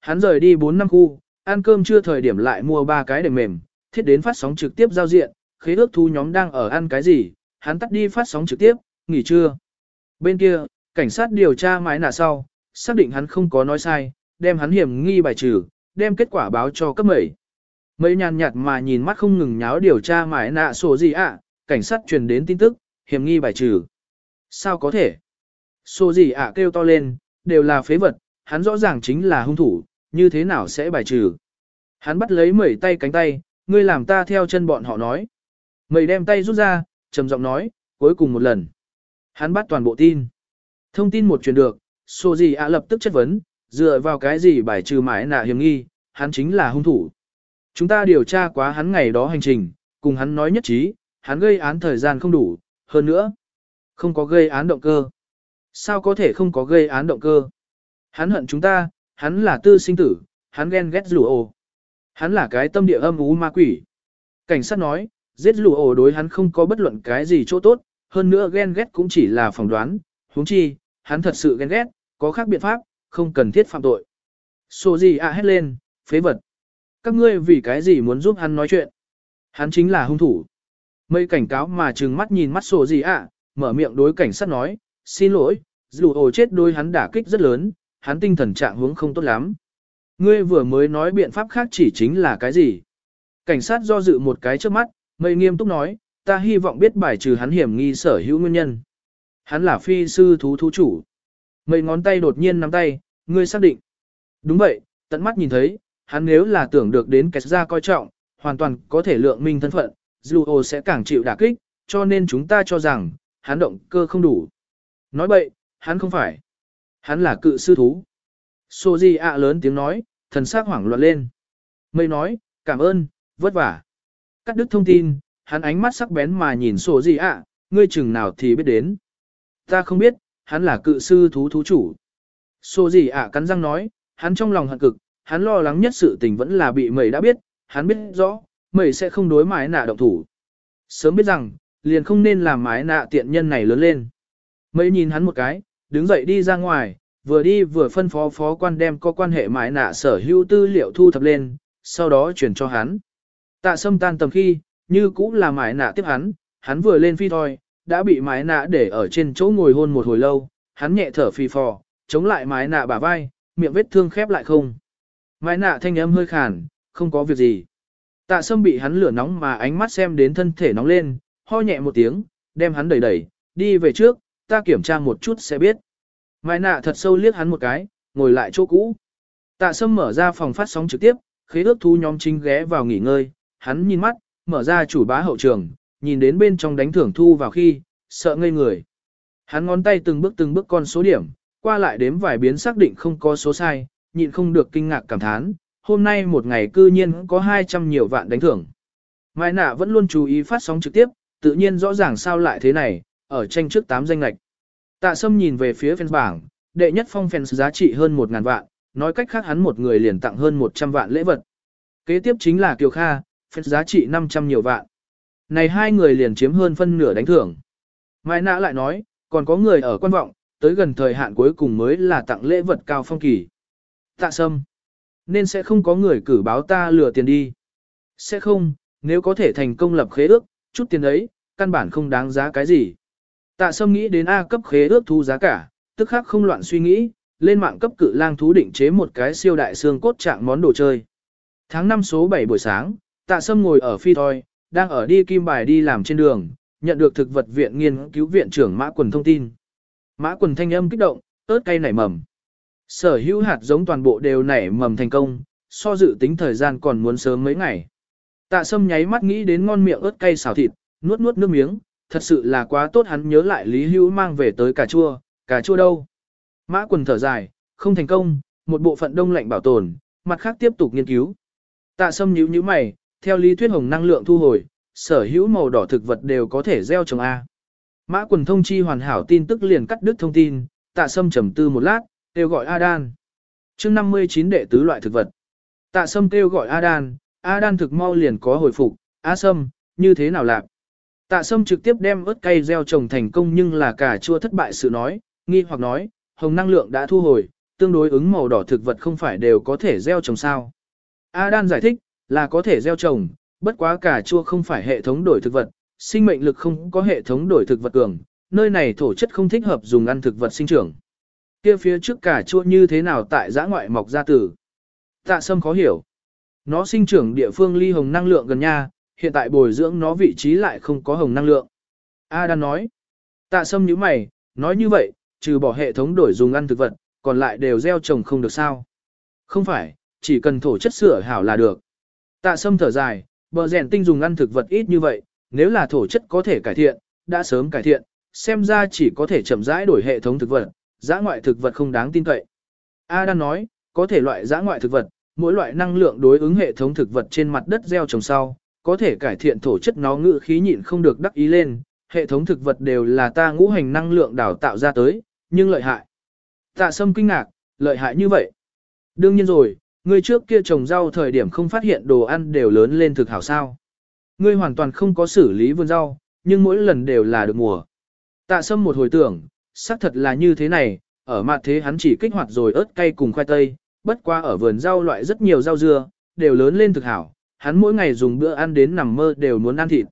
Hắn rời đi 4 năm khu, ăn cơm chưa thời điểm lại mua ba cái đệm mềm, thiết đến phát sóng trực tiếp giao diện, khế ước thu nhóm đang ở ăn cái gì, hắn tắt đi phát sóng trực tiếp, nghỉ trưa. Bên kia, cảnh sát điều tra mái nạ sau, xác định hắn không có nói sai, đem hắn hiểm nghi bài trừ, đem kết quả báo cho cấp mẩy. Mấy nhàn nhạt mà nhìn mắt không ngừng nháo điều tra mái nạ sổ gì ạ, cảnh sát truyền đến tin tức, hiểm nghi bài trừ. Sao có thể? Sổ gì ạ kêu to lên, đều là phế vật, hắn rõ ràng chính là hung thủ, như thế nào sẽ bài trừ? Hắn bắt lấy mẩy tay cánh tay, ngươi làm ta theo chân bọn họ nói. Mẩy đem tay rút ra, trầm giọng nói, cuối cùng một lần. Hắn bắt toàn bộ tin. Thông tin một truyền được, xô gì ạ lập tức chất vấn, dựa vào cái gì bài trừ mãi nạ hiểm nghi, hắn chính là hung thủ. Chúng ta điều tra quá hắn ngày đó hành trình, cùng hắn nói nhất trí, hắn gây án thời gian không đủ, hơn nữa, không có gây án động cơ. Sao có thể không có gây án động cơ? Hắn hận chúng ta, hắn là tư sinh tử, hắn ghen ghét rủ ồ. Hắn là cái tâm địa âm ú ma quỷ. Cảnh sát nói, giết rủ ồ đối hắn không có bất luận cái gì chỗ tốt, hơn nữa ghen ghét cũng chỉ là phỏng đoán, huống chi, hắn thật sự ghen ghét, có khác biện pháp, không cần thiết phạm tội. Sô gì ạ hét lên, phế vật. Các ngươi vì cái gì muốn giúp hắn nói chuyện? Hắn chính là hung thủ. Mây cảnh cáo mà trừng mắt nhìn mắt sổ gì ạ, mở miệng đối cảnh sát nói, xin lỗi, dù ổ chết đôi hắn đả kích rất lớn, hắn tinh thần trạng hướng không tốt lắm. Ngươi vừa mới nói biện pháp khác chỉ chính là cái gì? Cảnh sát do dự một cái trước mắt, mây nghiêm túc nói, ta hy vọng biết bài trừ hắn hiểm nghi sở hữu nguyên nhân. Hắn là phi sư thú thú chủ. Mây ngón tay đột nhiên nắm tay, ngươi xác định. Đúng vậy, tận mắt nhìn thấy, hắn nếu là tưởng được đến kẹt ra coi trọng, hoàn toàn có thể lượng minh thân phận, Zluo sẽ càng chịu đả kích, cho nên chúng ta cho rằng, hắn động cơ không đủ. Nói vậy, hắn không phải. Hắn là cự sư thú. Sô Di ạ lớn tiếng nói, thần sắc hoảng loạn lên. Mây nói, cảm ơn, vất vả. Cắt đứt thông tin, hắn ánh mắt sắc bén mà nhìn Sô Di ạ, ngươi chừng nào thì biết đến. Ta không biết, hắn là cự sư thú thú chủ. Sô Di ạ cắn răng nói, hắn trong lòng hận cực, hắn lo lắng nhất sự tình vẫn là bị mây đã biết, hắn biết rõ, mây sẽ không đối mái nạ động thủ. Sớm biết rằng, liền không nên làm mái nạ tiện nhân này lớn lên. Mây nhìn hắn một cái, đứng dậy đi ra ngoài, vừa đi vừa phân phó phó quan đem có quan hệ mãi nạ sở hữu tư liệu thu thập lên, sau đó chuyển cho hắn. Tạ sâm tan tầm khi, như cũng là mãi nạ tiếp hắn, hắn vừa lên phi thôi, đã bị mái nạ để ở trên chỗ ngồi hôn một hồi lâu, hắn nhẹ thở phì phò, chống lại mái nạ bả vai, miệng vết thương khép lại không. Mái nạ thanh âm hơi khàn, không có việc gì. Tạ sâm bị hắn lửa nóng mà ánh mắt xem đến thân thể nóng lên, ho nhẹ một tiếng, đem hắn đẩy đẩy, đi về trước, ta kiểm tra một chút sẽ biết. Mai nạ thật sâu liếc hắn một cái, ngồi lại chỗ cũ. Tạ sâm mở ra phòng phát sóng trực tiếp, khế ước thu nhóm chính ghé vào nghỉ ngơi, hắn nhìn mắt, mở ra chủ bá hậu trường, nhìn đến bên trong đánh thưởng thu vào khi, sợ ngây người. Hắn ngón tay từng bước từng bước con số điểm, qua lại đếm vài biến xác định không có số sai, nhịn không được kinh ngạc cảm thán, hôm nay một ngày cư nhiên có 200 nhiều vạn đánh thưởng. Mai nạ vẫn luôn chú ý phát sóng trực tiếp, tự nhiên rõ ràng sao lại thế này, ở tranh trước 8 danh lạch. Tạ Sâm nhìn về phía fans bảng, đệ nhất phong fans giá trị hơn 1.000 vạn, nói cách khác hắn một người liền tặng hơn 100 vạn lễ vật. Kế tiếp chính là Kiều Kha, fans giá trị 500 nhiều vạn. Này hai người liền chiếm hơn phân nửa đánh thưởng. Mai nã lại nói, còn có người ở quan vọng, tới gần thời hạn cuối cùng mới là tặng lễ vật cao phong kỳ. Tạ Sâm, nên sẽ không có người cử báo ta lừa tiền đi. Sẽ không, nếu có thể thành công lập khế ước, chút tiền ấy, căn bản không đáng giá cái gì. Tạ Sâm nghĩ đến A cấp khế ước thu giá cả, tức khắc không loạn suy nghĩ, lên mạng cấp cự lang thú định chế một cái siêu đại xương cốt trạng món đồ chơi. Tháng 5 số 7 buổi sáng, Tạ Sâm ngồi ở phi thôi, đang ở đi kim bài đi làm trên đường, nhận được thực vật viện nghiên cứu viện trưởng Mã Quần thông tin. Mã Quần thanh âm kích động, ớt cây nảy mầm. Sở hữu hạt giống toàn bộ đều nảy mầm thành công, so dự tính thời gian còn muốn sớm mấy ngày. Tạ Sâm nháy mắt nghĩ đến ngon miệng ớt cay xào thịt, nuốt nuốt nước miếng, thật sự là quá tốt hắn nhớ lại Lý Hữu mang về tới cà chua, cà chua đâu. Mã quần thở dài, không thành công, một bộ phận đông lạnh bảo tồn, mặt khác tiếp tục nghiên cứu. Tạ sâm nhíu nhíu mày, theo lý thuyết hồng năng lượng thu hồi, sở hữu màu đỏ thực vật đều có thể gieo trồng A. Mã quần thông chi hoàn hảo tin tức liền cắt đứt thông tin, tạ sâm trầm tư một lát, kêu gọi Adan. Trước 59 đệ tứ loại thực vật. Tạ sâm kêu gọi Adan, Adan thực mau liền có hồi phục, A sâm, như thế nào lạc? Tạ Sâm trực tiếp đem ớt cay gieo trồng thành công nhưng là cả chua thất bại sự nói, nghi hoặc nói, hồng năng lượng đã thu hồi, tương đối ứng màu đỏ thực vật không phải đều có thể gieo trồng sao. Adan giải thích, là có thể gieo trồng, bất quá cà chua không phải hệ thống đổi thực vật, sinh mệnh lực không có hệ thống đổi thực vật cường, nơi này thổ chất không thích hợp dùng ăn thực vật sinh trưởng. Kia phía trước cà chua như thế nào tại giã ngoại mọc ra tử. Tạ sâm khó hiểu. Nó sinh trưởng địa phương ly hồng năng lượng gần nha, hiện tại bồi dưỡng nó vị trí lại không có hồng năng lượng. A Adan nói. Tạ sâm nhíu mày, nói như vậy, trừ bỏ hệ thống đổi dùng ăn thực vật, còn lại đều gieo trồng không được sao. Không phải, chỉ cần thổ chất sửa hảo là được. Tạ sâm thở dài, bờ rèn tinh dùng ăn thực vật ít như vậy, nếu là thổ chất có thể cải thiện, đã sớm cải thiện, xem ra chỉ có thể chậm rãi đổi hệ thống thực vật, giã ngoại thực vật không đáng tin cậy. A đang nói, có thể loại giã ngoại thực vật, mỗi loại năng lượng đối ứng hệ thống thực vật trên mặt đất gieo trồng sau, có thể cải thiện thổ chất nó ngự khí nhịn không được đắc ý lên, hệ thống thực vật đều là ta ngũ hành năng lượng đào tạo ra tới, nhưng lợi hại. Tạ sâm kinh ngạc, lợi hại như vậy. Đương nhiên rồi, ngươi trước kia trồng rau thời điểm không phát hiện đồ ăn đều lớn lên thực hảo sao. Ngươi hoàn toàn không có xử lý vườn rau, nhưng mỗi lần đều là được mùa. Tạ sâm một hồi tưởng, xác thật là như thế này, ở mặt thế hắn chỉ kích hoạt rồi ớt cay cùng khoai tây, bất qua ở vườn rau loại rất nhiều rau dưa, đều lớn lên thực hảo, hắn mỗi ngày dùng bữa ăn đến nằm mơ đều muốn ăn thịt.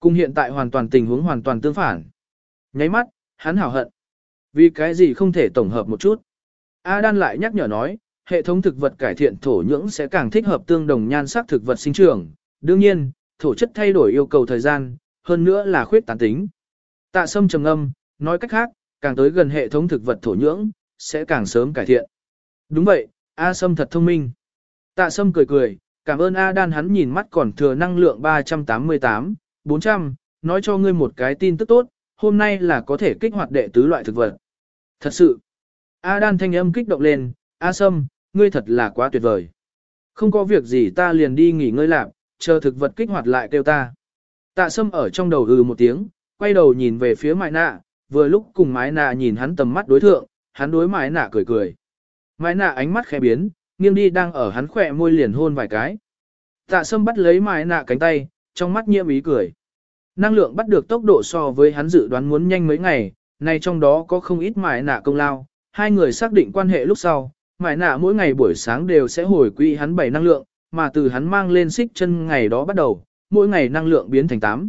Cùng hiện tại hoàn toàn tình huống hoàn toàn tương phản. Nháy mắt, hắn hảo hận. Vì cái gì không thể tổng hợp một chút. A Đan lại nhắc nhở nói, hệ thống thực vật cải thiện thổ nhưỡng sẽ càng thích hợp tương đồng nhan sắc thực vật sinh trưởng. Đương nhiên, thổ chất thay đổi yêu cầu thời gian, hơn nữa là khuyết tán tính. Tạ sâm trầm âm, nói cách khác, càng tới gần hệ thống thực vật thổ nhưỡng, sẽ càng sớm cải thiện. Đúng vậy, A sâm thật thông minh. Tạ sâm cười cười, cảm ơn A đan hắn nhìn mắt còn thừa năng lượng 388, 400, nói cho ngươi một cái tin tức tốt, hôm nay là có thể kích hoạt đệ tứ loại thực vật. Thật sự, A đan thanh âm kích động lên, A sâm, ngươi thật là quá tuyệt vời. Không có việc gì ta liền đi nghỉ ngơi lạc, chờ thực vật kích hoạt lại kêu ta. Tạ sâm ở trong đầu ừ một tiếng, quay đầu nhìn về phía mái nạ, vừa lúc cùng mái nạ nhìn hắn tầm mắt đối thượng, hắn đối mái nạ cười cười. Mái nạ ánh mắt khẽ biến, nghiêng đi đang ở hắn khỏe môi liền hôn vài cái. Tạ sâm bắt lấy mái nạ cánh tay, trong mắt nhiễm ý cười. Năng lượng bắt được tốc độ so với hắn dự đoán muốn nhanh mấy ngày, nay trong đó có không ít mái nạ công lao, hai người xác định quan hệ lúc sau, mái nạ mỗi ngày buổi sáng đều sẽ hồi quy hắn bảy năng lượng, mà từ hắn mang lên xích chân ngày đó bắt đầu, mỗi ngày năng lượng biến thành 8.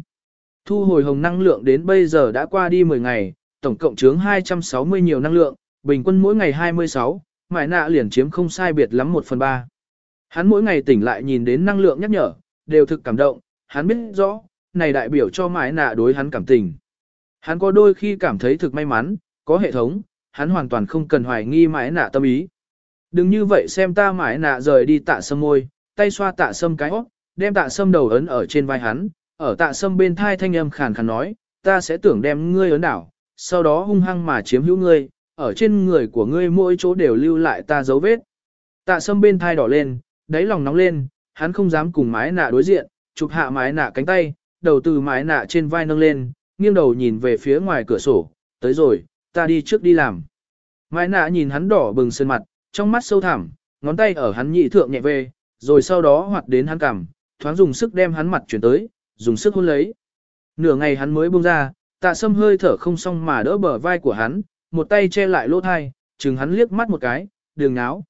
Thu hồi hồng năng lượng đến bây giờ đã qua đi 10 ngày, tổng cộng chướng 260 nhiều năng lượng, bình quân mỗi ngày 26, mải nạ liền chiếm không sai biệt lắm một phần ba. Hắn mỗi ngày tỉnh lại nhìn đến năng lượng nhắc nhở, đều thực cảm động, hắn biết rõ, này đại biểu cho mải nạ đối hắn cảm tình. Hắn có đôi khi cảm thấy thực may mắn, có hệ thống, hắn hoàn toàn không cần hoài nghi mải nạ tâm ý. Đừng như vậy xem ta mải nạ rời đi tạ sâm môi, tay xoa tạ sâm cái óc, đem tạ sâm đầu ấn ở trên vai hắn, ở tạ sâm bên thai thanh âm khàn khàn nói, ta sẽ tưởng đem ngươi ấn đảo, sau đó hung hăng mà chiếm hữu ngươi, ở trên người của ngươi mỗi chỗ đều lưu lại ta dấu vết. Tạ sâm bên thai đỏ lên, đáy lòng nóng lên, hắn không dám cùng mái nạ đối diện, chụp hạ mái nạ cánh tay, đầu từ mái nạ trên vai nâng lên, nghiêng đầu nhìn về phía ngoài cửa sổ, tới rồi, ta đi trước đi làm. Mái nạ nhìn hắn đỏ bừng sơn mặt, trong mắt sâu thẳm, ngón tay ở hắn nhị thượng nhẹ về, rồi sau đó hoạt đến hắn cằm, thoáng dùng sức đem hắn mặt chuyển tới, dùng sức hôn lấy. Nửa ngày hắn mới buông ra, tạ sâm hơi thở không xong mà đỡ bờ vai của hắn, một tay che lại lỗ thai, chừng hắn liếc mắt một cái, đường náo.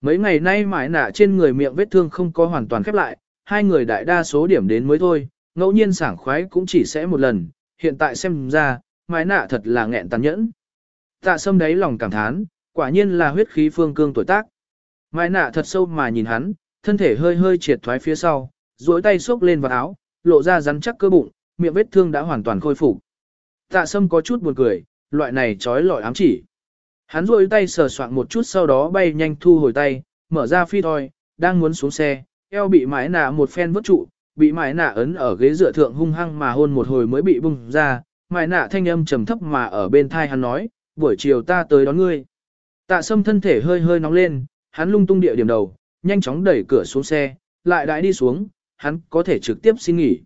Mấy ngày nay mãi nạ trên người miệng vết thương không có hoàn toàn khép lại, hai người đại đa số điểm đến mới thôi, ngẫu nhiên sảng khoái cũng chỉ sẽ một lần, hiện tại xem ra, mãi nạ thật là nghẹn tàn nhẫn. Tạ sâm đấy lòng cảm thán, quả nhiên là huyết khí phương cương tuổi tác. Mãi nạ thật sâu mà nhìn hắn, thân thể hơi hơi triệt thoái phía sau, duỗi tay xốc lên vào áo, lộ ra rắn chắc cơ bụng, miệng vết thương đã hoàn toàn khôi phục. Tạ Sâm có chút buồn cười, loại này trói lọi ám chỉ. Hắn duỗi tay sờ soạn một chút sau đó bay nhanh thu hồi tay, mở ra phi thoi, đang muốn xuống xe, eo bị mái nạ một phen vứt trụ, bị mái nạ ấn ở ghế dựa thượng hung hăng mà hôn một hồi mới bị bung ra, mái nạ thanh âm trầm thấp mà ở bên thai hắn nói, buổi chiều ta tới đón ngươi. Tạ Sâm thân thể hơi hơi nóng lên, hắn lung tung địa điểm đầu, nhanh chóng đẩy cửa xuống xe, lại đại đi xuống, hắn có thể trực tiếp xin nghỉ.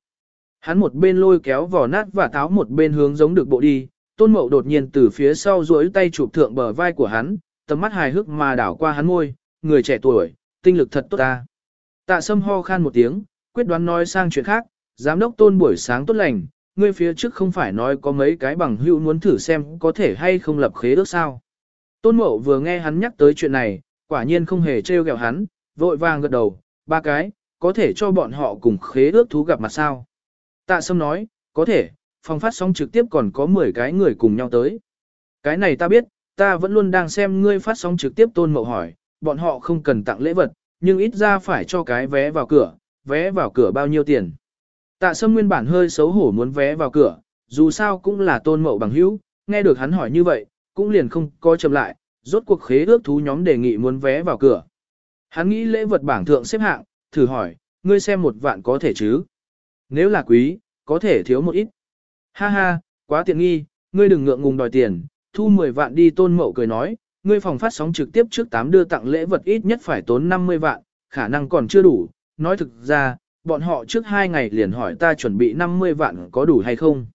Hắn một bên lôi kéo vỏ nát và táo một bên hướng giống được bộ đi, tôn mậu đột nhiên từ phía sau duỗi tay chụp thượng bờ vai của hắn, tầm mắt hài hước mà đảo qua hắn môi, người trẻ tuổi, tinh lực thật tốt ta. Tạ sâm ho khan một tiếng, quyết đoán nói sang chuyện khác, giám đốc tôn buổi sáng tốt lành, ngươi phía trước không phải nói có mấy cái bằng hữu muốn thử xem có thể hay không lập khế ước sao. Tôn Mậu vừa nghe hắn nhắc tới chuyện này, quả nhiên không hề trêu ghẹo hắn, vội vàng gật đầu, ba cái, có thể cho bọn họ cùng khế ước thú gặp mặt sao. Tạ Sâm nói, có thể, phòng phát sóng trực tiếp còn có 10 cái người cùng nhau tới. Cái này ta biết, ta vẫn luôn đang xem ngươi phát sóng trực tiếp Tôn Mậu hỏi, bọn họ không cần tặng lễ vật, nhưng ít ra phải cho cái vé vào cửa, vé vào cửa bao nhiêu tiền. Tạ Sâm nguyên bản hơi xấu hổ muốn vé vào cửa, dù sao cũng là Tôn Mậu bằng hữu, nghe được hắn hỏi như vậy, cũng liền không coi chậm lại, rốt cuộc khế ước thú nhóm đề nghị muốn vé vào cửa. Hắn nghĩ lễ vật bảng thượng xếp hạng, thử hỏi, ngươi xem một vạn có thể chứ? Nếu là quý, có thể thiếu một ít. Ha ha, quá tiện nghi, ngươi đừng ngượng ngùng đòi tiền, thu 10 vạn đi tôn mậu cười nói, ngươi phòng phát sóng trực tiếp trước 8 đưa tặng lễ vật ít nhất phải tốn 50 vạn, khả năng còn chưa đủ, nói thực ra, bọn họ trước 2 ngày liền hỏi ta chuẩn bị 50 vạn có đủ hay không.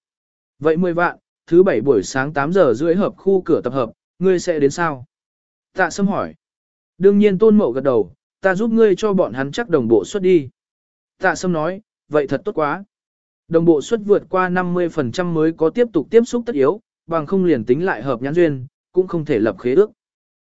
Vậy 10 vạn, thứ bảy buổi sáng 8 giờ rưỡi hợp khu cửa tập hợp, ngươi sẽ đến sao? Tạ Sâm hỏi. Đương nhiên tôn mậu gật đầu, ta giúp ngươi cho bọn hắn chắc đồng bộ xuất đi. Tạ Sâm nói, vậy thật tốt quá. Đồng bộ suất vượt qua 50% mới có tiếp tục tiếp xúc tất yếu, bằng không liền tính lại hợp nhãn duyên, cũng không thể lập khế ước.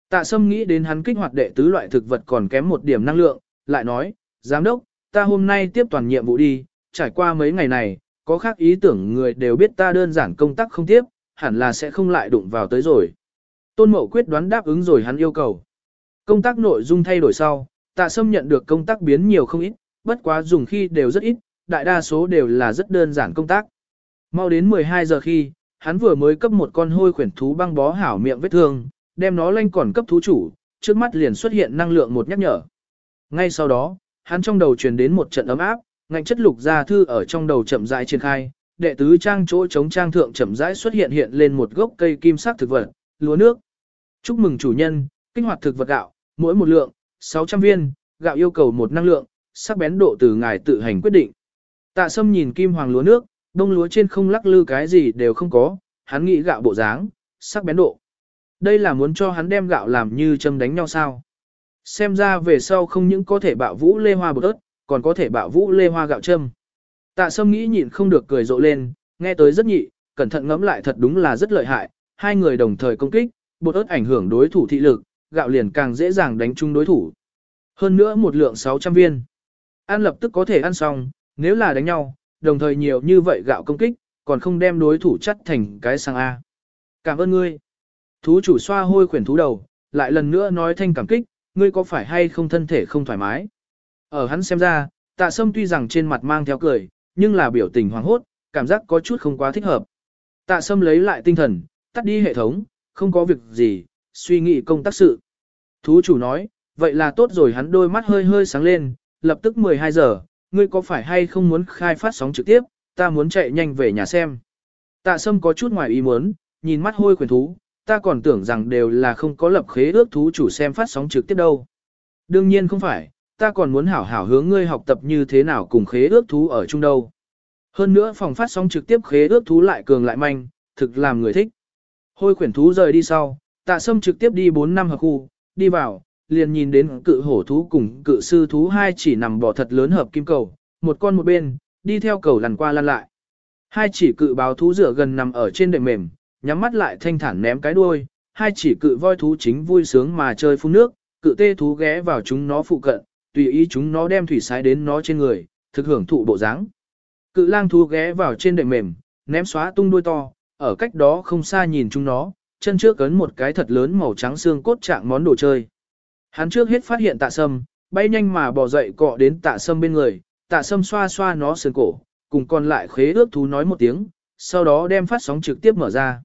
Tạ Sâm nghĩ đến hắn kích hoạt đệ tứ loại thực vật còn kém một điểm năng lượng, lại nói, giám đốc, ta hôm nay tiếp toàn nhiệm vụ đi, trải qua mấy ngày này, có khác ý tưởng người đều biết ta đơn giản công tác không tiếp, hẳn là sẽ không lại đụng vào tới rồi. Tôn Mậu quyết đoán đáp ứng rồi hắn yêu cầu. Công tác nội dung thay đổi sau, tạ sâm nhận được công tác biến nhiều không ít, bất quá dùng khi đều rất ít, đại đa số đều là rất đơn giản công tác. Mau đến 12 giờ khi, hắn vừa mới cấp một con hôi khuyển thú băng bó hảo miệng vết thương, đem nó lanh còn cấp thú chủ, trước mắt liền xuất hiện năng lượng một nhắc nhở. Ngay sau đó, hắn trong đầu truyền đến một trận ấm áp, ngạnh chất lục gia thư ở trong đầu chậm rãi triển khai, đệ tứ trang chỗ chống trang thượng chậm rãi xuất hiện hiện lên một gốc cây kim sắc thực vật, lúa nước. Chúc mừng chủ nhân, kích hoạt thực vật gạo, mỗi một lượng, 600 viên, gạo yêu cầu một năng lượng, sắc bén độ từ ngài tự hành quyết định. Tạ Sâm nhìn kim hoàng lúa nước, đông lúa trên không lắc lư cái gì đều không có, hắn nghĩ gạo bộ dáng, sắc bén độ. Đây là muốn cho hắn đem gạo làm như châm đánh nhau sao. Xem ra về sau không những có thể bạo vũ lê hoa bột ớt, còn có thể bạo vũ lê hoa gạo châm. Tạ Sâm nghĩ nhịn không được cười rộ lên, nghe tới rất nhị, cẩn thận ngẫm lại thật đúng là rất lợi hại, hai người đồng thời công kích, bột ớt ảnh hưởng đối thủ thị lực, gạo liền càng dễ dàng đánh chung đối thủ. Hơn nữa một lượng 600 viên. Ăn lập tức có thể ăn xong, nếu là đánh nhau, đồng thời nhiều như vậy gạo công kích, còn không đem đối thủ chắt thành cái sang A. Cảm ơn ngươi. Thú chủ xoa hôi khuyển thú đầu, lại lần nữa nói thanh cảm kích, ngươi có phải hay không thân thể không thoải mái. Ở hắn xem ra, tạ sâm tuy rằng trên mặt mang theo cười, nhưng là biểu tình hoàng hốt, cảm giác có chút không quá thích hợp. Tạ sâm lấy lại tinh thần, tắt đi hệ thống, không có việc gì, suy nghĩ công tác sự. Thú chủ nói, vậy là tốt rồi hắn đôi mắt hơi hơi sáng lên, lập tức 12 giờ, ngươi có phải hay không muốn khai phát sóng trực tiếp, ta muốn chạy nhanh về nhà xem. Tạ sâm có chút ngoài ý muốn, nhìn mắt hôi quyền thú, ta còn tưởng rằng đều là không có lập khế ước thú chủ xem phát sóng trực tiếp đâu. Đương nhiên không phải, ta còn muốn hảo hảo hướng ngươi học tập như thế nào cùng khế ước thú ở chung đâu. Hơn nữa phòng phát sóng trực tiếp khế ước thú lại cường lại manh, thực làm người thích. Hôi quyển thú rời đi sau, tạ sâm trực tiếp đi 4 năm hợp khu, đi vào, liền nhìn đến cự hổ thú cùng cự sư thú hai chỉ nằm bò thật lớn hợp kim cầu, một con một bên, đi theo cầu lăn qua lăn lại. Hai chỉ cự báo thú rửa gần nằm ở trên đệm mềm, nhắm mắt lại thanh thản ném cái đuôi, hai chỉ cự voi thú chính vui sướng mà chơi phun nước, cự tê thú ghé vào chúng nó phụ cận, tùy ý chúng nó đem thủy sái đến nó trên người, thực hưởng thụ bộ dáng. Cự lang thú ghé vào trên đệm mềm, ném xóa tung đuôi to, ở cách đó không xa nhìn chúng nó, chân trước cấn một cái thật lớn màu trắng xương cốt trạng món đồ chơi. Hắn trước hết phát hiện tạ sâm, bay nhanh mà bò dậy cọ đến tạ sâm bên người, tạ sâm xoa xoa nó sườn cổ, cùng còn lại khế ước thú nói một tiếng, sau đó đem phát sóng trực tiếp mở ra.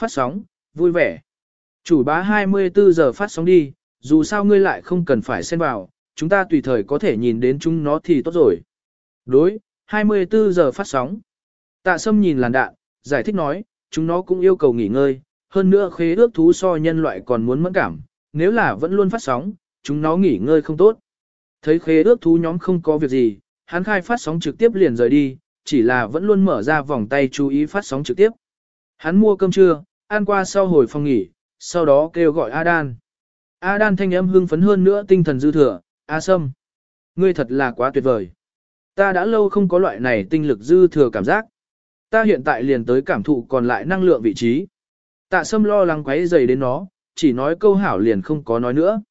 Phát sóng, vui vẻ. Chủ bá 24 giờ phát sóng đi, dù sao ngươi lại không cần phải xen vào, chúng ta tùy thời có thể nhìn đến chúng nó thì tốt rồi. Đối, 24 giờ phát sóng. Tạ sâm nhìn làn đạn, giải thích nói, chúng nó cũng yêu cầu nghỉ ngơi, hơn nữa khế ước thú so nhân loại còn muốn mẫn cảm, nếu là vẫn luôn phát sóng, chúng nó nghỉ ngơi không tốt. Thấy khế ước thú nhóm không có việc gì, hắn khai phát sóng trực tiếp liền rời đi, chỉ là vẫn luôn mở ra vòng tay chú ý phát sóng trực tiếp. Hắn mua cơm trưa, ăn qua sau hồi phòng nghỉ, sau đó kêu gọi Adan. Adan thanh âm hưng phấn hơn nữa tinh thần dư thừa, A Sâm. Ngươi thật là quá tuyệt vời. Ta đã lâu không có loại này tinh lực dư thừa cảm giác. Ta hiện tại liền tới cảm thụ còn lại năng lượng vị trí. Tạ Sâm lo lắng quấy dày đến nó, chỉ nói câu hảo liền không có nói nữa.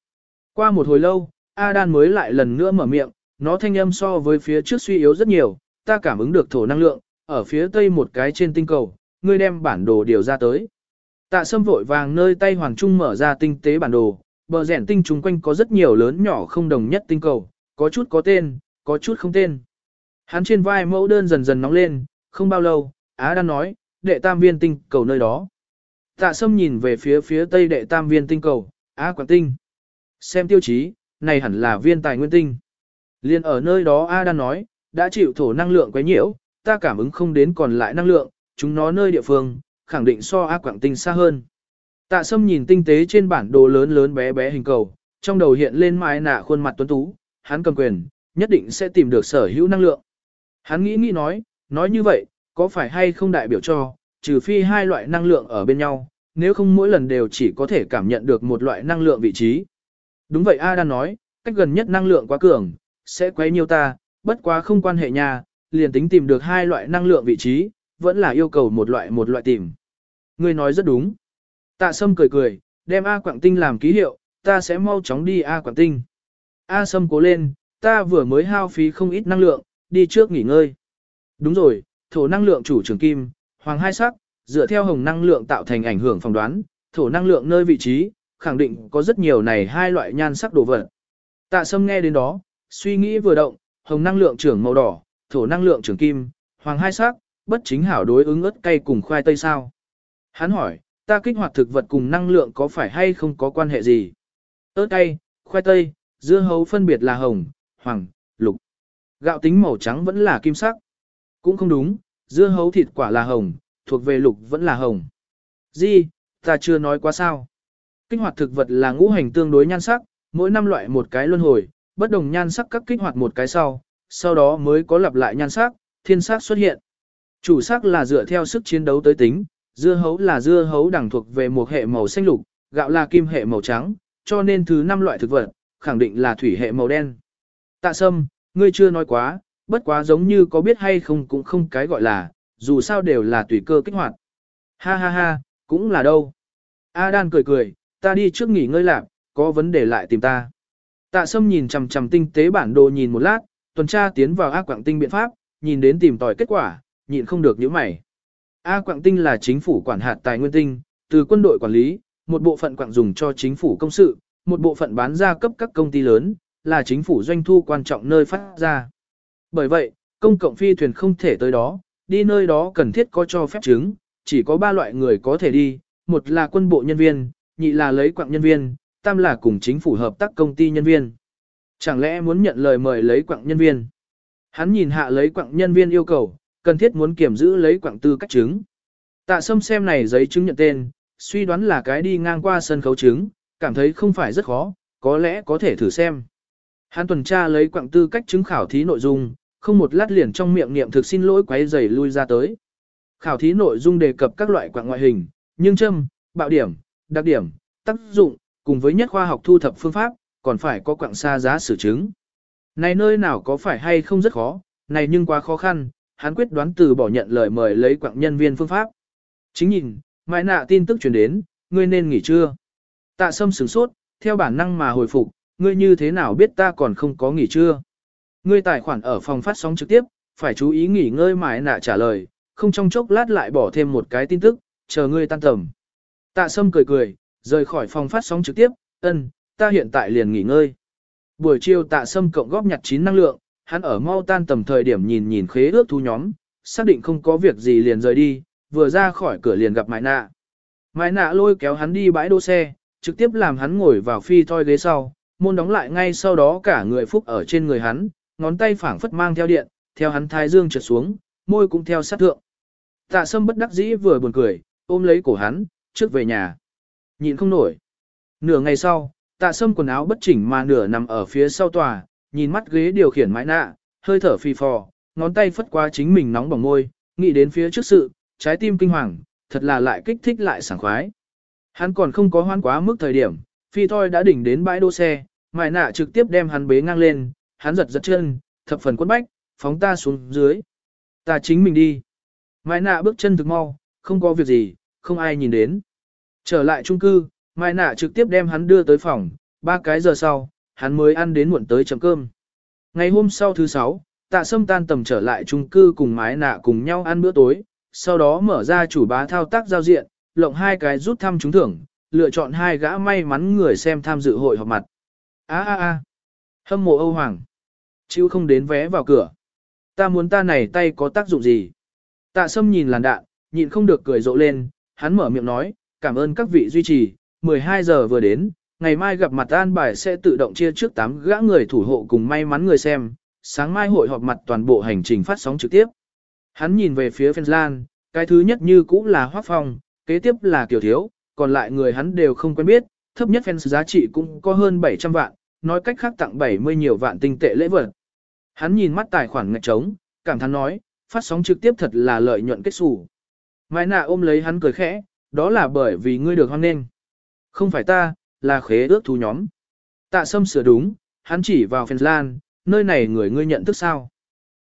Qua một hồi lâu, Adan mới lại lần nữa mở miệng, nó thanh âm so với phía trước suy yếu rất nhiều, ta cảm ứng được thổ năng lượng, ở phía tây một cái trên tinh cầu, ngươi đem bản đồ điều ra tới. Tạ sâm vội vàng nơi tay hoàng trung mở ra tinh tế bản đồ, bờ rẻn tinh chung quanh có rất nhiều lớn nhỏ không đồng nhất tinh cầu, có chút có tên, có chút không tên. Hắn trên vai mẫu đơn dần dần nóng lên, không bao lâu, Á nói, đệ tam viên tinh cầu nơi đó. Tạ sâm nhìn về phía phía tây đệ tam viên tinh cầu, Á quảng tinh. Xem tiêu chí, này hẳn là viên tài nguyên tinh. Liên ở nơi đó A đang nói, đã chịu thổ năng lượng quấy nhiễu, ta cảm ứng không đến còn lại năng lượng, chúng nó nơi địa phương, khẳng định so Á quảng tinh xa hơn. Tạ sâm nhìn tinh tế trên bản đồ lớn lớn bé bé hình cầu, trong đầu hiện lên mái nạ khuôn mặt tuấn tú, hắn cầm quyền, nhất định sẽ tìm được sở hữu năng lượng. Hắn nghĩ nghĩ nói, nói như vậy, có phải hay không đại biểu cho, trừ phi hai loại năng lượng ở bên nhau, nếu không mỗi lần đều chỉ có thể cảm nhận được một loại năng lượng vị trí. Đúng vậy A đang nói, cách gần nhất năng lượng quá cường, sẽ quấy nhiều ta, bất quá không quan hệ nha, liền tính tìm được hai loại năng lượng vị trí, vẫn là yêu cầu một loại một loại tìm. Ngươi nói rất đúng. Tạ Sâm cười cười, đem A Quảng Tinh làm ký hiệu, ta sẽ mau chóng đi A Quảng Tinh. A Sâm cố lên, ta vừa mới hao phí không ít năng lượng, đi trước nghỉ ngơi. Đúng rồi, thổ năng lượng chủ trưởng kim, hoàng hai sắc, dựa theo hồng năng lượng tạo thành ảnh hưởng phỏng đoán, thổ năng lượng nơi vị trí, khẳng định có rất nhiều này hai loại nhan sắc đồ vật. Tạ Sâm nghe đến đó, suy nghĩ vừa động, hồng năng lượng trưởng màu đỏ, thổ năng lượng trưởng kim, hoàng hai sắc, bất chính hảo đối ứng ớt cay cùng khoai tây sao. Hắn hỏi, ta kích hoạt thực vật cùng năng lượng có phải hay không có quan hệ gì? ớt cay, khoai tây, dưa hấu phân biệt là hồng, hoàng, lục. Gạo tính màu trắng vẫn là kim sắc. Cũng không đúng, dưa hấu thịt quả là hồng, thuộc về lục vẫn là hồng. Di, ta chưa nói quá sao. Kích hoạt thực vật là ngũ hành tương đối nhan sắc, mỗi năm loại một cái luân hồi, bất đồng nhan sắc các kích hoạt một cái sau, sau đó mới có lặp lại nhan sắc, thiên sắc xuất hiện. Chủ sắc là dựa theo sức chiến đấu tới tính, dưa hấu là dưa hấu đẳng thuộc về một hệ màu xanh lục, gạo là kim hệ màu trắng, cho nên thứ năm loại thực vật, khẳng định là thủy hệ màu đen. Tạ sâm, ngươi chưa nói quá, bất quá giống như có biết hay không cũng không cái gọi là, dù sao đều là tùy cơ kích hoạt. Ha ha ha, cũng là đâu. A đan cười cười, ta đi trước nghỉ ngơi lạc, có vấn đề lại tìm ta. Tạ sâm nhìn chằm chằm tinh tế bản đồ nhìn một lát, tuần tra tiến vào ác quảng tinh biện pháp, nhìn đến tìm tòi kết quả, nhịn không được nhíu mày. A quảng tinh là chính phủ quản hạt tài nguyên tinh, từ quân đội quản lý, một bộ phận quảng dùng cho chính phủ công sự, một bộ phận bán ra cấp các công ty lớn, là chính phủ doanh thu quan trọng nơi phát ra. Bởi vậy, công cộng phi thuyền không thể tới đó, đi nơi đó cần thiết có cho phép chứng, chỉ có ba loại người có thể đi, một là quân bộ nhân viên, nhị là lấy quạng nhân viên, tam là cùng chính phủ hợp tác công ty nhân viên. Chẳng lẽ muốn nhận lời mời lấy quạng nhân viên? Hắn nhìn hạ lấy quạng nhân viên yêu cầu, cần thiết muốn kiểm giữ lấy quạng tư cách chứng. Tạ sâm xem này giấy chứng nhận tên, suy đoán là cái đi ngang qua sân khấu chứng, cảm thấy không phải rất khó, có lẽ có thể thử xem. Hắn tuần tra lấy quạng tư cách chứng khảo thí nội dung, không một lát liền trong miệng niệm thực xin lỗi quấy giày lui ra tới. Khảo thí nội dung đề cập các loại quạng ngoại hình, nhưng châm, bạo điểm, đặc điểm, tác dụng, cùng với nhất khoa học thu thập phương pháp, còn phải có quạng xa giá xử chứng. Này nơi nào có phải hay không rất khó, này nhưng quá khó khăn, hắn quyết đoán từ bỏ nhận lời mời lấy quạng nhân viên phương pháp. Chính nhìn, mãi nạ tin tức truyền đến, ngươi nên nghỉ trưa. Tạ sâm sửng sốt, theo bản năng mà hồi phục, ngươi như thế nào biết ta còn không có nghỉ trưa. Ngươi tài khoản ở phòng phát sóng trực tiếp, phải chú ý nghỉ ngơi mãi nạ trả lời, không trong chốc lát lại bỏ thêm một cái tin tức, chờ ngươi tan tầm. Tạ sâm cười cười, rời khỏi phòng phát sóng trực tiếp, ân, ta hiện tại liền nghỉ ngơi. Buổi chiều tạ sâm cộng góp nhặt chín năng lượng, hắn ở mau tan tầm thời điểm nhìn nhìn khế ước thu nhóm, xác định không có việc gì liền rời đi, vừa ra khỏi cửa liền gặp Mai Nạ. Mai Nạ lôi kéo hắn đi bãi đỗ xe, trực tiếp làm hắn ngồi vào phi thoi ghế sau, môn đóng lại ngay sau đó cả người phúc ở trên người hắn, ngón tay phảng phất mang theo điện, theo hắn thái dương trượt xuống, môi cũng theo sát thượng. Tạ sâm bất đắc dĩ vừa buồn cười, ôm lấy cổ hắn, trước về nhà. Nhìn không nổi. Nửa ngày sau, tạ sâm quần áo bất chỉnh mà nửa nằm ở phía sau tòa, nhìn mắt ghế điều khiển mãi nạ, hơi thở phì phò, ngón tay phất qua chính mình nóng bỏng môi, nghĩ đến phía trước sự, trái tim kinh hoàng, thật là lại kích thích lại sảng khoái. Hắn còn không có hoan quá mức thời điểm, phi thôi đã đỉnh đến bãi đỗ xe, mãi nạ trực tiếp đem hắn bế ngang lên, hắn giật giật chân, thập phần quất bách, phóng ta xuống dưới. Ta chính mình đi. Mai nạ bước chân thực mau, không có việc gì, không ai nhìn đến. Trở lại trung cư, Mai nạ trực tiếp đem hắn đưa tới phòng, ba cái giờ sau, hắn mới ăn đến muộn tới chấm cơm. Ngày hôm sau thứ sáu, tạ sâm tan tầm trở lại chung cư cùng mái nạ cùng nhau ăn bữa tối, sau đó mở ra chủ bá thao tác giao diện, lộng hai cái rút thăm trúng thưởng, lựa chọn hai gã may mắn người xem tham dự hội họp mặt. A a a, hâm mộ Âu Hoàng, Chứ không đến vé vào cửa. Ta muốn ta này tay có tác dụng gì? Tạ sâm nhìn làn đạn, nhịn không được cười rộ lên, hắn mở miệng nói, cảm ơn các vị duy trì, 12 giờ vừa đến, ngày mai gặp mặt an bài sẽ tự động chia trước 8 gã người thủ hộ cùng may mắn người xem, sáng mai hội họp mặt toàn bộ hành trình phát sóng trực tiếp. Hắn nhìn về phía Lan, cái thứ nhất như cũ là Hoác Phong, kế tiếp là Kiều Thiếu, còn lại người hắn đều không quen biết, thấp nhất fans giá trị cũng có hơn 700 vạn, nói cách khác tặng 70 nhiều vạn tinh tệ lễ vật. Hắn nhìn mắt tài khoản ngạch trống, cảm thán nói, phát sóng trực tiếp thật là lợi nhuận kết xù. Mai nạ ôm lấy hắn cười khẽ, đó là bởi vì ngươi được hoan nghênh. Không phải ta, là khế ước thú nhóm. Tạ sâm sửa đúng, hắn chỉ vào Lan, nơi này người ngươi nhận thức sao.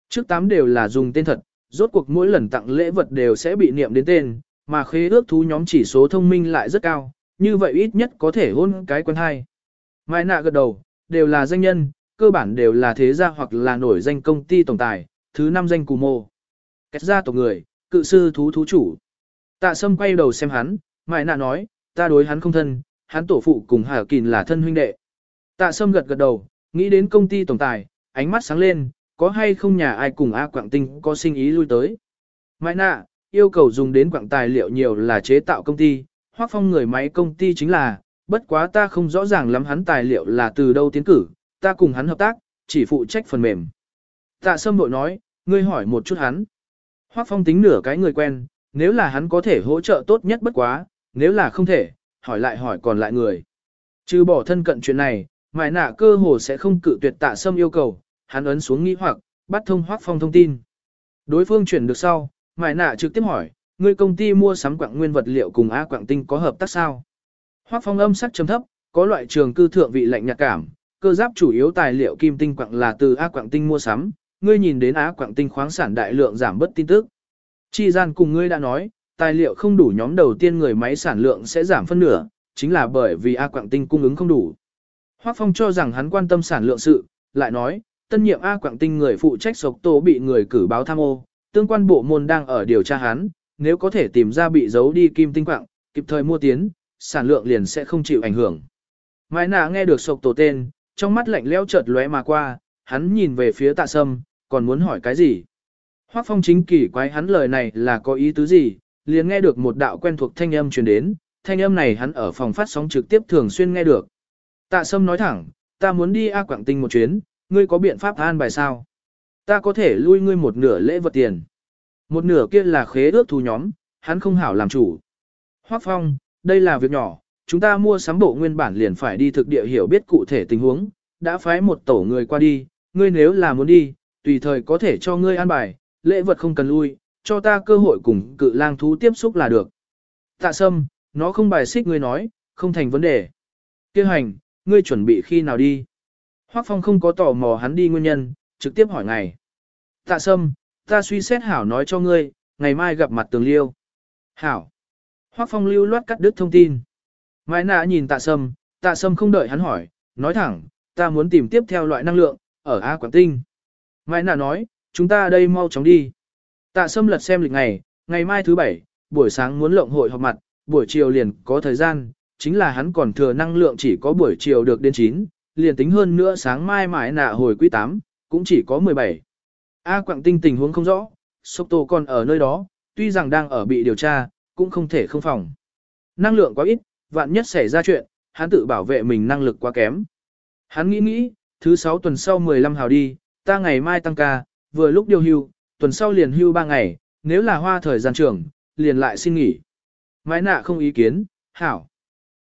Trước tám đều là dùng tên thật, rốt cuộc mỗi lần tặng lễ vật đều sẽ bị niệm đến tên, mà khế ước thú nhóm chỉ số thông minh lại rất cao, như vậy ít nhất có thể hôn cái quân hai. Mai nạ gật đầu, đều là danh nhân, cơ bản đều là thế gia hoặc là nổi danh công ty tổng tài, thứ năm danh cù mô. Kết gia tộc người, cự sư thú thú chủ. Tạ sâm quay đầu xem hắn, Mai nạ nói, ta đối hắn không thân, hắn tổ phụ cùng Hà Kỳn là thân huynh đệ. Tạ sâm gật gật đầu, nghĩ đến công ty tổng tài, ánh mắt sáng lên, có hay không nhà ai cùng A Quảng Tinh có sinh ý lui tới. Mai nạ, yêu cầu dùng đến quảng tài liệu nhiều là chế tạo công ty, hoác phong người máy công ty chính là, bất quá ta không rõ ràng lắm hắn tài liệu là từ đâu tiến cử, ta cùng hắn hợp tác, chỉ phụ trách phần mềm. Tạ sâm bội nói, ngươi hỏi một chút hắn. Hoác phong tính nửa cái người quen, nếu là hắn có thể hỗ trợ tốt nhất bất quá, nếu là không thể, hỏi lại hỏi còn lại người. Trừ bỏ thân cận chuyện này, mại nạ cơ hồ sẽ không cự tuyệt tạ sâm yêu cầu, hắn ấn xuống nghĩ hoặc, bắt thông hoác phong thông tin. Đối phương chuyển được sau, mại nạ trực tiếp hỏi, người công ty mua sắm quặng nguyên vật liệu cùng A quặng tinh có hợp tác sao? Hoác phong âm sắc trầm thấp, có loại trường cư thượng vị lạnh nhạt cảm, cơ giáp chủ yếu tài liệu kim tinh quặng là từ A quặng tinh mua sắm, ngươi nhìn đến Á quặng tinh khoáng sản đại lượng giảm bất tin tức. Chi gian cùng ngươi đã nói, tài liệu không đủ nhóm đầu tiên người máy sản lượng sẽ giảm phân nửa, chính là bởi vì A quặng tinh cung ứng không đủ. Hoác Phong cho rằng hắn quan tâm sản lượng sự, lại nói, tân nhiệm A quặng tinh người phụ trách sộc tổ bị người cử báo tham ô, tương quan bộ môn đang ở điều tra hắn, nếu có thể tìm ra bị giấu đi kim tinh quặng, kịp thời mua tiến, sản lượng liền sẽ không chịu ảnh hưởng. Mai nạ nghe được sộc tổ tên, trong mắt lạnh lẽo chợt lóe mà qua, hắn nhìn về phía tạ sâm, còn muốn hỏi cái gì? Hoác phong chính kỳ quái hắn lời này là có ý tứ gì, liền nghe được một đạo quen thuộc thanh âm truyền đến, thanh âm này hắn ở phòng phát sóng trực tiếp thường xuyên nghe được. Tạ sâm nói thẳng, ta muốn đi A Quảng Tinh một chuyến, ngươi có biện pháp an bài sao? Ta có thể lui ngươi một nửa lễ vật tiền. Một nửa kia là khế ước thu nhóm, hắn không hảo làm chủ. Hoác Phong, đây là việc nhỏ, chúng ta mua sắm bộ nguyên bản liền phải đi thực địa hiểu biết cụ thể tình huống, đã phái một tổ người qua đi, ngươi nếu là muốn đi, tùy thời có thể cho ngươi an bài, lễ vật không cần lui, cho ta cơ hội cùng cự lang thú tiếp xúc là được. Tạ sâm, nó không bài xích ngươi nói, không thành vấn đề. Kêu hành, ngươi chuẩn bị khi nào đi? Hoác Phong không có tò mò hắn đi nguyên nhân, trực tiếp hỏi ngày. Tạ sâm, ta suy xét hảo nói cho ngươi, ngày mai gặp mặt tường liêu. Hảo. Hoác Phong lưu loát cắt đứt thông tin. Mai nạ nhìn tạ sâm, tạ sâm không đợi hắn hỏi, nói thẳng, ta muốn tìm tiếp theo loại năng lượng, ở A Quảng Tinh. Mai nạ nói, chúng ta đây mau chóng đi. Tạ sâm lật xem lịch ngày, ngày mai thứ bảy, buổi sáng muốn lộng hội họp mặt, buổi chiều liền có thời gian, chính là hắn còn thừa năng lượng chỉ có buổi chiều được đến 9, liền tính hơn nữa sáng mai mãi nạ hồi quý 8, cũng chỉ có 17. A Quảng Tinh tình huống không rõ, Sốc Tô còn ở nơi đó, tuy rằng đang ở bị điều tra, cũng không thể không phòng. Năng lượng quá ít, vạn nhất xảy ra chuyện, hắn tự bảo vệ mình năng lực quá kém. Hắn nghĩ nghĩ, thứ 6 tuần sau 15 hào đi, ta ngày mai tăng ca, vừa lúc điều hưu, tuần sau liền hưu 3 ngày, nếu là hoa thời gian trưởng, liền lại xin nghỉ. Mãi nạ không ý kiến, hảo.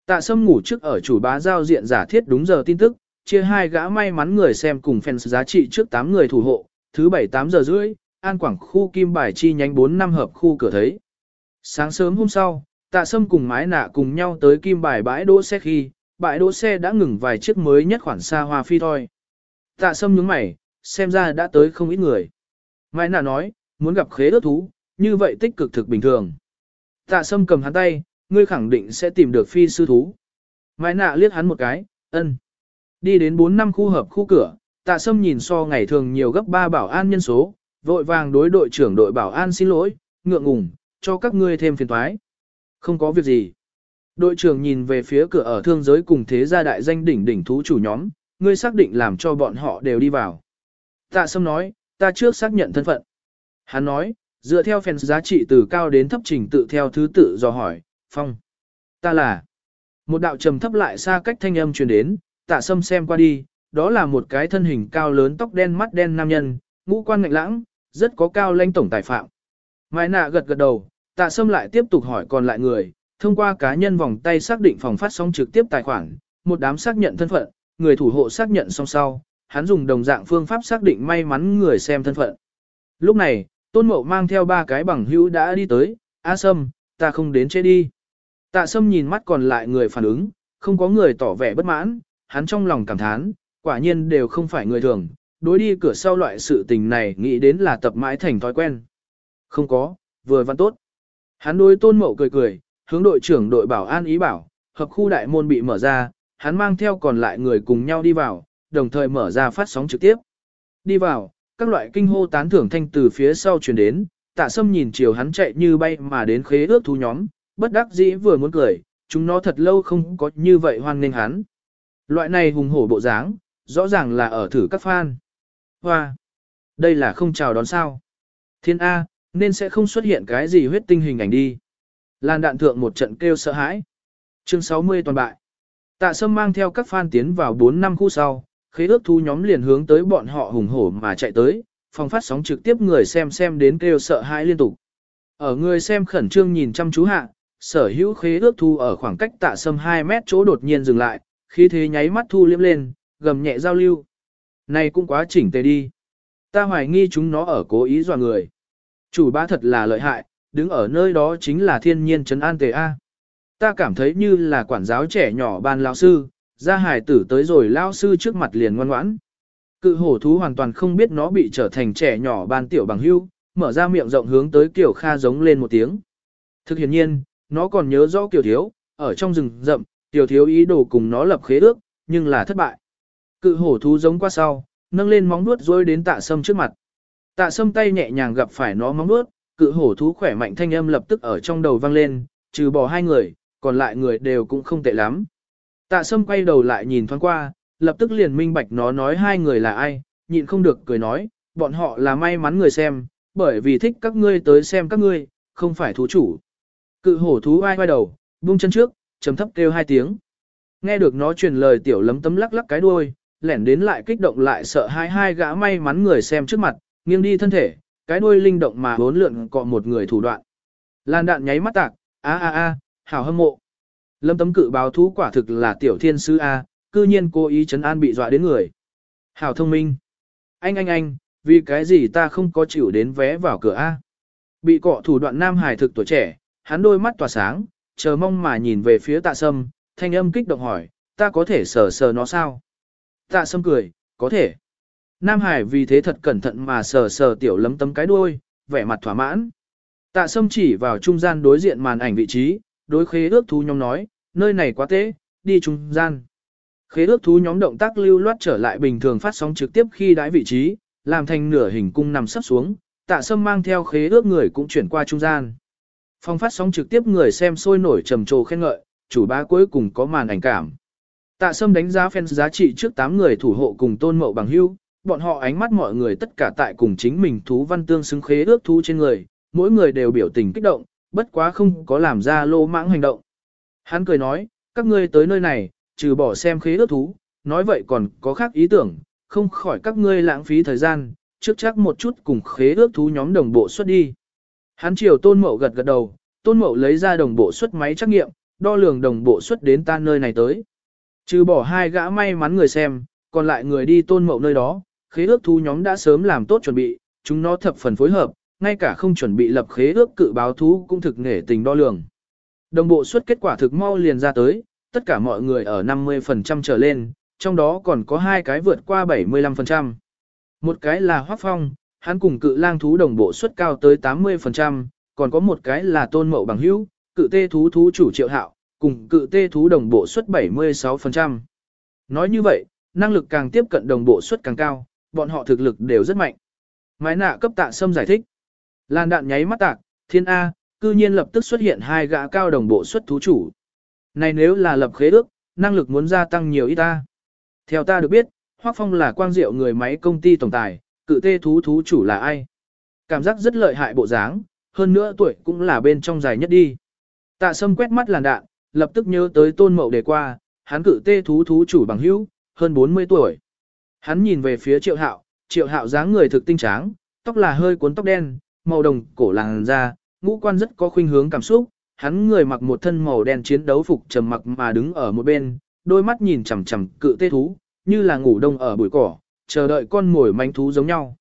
Tạ sâm ngủ trước ở chủ bá giao diện giả thiết đúng giờ tin tức, chia hai gã may mắn người xem cùng fans giá trị trước 8 người thủ hộ, thứ 7-8 giờ rưỡi, an quảng khu kim bài chi nhánh 4 năm hợp khu cửa thấy. Sáng sớm hôm sau, tạ sâm cùng mái nạ cùng nhau tới kim bài bãi đỗ xe khi, bãi đỗ xe đã ngừng vài chiếc mới nhất khoản xa hoa phi thôi. Tạ sâm nhướng mày, xem ra đã tới không ít người. Mái nạ nói, muốn gặp khế ước thú, như vậy tích cực thực bình thường. Tạ sâm cầm hắn tay, ngươi khẳng định sẽ tìm được phi sư thú. Mai nạ liếc hắn một cái, ân. Đi đến 4 năm khu hợp khu cửa, tạ sâm nhìn so ngày thường nhiều gấp 3 bảo an nhân số, vội vàng đối đội trưởng đội bảo an xin lỗi, ngượng ngùng, cho các ngươi thêm phiền toái. Không có việc gì. Đội trưởng nhìn về phía cửa ở thương giới cùng thế gia đại danh đỉnh đỉnh thú chủ nhóm, ngươi xác định làm cho bọn họ đều đi vào. Tạ Sâm nói, ta trước xác nhận thân phận. Hắn nói, dựa theo phèn giá trị từ cao đến thấp trình tự theo thứ tự do hỏi, phong. Ta là. Một đạo trầm thấp lại xa cách thanh âm truyền đến, tạ Sâm xem qua đi, đó là một cái thân hình cao lớn tóc đen mắt đen nam nhân, ngũ quan ngạnh lãng, rất có cao lãnh tổng tài phạm. Mai nạ gật gật đầu, tạ Sâm lại tiếp tục hỏi còn lại người, thông qua cá nhân vòng tay xác định phòng phát sóng trực tiếp tài khoản, một đám xác nhận thân phận, người thủ hộ xác nhận xong sau, hắn dùng đồng dạng phương pháp xác định may mắn người xem thân phận. Lúc này, Tôn Mậu mang theo ba cái bằng hữu đã đi tới, A Sâm, ta không đến chết đi. Tạ Sâm nhìn mắt còn lại người phản ứng, không có người tỏ vẻ bất mãn, hắn trong lòng cảm thán, quả nhiên đều không phải người thường, đối đi cửa sau loại sự tình này nghĩ đến là tập mãi thành thói quen. Không có, vừa văn tốt. Hắn đối Tôn Mậu cười cười, hướng đội trưởng đội bảo an ý bảo, hợp khu đại môn bị mở ra, hắn mang theo còn lại người cùng nhau đi vào, đồng thời mở ra phát sóng trực tiếp. Đi vào, các loại kinh hô tán thưởng thanh từ phía sau truyền đến, tạ sâm nhìn chiều hắn chạy như bay mà đến khế ước thú nhóm, bất đắc dĩ vừa muốn cười, chúng nó thật lâu không có như vậy hoan nghênh hắn. Loại này hùng hổ bộ dáng, rõ ràng là ở thử các fan. Hoa! Đây là không chào đón sao. Thiên A, nên sẽ không xuất hiện cái gì huyết tinh hình ảnh đi. Lan đạn thượng một trận kêu sợ hãi. Chương 60 toàn bại. Tạ Sâm mang theo các fan tiến vào 4 năm khu sau, khế ước thu nhóm liền hướng tới bọn họ hùng hổ mà chạy tới, phòng phát sóng trực tiếp người xem xem đến kêu sợ hãi liên tục. Ở người xem khẩn trương nhìn chăm chú hạ, sở hữu khế ước thu ở khoảng cách tạ sâm 2 mét chỗ đột nhiên dừng lại, khi thế nháy mắt thu liếm lên, gầm nhẹ giao lưu. Này cũng quá chỉnh tề đi. Ta hoài nghi chúng nó ở cố ý dọa người. Chủ bá thật là lợi hại, đứng ở nơi đó chính là thiên nhiên trấn an tề A. Ta cảm thấy như là quản giáo trẻ nhỏ ban lão sư, ra hài tử tới rồi lão sư trước mặt liền ngoan ngoãn. Cự hổ thú hoàn toàn không biết nó bị trở thành trẻ nhỏ ban tiểu bằng hưu, mở ra miệng rộng hướng tới Kiều Kha giống lên một tiếng. Thực hiện nhiên, nó còn nhớ rõ Kiều Thiếu, ở trong rừng rậm, Kiều Thiếu ý đồ cùng nó lập khế ước, nhưng là thất bại. Cự hổ thú giống qua sau, nâng lên móng nuốt rôi đến tạ sâm trước mặt. Tạ sâm tay nhẹ nhàng gặp phải nó móng vuốt, cự hổ thú khỏe mạnh thanh âm lập tức ở trong đầu vang lên, trừ bỏ hai người, còn lại người đều cũng không tệ lắm. Tạ sâm quay đầu lại nhìn thoáng qua, lập tức liền minh bạch nó nói hai người là ai, nhịn không được cười nói, bọn họ là may mắn người xem, bởi vì thích các ngươi tới xem các ngươi, không phải thú chủ. Cự hổ thú ai quay đầu, buông chân trước, chấm thấp kêu hai tiếng. Nghe được nó truyền lời tiểu lấm tấm lắc lắc cái đuôi, lẻn đến lại kích động lại sợ hai hai gã may mắn người xem trước mặt, nghiêng đi thân thể, cái đuôi linh động mà bốn lượn cọ một người thủ đoạn. Lan đạn nháy mắt tạc, a a a, hảo hâm mộ. Lâm tấm cự báo thú quả thực là tiểu thiên sư A, cư nhiên cố ý chấn an bị dọa đến người. Hảo thông minh. Anh anh anh, vì cái gì ta không có chịu đến vé vào cửa A. Bị cọ thủ đoạn nam hài thực tuổi trẻ, hắn đôi mắt tỏa sáng, chờ mong mà nhìn về phía tạ sâm, thanh âm kích động hỏi, ta có thể sờ sờ nó sao? Tạ sâm cười, có thể. Nam Hải vì thế thật cẩn thận mà sờ sờ tiểu lấm tấm cái đuôi, vẻ mặt thỏa mãn. Tạ sâm chỉ vào trung gian đối diện màn ảnh vị trí, đối khế ước thú nhóm nói, nơi này quá tế, đi trung gian. Khế ước thú nhóm động tác lưu loát trở lại bình thường phát sóng trực tiếp khi đãi vị trí, làm thành nửa hình cung nằm sắp xuống, tạ sâm mang theo khế ước người cũng chuyển qua trung gian. Phong phát sóng trực tiếp người xem sôi nổi trầm trồ khen ngợi, chủ bá cuối cùng có màn ảnh cảm. Tạ sâm đánh giá fans giá trị trước 8 người thủ hộ cùng tôn mậu bằng hưu, bọn họ ánh mắt mọi người tất cả tại cùng chính mình thú văn tương xứng khế ước thú trên người, mỗi người đều biểu tình kích động, bất quá không có làm ra lô mãng hành động. Hắn cười nói, các ngươi tới nơi này, trừ bỏ xem khế ước thú, nói vậy còn có khác ý tưởng, không khỏi các ngươi lãng phí thời gian, trước chắc một chút cùng khế ước thú nhóm đồng bộ xuất đi. Hắn chiều tôn mậu gật gật đầu, tôn mậu lấy ra đồng bộ xuất máy trắc nghiệm, đo lường đồng bộ xuất đến ta nơi này tới. Trừ bỏ hai gã may mắn người xem, còn lại người đi tôn mậu nơi đó, khế ước thú nhóm đã sớm làm tốt chuẩn bị, chúng nó thập phần phối hợp, ngay cả không chuẩn bị lập khế ước cự báo thú cũng thực nể tình đo lường. Đồng bộ suất kết quả thực mau liền ra tới, tất cả mọi người ở 50% trở lên, trong đó còn có hai cái vượt qua 75%. Một cái là Hoắc Phong, hắn cùng cự lang thú đồng bộ suất cao tới 80%, còn có một cái là tôn mậu bằng hữu, cự tê thú thú chủ triệu hạo, cùng cự tê thú đồng bộ suất 76%. Nói như vậy, năng lực càng tiếp cận đồng bộ suất càng cao, bọn họ thực lực đều rất mạnh. Mái nạ cấp tạ sâm giải thích. Lan đạn nháy mắt tạc, thiên A, cư nhiên lập tức xuất hiện hai gã cao đồng bộ xuất thú chủ. Này nếu là lập khế ước, năng lực muốn gia tăng nhiều ít ta. Theo ta được biết, Hoắc Phong là quang diệu người máy công ty tổng tài, cự tê thú thú chủ là ai? Cảm giác rất lợi hại bộ dáng, hơn nữa tuổi cũng là bên trong dài nhất đi. Tạ Sâm quét mắt làn đạn, lập tức nhớ tới tôn mậu đề qua, hắn cự tê thú thú chủ bằng hữu, hơn 40 tuổi. Hắn nhìn về phía triệu hạo, triệu hạo dáng người thực tinh tráng, tóc là hơi cuốn tóc đen, màu đồng cổ làn da, ngũ quan rất có khuynh hướng cảm xúc, hắn người mặc một thân màu đen chiến đấu phục trầm mặc mà đứng ở một bên, đôi mắt nhìn chằm chằm cự tê thú, như là ngủ đông ở bụi cỏ, chờ đợi con mồi manh thú giống nhau.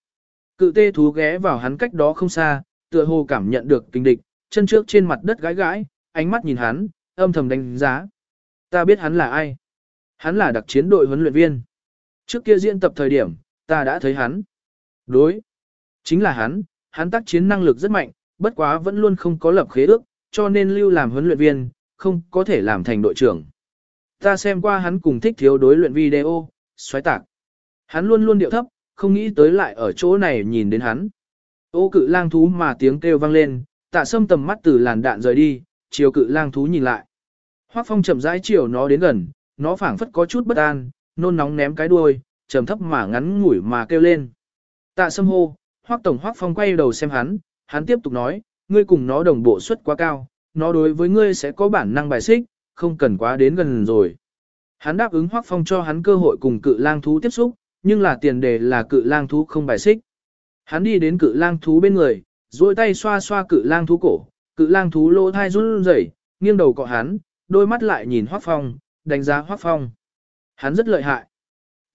Cự tê thú ghé vào hắn cách đó không xa, tựa hồ cảm nhận được kinh địch, chân trước trên mặt đất gãi gãi, ánh mắt nhìn hắn, âm thầm đánh giá. Ta biết hắn là ai. Hắn là đặc chiến đội huấn luyện viên. Trước kia diễn tập thời điểm, ta đã thấy hắn. Đối. Chính là hắn, hắn tác chiến năng lực rất mạnh, bất quá vẫn luôn không có lập khế ước, cho nên lưu làm huấn luyện viên, không có thể làm thành đội trưởng. Ta xem qua hắn cùng thích thiếu đối luyện video, xoáy tạc. Hắn luôn luôn điệu thấp, không nghĩ tới lại ở chỗ này nhìn đến hắn. Ô cự lang thú mà tiếng kêu vang lên, tạ sâm tầm mắt từ làn đạn rời đi, chiều cự lang thú nhìn lại. Hoác phong chậm rãi chiều nó đến gần, nó phảng phất có chút bất an, nôn nóng ném cái đuôi, trầm thấp mà ngắn ngủi mà kêu lên. Tạ sâm hô, hoác tổng hoác phong quay đầu xem hắn, hắn tiếp tục nói, ngươi cùng nó đồng bộ suất quá cao, nó đối với ngươi sẽ có bản năng bài xích, không cần quá đến gần rồi. Hắn đáp ứng hoác phong cho hắn cơ hội cùng cự lang thú tiếp xúc, nhưng là tiền đề là cự lang thú không bài xích. Hắn đi đến cự lang thú bên người, duỗi tay xoa xoa cự lang thú cổ, cự lang thú lỗ thai run rẩy, nghiêng đầu cọ hắn, đôi mắt lại nhìn Hoắc Phong, đánh giá Hoắc Phong. Hắn rất lợi hại.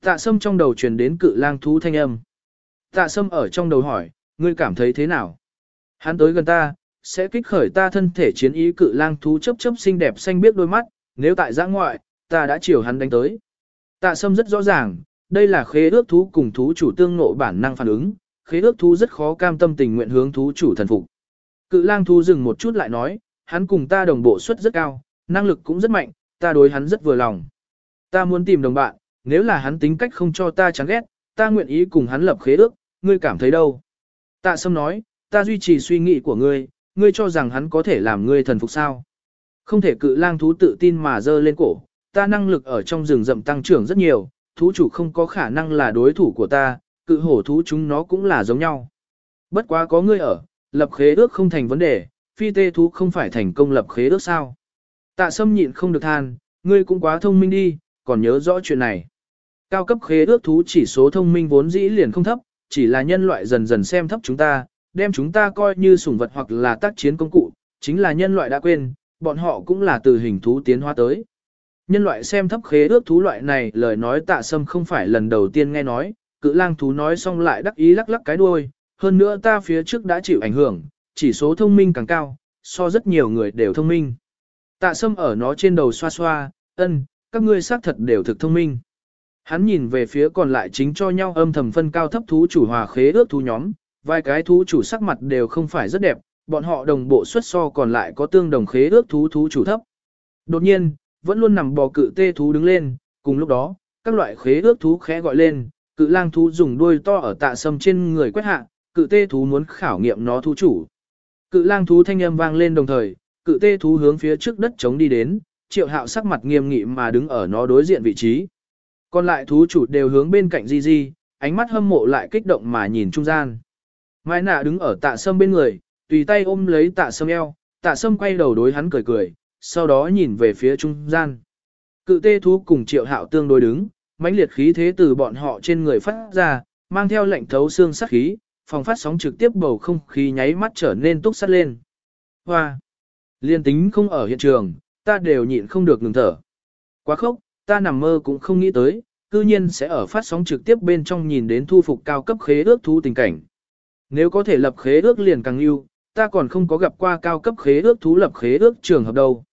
Tạ Sâm trong đầu truyền đến cự lang thú thanh âm. Tạ Sâm ở trong đầu hỏi, ngươi cảm thấy thế nào? Hắn tới gần ta, sẽ kích khởi ta thân thể chiến ý cự lang thú chớp chớp xinh đẹp xanh biết đôi mắt, nếu tại giã ngoại, ta đã chiều hắn đánh tới. Tạ Sâm rất rõ ràng, đây là khế ước thú cùng thú chủ tương ngộ bản năng phản ứng, khế ước thú rất khó cam tâm tình nguyện hướng thú chủ thần phục. Cự lang thú dừng một chút lại nói, hắn cùng ta đồng bộ suất rất cao, năng lực cũng rất mạnh, ta đối hắn rất vừa lòng. Ta muốn tìm đồng bạn, nếu là hắn tính cách không cho ta chán ghét, ta nguyện ý cùng hắn lập khế ước, ngươi cảm thấy đâu? Tạ Sâm nói, ta duy trì suy nghĩ của ngươi, ngươi cho rằng hắn có thể làm ngươi thần phục sao? Không thể cự lang thú tự tin mà dơ lên cổ, ta năng lực ở trong rừng rậm tăng trưởng rất nhiều, thú chủ không có khả năng là đối thủ của ta, cự hổ thú chúng nó cũng là giống nhau. Bất quá có ngươi ở, lập khế ước không thành vấn đề, phi tê thú không phải thành công lập khế ước sao. Tạ sâm nhịn không được than, ngươi cũng quá thông minh đi, còn nhớ rõ chuyện này. Cao cấp khế ước thú chỉ số thông minh vốn dĩ liền không thấp, chỉ là nhân loại dần dần xem thấp chúng ta, đem chúng ta coi như sủng vật hoặc là tác chiến công cụ, chính là nhân loại đã quên, bọn họ cũng là từ hình thú tiến hóa tới. Nhân loại xem thấp khế ước thú loại này lời nói tạ sâm không phải lần đầu tiên nghe nói, cự lang thú nói xong lại đắc ý lắc lắc cái đuôi, hơn nữa ta phía trước đã chịu ảnh hưởng, chỉ số thông minh càng cao, so rất nhiều người đều thông minh. Tạ sâm ở nó trên đầu xoa xoa, ân, các ngươi xác thật đều thực thông minh. Hắn nhìn về phía còn lại chính cho nhau âm thầm phân cao thấp thú chủ hòa khế ước thú nhóm, vài cái thú chủ sắc mặt đều không phải rất đẹp, bọn họ đồng bộ xuất so còn lại có tương đồng khế ước thú thú chủ thấp. Đột nhiên, vẫn luôn nằm bò cự tê thú đứng lên, cùng lúc đó, các loại khế ước thú khẽ gọi lên, cự lang thú dùng đuôi to ở tạ sâm trên người quét hạ, cự tê thú muốn khảo nghiệm nó thú chủ. Cự lang thú thanh âm vang lên đồng thời, cự tê thú hướng phía trước đất chống đi đến, triệu hạo sắc mặt nghiêm nghị mà đứng ở nó đối diện vị trí. Còn lại thú chủ đều hướng bên cạnh Di Di, ánh mắt hâm mộ lại kích động mà nhìn trung gian. Mai nạ đứng ở tạ sâm bên người, tùy tay ôm lấy tạ sâm eo, tạ sâm quay đầu đối hắn cười cười, sau đó nhìn về phía trung gian. Cự tê thú cùng triệu hạo tương đối đứng, mãnh liệt khí thế từ bọn họ trên người phát ra, mang theo lệnh thấu xương sắc khí, phòng phát sóng trực tiếp bầu không khí nháy mắt trở nên túc sắt lên. Hoa! Liên tính không ở hiện trường, ta đều nhịn không được ngừng thở. Quá khốc, ta nằm mơ cũng không nghĩ tới, cư nhiên sẽ ở phát sóng trực tiếp bên trong nhìn đến thu phục cao cấp khế ước thú tình cảnh. Nếu có thể lập khế ước liền càng ưu, ta còn không có gặp qua cao cấp khế ước thú lập khế ước trường hợp đâu.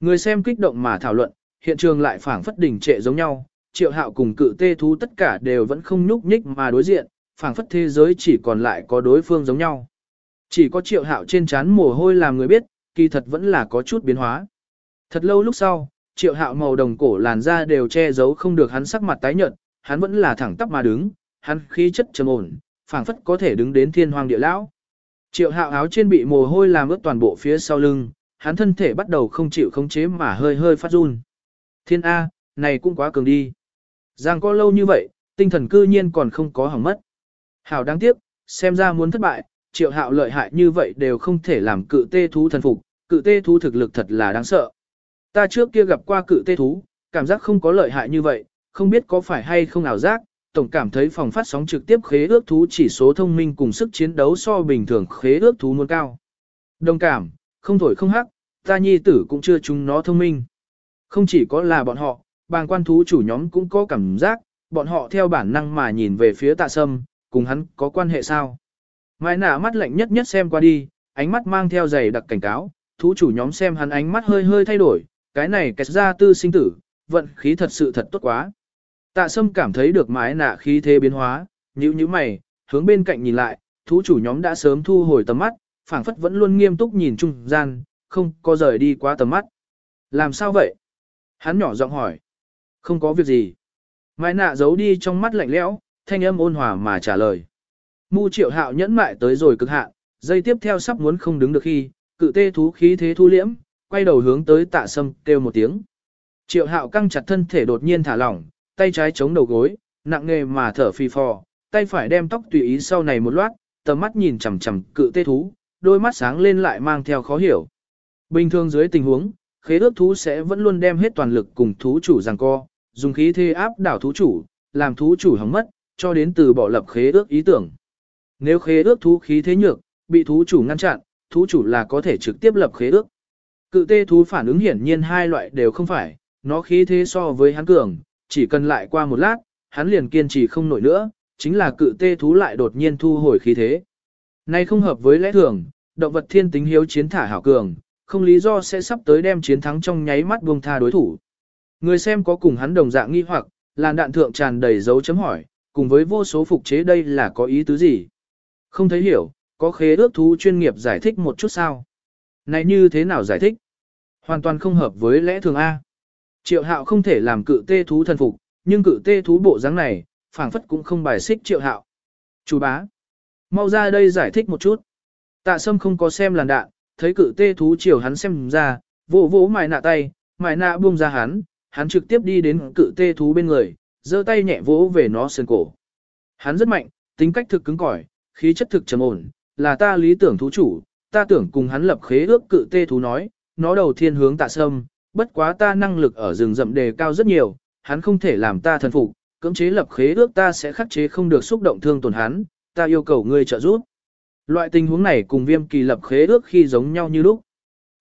Người xem kích động mà thảo luận, hiện trường lại phảng phất đỉnh trệ giống nhau, triệu hạo cùng cự tê thú tất cả đều vẫn không nhúc nhích mà đối diện, phảng phất thế giới chỉ còn lại có đối phương giống nhau. Chỉ có triệu hạo trên trán mồ hôi làm người biết, kỳ thật vẫn là có chút biến hóa. Thật lâu lúc sau, triệu hạo màu đồng cổ làn da đều che giấu không được hắn sắc mặt tái nhợt, hắn vẫn là thẳng tắp mà đứng, hắn khí chất trầm ổn, phảng phất có thể đứng đến thiên hoàng địa lão. Triệu hạo áo trên bị mồ hôi làm ướt toàn bộ phía sau lưng, hắn thân thể bắt đầu không chịu khống chế mà hơi hơi phát run. Thiên A, này cũng quá cường đi. Giang có lâu như vậy, tinh thần cư nhiên còn không có hỏng mất. Hảo đáng tiếc, xem ra muốn thất bại, triệu hạo lợi hại như vậy đều không thể làm cự tê thú thần phục, cự tê thú thực lực thật là đáng sợ. Ta trước kia gặp qua cự tê thú, cảm giác không có lợi hại như vậy, không biết có phải hay không ảo giác, tổng cảm thấy phòng phát sóng trực tiếp khế ước thú chỉ số thông minh cùng sức chiến đấu so bình thường khế ước thú muốn cao. Đồng cảm, không thổi không hắc, ta nhi tử cũng chưa chúng nó thông minh. Không chỉ có là bọn họ, bàng quan thú chủ nhóm cũng có cảm giác, bọn họ theo bản năng mà nhìn về phía tạ sâm, cùng hắn có quan hệ sao. Mai nả mắt lạnh nhất nhất xem qua đi, ánh mắt mang theo giày đặc cảnh cáo, thú chủ nhóm xem hắn ánh mắt hơi hơi thay đổi, cái này kẹt ra tư sinh tử, vận khí thật sự thật tốt quá. Tạ sâm cảm thấy được mái nạ khí thế biến hóa, nhíu nhíu mày, hướng bên cạnh nhìn lại, thú chủ nhóm đã sớm thu hồi tầm mắt, phảng phất vẫn luôn nghiêm túc nhìn trung gian, không có rời đi quá tầm mắt. Làm sao vậy? Hắn nhỏ giọng hỏi. Không có việc gì. Mái nạ giấu đi trong mắt lạnh lẽo, thanh âm ôn hòa mà trả lời. Mu triệu hạo nhẫn mại tới rồi cực hạn, dây tiếp theo sắp muốn không đứng được khi, cự tê thú khí thế thu liễm, quay đầu hướng tới tạ sâm kêu một tiếng. Triệu hạo căng chặt thân thể đột nhiên thả lỏng, tay trái chống đầu gối, nặng nghề mà thở phì phò, tay phải đem tóc tùy ý sau này một loát, tầm mắt nhìn chằm chằm cự tê thú, đôi mắt sáng lên lại mang theo khó hiểu. Bình thường dưới tình huống, khế ước thú sẽ vẫn luôn đem hết toàn lực cùng thú chủ giằng co, dùng khí thế áp đảo thú chủ, làm thú chủ hỏng mất, cho đến từ bỏ lập khế ước ý tưởng. Nếu khế ước thú khí thế nhược, bị thú chủ ngăn chặn, thú chủ là có thể trực tiếp lập khế ước. Cự tê thú phản ứng hiển nhiên hai loại đều không phải, nó khí thế so với hắn cường, chỉ cần lại qua một lát, hắn liền kiên trì không nổi nữa, chính là cự tê thú lại đột nhiên thu hồi khí thế. Này không hợp với lẽ thường, động vật thiên tính hiếu chiến thả hảo cường, không lý do sẽ sắp tới đem chiến thắng trong nháy mắt buông tha đối thủ. Người xem có cùng hắn đồng dạng nghi hoặc, làn đạn thượng tràn đầy dấu chấm hỏi, cùng với vô số phục chế đây là có ý tứ gì? Không thấy hiểu, có khế ước thú chuyên nghiệp giải thích một chút sao? Này như thế nào giải thích? Hoàn toàn không hợp với lẽ thường A. Triệu hạo không thể làm cự tê thú thần phục, nhưng cự tê thú bộ dáng này, phảng phất cũng không bài xích triệu hạo. Chú bá. Mau ra đây giải thích một chút. Tạ sâm không có xem làn đạn, thấy cự tê thú chiều hắn xem ra, vỗ vỗ mài nạ tay, mài nạ buông ra hắn, hắn trực tiếp đi đến cự tê thú bên người, giơ tay nhẹ vỗ về nó sườn cổ. Hắn rất mạnh, tính cách thực cứng cỏi, khí chất thực trầm ổn, là ta lý tưởng thú chủ, ta tưởng cùng hắn lập khế ước cự tê thú nói, nó đầu thiên hướng tạ sâm, bất quá ta năng lực ở rừng rậm đề cao rất nhiều, hắn không thể làm ta thần phục, cưỡng chế lập khế ước ta sẽ khắc chế không được xúc động thương tổn hắn, ta yêu cầu ngươi trợ giúp. Loại tình huống này cùng viêm kỳ lập khế ước khi giống nhau như lúc.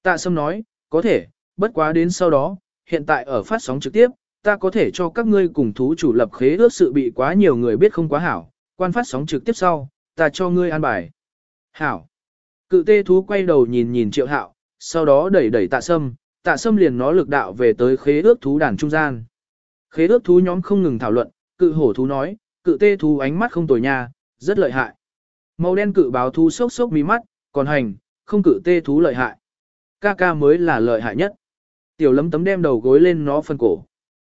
Tạ sâm nói, có thể, bất quá đến sau đó, hiện tại ở phát sóng trực tiếp, ta có thể cho các ngươi cùng thú chủ lập khế ước sự bị quá nhiều người biết không quá hảo, quan phát sóng trực tiếp sau, ta cho ngươi an bài. Hảo. Cự tê thú quay đầu nhìn nhìn triệu hạo, sau đó đẩy đẩy tạ sâm, tạ sâm liền nó lực đạo về tới khế ước thú đàn trung gian. Khế ước thú nhóm không ngừng thảo luận, cự hổ thú nói, cự tê thú ánh mắt không tồi nha, rất lợi hại. Màu đen cự báo thú sốc sốc mí mắt, còn hành, không cự tê thú lợi hại. Ca ca mới là lợi hại nhất. Tiểu lấm tấm đem đầu gối lên nó phân cổ.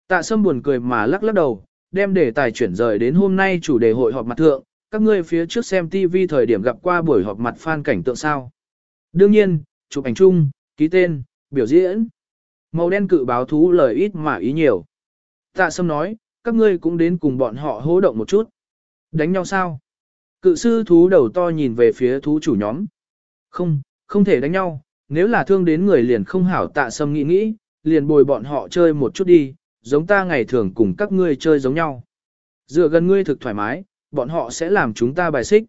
Tạ sâm buồn cười mà lắc lắc đầu, đem đề tài chuyển rời đến hôm nay chủ đề hội họp mặt thượng, các ngươi phía trước xem TV thời điểm gặp qua buổi họp mặt fan cảnh tượng sao. Đương nhiên, chụp ảnh chung, ký tên, biểu diễn. Màu đen cự báo thú lời ít mà ý nhiều. Tạ sâm nói, các ngươi cũng đến cùng bọn họ hỗ động một chút. Đánh nhau sao? Cự sư thú đầu to nhìn về phía thú chủ nhóm. Không, không thể đánh nhau, nếu là thương đến người liền không hảo tạ sâm nghĩ nghĩ, liền bồi bọn họ chơi một chút đi, giống ta ngày thường cùng các ngươi chơi giống nhau. Dựa gần ngươi thực thoải mái, bọn họ sẽ làm chúng ta bài xích.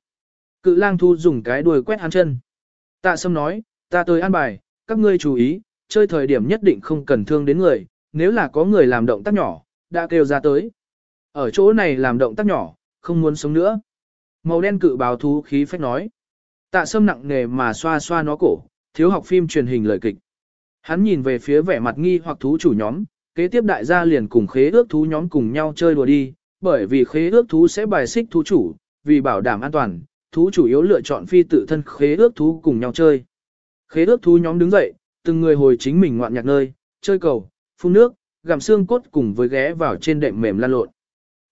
Cự lang thu dùng cái đuôi quét hắn chân. Tạ sâm nói, ta tới an bài, các ngươi chú ý, chơi thời điểm nhất định không cần thương đến người, nếu là có người làm động tác nhỏ, đã kêu ra tới. Ở chỗ này làm động tác nhỏ, không muốn sống nữa. Màu đen cự báo thú khí phách nói. Tạ sâm nặng nề mà xoa xoa nó cổ, thiếu học phim truyền hình lời kịch. Hắn nhìn về phía vẻ mặt nghi hoặc thú chủ nhóm, kế tiếp đại gia liền cùng khế ước thú nhóm cùng nhau chơi đùa đi, bởi vì khế ước thú sẽ bài xích thú chủ, vì bảo đảm an toàn, thú chủ yếu lựa chọn phi tự thân khế ước thú cùng nhau chơi. Khế ước thú nhóm đứng dậy, từng người hồi chính mình ngoạn nhạc nơi, chơi cầu, phun nước, gặm xương cốt cùng với ghé vào trên đệm mềm lan lộn.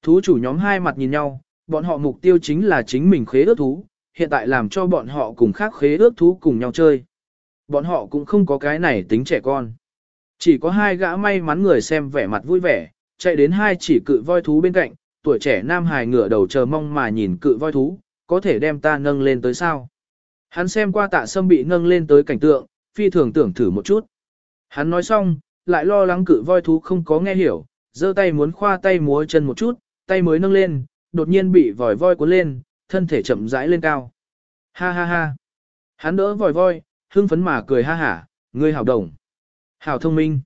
Thú chủ nhóm hai mặt nhìn nhau, bọn họ mục tiêu chính là chính mình khế ước thú, hiện tại làm cho bọn họ cùng khác khế ước thú cùng nhau chơi. Bọn họ cũng không có cái này tính trẻ con. Chỉ có hai gã may mắn người xem vẻ mặt vui vẻ, chạy đến hai chỉ cự voi thú bên cạnh, tuổi trẻ nam hài ngửa đầu chờ mong mà nhìn cự voi thú, có thể đem ta nâng lên tới sao. Hắn xem qua tạ sâm bị nâng lên tới cảnh tượng, phi thường tưởng thử một chút. Hắn nói xong, lại lo lắng cự voi thú không có nghe hiểu, giơ tay muốn khoa tay múa chân một chút, tay mới nâng lên, đột nhiên bị vòi voi cuốn lên, thân thể chậm rãi lên cao. Ha ha ha. Hắn đỡ vòi voi, hưng phấn mà cười ha hả, ngươi hảo đồng. Hảo thông minh.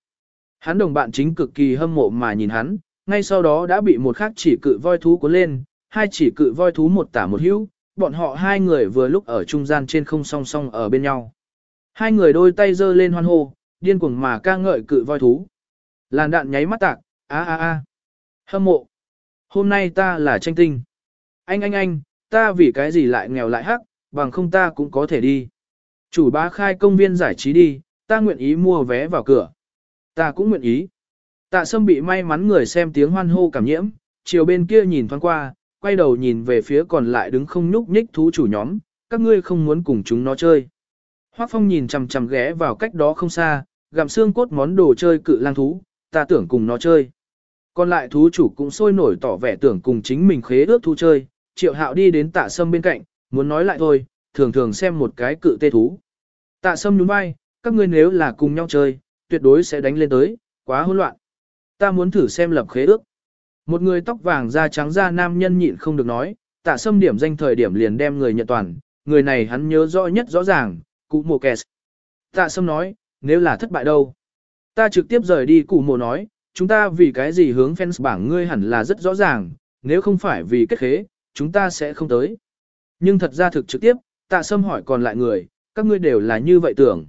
Hắn đồng bạn chính cực kỳ hâm mộ mà nhìn hắn, ngay sau đó đã bị một khác chỉ cự voi thú cuốn lên, hai chỉ cự voi thú một tả một hữu, bọn họ hai người vừa lúc ở trung gian trên không song song ở bên nhau. Hai người đôi tay giơ lên hoan hô, điên cuồng mà ca ngợi cự voi thú. Làn đạn nháy mắt tạc, a a a. Hâm mộ. Hôm nay ta là tranh tinh. Anh anh anh, ta vì cái gì lại nghèo lại hắc, bằng không ta cũng có thể đi. Chủ bá khai công viên giải trí đi, ta nguyện ý mua vé vào cửa. Ta cũng nguyện ý. Tạ sâm bị may mắn người xem tiếng hoan hô cảm nhiễm, chiều bên kia nhìn thoáng qua, quay đầu nhìn về phía còn lại đứng không nhúc nhích thú chủ nhóm, các ngươi không muốn cùng chúng nó chơi. Hoác phong nhìn chằm chằm ghé vào cách đó không xa, gặm xương cốt món đồ chơi cự lang thú, ta tưởng cùng nó chơi. Còn lại thú chủ cũng sôi nổi tỏ vẻ tưởng cùng chính mình khế ước thú chơi, triệu hạo đi đến tạ sâm bên cạnh, muốn nói lại thôi, thường thường xem một cái cự tê thú. Tạ sâm nhún vai, các ngươi nếu là cùng nhau chơi, tuyệt đối sẽ đánh lên tới, quá hỗn loạn. Ta muốn thử xem lập khế ước. Một người tóc vàng da trắng da nam nhân nhịn không được nói, tạ sâm điểm danh thời điểm liền đem người nhận toàn, người này hắn nhớ rõ nhất rõ ràng, cụ mồ kẹt. Tạ sâm nói, nếu là thất bại đâu? Ta trực tiếp rời đi cụ mồ nói, chúng ta vì cái gì hướng fans bảng ngươi hẳn là rất rõ ràng, nếu không phải vì kết khế, chúng ta sẽ không tới. Nhưng thật ra thực trực tiếp, tạ sâm hỏi còn lại người, các ngươi đều là như vậy tưởng.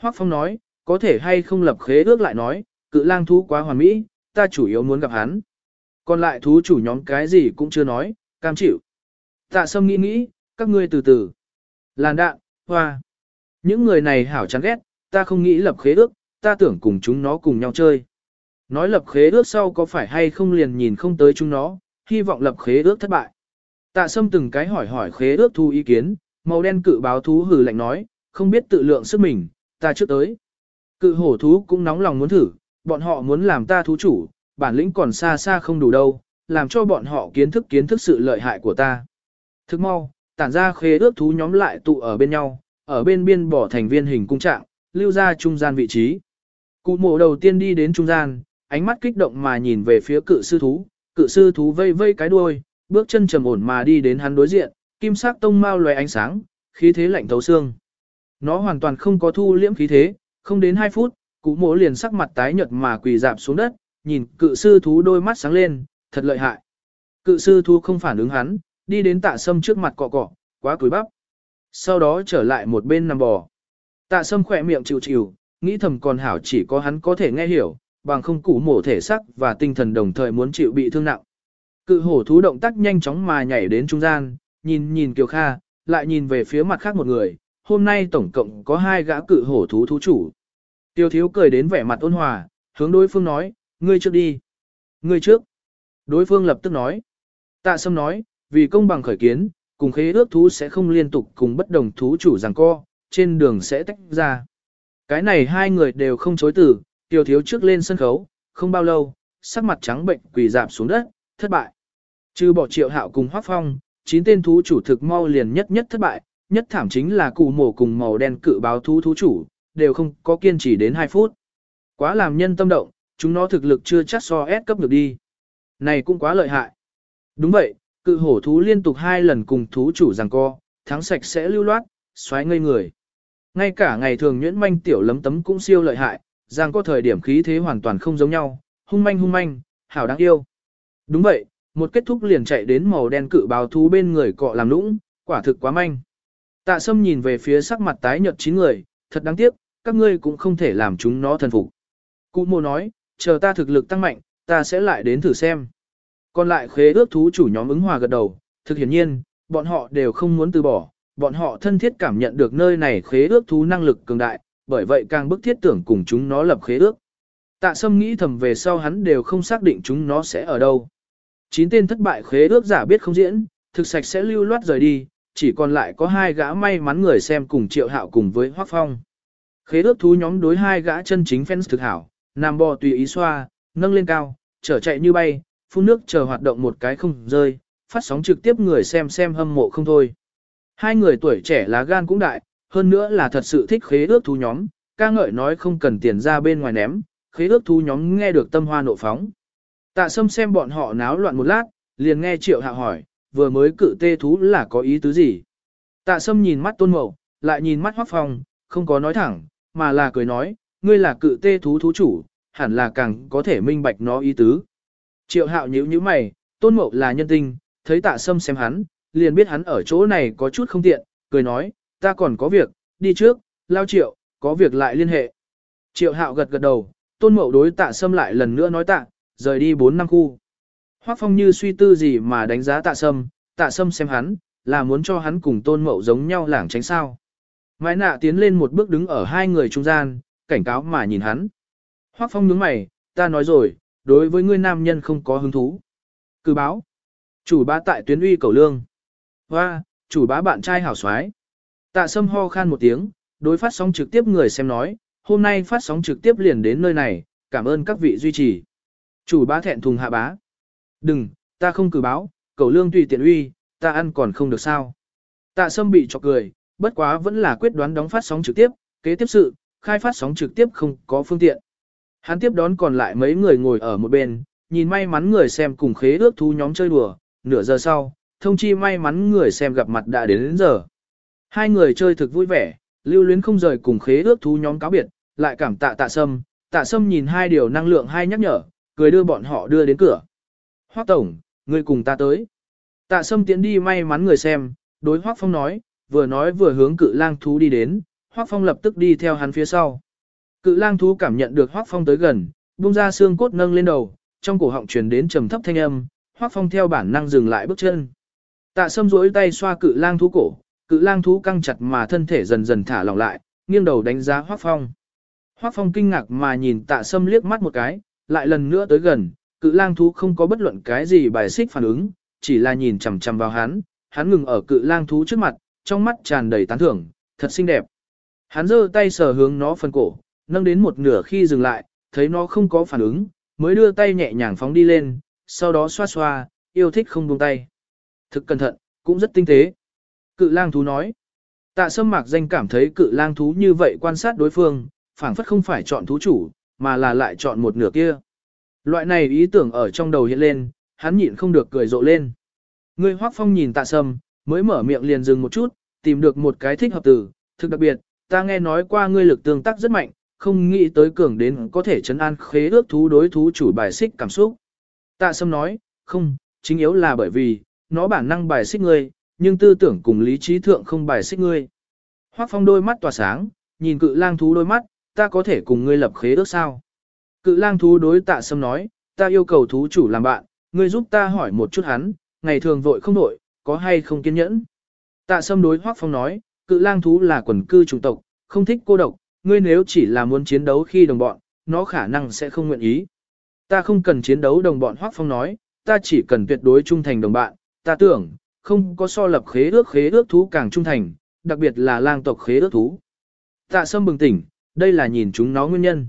Hoác Phong nói, có thể hay không lập khế ước lại nói, cự lang thú quá hoàn mỹ, ta chủ yếu muốn gặp hắn. Còn lại thú chủ nhóm cái gì cũng chưa nói, cam chịu. Tạ sâm nghĩ nghĩ, các ngươi từ từ. Làn đạn, hoa. Những người này hảo chán ghét, ta không nghĩ lập khế ước, ta tưởng cùng chúng nó cùng nhau chơi. Nói lập khế ước sau có phải hay không liền nhìn không tới chúng nó, hy vọng lập khế ước thất bại. Tạ sâm từng cái hỏi hỏi khế ước thu ý kiến, màu đen cự báo thú hừ lạnh nói, không biết tự lượng sức mình, ta trước tới. Cự hổ thú cũng nóng lòng muốn thử, bọn họ muốn làm ta thú chủ, bản lĩnh còn xa xa không đủ đâu, làm cho bọn họ kiến thức kiến thức sự lợi hại của ta. Thức mau, tản ra khế ước thú nhóm lại tụ ở bên nhau, ở bên biên bỏ thành viên hình cung trạng, lưu ra trung gian vị trí. Cụ mộ đầu tiên đi đến trung gian, ánh mắt kích động mà nhìn về phía cự sư thú, cự sư thú vây vây cái đuôi, bước chân trầm ổn mà đi đến hắn đối diện, kim sắc tông mau loé ánh sáng, khí thế lạnh thấu xương. Nó hoàn toàn không có thu liễm khí thế, không đến 2 phút, cụ mộ liền sắc mặt tái nhợt mà quỳ dạp xuống đất, nhìn cự sư thú đôi mắt sáng lên, thật lợi hại. Cự sư thú không phản ứng hắn, đi đến tạ sâm trước mặt cọ cọ, quá cúi bắp. Sau đó trở lại một bên nằm bò. Tạ sâm khỏe miệng chịu chịu, nghĩ thầm còn hảo chỉ có hắn có thể nghe hiểu, bằng không củ mổ thể sắc và tinh thần đồng thời muốn chịu bị thương nặng. Cự hổ thú động tác nhanh chóng mà nhảy đến trung gian, nhìn nhìn Kiều Kha, lại nhìn về phía mặt khác một người, hôm nay tổng cộng có hai gã cự hổ thú thú chủ. Tiêu thiếu cười đến vẻ mặt ôn hòa, hướng đối phương nói, ngươi trước đi. Ngươi trước. Đối phương lập tức nói. Tạ sâm nói, vì công bằng khởi kiến, cùng khế ước thú sẽ không liên tục cùng bất đồng thú chủ giằng co, trên đường sẽ tách ra. Cái này hai người đều không chối từ, tiêu thiếu trước lên sân khấu, không bao lâu, sắc mặt trắng bệnh quỳ dạp xuống đất, thất bại. Trừ bỏ triệu hạo cùng hoác phong, chín tên thú chủ thực mau liền nhất nhất thất bại, nhất thảm chính là cụ mổ cùng màu đen cự báo thú thú chủ, đều không có kiên trì đến 2 phút. Quá làm nhân tâm động, chúng nó thực lực chưa chắc so S cấp được đi. Này cũng quá lợi hại. Đúng vậy, cự hổ thú liên tục hai lần cùng thú chủ giằng co, thắng sạch sẽ lưu loát, xoáy ngây người. Ngay cả ngày thường nhuyễn manh tiểu lấm tấm cũng siêu lợi hại, giang có thời điểm khí thế hoàn toàn không giống nhau, hung manh hung manh, hảo đáng yêu. Đúng vậy, một kết thúc liền chạy đến màu đen cự báo thú bên người cọ làm lũng, quả thực quá manh. Tạ sâm nhìn về phía sắc mặt tái nhợt chín người, thật đáng tiếc, các ngươi cũng không thể làm chúng nó thần phục. Cụ mô nói, chờ ta thực lực tăng mạnh, ta sẽ lại đến thử xem. Còn lại khế ước thú chủ nhóm ứng hòa gật đầu, thực hiển nhiên, bọn họ đều không muốn từ bỏ, bọn họ thân thiết cảm nhận được nơi này khế ước thú năng lực cường đại, bởi vậy càng bức thiết tưởng cùng chúng nó lập khế ước. Tạ sâm nghĩ thầm về sau hắn đều không xác định chúng nó sẽ ở đâu. Chín tên thất bại khế ước giả biết không diễn, thực sạch sẽ lưu loát rời đi, chỉ còn lại có hai gã may mắn người xem cùng triệu hạo cùng với Hoác Phong. Khế ước thú nhóm đối hai gã chân chính fans thực hảo, nam bò tùy ý xoa, nâng lên cao, trở chạy như bay, phun nước chờ hoạt động một cái không rơi, phát sóng trực tiếp người xem xem hâm mộ không thôi. Hai người tuổi trẻ lá gan cũng đại, hơn nữa là thật sự thích khế ước thú nhóm, ca ngợi nói không cần tiền ra bên ngoài ném, khế ước thú nhóm nghe được tâm hoa nộ phóng. Tạ sâm xem bọn họ náo loạn một lát, liền nghe triệu hạ hỏi, vừa mới cự tê thú là có ý tứ gì. Tạ sâm nhìn mắt tôn mậu, lại nhìn mắt hoác phong, không có nói thẳng, mà là cười nói, ngươi là cự tê thú thú chủ, hẳn là càng có thể minh bạch nó ý tứ. Triệu hạo nhíu nhíu mày, tôn mậu là nhân tinh, thấy tạ sâm xem hắn, liền biết hắn ở chỗ này có chút không tiện, cười nói, ta còn có việc, đi trước, lao triệu, có việc lại liên hệ. Triệu hạo gật gật đầu, tôn mậu đối tạ sâm lại lần nữa nói tạ, rời đi 4 năm khu. Hoác phong như suy tư gì mà đánh giá tạ sâm, tạ sâm xem hắn, là muốn cho hắn cùng tôn mậu giống nhau lảng tránh sao. Mai nạ tiến lên một bước đứng ở hai người trung gian, cảnh cáo mà nhìn hắn. Hoác phong nhướng mày, ta nói rồi, đối với ngươi nam nhân không có hứng thú. Cử báo. Chủ bá tại tuyến uy cầu lương. Hoa, chủ bá bạn trai hảo soái. Tạ sâm ho khan một tiếng, đối phát sóng trực tiếp người xem nói, hôm nay phát sóng trực tiếp liền đến nơi này, cảm ơn các vị duy trì. Chủ bá thẹn thùng hạ bá. Đừng, ta không cử báo, cầu lương tùy tiện uy, ta ăn còn không được sao. Tạ sâm bị chọc cười, bất quá vẫn là quyết đoán đóng phát sóng trực tiếp, kế tiếp sự, khai phát sóng trực tiếp không có phương tiện. Hắn tiếp đón còn lại mấy người ngồi ở một bên, nhìn may mắn người xem cùng khế ước thú nhóm chơi đùa, nửa giờ sau, thông chi may mắn người xem gặp mặt đã đến, đến giờ. Hai người chơi thực vui vẻ, lưu luyến không rời cùng khế ước thú nhóm cáo biệt, lại cảm tạ tạ sâm, tạ sâm nhìn hai điều năng lượng hai nhắc nhở, cười đưa bọn họ đưa đến cửa. Hoác tổng, người cùng ta tới. Tạ sâm tiến đi may mắn người xem, đối Hoác Phong nói, vừa nói vừa hướng cự lang thú đi đến, Hoắc Phong lập tức đi theo hắn phía sau. Cự lang thú cảm nhận được Hoắc Phong tới gần, buông ra xương cốt nâng lên đầu, trong cổ họng truyền đến trầm thấp thanh âm, Hoắc Phong theo bản năng dừng lại bước chân. Tạ Sâm duỗi tay xoa cự lang thú cổ, cự lang thú căng chặt mà thân thể dần dần thả lỏng lại, nghiêng đầu đánh giá Hoắc Phong. Hoắc Phong kinh ngạc mà nhìn Tạ Sâm liếc mắt một cái, lại lần nữa tới gần, cự lang thú không có bất luận cái gì bài xích phản ứng, chỉ là nhìn chằm chằm vào hắn, hắn ngừng ở cự lang thú trước mặt, trong mắt tràn đầy tán thưởng, thật xinh đẹp. Hắn giơ tay sờ hướng nó phần cổ, nâng đến một nửa khi dừng lại, thấy nó không có phản ứng, mới đưa tay nhẹ nhàng phóng đi lên, sau đó xoa xoa, yêu thích không buông tay. Thực cẩn thận, cũng rất tinh tế. Cự lang thú nói. Tạ sâm mạc danh cảm thấy cự lang thú như vậy quan sát đối phương, phảng phất không phải chọn thú chủ, mà là lại chọn một nửa kia. Loại này ý tưởng ở trong đầu hiện lên, hắn nhịn không được cười rộ lên. Người hoác phong nhìn tạ sâm, mới mở miệng liền dừng một chút, tìm được một cái thích hợp từ, thực đặc biệt, ta nghe nói qua ngươi lực tương tác rất mạnh, không nghĩ tới cường đến có thể chấn an khế ước thú đối thú chủ bài xích cảm xúc. Tạ sâm nói, không, chính yếu là bởi vì, nó bản năng bài xích ngươi, nhưng tư tưởng cùng lý trí thượng không bài xích ngươi. Hoác phong đôi mắt tỏa sáng, nhìn cự lang thú đôi mắt, ta có thể cùng ngươi lập khế ước sao? Cự lang thú đối tạ sâm nói, ta yêu cầu thú chủ làm bạn, ngươi giúp ta hỏi một chút hắn, ngày thường vội không vội, có hay không kiên nhẫn. Tạ sâm đối hoác phong nói, cự lang thú là quần cư chủng tộc, không thích cô độc, ngươi nếu chỉ là muốn chiến đấu khi đồng bọn, nó khả năng sẽ không nguyện ý. Ta không cần chiến đấu đồng bọn hoác phong nói, ta chỉ cần tuyệt đối trung thành đồng bạn, ta tưởng, không có so lập khế ước khế ước thú càng trung thành, đặc biệt là lang tộc khế ước thú. Tạ sâm bừng tỉnh, đây là nhìn chúng nó nguyên nhân.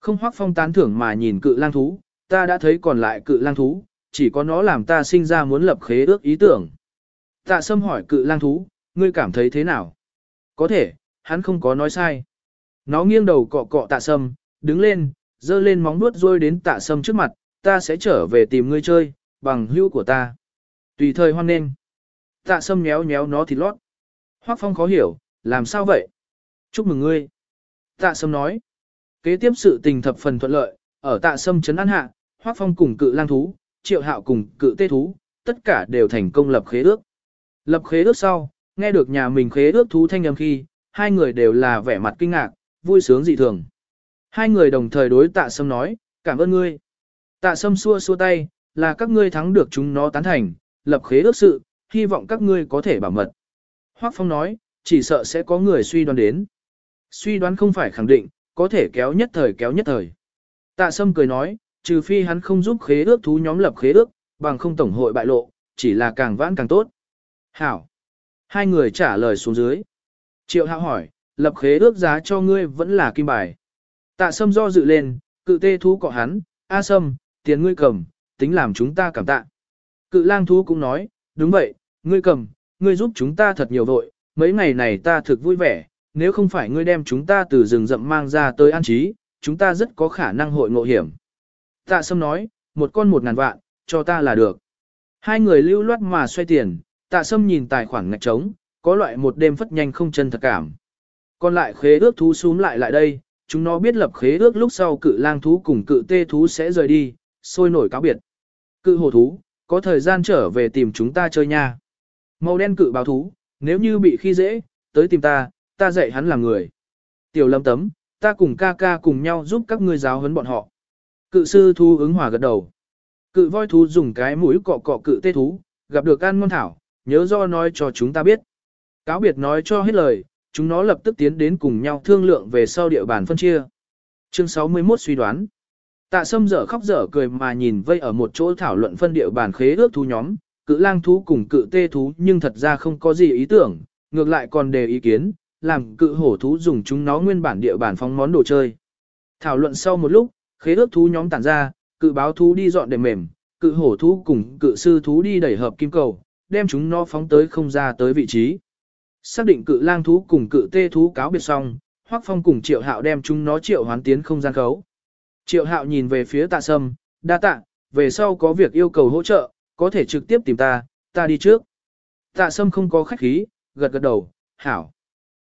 Không hoác phong tán thưởng mà nhìn cự lang thú, ta đã thấy còn lại cự lang thú, chỉ có nó làm ta sinh ra muốn lập khế ước ý tưởng. Tạ sâm hỏi cự lang thú, ngươi cảm thấy thế nào? Có thể, hắn không có nói sai. Nó nghiêng đầu cọ cọ tạ sâm, đứng lên, dơ lên móng vuốt rôi đến tạ sâm trước mặt, ta sẽ trở về tìm ngươi chơi, bằng hữu của ta. Tùy thời hoan nghênh. Tạ sâm nhéo nhéo nó thịt lót. Hoác phong khó hiểu, làm sao vậy? Chúc mừng ngươi. Tạ sâm nói. Kế tiếp sự tình thập phần thuận lợi, ở tạ sâm chấn an hạ, Hoác phong cùng cự lang thú, triệu hạo cùng cự tê thú, tất cả đều thành công lập khế ước. Lập khế ước sau, nghe được nhà mình khế ước thú thanh âm khi, hai người đều là vẻ mặt kinh ngạc, vui sướng dị thường. Hai người đồng thời đối tạ sâm nói, cảm ơn ngươi. Tạ sâm xua xua tay, là các ngươi thắng được chúng nó tán thành, lập khế ước sự, hy vọng các ngươi có thể bảo mật. Hoác Phong nói, chỉ sợ sẽ có người suy đoán đến. Suy đoán không phải khẳng định, có thể kéo nhất thời kéo nhất thời. Tạ Sâm cười nói, trừ phi hắn không giúp khế ước thú nhóm lập khế ước, bằng không tổng hội bại lộ, chỉ là càng vãn càng tốt. Hảo. Hai người trả lời xuống dưới. Triệu Hạo hỏi, lập khế ước giá cho ngươi vẫn là kim bài. Tạ Sâm do dự lên, cự tê thú cọ hắn, A Sâm, tiền ngươi cầm, tính làm chúng ta cảm tạ. Cự lang thú cũng nói, đúng vậy, ngươi cầm, ngươi giúp chúng ta thật nhiều vội, mấy ngày này ta thực vui vẻ, nếu không phải ngươi đem chúng ta từ rừng rậm mang ra tới an trí, chúng ta rất có khả năng hội ngộ hiểm. Tạ Sâm nói, một con một ngàn vạn, cho ta là được. Hai người lưu loát mà xoay tiền, tạ Sâm nhìn tài khoản ngạch trống, có loại một đêm phất nhanh không chân thật cảm. Còn lại khế ước thú xuống lại lại đây, chúng nó biết lập khế ước lúc sau cự lang thú cùng cự tê thú sẽ rời đi, sôi nổi cáo biệt. Cự hồ thú, có thời gian trở về tìm chúng ta chơi nha. Màu đen cự báo thú, nếu như bị khi dễ, tới tìm ta, ta dạy hắn làm người. Tiểu lâm tấm, ta cùng ca ca cùng nhau giúp các ngươi giáo huấn bọn họ. Cự sư thú ứng hòa gật đầu. Cự voi thú dùng cái mũi cọ cọ cự tê thú, gặp được ăn ngon thảo, nhớ do nói cho chúng ta biết. Cáo biệt nói cho hết lời, chúng nó lập tức tiến đến cùng nhau thương lượng về sau địa bàn phân chia. Chương 61 suy đoán. Tạ Sâm dở khóc dở cười mà nhìn vây ở một chỗ thảo luận phân địa bàn khế ước thú nhóm, cự lang thú cùng cự tê thú nhưng thật ra không có gì ý tưởng, ngược lại còn đề ý kiến, làm cự hổ thú dùng chúng nó nguyên bản địa bàn phóng món đồ chơi. Thảo luận sau một lúc, khế ước thú nhóm tản ra, cự báo thú đi dọn đệm mềm, cự hổ thú cùng cự sư thú đi đẩy hợp kim cầu, đem chúng nó phóng tới không ra tới vị trí. Xác định cự lang thú cùng cự tê thú cáo biệt xong, Hoắc Phong cùng Triệu Hạo đem chúng nó triệu hoán tiến không gian khấu. Triệu Hạo nhìn về phía Tạ Sâm, đa tạ, về sau có việc yêu cầu hỗ trợ, có thể trực tiếp tìm ta, ta đi trước. Tạ Sâm không có khách khí, gật gật đầu, hảo.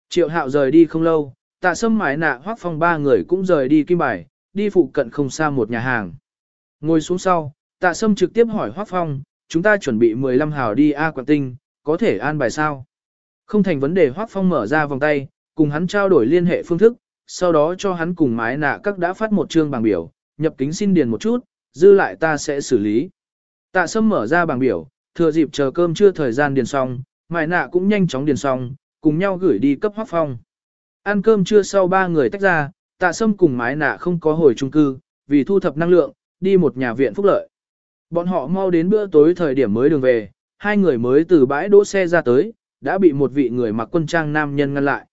Triệu Hạo rời đi không lâu, Tạ Sâm mái nạ Hoắc Phong ba người cũng rời đi kim bài, đi phụ cận không xa một nhà hàng. Ngồi xuống sau, Tạ Sâm trực tiếp hỏi Hoắc Phong, chúng ta chuẩn bị 15 hào đi A Quảng Tinh, có thể an bài sao? Không thành vấn đề Hoắc Phong mở ra vòng tay, cùng hắn trao đổi liên hệ phương thức, sau đó cho hắn cùng mái nạ các đã phát một chương bảng biểu, nhập kính xin điền một chút, dư lại ta sẽ xử lý. Tạ Sâm mở ra bảng biểu, thừa dịp chờ cơm chưa thời gian điền xong, mái nạ cũng nhanh chóng điền xong, cùng nhau gửi đi cấp Hoắc Phong. Ăn cơm trưa sau ba người tách ra, Tạ Sâm cùng mái nạ không có hồi trung cư, vì thu thập năng lượng, đi một nhà viện phúc lợi. Bọn họ mau đến bữa tối thời điểm mới đường về, hai người mới từ bãi đỗ xe ra tới, đã bị một vị người mặc quân trang nam nhân ngăn lại.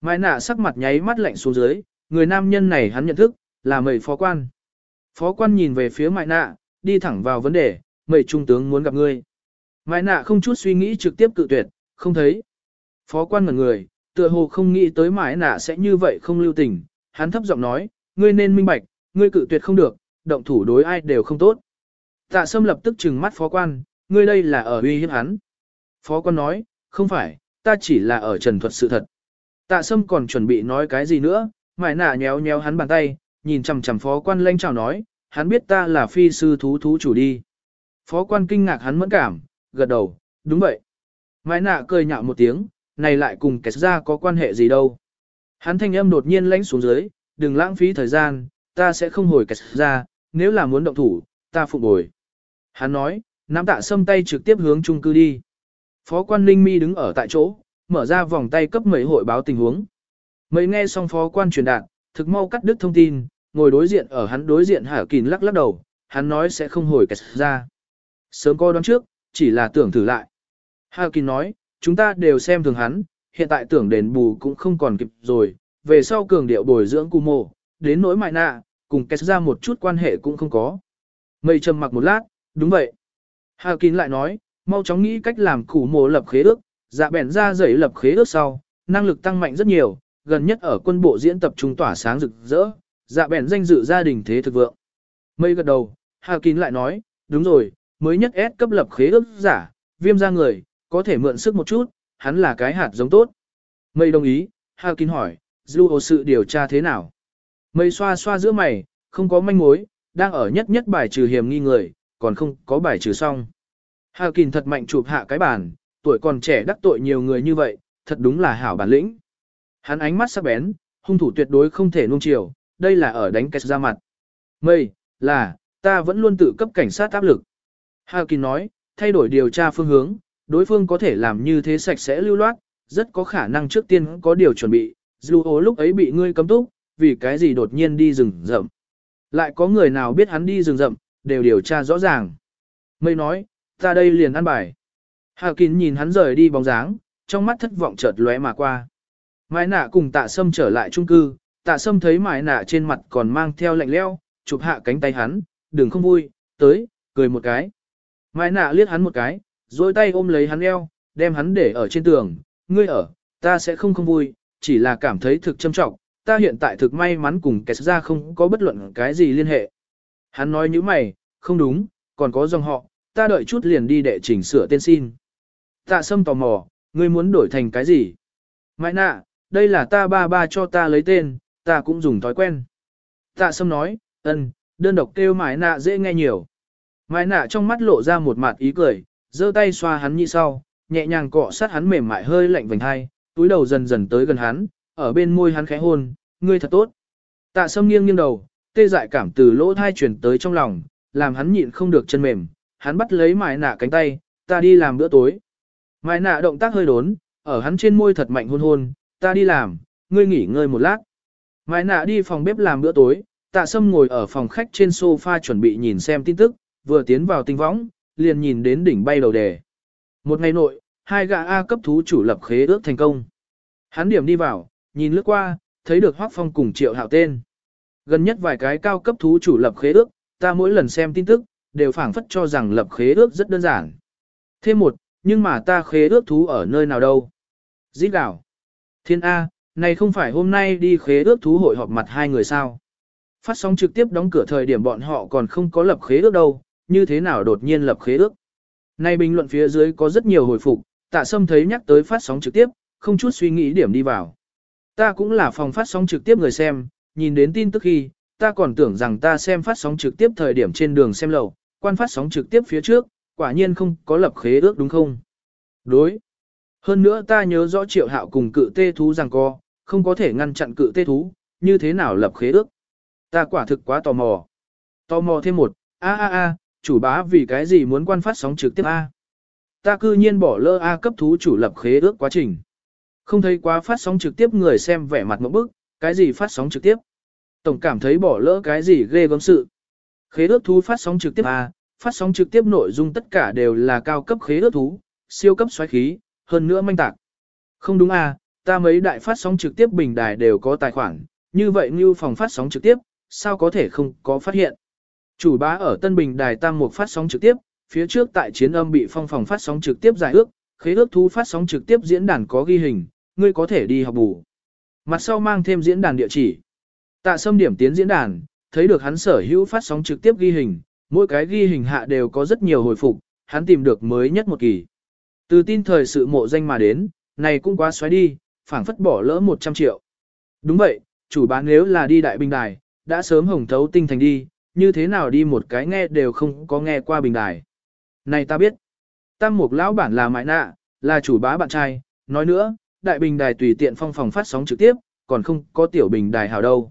Mai nạ sắc mặt nháy mắt lạnh xuống dưới, người nam nhân này hắn nhận thức, là mầy phó quan. Phó quan nhìn về phía mai nạ, đi thẳng vào vấn đề, mầy trung tướng muốn gặp ngươi. Mai nạ không chút suy nghĩ trực tiếp cự tuyệt, không thấy. Phó quan ngẩn người, tựa hồ không nghĩ tới mai nạ sẽ như vậy không lưu tình, hắn thấp giọng nói, ngươi nên minh bạch, ngươi cự tuyệt không được, động thủ đối ai đều không tốt. Tạ sâm lập tức trừng mắt phó quan, ngươi đây là ở uy hiếp hắn. Phó quan nói, không phải, ta chỉ là ở trần thuật sự thật. Tạ sâm còn chuẩn bị nói cái gì nữa, mải nạ nhéo nhéo hắn bàn tay, nhìn chằm chằm phó quan lanh chào nói, hắn biết ta là phi sư thú thú chủ đi. Phó quan kinh ngạc hắn mẫn cảm, gật đầu, đúng vậy. Mãi nạ cười nhạo một tiếng, này lại cùng kẹt ra có quan hệ gì đâu. Hắn thanh âm đột nhiên lãnh xuống dưới, đừng lãng phí thời gian, ta sẽ không hồi kẹt ra, nếu là muốn động thủ, ta phục bồi. Hắn nói, nắm tạ sâm tay trực tiếp hướng trung cư đi. Phó quan Linh Mi đứng ở tại chỗ, mở ra vòng tay cấp mấy hội báo tình huống. Mấy nghe xong phó quan truyền đạt, thực mau cắt đứt thông tin, ngồi đối diện ở hắn đối diện Hà kín lắc lắc đầu, hắn nói sẽ không hồi kẹt ra. Sớm coi đoán trước, chỉ là tưởng thử lại. Hà kín nói, chúng ta đều xem thường hắn, hiện tại tưởng đền bù cũng không còn kịp rồi, về sau cường điệu bồi dưỡng cù mộ, đến nỗi mại nạ, cùng kẹt ra một chút quan hệ cũng không có. Mây trầm mặc một lát, đúng vậy. Hà Kín lại nói, mau chóng nghĩ cách làm củ mồ lập khế ước, dạ bèn ra dậy lập khế ước sau, năng lực tăng mạnh rất nhiều, gần nhất ở quân bộ diễn tập trung tỏa sáng rực rỡ, dạ bèn danh dự gia đình thế thực vượng. Mây gật đầu, Hà Kín lại nói, đúng rồi, mới nhất S cấp lập khế ước giả, viêm ra người, có thể mượn sức một chút, hắn là cái hạt giống tốt. Mây đồng ý, Hà Kín hỏi, dư hồ sự điều tra thế nào? Mây xoa xoa giữa mày, không có manh mối, đang ở nhất nhất bài trừ hiểm nghi người, còn không có bài trừ xong. Hà Kình thật mạnh chụp hạ cái bàn, tuổi còn trẻ đắc tội nhiều người như vậy, thật đúng là hảo bản lĩnh. Hắn ánh mắt sắc bén, hung thủ tuyệt đối không thể nuông chiều, đây là ở đánh kẹt ra mặt. Mây, là, ta vẫn luôn tự cấp cảnh sát áp lực. Hà Kình nói, thay đổi điều tra phương hướng, đối phương có thể làm như thế sạch sẽ lưu loát, rất có khả năng trước tiên có điều chuẩn bị, dù ố lúc ấy bị ngươi cấm túc, vì cái gì đột nhiên đi rừng rậm. Lại có người nào biết hắn đi rừng rậm, đều điều tra rõ ràng. Mây nói, ta đây liền ăn bài. Hà Kín nhìn hắn rời đi bóng dáng, trong mắt thất vọng chợt lóe mà qua. Mai nạ cùng tạ sâm trở lại trung cư, tạ sâm thấy mai nạ trên mặt còn mang theo lạnh leo, chụp hạ cánh tay hắn, đừng không vui, tới, cười một cái. Mai nạ liếc hắn một cái, dối tay ôm lấy hắn eo, đem hắn để ở trên tường, ngươi ở, ta sẽ không không vui, chỉ là cảm thấy thực châm trọng, ta hiện tại thực may mắn cùng kẻ ra không có bất luận cái gì liên hệ. Hắn nói như mày, không đúng, còn có dòng họ, ta đợi chút liền đi đệ chỉnh sửa tên xin. Tạ sâm tò mò, ngươi muốn đổi thành cái gì? Mai nạ, đây là ta ba ba cho ta lấy tên, ta cũng dùng thói quen. Tạ sâm nói, ân, đơn độc kêu mãi nạ dễ nghe nhiều. Mãi nạ trong mắt lộ ra một mặt ý cười, giơ tay xoa hắn như sau, nhẹ nhàng cọ sát hắn mềm mại hơi lạnh vành hai, túi đầu dần dần tới gần hắn, ở bên môi hắn khẽ hôn, ngươi thật tốt. Tạ sâm nghiêng nghiêng đầu, tê dại cảm từ lỗ thai chuyển tới trong lòng, làm hắn nhịn không được chân mềm, hắn bắt lấy mại nạ cánh tay, ta đi làm bữa tối. Mại nạ động tác hơi đốn, ở hắn trên môi thật mạnh hôn hôn, ta đi làm, ngươi nghỉ ngơi một lát. Mại nạ đi phòng bếp làm bữa tối, tạ sâm ngồi ở phòng khách trên sofa chuẩn bị nhìn xem tin tức, vừa tiến vào tinh võng, liền nhìn đến đỉnh bay đầu đề. Một ngày nội, hai gã A cấp thú chủ lập khế ước thành công. Hắn điểm đi vào, nhìn lướt qua, thấy được Hoắc Phong cùng Triệu Hạo tên. Gần nhất vài cái cao cấp thú chủ lập khế ước, ta mỗi lần xem tin tức, đều phảng phất cho rằng lập khế ước rất đơn giản. Thêm một, nhưng mà ta khế ước thú ở nơi nào đâu? Dít đảo. Thiên A, này không phải hôm nay đi khế ước thú hội họp mặt hai người sao? Phát sóng trực tiếp đóng cửa thời điểm bọn họ còn không có lập khế ước đâu, như thế nào đột nhiên lập khế ước? Nay bình luận phía dưới có rất nhiều hồi phục, tạ sâm thấy nhắc tới phát sóng trực tiếp, không chút suy nghĩ điểm đi vào. Ta cũng là phòng phát sóng trực tiếp người xem, nhìn đến tin tức khi, ta còn tưởng rằng ta xem phát sóng trực tiếp thời điểm trên đường xem lầu, quan phát sóng trực tiếp phía trước, quả nhiên không có lập khế ước đúng không? Đối. Hơn nữa ta nhớ rõ triệu hạo cùng cự tê thú rằng co, không có thể ngăn chặn cự tê thú, như thế nào lập khế ước? Ta quả thực quá tò mò. Tò mò thêm một, a a a, chủ bá vì cái gì muốn quan phát sóng trực tiếp a? Ta cư nhiên bỏ lơ a cấp thú chủ lập khế ước quá trình. Không thấy quá phát sóng trực tiếp người xem vẻ mặt một bức, cái gì phát sóng trực tiếp. Tổng cảm thấy bỏ lỡ cái gì ghê gớm sự. Khế ước thú phát sóng trực tiếp à, phát sóng trực tiếp nội dung tất cả đều là cao cấp khế ước thú, siêu cấp xoáy khí, hơn nữa manh tạc. Không đúng à, ta mấy đại phát sóng trực tiếp bình đài đều có tài khoản, như vậy như phòng phát sóng trực tiếp, sao có thể không có phát hiện. Chủ bá ở Tân Bình đài tam mục phát sóng trực tiếp, phía trước tại chiến âm bị phong phòng phát sóng trực tiếp giải ước, khế ước thú phát sóng trực tiếp diễn đàn có ghi hình, ngươi có thể đi học bù. Mặt sau mang thêm diễn đàn địa chỉ. Tạ Sâm điểm tiến diễn đàn, thấy được hắn sở hữu phát sóng trực tiếp ghi hình, mỗi cái ghi hình hạ đều có rất nhiều hồi phục, hắn tìm được mới nhất một kỳ. Từ tin thời sự mộ danh mà đến, này cũng quá xoáy đi, phảng phất bỏ lỡ 100 triệu. Đúng vậy, chủ bán nếu là đi đại bình đài, đã sớm hồng thấu tinh thành đi, như thế nào đi một cái nghe đều không có nghe qua bình đài. Này ta biết, tam mục lão bản là mại nạ, là chủ bá bạn trai, nói nữa, đại bình đài tùy tiện phong phòng phát sóng trực tiếp, còn không có tiểu bình đài hào đâu.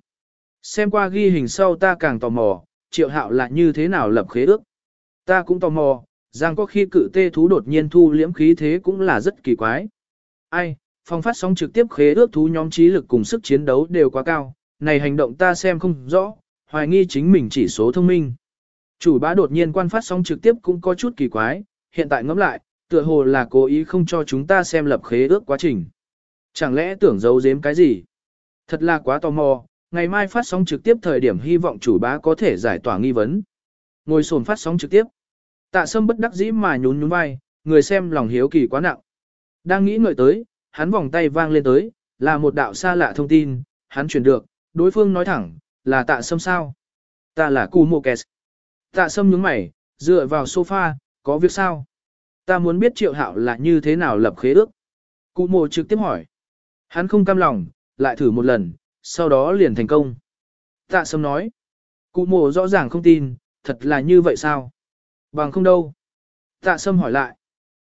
Xem qua ghi hình sau ta càng tò mò, triệu hạo là như thế nào lập khế ước. Ta cũng tò mò, rằng có khi cự tê thú đột nhiên thu liễm khí thế cũng là rất kỳ quái. Ai, phong phát sóng trực tiếp khế ước thú nhóm trí lực cùng sức chiến đấu đều quá cao, này hành động ta xem không rõ, hoài nghi chính mình chỉ số thông minh. Chủ bá đột nhiên quan phát sóng trực tiếp cũng có chút kỳ quái, hiện tại ngẫm lại, tựa hồ là cố ý không cho chúng ta xem lập khế ước quá trình. Chẳng lẽ tưởng giấu giếm cái gì? Thật là quá tò mò, ngày mai phát sóng trực tiếp thời điểm hy vọng chủ bá có thể giải tỏa nghi vấn. Ngồi sồn phát sóng trực tiếp. Tạ sâm bất đắc dĩ mà nhún nhún vai, người xem lòng hiếu kỳ quá nặng. Đang nghĩ ngợi tới, hắn vòng tay vang lên tới, là một đạo xa lạ thông tin, hắn chuyển được, đối phương nói thẳng, là tạ sâm sao? Ta là Cù Mộ Kẹt. Tạ sâm nhướng mày, dựa vào sofa, có việc sao? Ta muốn biết triệu hạo là như thế nào lập khế ước. Cụ mộ trực tiếp hỏi. Hắn không cam lòng, lại thử một lần, sau đó liền thành công. Tạ sâm nói. Cụ mộ rõ ràng không tin, thật là như vậy sao? Bằng không đâu. Tạ sâm hỏi lại.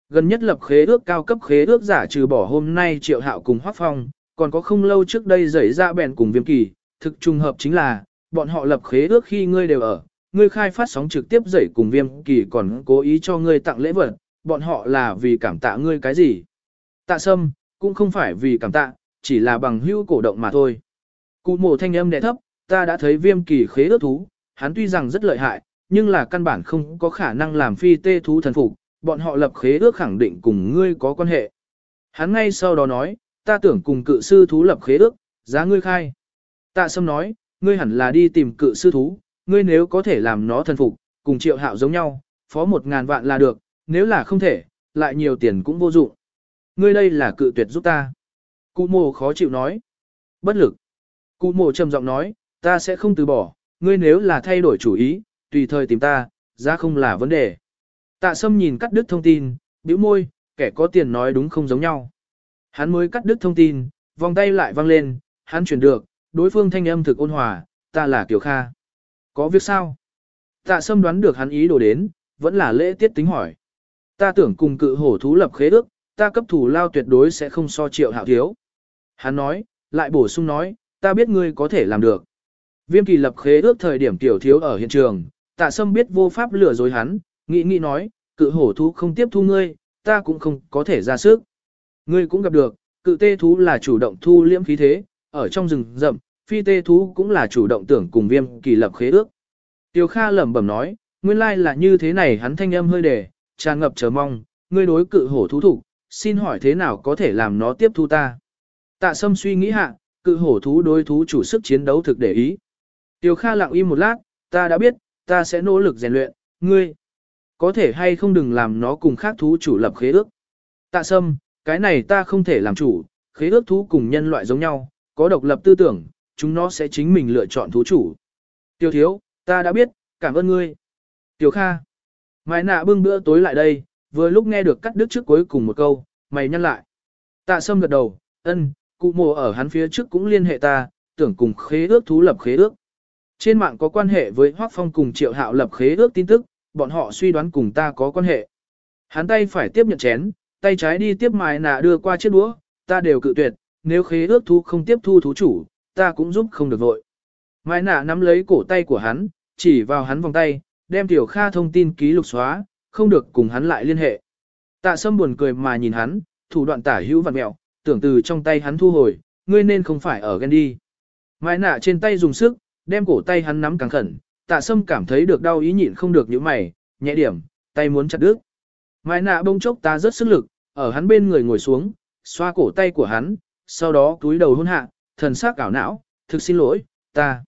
Gần nhất lập khế ước cao cấp khế ước giả trừ bỏ hôm nay triệu hạo cùng hoác phong, còn có không lâu trước đây rảy ra dạ bèn cùng viêm kỳ, thực trùng hợp chính là, bọn họ lập khế ước khi ngươi đều ở, ngươi khai phát sóng trực tiếp dậy cùng viêm kỳ còn cố ý cho ngươi tặng lễ vật, bọn họ là vì cảm tạ ngươi cái gì. Tạ sâm, cũng không phải vì cảm tạ, chỉ là bằng hữu cổ động mà thôi. Cụ mộ thanh âm đẻ thấp, ta đã thấy viêm kỳ khế ước thú, hắn tuy rằng rất lợi hại, nhưng là căn bản không có khả năng làm phi tê thú thần phục, bọn họ lập khế ước khẳng định cùng ngươi có quan hệ. Hắn ngay sau đó nói, ta tưởng cùng cự sư thú lập khế ước, giá ngươi khai. Tạ sâm nói, ngươi hẳn là đi tìm cự sư thú, ngươi nếu có thể làm nó thần phục, cùng triệu hạo giống nhau, phó một ngàn vạn là được, nếu là không thể, lại nhiều tiền cũng vô dụng. Ngươi đây là cự tuyệt giúp ta. Cụ mồ khó chịu nói. Bất lực. Cụ mồ trầm giọng nói, ta sẽ không từ bỏ, ngươi nếu là thay đổi chủ ý, tùy thời tìm ta, ra không là vấn đề. Tạ sâm nhìn cắt đứt thông tin, bĩu môi, kẻ có tiền nói đúng không giống nhau. Hắn mới cắt đứt thông tin, vòng tay lại văng lên, hắn chuyển được, đối phương thanh âm thực ôn hòa, ta là Kiều Kha. Có việc sao? Tạ sâm đoán được hắn ý đồ đến, vẫn là lễ tiết tính hỏi. Ta tưởng cùng cự hổ thú lập khế ước, ta cấp thủ lao tuyệt đối sẽ không so triệu hạo thiếu. Hắn nói, lại bổ sung nói, ta biết ngươi có thể làm được. Viêm kỳ lập khế ước thời điểm tiểu thiếu ở hiện trường, tạ sâm biết vô pháp lừa dối hắn, nghĩ nghĩ nói, cự hổ thú không tiếp thu ngươi, ta cũng không có thể ra sức. Ngươi cũng gặp được, cự tê thú là chủ động thu liễm khí thế, ở trong rừng rậm, phi tê thú cũng là chủ động tưởng cùng viêm kỳ lập khế ước. Tiêu Kha lẩm bẩm nói, nguyên lai là như thế này hắn thanh âm hơi đề, tràn ngập chờ mong, ngươi đối cự hổ thú thủ, xin hỏi thế nào có thể làm nó tiếp thu ta. Tạ sâm suy nghĩ hạ, cự hổ thú đối thú chủ sức chiến đấu thực để ý. Tiêu Kha lặng im một lát, ta đã biết, ta sẽ nỗ lực rèn luyện, ngươi. Có thể hay không đừng làm nó cùng khác thú chủ lập khế ước. Tạ sâm, cái này ta không thể làm chủ, khế ước thú cùng nhân loại giống nhau, có độc lập tư tưởng, chúng nó sẽ chính mình lựa chọn thú chủ. Tiêu thiếu, ta đã biết, cảm ơn ngươi. Tiêu Kha. Mai nạ bưng bữa tối lại đây, vừa lúc nghe được cắt đứt trước cuối cùng một câu, mày nhăn lại. Tạ sâm gật đầu, ân, cụ mồ ở hắn phía trước cũng liên hệ ta, tưởng cùng khế ước thú lập khế ước. Trên mạng có quan hệ với Hoác Phong cùng Triệu Hạo lập khế ước tin tức, bọn họ suy đoán cùng ta có quan hệ. Hắn tay phải tiếp nhận chén, tay trái đi tiếp mài nạ đưa qua chiếc đũa, ta đều cự tuyệt, nếu khế ước thú không tiếp thu thú chủ, ta cũng giúp không được vội. Mài nạ nắm lấy cổ tay của hắn, chỉ vào hắn vòng tay, đem tiểu kha thông tin ký lục xóa, không được cùng hắn lại liên hệ. Tạ sâm buồn cười mà nhìn hắn, thủ đoạn tả hữu vặn mẹo, tưởng từ trong tay hắn thu hồi, ngươi nên không phải ở ghen đi. Mai nạ trên tay dùng sức, đem cổ tay hắn nắm càng khẩn, tạ sâm cảm thấy được đau ý nhịn không được những mày, nhẹ điểm, tay muốn chặt đứt. Mai nạ bông chốc ta rất sức lực, ở hắn bên người ngồi xuống, xoa cổ tay của hắn, sau đó túi đầu hôn hạ, thần sắc ảo não, thực xin lỗi, ta.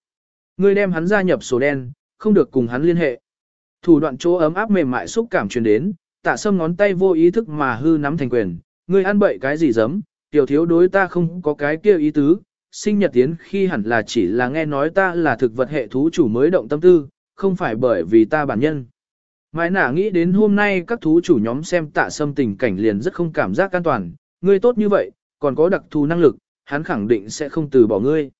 Ngươi đem hắn gia nhập sổ đen, không được cùng hắn liên hệ. Thủ đoạn chỗ ấm áp mềm mại xúc cảm truyền đến, tạ sâm ngón tay vô ý thức mà hư nắm thành quyền, ngươi ăn bậy cái gì dấm, tiểu thiếu đối ta không có cái kia ý tứ, sinh nhật tiến khi hẳn là chỉ là nghe nói ta là thực vật hệ thú chủ mới động tâm tư, không phải bởi vì ta bản nhân. Mãi nả nghĩ đến hôm nay các thú chủ nhóm xem tạ sâm tình cảnh liền rất không cảm giác an toàn, ngươi tốt như vậy, còn có đặc thù năng lực, hắn khẳng định sẽ không từ bỏ ngươi.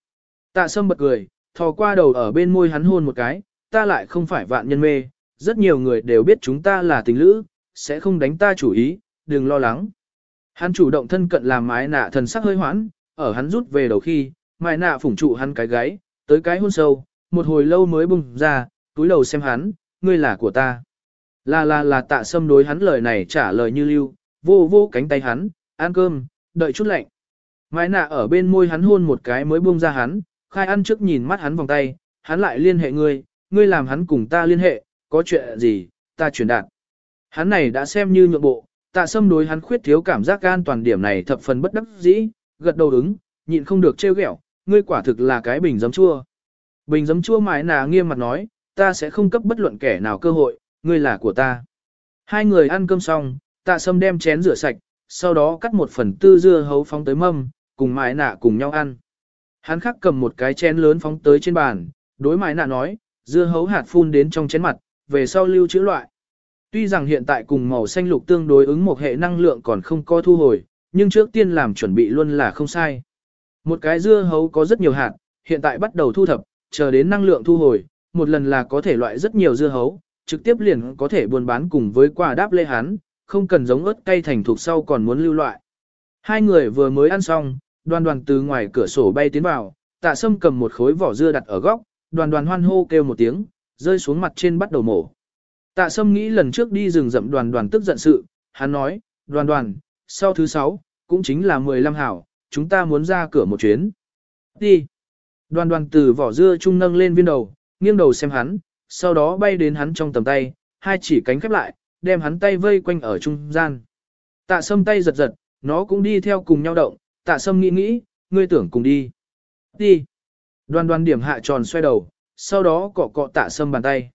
Tạ sâm bật cười, thò qua đầu ở bên môi hắn hôn một cái, ta lại không phải vạn nhân mê, rất nhiều người đều biết chúng ta là tình lữ, sẽ không đánh ta chủ ý, đừng lo lắng. Hắn chủ động thân cận làm mái nạ thần sắc hơi hoãn, ở hắn rút về đầu khi, mái nạ phủng trụ hắn cái gáy, tới cái hôn sâu, một hồi lâu mới bùng ra, túi đầu xem hắn, ngươi là của ta. Là là là tạ sâm đối hắn lời này trả lời như lưu, vô vô cánh tay hắn, ăn cơm, đợi chút lạnh. Mái nạ ở bên môi hắn hôn một cái mới buông ra hắn, khai ăn trước nhìn mắt hắn vòng tay, hắn lại liên hệ ngươi, ngươi làm hắn cùng ta liên hệ, có chuyện gì, ta truyền đạt. Hắn này đã xem như nhượng bộ, tạ sâm đối hắn khuyết thiếu cảm giác an toàn điểm này thập phần bất đắc dĩ, gật đầu ứng, nhịn không được trêu ghẹo, ngươi quả thực là cái bình giấm chua. Bình giấm chua mãi nà nghiêm mặt nói, ta sẽ không cấp bất luận kẻ nào cơ hội, ngươi là của ta. Hai người ăn cơm xong, tạ sâm đem chén rửa sạch, sau đó cắt một phần tư dưa hấu phóng tới mâm, cùng mãi nạ cùng nhau ăn. Hắn khắc cầm một cái chén lớn phóng tới trên bàn, đối mãi nạ nói, dưa hấu hạt phun đến trong chén mặt, về sau lưu trữ loại. Tuy rằng hiện tại cùng màu xanh lục tương đối ứng một hệ năng lượng còn không có thu hồi, nhưng trước tiên làm chuẩn bị luôn là không sai. Một cái dưa hấu có rất nhiều hạt, hiện tại bắt đầu thu thập, chờ đến năng lượng thu hồi, một lần là có thể loại rất nhiều dưa hấu, trực tiếp liền có thể buôn bán cùng với quả đáp lê hán, không cần giống ớt cây thành thuộc sau còn muốn lưu loại. Hai người vừa mới ăn xong, đoàn đoàn từ ngoài cửa sổ bay tiến vào, tạ sâm cầm một khối vỏ dưa đặt ở góc, đoàn đoàn hoan hô kêu một tiếng, rơi xuống mặt trên bắt đầu mổ. Tạ sâm nghĩ lần trước đi rừng rậm đoàn đoàn tức giận sự, hắn nói, đoàn đoàn, sau thứ sáu, cũng chính là 15 hảo, chúng ta muốn ra cửa một chuyến. Đi. Đoàn đoàn từ vỏ dưa trung nâng lên viên đầu, nghiêng đầu xem hắn, sau đó bay đến hắn trong tầm tay, hai chỉ cánh khép lại, đem hắn tay vây quanh ở trung gian. Tạ sâm tay giật giật, nó cũng đi theo cùng nhau động, tạ sâm nghĩ nghĩ, ngươi tưởng cùng đi. Đi. Đoàn Đoàn điểm hạ tròn xoay đầu, sau đó cọ cọ tạ sâm bàn tay.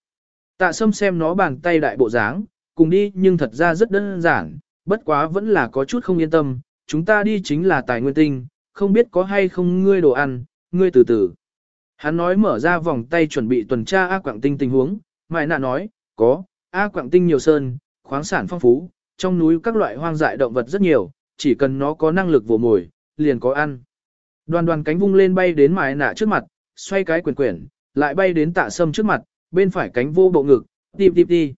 Tạ sâm xem nó bàn tay đại bộ dáng, cùng đi nhưng thật ra rất đơn giản, bất quá vẫn là có chút không yên tâm, chúng ta đi chính là tài nguyên tinh, không biết có hay không ngươi đồ ăn, ngươi từ từ. Hắn nói mở ra vòng tay chuẩn bị tuần tra A Quảng Tinh tình huống, Mai nạ nói, có, A Quảng Tinh nhiều sơn, khoáng sản phong phú, trong núi các loại hoang dại động vật rất nhiều, chỉ cần nó có năng lực vồ mồi, liền có ăn. Đoàn đoàn cánh vung lên bay đến Mai nạ trước mặt, xoay cái quyển quyển, lại bay đến tạ sâm trước mặt, bên phải cánh vô bộ ngực, tìm tìm đi.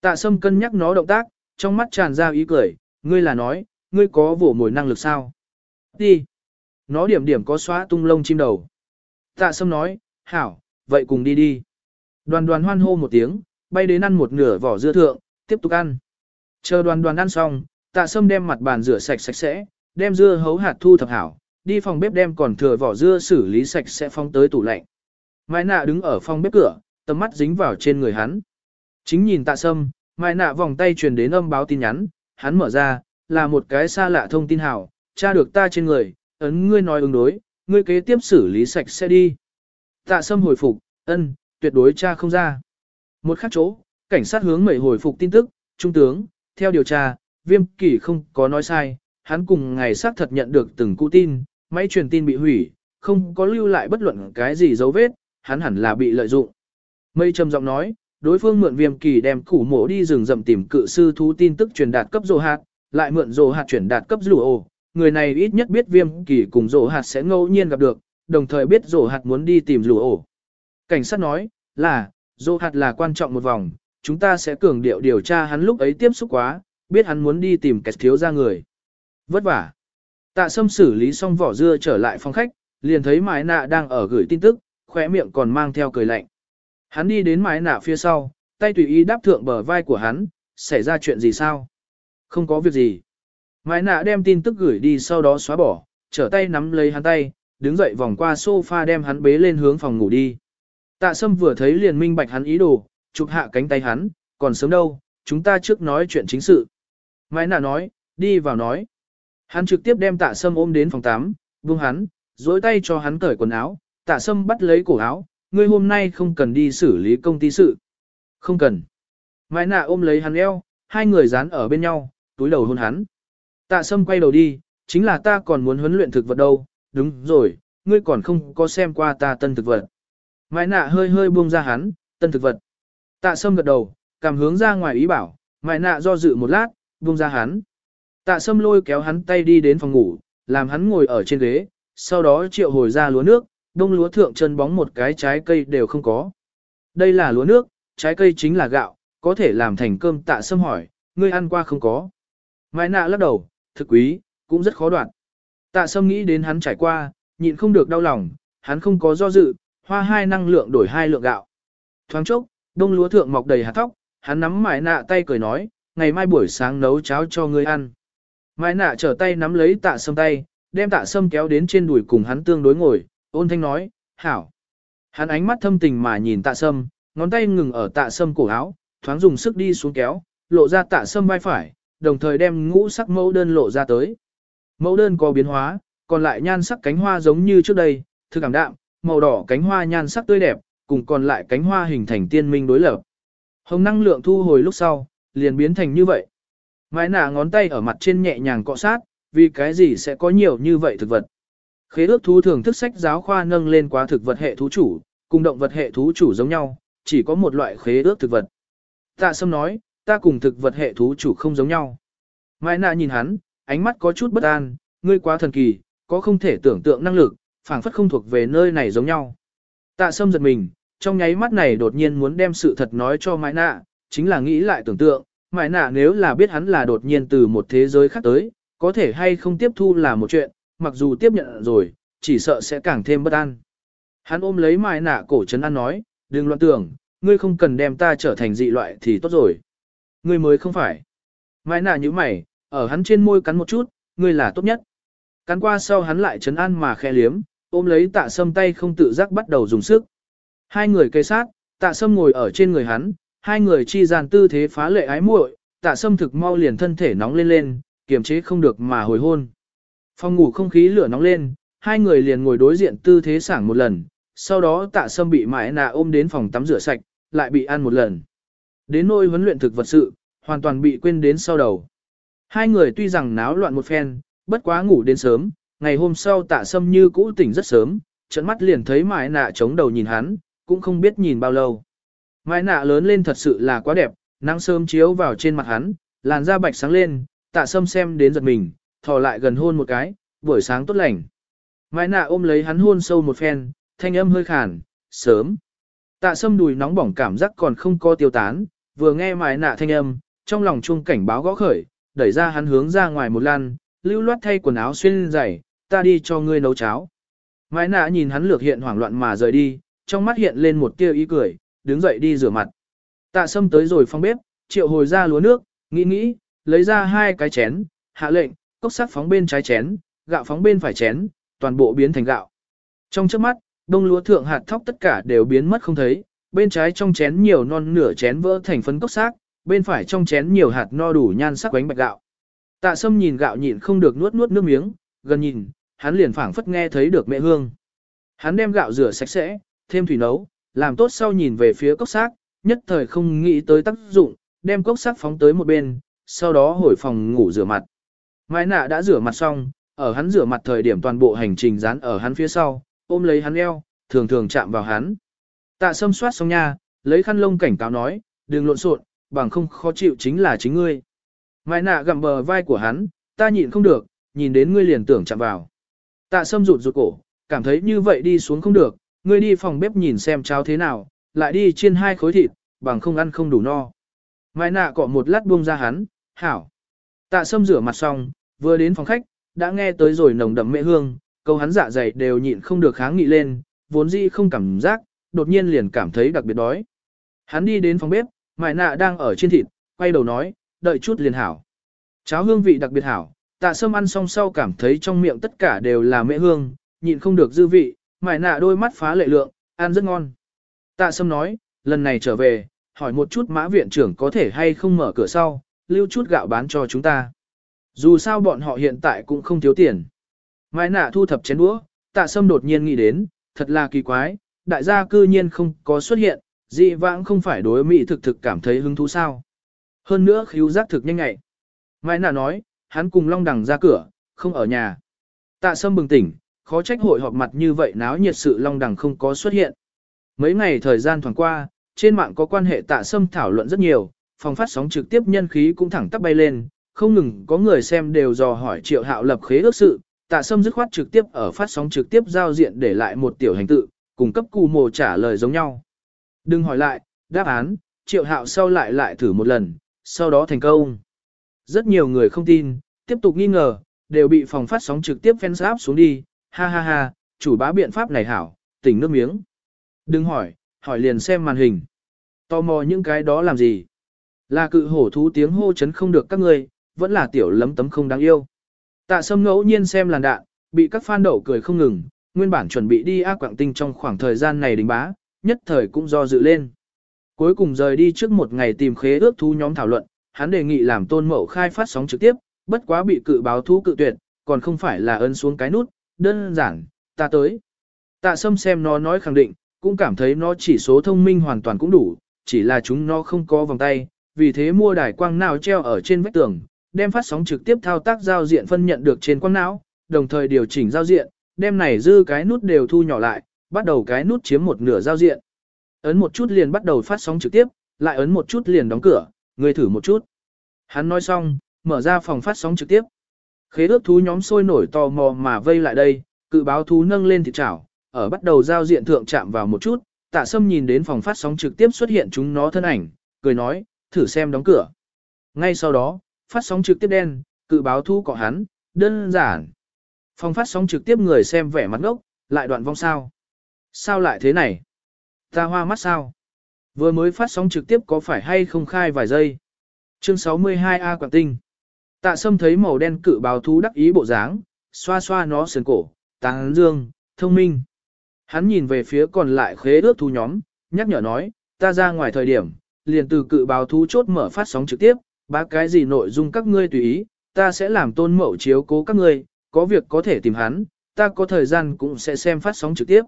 Tạ sâm cân nhắc nó động tác, trong mắt tràn ra ý cười, ngươi là nói, ngươi có vỗ mồi năng lực sao? Đi. Nó điểm điểm có xóa tung lông chim đầu. Tạ sâm nói, hảo, vậy cùng đi đi. Đoàn đoàn hoan hô một tiếng, bay đến ăn một nửa vỏ dưa thượng, tiếp tục ăn. Chờ đoàn đoàn ăn xong, tạ sâm đem mặt bàn rửa sạch sạch sẽ, đem dưa hấu hạt thu thập hảo, đi phòng bếp đem còn thừa vỏ dưa xử lý sạch sẽ phong tới tủ lạnh. Mai nạ đứng ở phòng bếp cửa, tầm mắt dính vào trên người hắn. Chính nhìn tạ sâm, mai nạ vòng tay truyền đến âm báo tin nhắn, hắn mở ra, là một cái xa lạ thông tin hảo, tra được ta trên người, ấn ngươi nói ứng đối, ngươi kế tiếp xử lý sạch sẽ đi. Tạ sâm hồi phục, ân, tuyệt đối tra không ra. Một khắc chỗ, cảnh sát hướng mẩy hồi phục tin tức, trung tướng, theo điều tra, viêm kỷ không có nói sai, hắn cùng ngày xác thật nhận được từng cụ tin, máy truyền tin bị hủy, không có lưu lại bất luận cái gì dấu vết, hắn hẳn là bị lợi dụng. Mây trầm giọng nói, đối phương mượn viêm kỳ đem củ mổ đi rừng rậm tìm cự sư thú tin tức truyền đạt cấp rồ hạt, lại mượn rồ hạt truyền đạt cấp rủ ồ. Người này ít nhất biết viêm kỳ cùng rồ hạt sẽ ngẫu nhiên gặp được, đồng thời biết rồ hạt muốn đi tìm rủ ổ. Cảnh sát nói, là, rồ hạt là quan trọng một vòng, chúng ta sẽ cường điệu điều tra hắn lúc ấy tiếp xúc quá, biết hắn muốn đi tìm kẻ thiếu ra người. Vất vả. Tạ sâm xử lý xong vỏ dưa trở lại phòng khách, liền thấy mái nạ đang ở gửi tin tức, khóe miệng còn mang theo cười lạnh. Hắn đi đến mái nạ phía sau, tay tùy ý đáp thượng bờ vai của hắn, xảy ra chuyện gì sao? Không có việc gì. Mái nạ đem tin tức gửi đi sau đó xóa bỏ, trở tay nắm lấy hắn tay, đứng dậy vòng qua sofa đem hắn bế lên hướng phòng ngủ đi. Tạ sâm vừa thấy liền minh bạch hắn ý đồ, chụp hạ cánh tay hắn, còn sớm đâu, chúng ta trước nói chuyện chính sự. Mái nạ nói, đi vào nói. Hắn trực tiếp đem tạ sâm ôm đến phòng 8, buông hắn, dối tay cho hắn cởi quần áo, tạ sâm bắt lấy cổ áo, ngươi hôm nay không cần đi xử lý công ty sự. Không cần. Mai nạ ôm lấy hắn eo, hai người dán ở bên nhau, túi đầu hôn hắn. Tạ sâm quay đầu đi, chính là ta còn muốn huấn luyện thực vật đâu, đúng rồi, ngươi còn không có xem qua ta tân thực vật. Mai nạ hơi hơi buông ra hắn, tân thực vật. Tạ sâm gật đầu, cảm hướng ra ngoài ý bảo, mai nạ do dự một lát, buông ra hắn. Tạ sâm lôi kéo hắn tay đi đến phòng ngủ, làm hắn ngồi ở trên ghế, sau đó triệu hồi ra lúa nước, đông lúa thượng chân bóng một cái trái cây đều không có. Đây là lúa nước, trái cây chính là gạo, có thể làm thành cơm tạ sâm hỏi, ngươi ăn qua không có. Mai nạ lắc đầu, thực quý, cũng rất khó đoạn. Tạ sâm nghĩ đến hắn trải qua, nhịn không được đau lòng, hắn không có do dự, hoa hai năng lượng đổi hai lượng gạo. Thoáng chốc, đông lúa thượng mọc đầy hạt thóc, hắn nắm mải nạ tay cười nói, ngày mai buổi sáng nấu cháo cho ngươi ăn. Mai nạ trở tay nắm lấy tạ sâm tay, đem tạ sâm kéo đến trên đùi cùng hắn tương đối ngồi, ôn thanh nói, hảo. Hắn ánh mắt thâm tình mà nhìn tạ sâm, ngón tay ngừng ở tạ sâm cổ áo, thoáng dùng sức đi xuống kéo, lộ ra tạ sâm vai phải, đồng thời đem ngũ sắc mẫu đơn lộ ra tới. Mẫu đơn có biến hóa, còn lại nhan sắc cánh hoa giống như trước đây, thư cảm đạm, màu đỏ cánh hoa nhan sắc tươi đẹp, cùng còn lại cánh hoa hình thành tiên minh đối lập. Hồng năng lượng thu hồi lúc sau, liền biến thành như vậy. Mãi nả ngón tay ở mặt trên nhẹ nhàng cọ sát, vì cái gì sẽ có nhiều như vậy thực vật. Khế ước thú thường thức sách giáo khoa nâng lên quá thực vật hệ thú chủ, cùng động vật hệ thú chủ giống nhau, chỉ có một loại khế ước thực vật. Tạ Sâm nói, ta cùng thực vật hệ thú chủ không giống nhau. Mai nạ nhìn hắn, ánh mắt có chút bất an, ngươi quá thần kỳ, có không thể tưởng tượng năng lực, phảng phất không thuộc về nơi này giống nhau. Tạ Sâm giật mình, trong nháy mắt này đột nhiên muốn đem sự thật nói cho Mai nạ, chính là nghĩ lại tưởng tượng, Mai nạ nếu là biết hắn là đột nhiên từ một thế giới khác tới, có thể hay không tiếp thu là một chuyện, mặc dù tiếp nhận rồi, chỉ sợ sẽ càng thêm bất an. Hắn ôm lấy Mai nạ cổ trấn an nói, đừng loạn tưởng, ngươi không cần đem ta trở thành dị loại thì tốt rồi. Ngươi mới không phải. Mai nạ như mày, ở hắn trên môi cắn một chút, ngươi là tốt nhất. Cắn qua sau hắn lại trấn an mà khe liếm, ôm lấy tạ sâm tay không tự giác bắt đầu dùng sức. Hai người cây sát, tạ sâm ngồi ở trên người hắn, hai người chi gian tư thế phá lệ ái muội, tạ sâm thực mau liền thân thể nóng lên lên, kiềm chế không được mà hồi hôn. Phòng ngủ không khí lửa nóng lên, hai người liền ngồi đối diện tư thế sảng một lần, sau đó tạ sâm bị mãi nạ ôm đến phòng tắm rửa sạch, lại bị ăn một lần. Đến nôi huấn luyện thực vật sự, hoàn toàn bị quên đến sau đầu. Hai người tuy rằng náo loạn một phen, bất quá ngủ đến sớm, ngày hôm sau tạ sâm như cũ tỉnh rất sớm, trận mắt liền thấy mãi nạ chống đầu nhìn hắn, cũng không biết nhìn bao lâu. Mãi nạ lớn lên thật sự là quá đẹp, nắng sớm chiếu vào trên mặt hắn, làn da bạch sáng lên, tạ sâm xem đến giật mình, thò lại gần hôn một cái, buổi sáng tốt lành. Mãi nạ ôm lấy hắn hôn sâu một phen, thanh âm hơi khàn, sớm. Tạ sâm đùi nóng bỏng cảm giác còn không có tiêu tán, vừa nghe mãi nạ thanh âm, trong lòng chuông cảnh báo gõ khởi, đẩy ra hắn hướng ra ngoài một lần, lưu loát thay quần áo xuyên giày, ta đi cho ngươi nấu cháo. Mãi nạ nhìn hắn lược hiện hoảng loạn mà rời đi, trong mắt hiện lên một tia ý cười, đứng dậy đi rửa mặt. Tạ sâm tới rồi phong bếp, triệu hồi ra lúa nước, nghĩ nghĩ, lấy ra hai cái chén, hạ lệnh, cốc sắc phóng bên trái chén, gạo phóng bên phải chén, toàn bộ biến thành gạo. Trong trước mắt, đông lúa thượng hạt thóc tất cả đều biến mất không thấy, bên trái trong chén nhiều non nửa chén vỡ thành phấn cốc xác, bên phải trong chén nhiều hạt no đủ nhan sắc bánh bạch gạo. Tạ Sâm nhìn gạo nhịn không được nuốt nuốt nước miếng, gần nhìn, hắn liền phảng phất nghe thấy được mẹ hương. Hắn đem gạo rửa sạch sẽ, thêm thủy nấu, làm tốt sau nhìn về phía cốc xác, nhất thời không nghĩ tới tác dụng, đem cốc xác phóng tới một bên, sau đó hồi phòng ngủ rửa mặt. Mai nạ đã rửa mặt xong, ở hắn rửa mặt thời điểm toàn bộ hành trình dán ở hắn phía sau, ôm lấy hắn eo, thường thường chạm vào hắn. Tạ Sâm soát xong nha, lấy khăn lông cảnh cáo nói, đừng lộn xộn, bằng không khó chịu chính là chính ngươi. Mai nạ gặm bờ vai của hắn, ta nhịn không được, nhìn đến ngươi liền tưởng chạm vào. Tạ sâm rụt rụt cổ, cảm thấy như vậy đi xuống không được, ngươi đi phòng bếp nhìn xem cháo thế nào, lại đi chiên hai khối thịt, bằng không ăn không đủ no. Mai nạ cọ một lát buông ra hắn, hảo. Tạ sâm rửa mặt xong, vừa đến phòng khách, đã nghe tới rồi nồng đậm mẹ hương, câu hắn dạ dày đều nhịn không được kháng nghị lên, vốn dĩ không cảm giác, đột nhiên liền cảm thấy đặc biệt đói. Hắn đi đến phòng bếp, mài nạ đang ở trên thịt, quay đầu nói, đợi chút liền hảo. Cháo hương vị đặc biệt hảo, tạ sâm ăn xong sau cảm thấy trong miệng tất cả đều là mễ hương, nhịn không được dư vị, mài nạ đôi mắt phá lệ lượng, ăn rất ngon. Tạ sâm nói, lần này trở về, hỏi một chút mã viện trưởng có thể hay không mở cửa sau, lưu chút gạo bán cho chúng ta. Dù sao bọn họ hiện tại cũng không thiếu tiền. Mai nạ thu thập chén đũa, tạ sâm đột nhiên nghĩ đến, thật là kỳ quái, đại gia cư nhiên không có xuất hiện, dị vãng không phải đối mỹ thực thực cảm thấy hứng thú sao. Hơn nữa khíu giác thực nhanh ngại. Mai nạ nói, hắn cùng Long Đằng ra cửa, không ở nhà. Tạ Sâm bừng tỉnh, khó trách hội họp mặt như vậy náo nhiệt sự Long Đằng không có xuất hiện. Mấy ngày thời gian thoảng qua, trên mạng có quan hệ Tạ Sâm thảo luận rất nhiều, phòng phát sóng trực tiếp nhân khí cũng thẳng tắp bay lên, không ngừng có người xem đều dò hỏi Triệu Hạo lập khế ước sự, Tạ Sâm dứt khoát trực tiếp ở phát sóng trực tiếp giao diện để lại một tiểu hành tự, cung cấp cù mồ trả lời giống nhau. Đừng hỏi lại, đáp án, Triệu Hạo sau lại lại thử một lần, sau đó thành công. Rất nhiều người không tin, tiếp tục nghi ngờ, đều bị phòng phát sóng trực tiếp fans áp xuống đi, ha ha ha, chủ bá biện pháp này hảo, tỉnh nước miếng. Đừng hỏi, hỏi liền xem màn hình. Tò mò những cái đó làm gì? Là cự hổ thú tiếng hô chấn không được các ngươi vẫn là tiểu lấm tấm không đáng yêu. Tạ sâm ngẫu nhiên xem làn đạn, bị các fan đậu cười không ngừng, nguyên bản chuẩn bị đi ác quảng tinh trong khoảng thời gian này đình bá, nhất thời cũng do dự lên. Cuối cùng rời đi trước một ngày tìm khế ước thú nhóm thảo luận, hắn đề nghị làm tôn mậu khai phát sóng trực tiếp, bất quá bị cự báo thú cự tuyệt, còn không phải là ấn xuống cái nút, đơn giản, ta tới. Tạ sâm xem nó nói khẳng định, cũng cảm thấy nó chỉ số thông minh hoàn toàn cũng đủ, chỉ là chúng nó không có vòng tay, vì thế mua đài quang nào treo ở trên vách tường, đem phát sóng trực tiếp thao tác giao diện phân nhận được trên quang não, đồng thời điều chỉnh giao diện, đem này dư cái nút đều thu nhỏ lại, bắt đầu cái nút chiếm một nửa giao diện. Ấn một chút liền bắt đầu phát sóng trực tiếp, lại ấn một chút liền đóng cửa, người thử một chút. Hắn nói xong, mở ra phòng phát sóng trực tiếp. Khế ước thú nhóm sôi nổi tò mò mà vây lại đây, cự báo thú nâng lên thịt chảo, ở bắt đầu giao diện thượng chạm vào một chút, tạ sâm nhìn đến phòng phát sóng trực tiếp xuất hiện chúng nó thân ảnh, cười nói, thử xem đóng cửa. Ngay sau đó, phát sóng trực tiếp đen, cự báo thu cọ hắn, đơn giản. Phòng phát sóng trực tiếp người xem vẻ mặt ngốc, lại đoạn vong sao. Sao lại thế này? Ta hoa mắt sao? Vừa mới phát sóng trực tiếp có phải hay không khai vài giây? Chương 62A Quảng Tinh Tạ Sâm thấy màu đen cự báo thú đắc ý bộ dáng, xoa xoa nó sườn cổ, tàng dương, thông minh. Hắn nhìn về phía còn lại khế ước thú nhóm, nhắc nhở nói, ta ra ngoài thời điểm, liền từ cự báo thú chốt mở phát sóng trực tiếp, ba cái gì nội dung các ngươi tùy ý, ta sẽ làm tôn mẫu chiếu cố các ngươi, có việc có thể tìm hắn, ta có thời gian cũng sẽ xem phát sóng trực tiếp.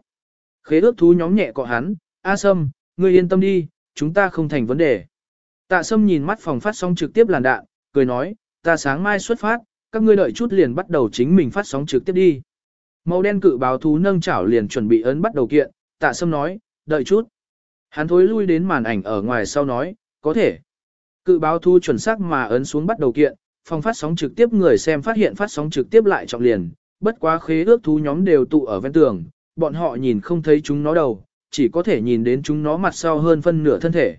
Khế ước thú nhóm nhẹ cọ hắn, A Sâm, ngươi yên tâm đi, chúng ta không thành vấn đề. Tạ Sâm nhìn mắt phòng phát sóng trực tiếp làn đạn, cười nói, ta sáng mai xuất phát, các ngươi đợi chút liền bắt đầu chính mình phát sóng trực tiếp đi. Màu đen cự báo thú nâng chảo liền chuẩn bị ấn bắt đầu kiện, tạ Sâm nói, đợi chút. Hắn thối lui đến màn ảnh ở ngoài sau nói, có thể. Cự báo thu chuẩn xác mà ấn xuống bắt đầu kiện, phòng phát sóng trực tiếp người xem phát hiện phát sóng trực tiếp lại trọng liền, bất quá khế ước thú nhóm đều tụ ở ven tường, bọn họ nhìn không thấy chúng nó đầu, chỉ có thể nhìn đến chúng nó mặt sau hơn phân nửa thân thể.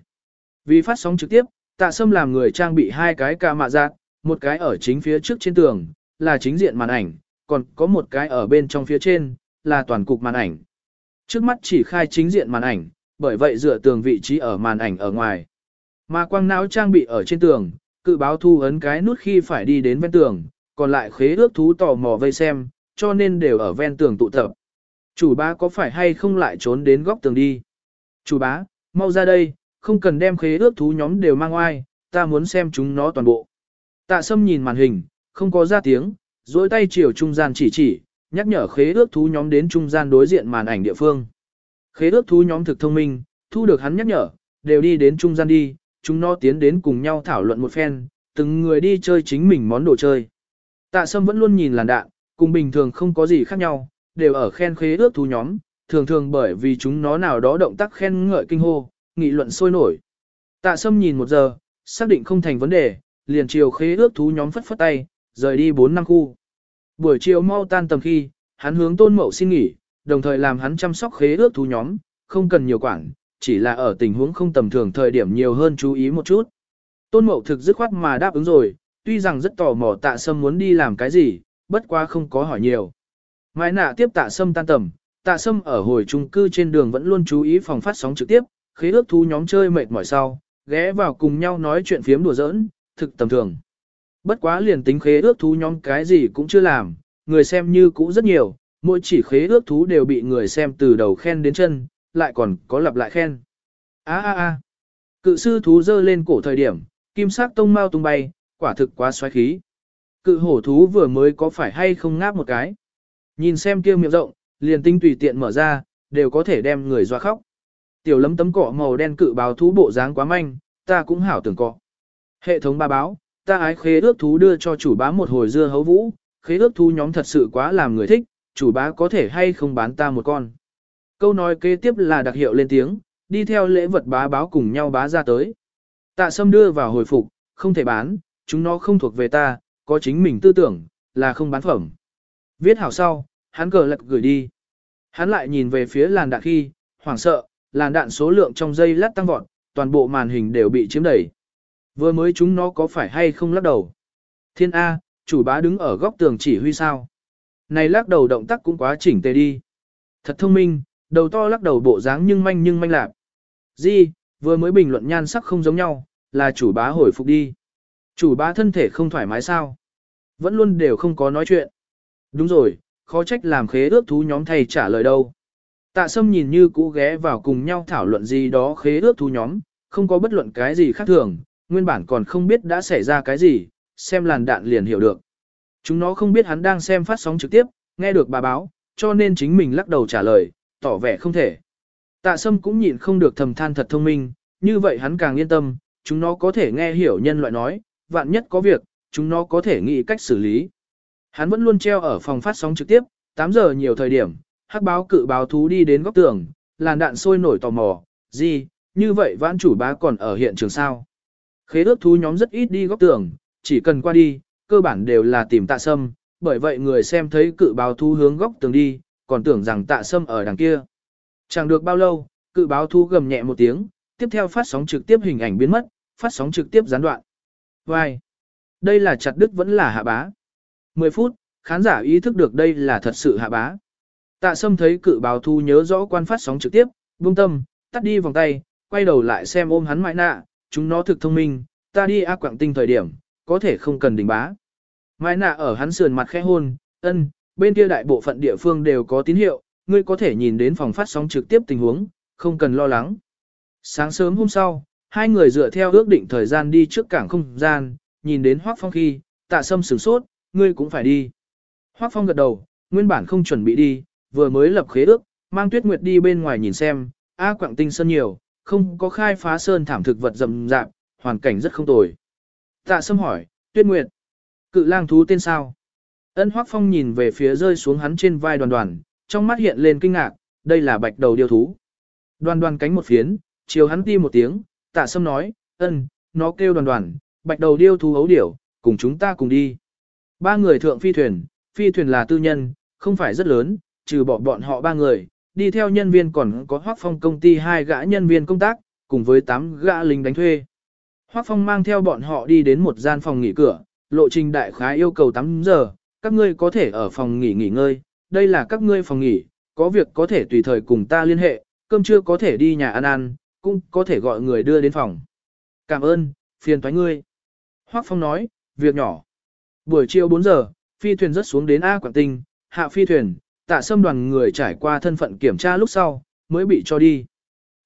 Vì phát sóng trực tiếp, tạ sâm làm người trang bị hai cái ca mạ giác, một cái ở chính phía trước trên tường, là chính diện màn ảnh, còn có một cái ở bên trong phía trên, là toàn cục màn ảnh. Trước mắt chỉ khai chính diện màn ảnh, bởi vậy dựa tường vị trí ở màn ảnh ở ngoài. Mà quang não trang bị ở trên tường, cự báo thu ấn cái nút khi phải đi đến ven tường, còn lại khế ước thú tò mò vây xem, cho nên đều ở ven tường tụ tập. Chủ bá có phải hay không lại trốn đến góc tường đi? Chủ bá, mau ra đây, không cần đem khế ước thú nhóm đều mang oai, ta muốn xem chúng nó toàn bộ. Tạ sâm nhìn màn hình, không có ra tiếng, dối tay chiều trung gian chỉ chỉ, nhắc nhở khế ước thú nhóm đến trung gian đối diện màn ảnh địa phương. Khế ước thú nhóm thực thông minh, thu được hắn nhắc nhở, đều đi đến trung gian đi, chúng nó tiến đến cùng nhau thảo luận một phen, từng người đi chơi chính mình món đồ chơi. Tạ Sâm vẫn luôn nhìn làn đạn, cùng bình thường không có gì khác nhau, đều ở khen khế ước thú nhóm, thường thường bởi vì chúng nó nào đó động tác khen ngợi kinh hô, nghị luận sôi nổi. Tạ Sâm nhìn một giờ, xác định không thành vấn đề, liền chiều khế ước thú nhóm phất phất tay, rời đi 4 năm khu. Buổi chiều mau tan tầm khi, hắn hướng tôn mậu xin nghỉ, đồng thời làm hắn chăm sóc khế ước thú nhóm, không cần nhiều quản, chỉ là ở tình huống không tầm thường thời điểm nhiều hơn chú ý một chút. Tôn mậu thực dứt khoát mà đáp ứng rồi, tuy rằng rất tò mò tạ sâm muốn đi làm cái gì, bất quá không có hỏi nhiều. Mai nạ tiếp tạ sâm tan tầm, tạ sâm ở hồi trung cư trên đường vẫn luôn chú ý phòng phát sóng trực tiếp, khế ước thú nhóm chơi mệt mỏi sau, ghé vào cùng nhau nói chuyện phiếm đùa giỡn, thực tầm thường. Bất quá liền tính khế ước thú nhóm cái gì cũng chưa làm, người xem như cũ rất nhiều, mỗi chỉ khế ước thú đều bị người xem từ đầu khen đến chân, lại còn có lặp lại khen. A a a. Cự sư thú dơ lên cổ thời điểm, kim sắc tông mau tung bay, quả thực quá xoáy khí. Cự hổ thú vừa mới có phải hay không ngáp một cái. Nhìn xem kia miệng rộng, liền tinh tùy tiện mở ra, đều có thể đem người doa khóc. Tiểu lấm tấm cỏ màu đen cự báo thú bộ dáng quá manh, ta cũng hảo tưởng cọ. Hệ thống ba báo, ta ái khế ước thú đưa cho chủ bá một hồi dưa hấu vũ, khế ước thú nhóm thật sự quá làm người thích, chủ bá có thể hay không bán ta một con. Câu nói kế tiếp là đặc hiệu lên tiếng, đi theo lễ vật bá báo cùng nhau bá ra tới. Tạ sâm đưa vào hồi phục, không thể bán, chúng nó không thuộc về ta, có chính mình tư tưởng, là không bán phẩm. Viết hảo sau, hắn cờ lật gửi đi. Hắn lại nhìn về phía làn đạn khi, hoảng sợ, làn đạn số lượng trong giây lát tăng vọt, toàn bộ màn hình đều bị chiếm đầy. Vừa mới chúng nó có phải hay không lắc đầu? Thiên A, chủ bá đứng ở góc tường chỉ huy sao? Này lắc đầu động tác cũng quá chỉnh tề đi. Thật thông minh, đầu to lắc đầu bộ dáng nhưng manh nhưng manh lạc. Di, vừa mới bình luận nhan sắc không giống nhau, là chủ bá hồi phục đi. Chủ bá thân thể không thoải mái sao? Vẫn luôn đều không có nói chuyện. Đúng rồi, khó trách làm khế ước thú nhóm thầy trả lời đâu. Tạ sâm nhìn như cũ ghé vào cùng nhau thảo luận gì đó khế ước thú nhóm, không có bất luận cái gì khác thường, nguyên bản còn không biết đã xảy ra cái gì, xem làn đạn liền hiểu được. Chúng nó không biết hắn đang xem phát sóng trực tiếp, nghe được bà báo, cho nên chính mình lắc đầu trả lời, tỏ vẻ không thể. Tạ sâm cũng nhịn không được thầm than thật thông minh, như vậy hắn càng yên tâm, chúng nó có thể nghe hiểu nhân loại nói, vạn nhất có việc, chúng nó có thể nghĩ cách xử lý. Hắn vẫn luôn treo ở phòng phát sóng trực tiếp, 8 giờ nhiều thời điểm, hắc báo cự báo thú đi đến góc tường, làn đạn sôi nổi tò mò, gì, như vậy vãn chủ bá còn ở hiện trường sao. Khế ước thú nhóm rất ít đi góc tường, chỉ cần qua đi, cơ bản đều là tìm tạ sâm, bởi vậy người xem thấy cự báo thú hướng góc tường đi, còn tưởng rằng tạ sâm ở đằng kia. Chẳng được bao lâu, cự báo thú gầm nhẹ một tiếng, tiếp theo phát sóng trực tiếp hình ảnh biến mất, phát sóng trực tiếp gián đoạn. Vai! Đây là chặt đứt vẫn là hạ bá. 10 phút, khán giả ý thức được đây là thật sự hạ bá. Tạ sâm thấy cự báo thu nhớ rõ quan phát sóng trực tiếp, buông tâm, tắt đi vòng tay, quay đầu lại xem ôm hắn mãi nạ, chúng nó thực thông minh, ta đi ác quảng tinh thời điểm, có thể không cần đỉnh bá. Mãi nạ ở hắn sườn mặt khẽ hôn, ân, bên kia đại bộ phận địa phương đều có tín hiệu, ngươi có thể nhìn đến phòng phát sóng trực tiếp tình huống, không cần lo lắng. Sáng sớm hôm sau, hai người dựa theo ước định thời gian đi trước cảng không gian, nhìn đến Hoác Phong khi, tạ sâm sửng sốt, ngươi cũng phải đi. Hoác Phong gật đầu, nguyên bản không chuẩn bị đi, vừa mới lập khế ước, mang tuyết nguyệt đi bên ngoài nhìn xem, A quảng tinh sơn nhiều, không có khai phá sơn thảm thực vật rậm rạp, hoàn cảnh rất không tồi. Tạ sâm hỏi, tuyết nguyệt, cự lang thú tên sao? Ân Hoắc Phong nhìn về phía rơi xuống hắn trên vai đoàn đoàn, trong mắt hiện lên kinh ngạc, đây là bạch đầu điêu thú. Đoàn đoàn cánh một phiến, chiều hắn ti một tiếng, tạ sâm nói, ân, nó kêu đoàn đoàn, bạch đầu điêu thú ấu điểu, cùng chúng ta cùng đi. Ba người thượng phi thuyền, phi thuyền là tư nhân, không phải rất lớn, trừ bỏ bọn họ ba người, đi theo nhân viên còn có Hoắc Phong công ty hai gã nhân viên công tác, cùng với tám gã lính đánh thuê. Hoắc Phong mang theo bọn họ đi đến một gian phòng nghỉ cửa, lộ trình đại khái yêu cầu 8 giờ, các ngươi có thể ở phòng nghỉ nghỉ ngơi, đây là các ngươi phòng nghỉ, có việc có thể tùy thời cùng ta liên hệ, cơm trưa có thể đi nhà ăn ăn, cũng có thể gọi người đưa đến phòng. Cảm ơn, phiền toái ngươi. Hoác Phong nói, việc nhỏ. Buổi chiều 4 giờ, phi thuyền rớt xuống đến A Quảng Tinh, hạ phi thuyền, tạ xâm đoàn người trải qua thân phận kiểm tra lúc sau, mới bị cho đi.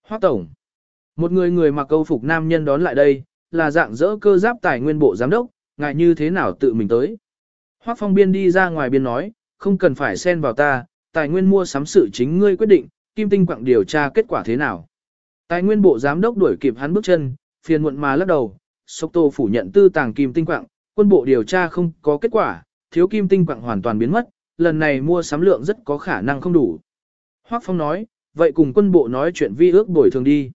Hoác Tổng. Một người người mặc câu phục nam nhân đón lại đây, là dạng dỡ cơ giáp tài nguyên bộ giám đốc, ngại như thế nào tự mình tới. Hoác Phong Biên đi ra ngoài biên nói, không cần phải xen vào ta, tài nguyên mua sắm sự chính ngươi quyết định, kim tinh quặng điều tra kết quả thế nào. Tài nguyên bộ giám đốc đuổi kịp hắn bước chân, phiền muộn mà lắc đầu, Sốc Tô phủ nhận tư tàng kim tinh quặng, quân bộ điều tra không có kết quả, thiếu kim tinh quặng hoàn toàn biến mất, lần này mua sắm lượng rất có khả năng không đủ. Hoắc Phong nói, vậy cùng quân bộ nói chuyện vi ước bồi thường đi.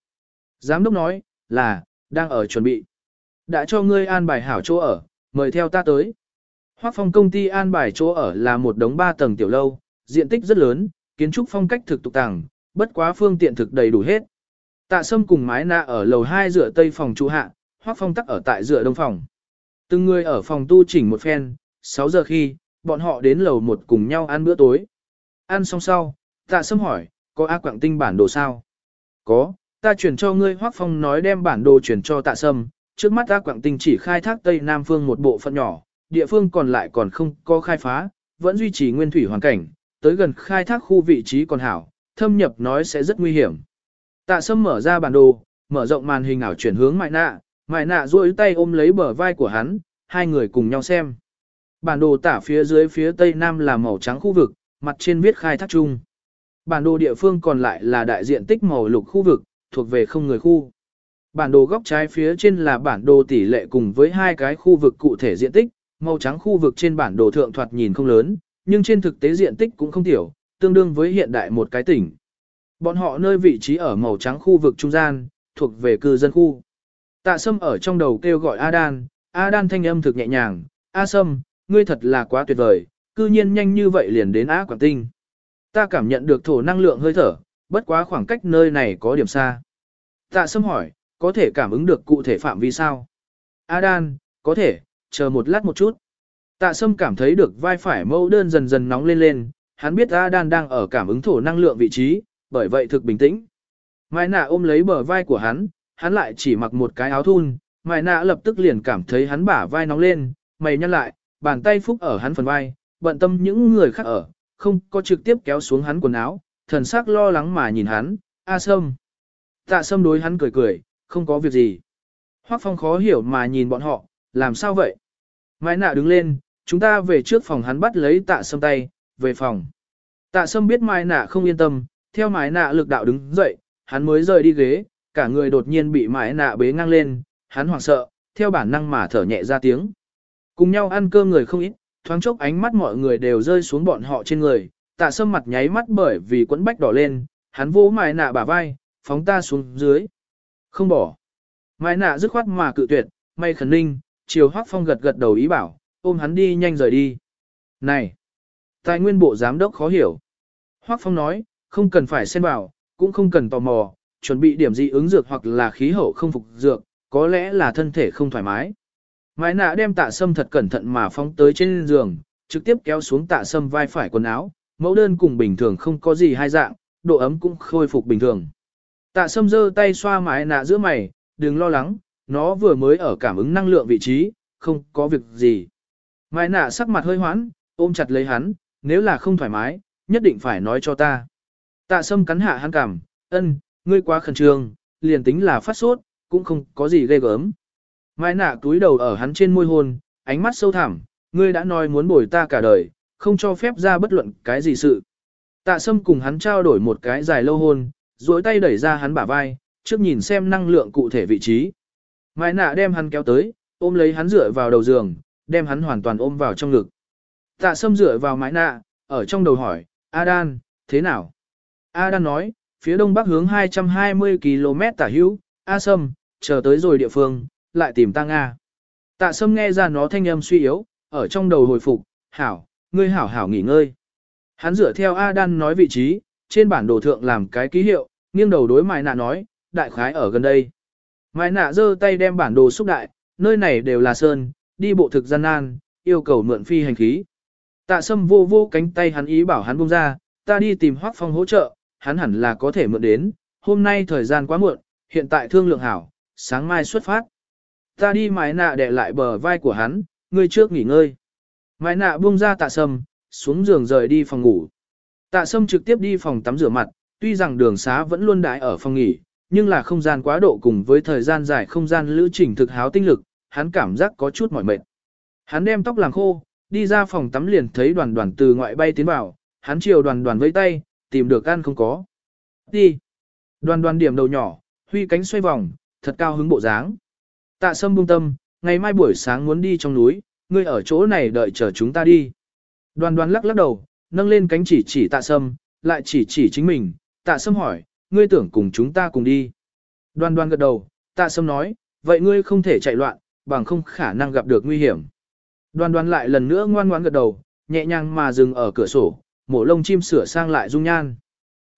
Giám đốc nói, là, đang ở chuẩn bị. Đã cho ngươi an bài hảo chỗ ở, mời theo ta tới. Hoắc Phong công ty an bài chỗ ở là một đống ba tầng tiểu lâu, diện tích rất lớn, kiến trúc phong cách thực tục tàng, bất quá phương tiện thực đầy đủ hết. Tạ Sâm cùng mái nạ ở lầu 2 dựa tây phòng trụ hạ, Hoắc Phong tắc ở tại dựa đông phòng. Từng người ở phòng tu chỉnh một phen, 6 giờ khi, bọn họ đến lầu một cùng nhau ăn bữa tối. Ăn xong sau, Tạ Sâm hỏi, có A Quảng Tinh bản đồ sao? Có, ta chuyển cho ngươi Hoắc Phong nói đem bản đồ chuyển cho Tạ Sâm, trước mắt A Quảng Tinh chỉ khai thác Tây Nam Phương một bộ phận nhỏ, địa phương còn lại còn không có khai phá, vẫn duy trì nguyên thủy hoàn cảnh, tới gần khai thác khu vị trí còn hảo, thâm nhập nói sẽ rất nguy hiểm. Tạ Sâm mở ra bản đồ, mở rộng màn hình ảo chuyển hướng Mại Nạ, Mại Nạ duỗi tay ôm lấy bờ vai của hắn, hai người cùng nhau xem. Bản đồ tả phía dưới phía tây nam là màu trắng khu vực, mặt trên viết khai thác chung. Bản đồ địa phương còn lại là đại diện tích màu lục khu vực, thuộc về không người khu. Bản đồ góc trái phía trên là bản đồ tỷ lệ cùng với hai cái khu vực cụ thể diện tích, màu trắng khu vực trên bản đồ thượng thoạt nhìn không lớn, nhưng trên thực tế diện tích cũng không tiểu, tương đương với hiện đại một cái tỉnh. Bọn họ nơi vị trí ở màu trắng khu vực trung gian, thuộc về cư dân khu. Tạ Sâm ở trong đầu kêu gọi Adan, Adan thanh âm thực nhẹ nhàng, A Sâm, ngươi thật là quá tuyệt vời, cư nhiên nhanh như vậy liền đến Á Quảng Tinh. Ta cảm nhận được thổ năng lượng hơi thở, bất quá khoảng cách nơi này có điểm xa. Tạ Sâm hỏi, có thể cảm ứng được cụ thể phạm vi sao? Adan, có thể, chờ một lát một chút. Tạ Sâm cảm thấy được vai phải mâu đơn dần dần nóng lên lên, hắn biết A Đan đang ở cảm ứng thổ năng lượng vị trí, bởi vậy thực bình tĩnh. Mai nạ ôm lấy bờ vai của hắn, hắn lại chỉ mặc một cái áo thun, Mai nạ lập tức liền cảm thấy hắn bả vai nóng lên, mày nhăn lại, bàn tay phúc ở hắn phần vai, bận tâm những người khác ở, không có trực tiếp kéo xuống hắn quần áo, thần sắc lo lắng mà nhìn hắn, A Sâm. Tạ Sâm đối hắn cười cười, không có việc gì. Hoắc Phong khó hiểu mà nhìn bọn họ, làm sao vậy? Mai nạ đứng lên, chúng ta về trước phòng hắn bắt lấy tạ Sâm tay, về phòng. Tạ Sâm biết Mai nạ không yên tâm, theo Mai nạ lực đạo đứng dậy, hắn mới rời đi ghế, cả người đột nhiên bị Mai nạ bế ngang lên, hắn hoảng sợ, theo bản năng mà thở nhẹ ra tiếng. Cùng nhau ăn cơm người không ít, thoáng chốc ánh mắt mọi người đều rơi xuống bọn họ trên người, tạ sâm mặt nháy mắt bởi vì quẫn bách đỏ lên, hắn vỗ Mai nạ bả vai, phóng ta xuống dưới. Không bỏ. Mai nạ dứt khoát mà cự tuyệt, may khẩn ninh, chiều hoác phong gật gật đầu ý bảo, ôm hắn đi nhanh rời đi. Này! Tài nguyên bộ giám đốc khó hiểu. Hoác phong nói, không cần phải xen vào, cũng không cần tò mò, chuẩn bị điểm gì ứng dược hoặc là khí hậu không phục dược, có lẽ là thân thể không thoải mái. Mãi nạ đem tạ sâm thật cẩn thận mà phóng tới trên giường, trực tiếp kéo xuống tạ sâm vai phải quần áo, mẫu đơn cùng bình thường không có gì hai dạng, độ ấm cũng khôi phục bình thường. Tạ sâm giơ tay xoa mái nạ giữa mày, đừng lo lắng, nó vừa mới ở cảm ứng năng lượng vị trí, không có việc gì. Mai nạ sắc mặt hơi hoãn, ôm chặt lấy hắn, nếu là không thoải mái, nhất định phải nói cho ta. Tạ sâm cắn hạ hắn cảm, ân, ngươi quá khẩn trương, liền tính là phát sốt, cũng không có gì ghê gớm. Mai nạ túi đầu ở hắn trên môi hôn, ánh mắt sâu thẳm, ngươi đã nói muốn bồi ta cả đời, không cho phép ra bất luận cái gì sự. Tạ sâm cùng hắn trao đổi một cái dài lâu hôn, duỗi tay đẩy ra hắn bả vai, trước nhìn xem năng lượng cụ thể vị trí. Mai nạ đem hắn kéo tới, ôm lấy hắn dựa vào đầu giường, đem hắn hoàn toàn ôm vào trong ngực. Tạ sâm dựa vào mái nạ, ở trong đầu hỏi, Adan, thế nào? Adan nói, phía đông bắc hướng 220 km tả hữu, A Sâm, chờ tới rồi địa phương, lại tìm ta Nga. Tạ Sâm nghe ra nó thanh âm suy yếu, ở trong đầu hồi phục, hảo, ngươi hảo hảo nghỉ ngơi. Hắn dựa theo Adan nói vị trí, trên bản đồ thượng làm cái ký hiệu, nghiêng đầu đối Mai Nạ nói, đại khái ở gần đây. Mai Nạ giơ tay đem bản đồ xúc đại, nơi này đều là sơn, đi bộ thực gian nan, yêu cầu mượn phi hành khí. Tạ Sâm vô vô cánh tay hắn ý bảo hắn buông ra, ta đi tìm Hoắc Phong hỗ trợ, hắn hẳn là có thể mượn đến, hôm nay thời gian quá muộn, hiện tại thương lượng hảo, sáng mai xuất phát. Ta đi mái nạ để lại bờ vai của hắn, ngươi trước nghỉ ngơi. Mái nạ buông ra tạ sâm, xuống giường rời đi phòng ngủ. Tạ sâm trực tiếp đi phòng tắm rửa mặt, tuy rằng đường xá vẫn luôn đãi ở phòng nghỉ, nhưng là không gian quá độ cùng với thời gian dài không gian lữ trình thực háo tinh lực, hắn cảm giác có chút mỏi mệt. Hắn đem tóc làm khô, đi ra phòng tắm liền thấy đoàn đoàn từ ngoại bay tiến vào, hắn chiều đoàn đoàn vẫy tay, tìm được ăn không có. Đi. Đoàn đoàn điểm đầu nhỏ, huy cánh xoay vòng, thật cao hứng bộ dáng. Tạ sâm buông tâm, ngày mai buổi sáng muốn đi trong núi, ngươi ở chỗ này đợi chờ chúng ta đi. Đoàn đoàn lắc lắc đầu, nâng lên cánh chỉ chỉ tạ sâm, lại chỉ chỉ chính mình, tạ sâm hỏi, ngươi tưởng cùng chúng ta cùng đi. Đoan đoan gật đầu, tạ sâm nói, vậy ngươi không thể chạy loạn, bằng không khả năng gặp được nguy hiểm. Đoan đoan lại lần nữa ngoan ngoãn gật đầu, nhẹ nhàng mà dừng ở cửa sổ, mổ lông chim sửa sang lại dung nhan.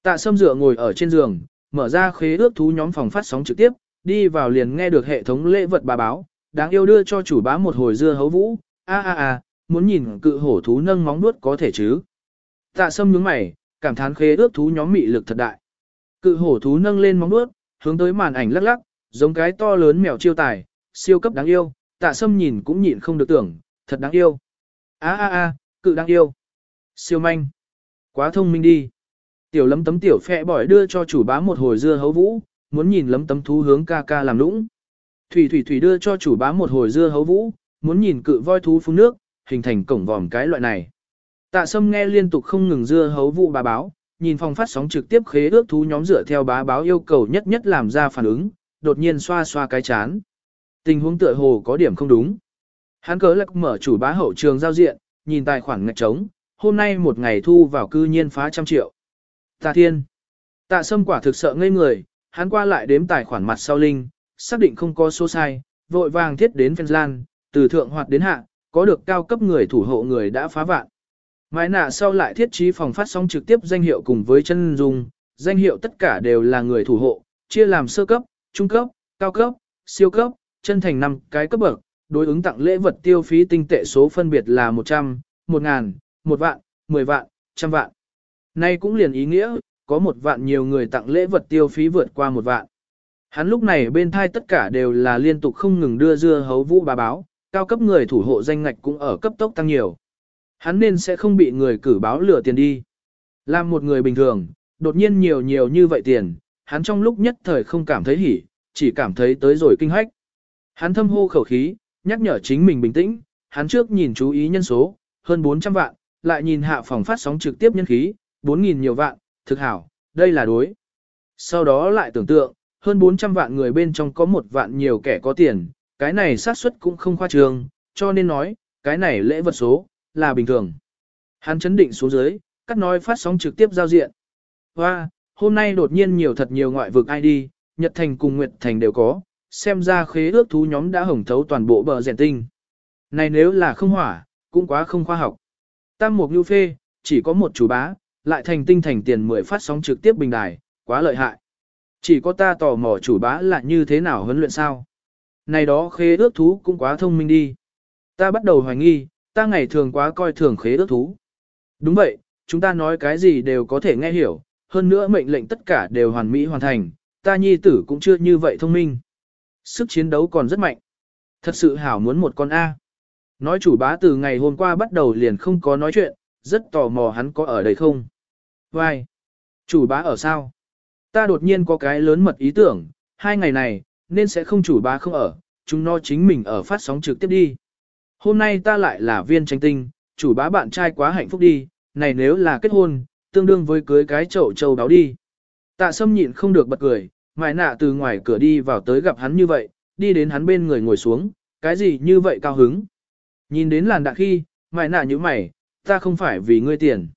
Tạ sâm dựa ngồi ở trên giường, mở ra khế ước thú nhóm phòng phát sóng trực tiếp, đi vào liền nghe được hệ thống lễ vật bà báo, đáng yêu đưa cho chủ bá một hồi dưa hấu vũ, a a a, muốn nhìn cự hổ thú nâng móng nuốt có thể chứ. Tạ sâm nhướng mày, cảm thán khế ước thú nhóm mị lực thật đại. Cự hổ thú nâng lên móng nuốt, hướng tới màn ảnh lắc lắc, giống cái to lớn mèo chiêu tài, siêu cấp đáng yêu, tạ sâm nhìn cũng nhịn không được tưởng, thật đáng yêu. a a a, cự đáng yêu. Siêu manh. Quá thông minh đi. Tiểu lấm tấm tiểu phẹ bỏi đưa cho chủ bá một hồi dưa hấu vũ, muốn nhìn lấm tấm thú hướng ca ca làm lũng. Thủy thủy thủy đưa cho chủ bá một hồi dưa hấu vũ, muốn nhìn cự voi thú phun nước, hình thành cổng vòm cái loại này. Tạ sâm nghe liên tục không ngừng dưa hấu vũ bà báo, nhìn phòng phát sóng trực tiếp khế ước thú nhóm dựa theo bá báo yêu cầu nhất nhất làm ra phản ứng, đột nhiên xoa xoa cái chán. Tình huống tựa hồ có điểm không đúng. Hắn cớ lạc mở chủ bá hậu trường giao diện, nhìn tài khoản ngạch trống, hôm nay một ngày thu vào cư nhiên phá trăm triệu. Tạ thiên. Tạ sâm quả thực sợ ngây người, hắn qua lại đếm tài khoản mặt sau linh, xác định không có số sai, vội vàng thiết đến Finland, từ thượng hoạt đến hạ, có được cao cấp người thủ hộ người đã phá vạn. Mãi nạ sau lại thiết trí phòng phát sóng trực tiếp danh hiệu cùng với chân dung, danh hiệu tất cả đều là người thủ hộ, chia làm sơ cấp, trung cấp, cao cấp, siêu cấp, chân thành năm cái cấp bậc, đối ứng tặng lễ vật tiêu phí tinh tệ số phân biệt là 100, 1000, 1 vạn, 10 vạn, trăm vạn. Nay cũng liền ý nghĩa, có một vạn nhiều người tặng lễ vật tiêu phí vượt qua một vạn. Hắn lúc này bên thai tất cả đều là liên tục không ngừng đưa dưa hấu vũ bà báo, cao cấp người thủ hộ danh ngạch cũng ở cấp tốc tăng nhiều. Hắn nên sẽ không bị người cử báo lừa tiền đi. Làm một người bình thường, đột nhiên nhiều nhiều như vậy tiền, hắn trong lúc nhất thời không cảm thấy hỉ, chỉ cảm thấy tới rồi kinh hách. Hắn thâm hô khẩu khí, nhắc nhở chính mình bình tĩnh, hắn trước nhìn chú ý nhân số, hơn 400 vạn, lại nhìn hạ phòng phát sóng trực tiếp nhân khí, 4.000 nhiều vạn, thực hảo, đây là đối. Sau đó lại tưởng tượng, hơn 400 vạn người bên trong có một vạn nhiều kẻ có tiền, cái này xác suất cũng không khoa trương, cho nên nói, cái này lễ vật số, là bình thường. Hắn chấn định xuống dưới, cắt nói phát sóng trực tiếp giao diện. Hoa, hôm nay đột nhiên nhiều thật nhiều ngoại vực ID, Nhật Thành cùng Nguyệt Thành đều có, xem ra khế ước thú nhóm đã hồng thấu toàn bộ bờ rèn tinh. Này nếu là không hỏa, cũng quá không khoa học. Tam Mục Nhu Phê, chỉ có một chủ bá, lại thành tinh thành tiền mười phát sóng trực tiếp bình đài, quá lợi hại. Chỉ có ta tò mò chủ bá là như thế nào huấn luyện sao. Này đó khế ước thú cũng quá thông minh đi. Ta bắt đầu hoài nghi, ta ngày thường quá coi thường khế ước thú. Đúng vậy, chúng ta nói cái gì đều có thể nghe hiểu, hơn nữa mệnh lệnh tất cả đều hoàn mỹ hoàn thành, ta nhi tử cũng chưa như vậy thông minh. Sức chiến đấu còn rất mạnh. Thật sự hảo muốn một con A. Nói chủ bá từ ngày hôm qua bắt đầu liền không có nói chuyện, rất tò mò hắn có ở đây không. Vai! Chủ bá ở sao? Ta đột nhiên có cái lớn mật ý tưởng, hai ngày này, nên sẽ không chủ bá không ở, chúng nó chính mình ở phát sóng trực tiếp đi. Hôm nay ta lại là viên tranh tinh, chủ bá bạn trai quá hạnh phúc đi, này nếu là kết hôn, tương đương với cưới cái chậu châu báo đi. Tạ sâm nhịn không được bật cười, mại nạ từ ngoài cửa đi vào tới gặp hắn như vậy, đi đến hắn bên người ngồi xuống, cái gì như vậy cao hứng. Nhìn đến làn đạ khi, mại nạ như mày, ta không phải vì ngươi tiền.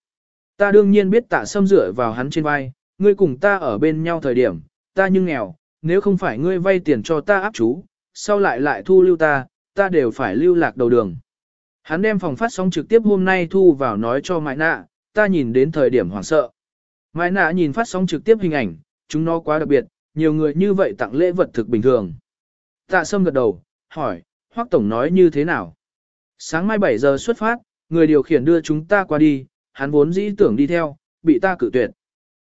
Ta đương nhiên biết tạ sâm dựa vào hắn trên vai, ngươi cùng ta ở bên nhau thời điểm, ta nhưng nghèo, nếu không phải ngươi vay tiền cho ta áp chú, sau lại lại thu lưu ta, ta đều phải lưu lạc đầu đường. Hắn đem phòng phát sóng trực tiếp hôm nay thu vào nói cho Mai Nạ, ta nhìn đến thời điểm hoảng sợ. Mai Nạ nhìn phát sóng trực tiếp hình ảnh, chúng nó quá đặc biệt, nhiều người như vậy tặng lễ vật thực bình thường. Tạ Sâm gật đầu, hỏi, Hoắc Tổng nói như thế nào? Sáng mai 7 giờ xuất phát, người điều khiển đưa chúng ta qua đi, hắn vốn dĩ tưởng đi theo, bị ta cử tuyệt.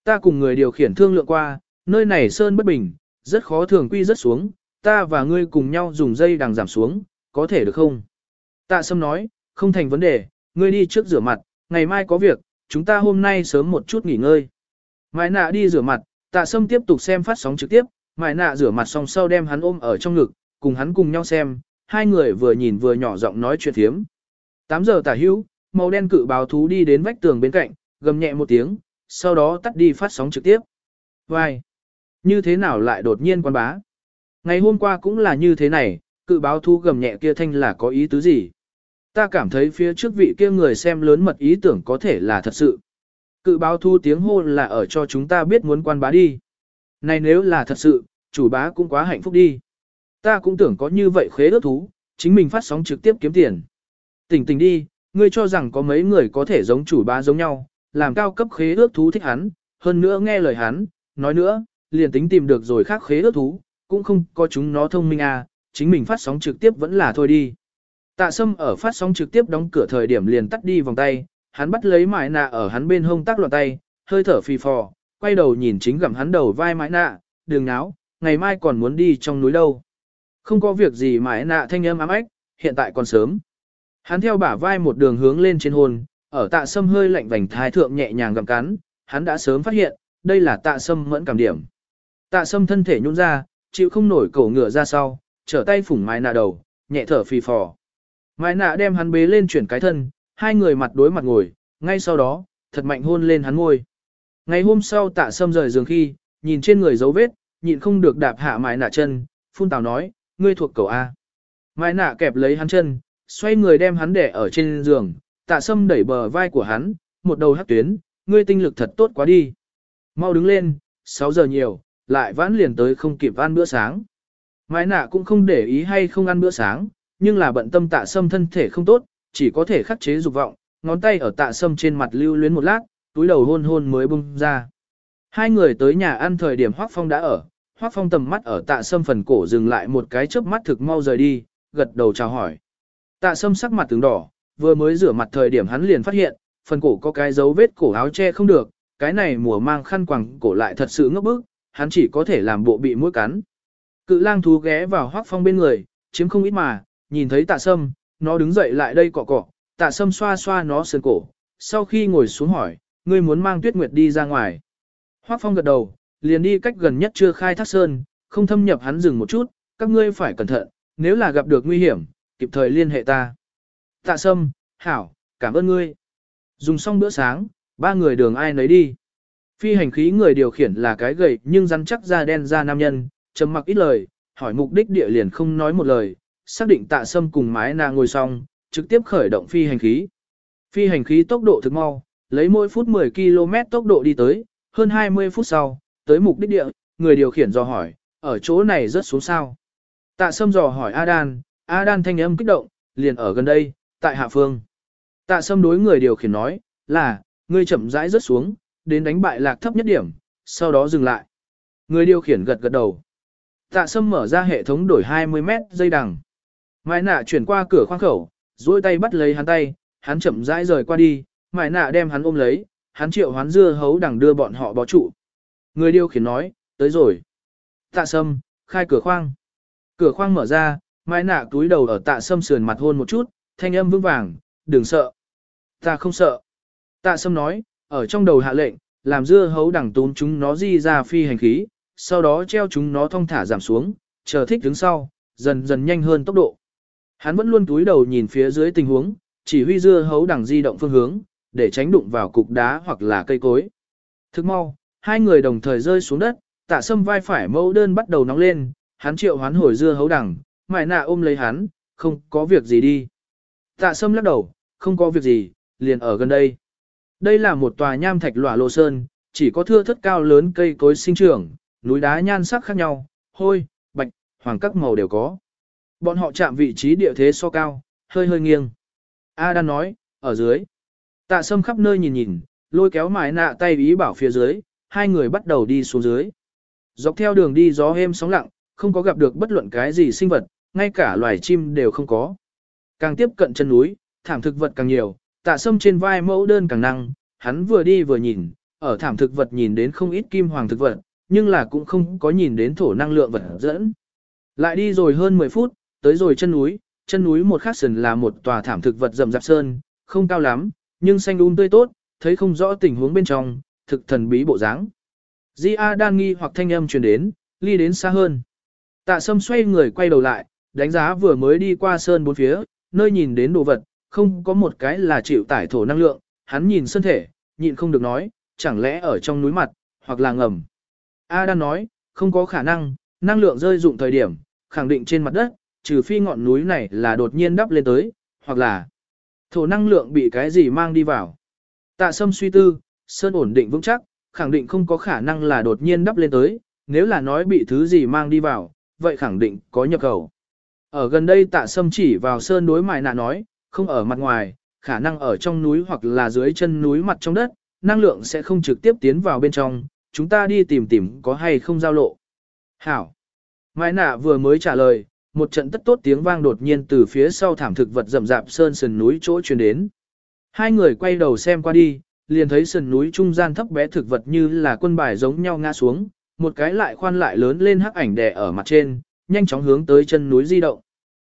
Ta cùng người điều khiển thương lượng qua, nơi này sơn bất bình, rất khó thường quy rất xuống, ta và ngươi cùng nhau dùng dây đằng giảm xuống, có thể được không? Tạ Sâm nói, không thành vấn đề, ngươi đi trước rửa mặt, ngày mai có việc, chúng ta hôm nay sớm một chút nghỉ ngơi. Mai nạ đi rửa mặt, tạ Sâm tiếp tục xem phát sóng trực tiếp, Mai nạ rửa mặt xong sau đem hắn ôm ở trong ngực, cùng hắn cùng nhau xem, hai người vừa nhìn vừa nhỏ giọng nói chuyện thiếm. 8 giờ tả hữu, màu đen cự báo thú đi đến vách tường bên cạnh, gầm nhẹ một tiếng, sau đó tắt đi phát sóng trực tiếp. Vai! Như thế nào lại đột nhiên quan bá? Ngày hôm qua cũng là như thế này, cự báo thú gầm nhẹ kia thanh là có ý tứ gì? Ta cảm thấy phía trước vị kia người xem lớn mật ý tưởng có thể là thật sự. Cự báo thu tiếng hô là ở cho chúng ta biết muốn quan bá đi. Này nếu là thật sự, chủ bá cũng quá hạnh phúc đi. Ta cũng tưởng có như vậy khế ước thú, chính mình phát sóng trực tiếp kiếm tiền. Tỉnh tỉnh đi, ngươi cho rằng có mấy người có thể giống chủ bá giống nhau, làm cao cấp khế ước thú thích hắn, hơn nữa nghe lời hắn, nói nữa, liền tính tìm được rồi khác khế ước thú, cũng không có chúng nó thông minh à, chính mình phát sóng trực tiếp vẫn là thôi đi. Tạ Sâm ở phát sóng trực tiếp đóng cửa thời điểm liền tắt đi vòng tay, hắn bắt lấy mãi nạ ở hắn bên hông tác loạn tay, hơi thở phì phò, quay đầu nhìn chính gặm hắn đầu vai mãi nạ, đường náo, ngày mai còn muốn đi trong núi đâu. Không có việc gì mãi nạ thanh âm ám ách, hiện tại còn sớm. Hắn theo bả vai một đường hướng lên trên hồn, ở tạ sâm hơi lạnh vành thái thượng nhẹ nhàng gặm cắn, hắn đã sớm phát hiện, đây là tạ sâm mẫn cảm điểm. Tạ sâm thân thể nhún ra, chịu không nổi cổ ngựa ra sau, trở tay phủng mái nạ đầu, nhẹ thở phì phò. Mái nạ đem hắn bế lên chuyển cái thân, hai người mặt đối mặt ngồi, ngay sau đó, thật mạnh hôn lên hắn ngôi. Ngày hôm sau tạ sâm rời giường khi, nhìn trên người dấu vết, nhịn không được đạp hạ mái nạ chân, phun tào nói, ngươi thuộc cầu A. Mái nạ kẹp lấy hắn chân, xoay người đem hắn để ở trên giường, tạ sâm đẩy bờ vai của hắn, một đầu hắc tuyến, ngươi tinh lực thật tốt quá đi. Mau đứng lên, 6 giờ nhiều, lại vãn liền tới không kịp ăn bữa sáng. Mai nạ cũng không để ý hay không ăn bữa sáng, nhưng là bận tâm tạ sâm thân thể không tốt, chỉ có thể khắc chế dục vọng, ngón tay ở tạ sâm trên mặt lưu luyến một lát, túi đầu hôn hôn mới bung ra. Hai người tới nhà ăn thời điểm Hoác Phong đã ở, Hoác Phong tầm mắt ở tạ sâm phần cổ dừng lại một cái chớp mắt thực mau rời đi, gật đầu chào hỏi. Tạ sâm sắc mặt tướng đỏ, vừa mới rửa mặt thời điểm hắn liền phát hiện, phần cổ có cái dấu vết cổ áo che không được, cái này mùa mang khăn quàng cổ lại thật sự ngốc bức, hắn chỉ có thể làm bộ bị mũi cắn. Cự lang thú ghé vào hoác phong bên người, chiếm không ít mà, nhìn thấy tạ sâm, nó đứng dậy lại đây cọ cọ, tạ sâm xoa xoa nó sườn cổ, sau khi ngồi xuống hỏi, ngươi muốn mang tuyết nguyệt đi ra ngoài. Hoác phong gật đầu, liền đi cách gần nhất chưa khai thác sơn, không thâm nhập hắn dừng một chút, các ngươi phải cẩn thận, nếu là gặp được nguy hiểm, kịp thời liên hệ ta. Tạ sâm, hảo, cảm ơn ngươi. Dùng xong bữa sáng, ba người đường ai nấy đi. Phi hành khí người điều khiển là cái gầy nhưng rắn chắc da đen da nam nhân, trầm mặc ít lời, hỏi mục đích địa liền không nói một lời, xác định tạ sâm cùng mái na ngồi xong, trực tiếp khởi động phi hành khí. Phi hành khí tốc độ thực mau, lấy mỗi phút 10 km tốc độ đi tới, hơn 20 phút sau, tới mục đích địa, người điều khiển dò hỏi, ở chỗ này rất xuống sao. Tạ sâm dò hỏi Adan, Adan thanh âm kích động, liền ở gần đây, tại hạ phương. Tạ sâm đối người điều khiển nói, là, ngươi chậm rãi rất xuống, đến đánh bại lạc thấp nhất điểm, sau đó dừng lại. Người điều khiển gật gật đầu. Tạ sâm mở ra hệ thống đổi 20 mét dây đằng. Mai nạ chuyển qua cửa khoang khẩu, duỗi tay bắt lấy hắn tay, hắn chậm rãi rời qua đi, mai nạ đem hắn ôm lấy, hắn triệu hoán dưa hấu đằng đưa bọn họ bó trụ. Người điều khiển nói, tới rồi. Tạ sâm, khai cửa khoang. Cửa khoang mở ra, mai nạ túi đầu ở tạ sâm sườn mặt hôn một chút, thanh âm vững vàng, đừng sợ. Ta không sợ. Tạ sâm nói, ở trong đầu hạ lệnh, làm dưa hấu đằng tốn chúng nó di ra phi hành khí, sau đó treo chúng nó thong thả giảm xuống, chờ thích đứng sau, dần dần nhanh hơn tốc độ. Hắn vẫn luôn túi đầu nhìn phía dưới tình huống, chỉ huy dưa hấu đằng di động phương hướng, để tránh đụng vào cục đá hoặc là cây cối. Thức mau, hai người đồng thời rơi xuống đất, tạ sâm vai phải mẫu đơn bắt đầu nóng lên, hắn triệu hoán hồi dưa hấu đằng, mại nạ ôm lấy hắn, không có việc gì đi. Tạ sâm lắc đầu, không có việc gì, liền ở gần đây. Đây là một tòa nham thạch lỏa lô sơn, chỉ có thưa thất cao lớn cây cối sinh trưởng, núi đá nhan sắc khác nhau, hôi, bạch, hoàng các màu đều có. Bọn họ chạm vị trí địa thế so cao, hơi hơi nghiêng. A đang nói, ở dưới. Tạ sâm khắp nơi nhìn nhìn, lôi kéo mái nạ tay ý bảo phía dưới, hai người bắt đầu đi xuống dưới. Dọc theo đường đi gió êm sóng lặng, không có gặp được bất luận cái gì sinh vật, ngay cả loài chim đều không có. Càng tiếp cận chân núi, thảm thực vật càng nhiều, tạ sâm trên vai mẫu đơn càng năng, hắn vừa đi vừa nhìn, ở thảm thực vật nhìn đến không ít kim hoàng thực vật, nhưng là cũng không có nhìn đến thổ năng lượng vật dẫn. Lại đi rồi hơn 10 phút, tới rồi chân núi, chân núi một khắc sườn là một tòa thảm thực vật rậm rạp sơn, không cao lắm, nhưng xanh um tươi tốt, thấy không rõ tình huống bên trong, thực thần bí bộ dáng. Di A nghi hoặc thanh âm truyền đến, ly đến xa hơn. Tạ sâm xoay người quay đầu lại, đánh giá vừa mới đi qua sơn bốn phía, nơi nhìn đến đồ vật, không có một cái là chịu tải thổ năng lượng, hắn nhìn sơn thể, nhịn không được nói, chẳng lẽ ở trong núi mặt, hoặc là ngầm. A đan nói, không có khả năng, năng lượng rơi dụng thời điểm, khẳng định trên mặt đất, trừ phi ngọn núi này là đột nhiên đắp lên tới, hoặc là thổ năng lượng bị cái gì mang đi vào. Tạ sâm suy tư, sơn ổn định vững chắc, khẳng định không có khả năng là đột nhiên đắp lên tới, nếu là nói bị thứ gì mang đi vào, vậy khẳng định có nhập khẩu. Ở gần đây tạ sâm chỉ vào sơn đối mài nạ nói, không ở mặt ngoài, khả năng ở trong núi hoặc là dưới chân núi mặt trong đất, năng lượng sẽ không trực tiếp tiến vào bên trong, chúng ta đi tìm tìm có hay không giao lộ. Hảo. Mai nạ vừa mới trả lời, một trận tất tốt tiếng vang đột nhiên từ phía sau thảm thực vật rậm rạp sơn sườn núi chỗ truyền đến. Hai người quay đầu xem qua đi, liền thấy sườn núi trung gian thấp bé thực vật như là quân bài giống nhau ngã xuống, một cái lại khoan lại lớn lên hắc ảnh đè ở mặt trên, nhanh chóng hướng tới chân núi di động.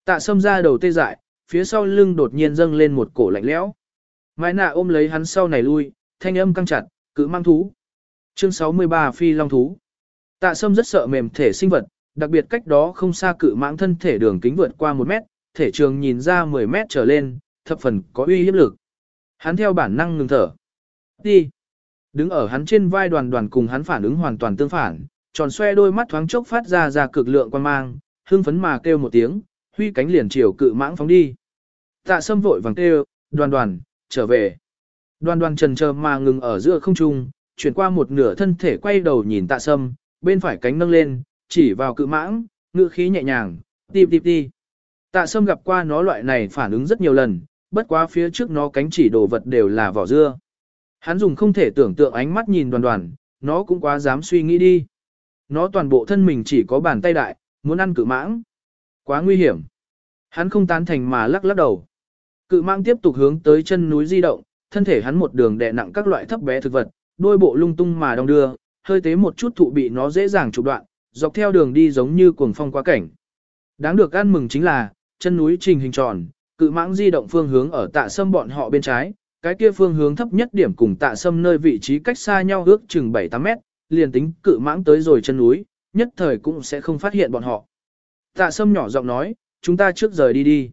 Tạ sâm ra đầu tê dại, phía sau lưng đột nhiên dâng lên một cổ lạnh lẽo. Mai nạ ôm lấy hắn sau này lui, thanh âm căng chặt, cứ mang thú. Chương 63 Phi Long Thú Tạ sâm rất sợ mềm thể sinh vật, đặc biệt cách đó không xa cự mãng thân thể đường kính vượt qua 1 mét, thể trường nhìn ra 10 mét trở lên, thập phần có uy hiếp lực. Hắn theo bản năng ngừng thở. Đi. Đứng ở hắn trên vai đoàn đoàn cùng hắn phản ứng hoàn toàn tương phản, tròn xoe đôi mắt thoáng chốc phát ra ra cực lượng quan mang, hưng phấn mà kêu một tiếng, huy cánh liền chiều cự mãng phóng đi. Tạ sâm vội vàng kêu, đoàn đoàn, trở về. Đoàn đoàn trần chờ mà ngừng ở giữa không trung, chuyển qua một nửa thân thể quay đầu nhìn tạ sâm, bên phải cánh nâng lên, chỉ vào cự mãng, ngữ khí nhẹ nhàng, tìm tìm đi. Tạ sâm gặp qua nó loại này phản ứng rất nhiều lần, bất quá phía trước nó cánh chỉ đồ vật đều là vỏ dưa. Hắn dùng không thể tưởng tượng ánh mắt nhìn đoàn đoàn, nó cũng quá dám suy nghĩ đi. Nó toàn bộ thân mình chỉ có bàn tay đại, muốn ăn cự mãng. Quá nguy hiểm. Hắn không tán thành mà lắc lắc đầu. Cự mãng tiếp tục hướng tới chân núi di động, thân thể hắn một đường đè nặng các loại thấp bé thực vật, đôi bộ lung tung mà đong đưa, hơi tế một chút thụ bị nó dễ dàng chụp đoạn, dọc theo đường đi giống như cuồng phong quá cảnh. Đáng được ăn mừng chính là, chân núi trình hình tròn, cự mãng di động phương hướng ở tạ sâm bọn họ bên trái, cái kia phương hướng thấp nhất điểm cùng tạ sâm nơi vị trí cách xa nhau ước chừng 7-8 mét, liền tính cự mãng tới rồi chân núi, nhất thời cũng sẽ không phát hiện bọn họ. Tạ sâm nhỏ giọng nói, chúng ta trước rời đi đi.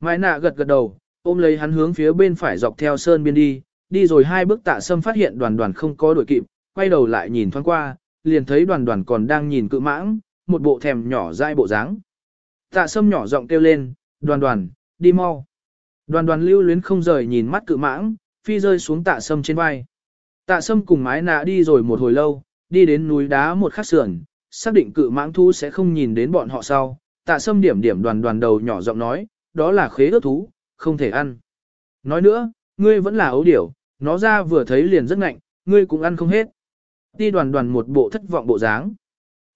Mai nạ gật gật đầu, ôm lấy hắn hướng phía bên phải dọc theo sơn biên đi, đi rồi hai bước tạ sâm phát hiện đoàn đoàn không có đuổi kịp, quay đầu lại nhìn thoáng qua, liền thấy đoàn đoàn còn đang nhìn cự mãng, một bộ thèm nhỏ dai bộ dáng. Tạ sâm nhỏ giọng kêu lên, đoàn đoàn, đi mau. Đoàn đoàn lưu luyến không rời nhìn mắt cự mãng, phi rơi xuống tạ sâm trên vai. Tạ sâm cùng mái nạ đi rồi một hồi lâu, đi đến núi đá một khắc sườn, xác định cự mãng thu sẽ không nhìn đến bọn họ sau. Tạ sâm điểm điểm đoàn đoàn đầu nhỏ giọng nói, đó là khế ước thú, không thể ăn. Nói nữa, ngươi vẫn là ấu điểu, nó ra vừa thấy liền rất ngạnh, ngươi cũng ăn không hết. Đi đoàn đoàn một bộ thất vọng bộ dáng.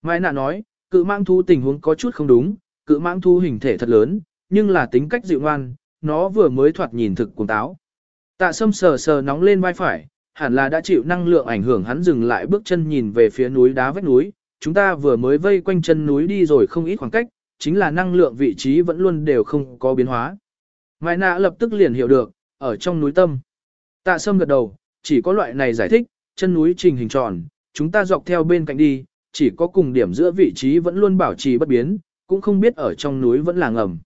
Mai nạ nói, cự mãng thu tình huống có chút không đúng, cự mãng thu hình thể thật lớn, nhưng là tính cách dịu ngoan, nó vừa mới thoạt nhìn thực cuồng táo. Tạ sâm sờ sờ nóng lên vai phải, hẳn là đã chịu năng lượng ảnh hưởng hắn dừng lại bước chân nhìn về phía núi đá vách núi, chúng ta vừa mới vây quanh chân núi đi rồi không ít khoảng cách, chính là năng lượng vị trí vẫn luôn đều không có biến hóa. Mai nạ lập tức liền hiểu được, ở trong núi tâm. Tạ sâm gật đầu, chỉ có loại này giải thích, chân núi trình hình tròn, chúng ta dọc theo bên cạnh đi, chỉ có cùng điểm giữa vị trí vẫn luôn bảo trì bất biến, cũng không biết ở trong núi vẫn là ngầm.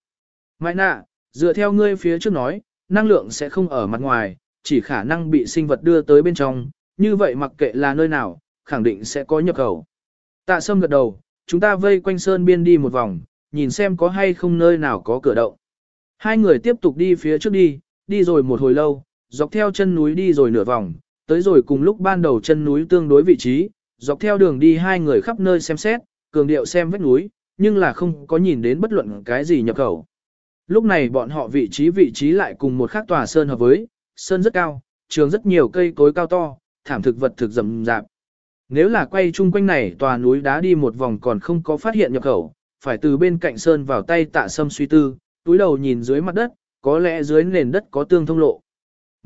Mãi nạ, dựa theo ngươi phía trước nói, năng lượng sẽ không ở mặt ngoài, chỉ khả năng bị sinh vật đưa tới bên trong, như vậy mặc kệ là nơi nào, khẳng định sẽ có nhập khẩu. Tạ sâm gật đầu, chúng ta vây quanh sơn biên đi một vòng, nhìn xem có hay không nơi nào có cửa động. Hai người tiếp tục đi phía trước đi, đi rồi một hồi lâu, dọc theo chân núi đi rồi nửa vòng, tới rồi cùng lúc ban đầu chân núi tương đối vị trí, dọc theo đường đi hai người khắp nơi xem xét, cường điệu xem vách núi, nhưng là không có nhìn đến bất luận cái gì nhập khẩu. Lúc này bọn họ vị trí vị trí lại cùng một khác tòa sơn hợp với, sơn rất cao, trường rất nhiều cây cối cao to, thảm thực vật thực rậm rạp. Nếu là quay chung quanh này tòa núi đá đi một vòng còn không có phát hiện nhập khẩu, phải từ bên cạnh sơn vào tay tạ sâm suy tư, túi đầu nhìn dưới mặt đất, có lẽ dưới nền đất có tương thông lộ.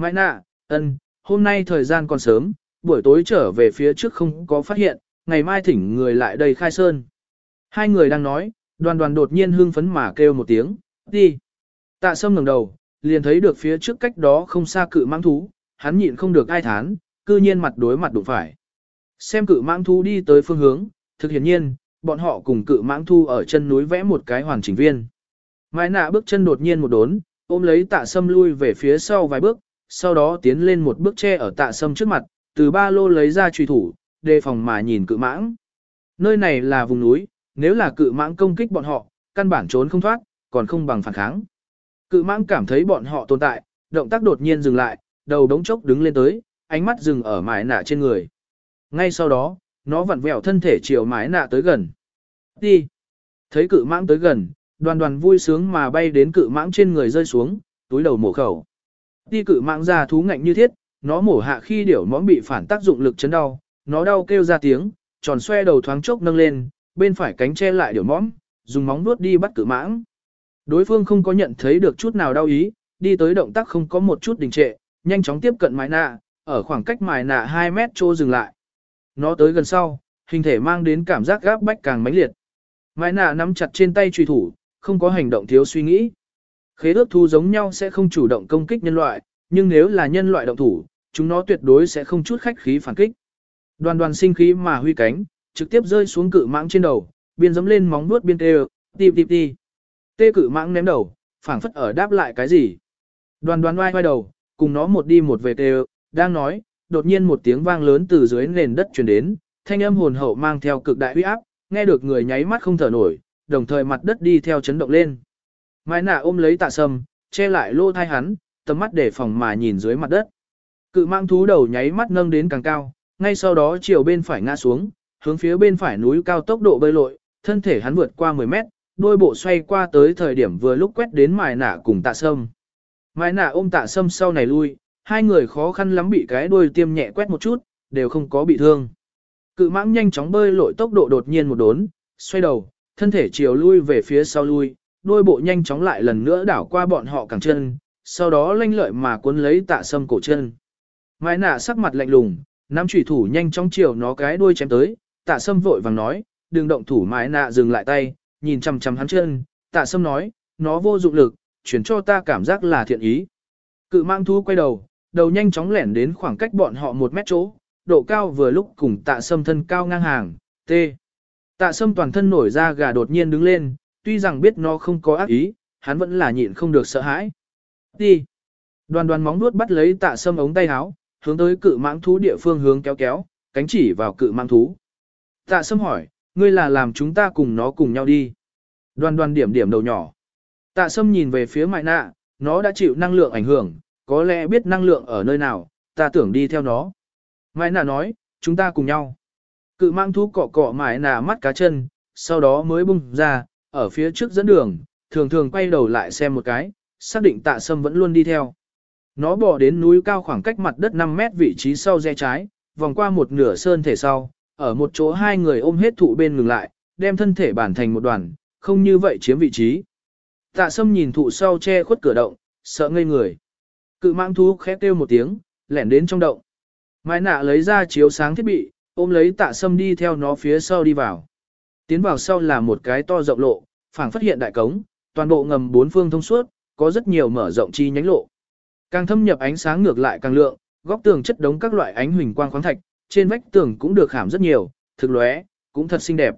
Mai nạ, ân, hôm nay thời gian còn sớm, buổi tối trở về phía trước không có phát hiện, ngày mai thỉnh người lại đây khai sơn. Hai người đang nói, đoàn đoàn đột nhiên hưng phấn mà kêu một tiếng, đi. Tạ sâm ngẩng đầu, liền thấy được phía trước cách đó không xa cự mãng thú, hắn nhịn không được ai thán, cư nhiên mặt đối mặt đụng phải. Xem cự mãng thú đi tới phương hướng, thực hiện nhiên, bọn họ cùng cự mãng thu ở chân núi vẽ một cái hoàn chỉnh viên. Mai nạ bước chân đột nhiên một đốn, ôm lấy tạ sâm lui về phía sau vài bước, sau đó tiến lên một bước che ở tạ sâm trước mặt, từ ba lô lấy ra truy thủ, đề phòng mà nhìn cự mãng. Nơi này là vùng núi, nếu là cự mãng công kích bọn họ, căn bản trốn không thoát, còn không bằng phản kháng. Cự mãng cảm thấy bọn họ tồn tại, động tác đột nhiên dừng lại, đầu đống chốc đứng lên tới, ánh mắt dừng ở mái nạ trên người. Ngay sau đó, nó vặn vẹo thân thể chiều mái nạ tới gần. Đi! Thấy cự mãng tới gần, đoàn đoàn vui sướng mà bay đến cự mãng trên người rơi xuống, túi đầu mổ khẩu. Đi cự mạng ra thú ngạnh như thiết, nó mổ hạ khi điểu móng bị phản tác dụng lực chấn đau, nó đau kêu ra tiếng, tròn xoe đầu thoáng chốc nâng lên, bên phải cánh che lại điểu móng, dùng móng vuốt đi bắt cự mãng. Đối phương không có nhận thấy được chút nào đau ý, đi tới động tác không có một chút đình trệ, nhanh chóng tiếp cận mái nạ, ở khoảng cách mài nạ 2 mét trô dừng lại. Nó tới gần sau, hình thể mang đến cảm giác gáp bách càng mãnh liệt. Mái nạ nắm chặt trên tay truy thủ, không có hành động thiếu suy nghĩ. Khế ước thu giống nhau sẽ không chủ động công kích nhân loại, nhưng nếu là nhân loại động thủ, chúng nó tuyệt đối sẽ không chút khách khí phản kích. Đoàn đoàn sinh khí mà huy cánh, trực tiếp rơi xuống cự mãng trên đầu, biên dấm lên móng vuốt biên tê tịp tịp tịp. Tê cự mãng ném đầu, phảng phất ở đáp lại cái gì. Đoàn đoàn oai oai đầu, cùng nó một đi một về tê đang nói, đột nhiên một tiếng vang lớn từ dưới nền đất truyền đến, thanh âm hồn hậu mang theo cực đại uy áp, nghe được người nháy mắt không thở nổi, đồng thời mặt đất đi theo chấn động lên. Mai nạ ôm lấy tạ sâm, che lại lô thai hắn, tầm mắt để phòng mà nhìn dưới mặt đất. Cự mang thú đầu nháy mắt nâng đến càng cao, ngay sau đó chiều bên phải ngã xuống, hướng phía bên phải núi cao tốc độ bơi lội, thân thể hắn vượt qua 10 mét, đôi bộ xoay qua tới thời điểm vừa lúc quét đến mài nạ cùng tạ sâm. Mài nạ ôm tạ sâm sau này lui, hai người khó khăn lắm bị cái đuôi tiêm nhẹ quét một chút, đều không có bị thương. Cự mãng nhanh chóng bơi lội tốc độ đột nhiên một đốn, xoay đầu, thân thể chiều lui về phía sau lui, đôi bộ nhanh chóng lại lần nữa đảo qua bọn họ cẳng chân, sau đó lanh lợi mà cuốn lấy tạ sâm cổ chân. Mai nạ sắc mặt lạnh lùng, nắm chủy thủ nhanh chóng chiều nó cái đuôi chém tới, tạ sâm vội vàng nói, đừng động thủ Mai nạ dừng lại tay, nhìn chằm chằm hắn chân, tạ sâm nói, nó vô dụng lực, chuyển cho ta cảm giác là thiện ý. Cự mang thú quay đầu, đầu nhanh chóng lẻn đến khoảng cách bọn họ một mét chỗ, độ cao vừa lúc cùng tạ sâm thân cao ngang hàng, t. Tạ sâm toàn thân nổi ra gà đột nhiên đứng lên, tuy rằng biết nó không có ác ý, hắn vẫn là nhịn không được sợ hãi. Đi. Đoàn đoàn móng nuốt bắt lấy tạ sâm ống tay áo, hướng tới cự mãng thú địa phương hướng kéo kéo, cánh chỉ vào cự mãng thú. Tạ sâm hỏi, ngươi là làm chúng ta cùng nó cùng nhau đi. Đoàn đoàn điểm điểm đầu nhỏ. Tạ sâm nhìn về phía mại nạ, nó đã chịu năng lượng ảnh hưởng, có lẽ biết năng lượng ở nơi nào, ta tưởng đi theo nó. Mại nạ nói, chúng ta cùng nhau. Cự mang thú cọ cọ mại nạ mắt cá chân, sau đó mới bung ra, ở phía trước dẫn đường, thường thường quay đầu lại xem một cái, xác định tạ sâm vẫn luôn đi theo. Nó bò đến núi cao khoảng cách mặt đất 5 mét vị trí sau rẽ trái, vòng qua một nửa sơn thể sau, ở một chỗ hai người ôm hết thụ bên ngừng lại, đem thân thể bản thành một đoàn, không như vậy chiếm vị trí. Tạ sâm nhìn thụ sau che khuất cửa động, sợ ngây người. Cự mang thú khẽ kêu một tiếng, lẻn đến trong động. Mai nạ lấy ra chiếu sáng thiết bị, ôm lấy tạ sâm đi theo nó phía sau đi vào. Tiến vào sau là một cái to rộng lộ, phảng phát hiện đại cống, toàn bộ ngầm bốn phương thông suốt, có rất nhiều mở rộng chi nhánh lộ. Càng thâm nhập ánh sáng ngược lại càng lượng, góc tường chất đống các loại ánh huỳnh quang khoáng thạch, trên vách tường cũng được khảm rất nhiều, thực lóe, cũng thật xinh đẹp.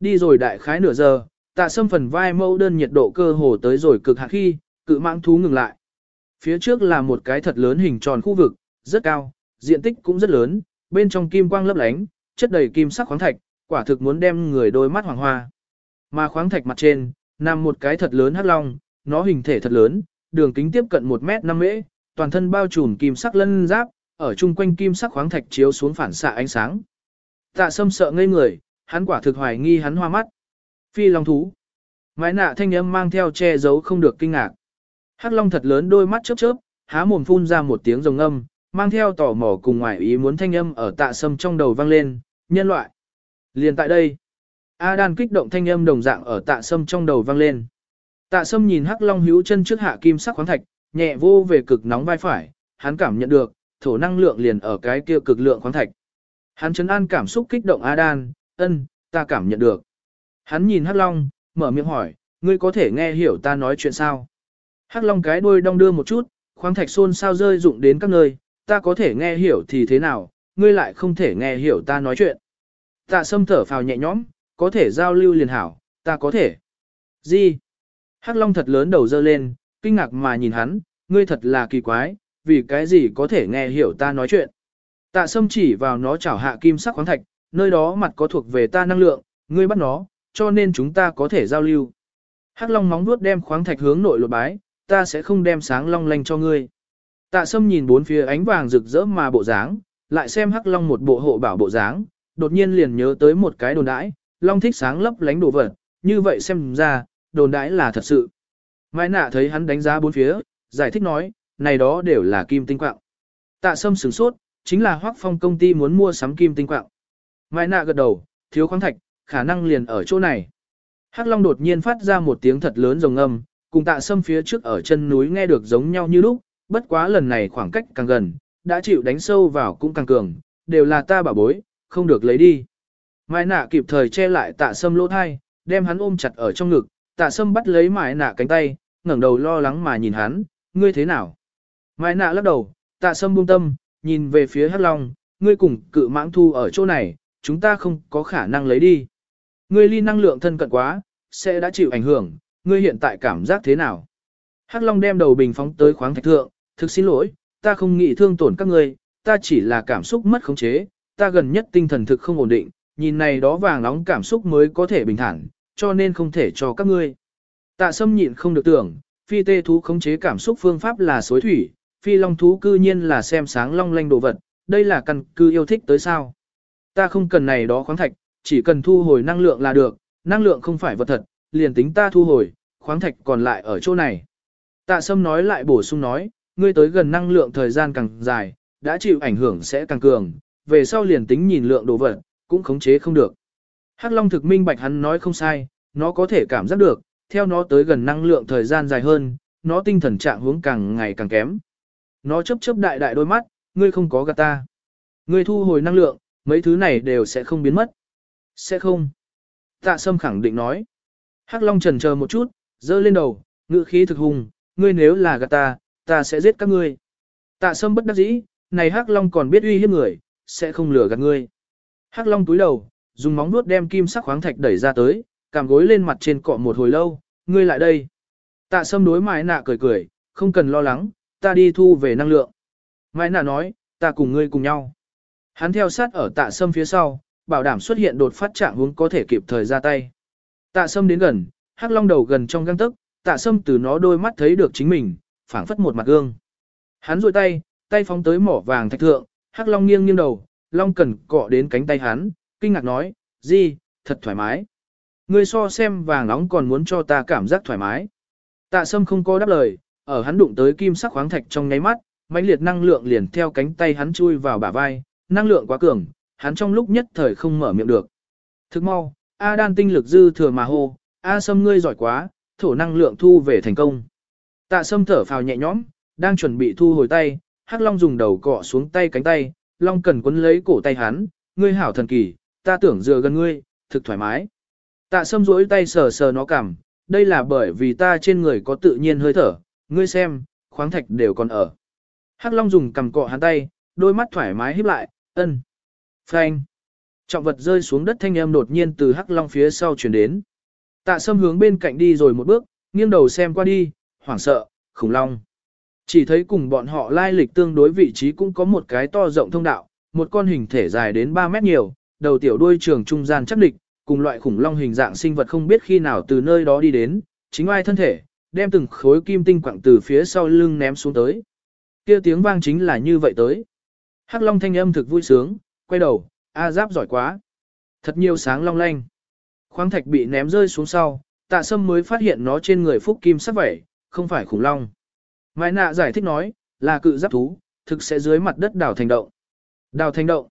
Đi rồi đại khái nửa giờ, tạ sâm phần vai mẫu đơn nhiệt độ cơ hồ tới rồi cực hạ khi, cự mãng thú ngừng lại. Phía trước là một cái thật lớn hình tròn khu vực, rất cao, diện tích cũng rất lớn, bên trong kim quang lấp lánh, chất đầy kim sắc khoáng thạch, quả thực muốn đem người đôi mắt hoàng hoa. Mà khoáng thạch mặt trên, nằm một cái thật lớn hắc long, nó hình thể thật lớn, đường kính tiếp cận 1 mét 5 mễ, toàn thân bao trùm kim sắc lân giáp, ở chung quanh kim sắc khoáng thạch chiếu xuống phản xạ ánh sáng. Tạ Sâm sợ ngây người, hắn quả thực hoài nghi hắn hoa mắt. Phi long thú. Mái nạ thanh âm mang theo che giấu không được kinh ngạc. Hắc long thật lớn đôi mắt chớp chớp, há mồm phun ra một tiếng rồng âm, mang theo tỏ mỏ cùng ngoài ý muốn thanh âm ở tạ sâm trong đầu vang lên, nhân loại. Liền tại đây, A đan kích động thanh âm đồng dạng ở tạ sâm trong đầu vang lên. Tạ sâm nhìn hắc long hữu chân trước hạ kim sắc khoáng thạch, nhẹ vô về cực nóng vai phải, hắn cảm nhận được, thổ năng lượng liền ở cái kia cực lượng khoáng thạch. Hắn chấn an cảm xúc kích động A đan, ân, ta cảm nhận được. Hắn nhìn hắc long, mở miệng hỏi, ngươi có thể nghe hiểu ta nói chuyện sao? Hắc long cái đuôi đong đưa một chút, khoáng thạch xôn sao rơi rụng đến các nơi, ta có thể nghe hiểu thì thế nào, ngươi lại không thể nghe hiểu ta nói chuyện. Tạ sâm thở phào nhẹ nhõm, có thể giao lưu liền hảo, ta có thể. Gì? Hắc Long thật lớn đầu dơ lên, kinh ngạc mà nhìn hắn, ngươi thật là kỳ quái, vì cái gì có thể nghe hiểu ta nói chuyện. Tạ sâm chỉ vào nó chảo hạ kim sắc khoáng thạch, nơi đó mặt có thuộc về ta năng lượng, ngươi bắt nó, cho nên chúng ta có thể giao lưu. Hắc Long móng vuốt đem khoáng thạch hướng nội lột bái, ta sẽ không đem sáng long lanh cho ngươi. Tạ Sâm nhìn bốn phía ánh vàng rực rỡ mà bộ dáng, lại xem Hắc Long một bộ hộ bảo bộ dáng, đột nhiên liền nhớ tới một cái đồn đãi, Long thích sáng lấp lánh đồ vật, như vậy xem ra, đồn đãi là thật sự. Mai nạ thấy hắn đánh giá bốn phía, giải thích nói, này đó đều là kim tinh quạng. Tạ Sâm sửng sốt, chính là Hoắc Phong công ty muốn mua sắm kim tinh quạng. Mai nạ gật đầu, thiếu khoáng thạch, khả năng liền ở chỗ này. Hắc Long đột nhiên phát ra một tiếng thật lớn rồng âm, cùng Tạ Sâm phía trước ở chân núi nghe được giống nhau như lúc, bất quá lần này khoảng cách càng gần, đã chịu đánh sâu vào cũng càng cường, đều là ta bảo bối, không được lấy đi. Mai nạ kịp thời che lại tạ sâm lỗ thai, đem hắn ôm chặt ở trong ngực, tạ sâm bắt lấy mai nạ cánh tay, ngẩng đầu lo lắng mà nhìn hắn, ngươi thế nào? Mai nạ lắc đầu, tạ sâm buông tâm, nhìn về phía hắc long, ngươi cùng cự mãng thu ở chỗ này, chúng ta không có khả năng lấy đi. Ngươi ly năng lượng thân cận quá, sẽ đã chịu ảnh hưởng, ngươi hiện tại cảm giác thế nào? Hắc long đem đầu bình phóng tới khoáng thạch thượng, thực xin lỗi, ta không nghĩ thương tổn các ngươi, ta chỉ là cảm xúc mất khống chế, ta gần nhất tinh thần thực không ổn định, nhìn này đó vàng nóng cảm xúc mới có thể bình thản, cho nên không thể cho các ngươi. Tạ sâm nhịn không được tưởng, phi tê thú khống chế cảm xúc phương pháp là suối thủy, phi long thú cư nhiên là xem sáng long lanh đồ vật, đây là căn cứ yêu thích tới sao. Ta không cần này đó khoáng thạch, chỉ cần thu hồi năng lượng là được, năng lượng không phải vật thật, liền tính ta thu hồi, khoáng thạch còn lại ở chỗ này. Tạ sâm nói lại bổ sung nói, ngươi tới gần năng lượng thời gian càng dài, đã chịu ảnh hưởng sẽ càng cường, về sau liền tính nhìn lượng đồ vật, cũng khống chế không được. Hắc Long thực minh bạch hắn nói không sai, nó có thể cảm giác được, theo nó tới gần năng lượng thời gian dài hơn, nó tinh thần trạng hướng càng ngày càng kém. Nó chớp chớp đại đại đôi mắt, ngươi không có gạt ta. Ngươi thu hồi năng lượng, mấy thứ này đều sẽ không biến mất. Sẽ không. Tạ Sâm khẳng định nói. Hắc Long trần chờ một chút, giơ lên đầu, ngự khí thực hùng, ngươi nếu là gạt ta, ta sẽ giết các ngươi. Tạ Sâm bất đắc dĩ, này Hắc Long còn biết uy hiếp người, sẽ không lừa gạt ngươi. Hắc Long túi đầu, dùng móng vuốt đem kim sắc khoáng thạch đẩy ra tới, cảm gối lên mặt trên cọ một hồi lâu, ngươi lại đây. Tạ Sâm đối Mai Nạ cười cười, không cần lo lắng, ta đi thu về năng lượng. Mai Nạ nói, ta cùng ngươi cùng nhau. Hắn theo sát ở Tạ Sâm phía sau, bảo đảm xuất hiện đột phát trạng hướng có thể kịp thời ra tay. Tạ Sâm đến gần, Hắc Long đầu gần trong găng tức, Tạ Sâm từ nó đôi mắt thấy được chính mình, phảng phất một mặt gương. Hắn duỗi tay, tay phóng tới mỏ vàng thạch thượng, Hắc Long nghiêng nghiêng đầu, Long Cần cọ đến cánh tay hắn, kinh ngạc nói, gì, thật thoải mái. Ngươi so xem vàng nóng còn muốn cho ta cảm giác thoải mái. Tạ Sâm không có đáp lời, ở hắn đụng tới kim sắc khoáng thạch trong nháy mắt, mãnh liệt năng lượng liền theo cánh tay hắn chui vào bả vai, năng lượng quá cường, hắn trong lúc nhất thời không mở miệng được. Thức mau, A đan tinh lực dư thừa mà hô, A Sâm ngươi giỏi quá, thổ năng lượng thu về thành công. Tạ Sâm thở phào nhẹ nhõm, đang chuẩn bị thu hồi tay, Hắc Long dùng đầu cọ xuống tay cánh tay, Long cần quấn lấy cổ tay hắn, ngươi hảo thần kỳ, ta tưởng dựa gần ngươi, thực thoải mái. Tạ Sâm duỗi tay sờ sờ nó cảm, đây là bởi vì ta trên người có tự nhiên hơi thở, ngươi xem, khoáng thạch đều còn ở. Hắc Long dùng cầm cọ hắn tay, đôi mắt thoải mái híp lại, ân. Phanh. Trọng vật rơi xuống đất thanh âm đột nhiên từ Hắc Long phía sau chuyển đến. Tạ Sâm hướng bên cạnh đi rồi một bước, nghiêng đầu xem qua đi, hoảng sợ, khủng long. Chỉ thấy cùng bọn họ lai lịch tương đối vị trí cũng có một cái to rộng thông đạo, một con hình thể dài đến 3 mét nhiều, đầu tiểu đuôi trường trung gian chắc địch, cùng loại khủng long hình dạng sinh vật không biết khi nào từ nơi đó đi đến, chính ai thân thể, đem từng khối kim tinh quặng từ phía sau lưng ném xuống tới. kia tiếng vang chính là như vậy tới. Hắc long thanh âm thực vui sướng, quay đầu, A giáp giỏi quá. Thật nhiều sáng long lanh. Khoáng thạch bị ném rơi xuống sau, tạ sâm mới phát hiện nó trên người phúc kim sắc vậy không phải khủng long. Mai nạ giải thích nói, là cự giáp thú, thực sẽ dưới mặt đất đào thành động. Đào thành động.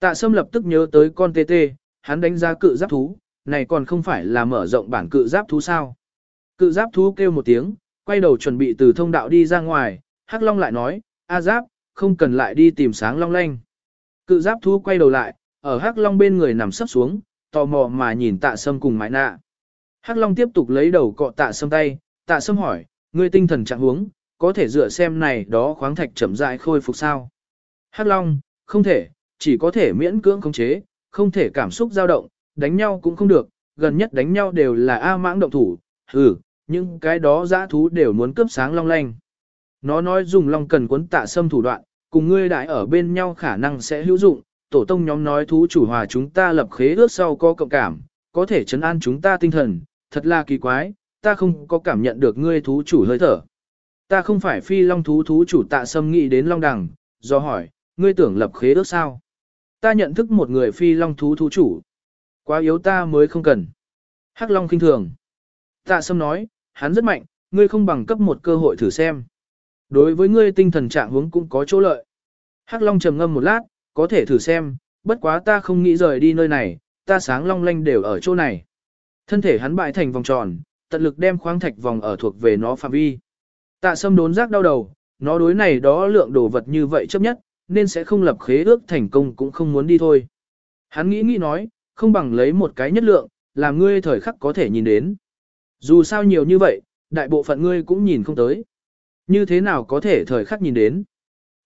Tạ sâm lập tức nhớ tới con tê tê, hắn đánh giá cự giáp thú, này còn không phải là mở rộng bản cự giáp thú sao. Cự giáp thú kêu một tiếng, quay đầu chuẩn bị từ thông đạo đi ra ngoài, Hắc Long lại nói, A giáp, không cần lại đi tìm sáng long lanh. Cự giáp thú quay đầu lại, ở Hắc Long bên người nằm sấp xuống, tò mò mà nhìn tạ sâm cùng mãi nạ. Hắc Long tiếp tục lấy đầu cọ tạ sâm tay, tạ sâm hỏi, ngươi tinh thần trạng huống, có thể dựa xem này đó khoáng thạch chậm rãi khôi phục sao. Hắc Long, không thể, chỉ có thể miễn cưỡng khống chế, không thể cảm xúc dao động, đánh nhau cũng không được, gần nhất đánh nhau đều là A mãng động thủ, ừ, nhưng cái đó dã thú đều muốn cướp sáng long lanh. Nó nói dùng long cần cuốn tạ sâm thủ đoạn, cùng ngươi đại ở bên nhau khả năng sẽ hữu dụng, tổ tông nhóm nói thú chủ hòa chúng ta lập khế ước sau có cộng cảm, có thể chấn an chúng ta tinh thần, thật là kỳ quái, ta không có cảm nhận được ngươi thú chủ hơi thở. Ta không phải phi long thú thú chủ tạ sâm nghĩ đến long đằng, do hỏi, ngươi tưởng lập khế ước sao? Ta nhận thức một người phi long thú thú chủ. Quá yếu ta mới không cần. Hắc long kinh thường. Tạ sâm nói, hắn rất mạnh, ngươi không bằng cấp một cơ hội thử xem. Đối với ngươi tinh thần trạng hướng cũng có chỗ lợi. Hắc long trầm ngâm một lát, có thể thử xem, bất quá ta không nghĩ rời đi nơi này, ta sáng long lanh đều ở chỗ này. Thân thể hắn bại thành vòng tròn, tận lực đem khoáng thạch vòng ở thuộc về nó phạm vi. Tạ sâm đốn giác đau đầu, nó đối này đó lượng đồ vật như vậy chấp nhất, nên sẽ không lập khế ước thành công cũng không muốn đi thôi. Hắn nghĩ nghĩ nói, không bằng lấy một cái nhất lượng, làm ngươi thời khắc có thể nhìn đến. Dù sao nhiều như vậy, đại bộ phận ngươi cũng nhìn không tới. Như thế nào có thể thời khắc nhìn đến?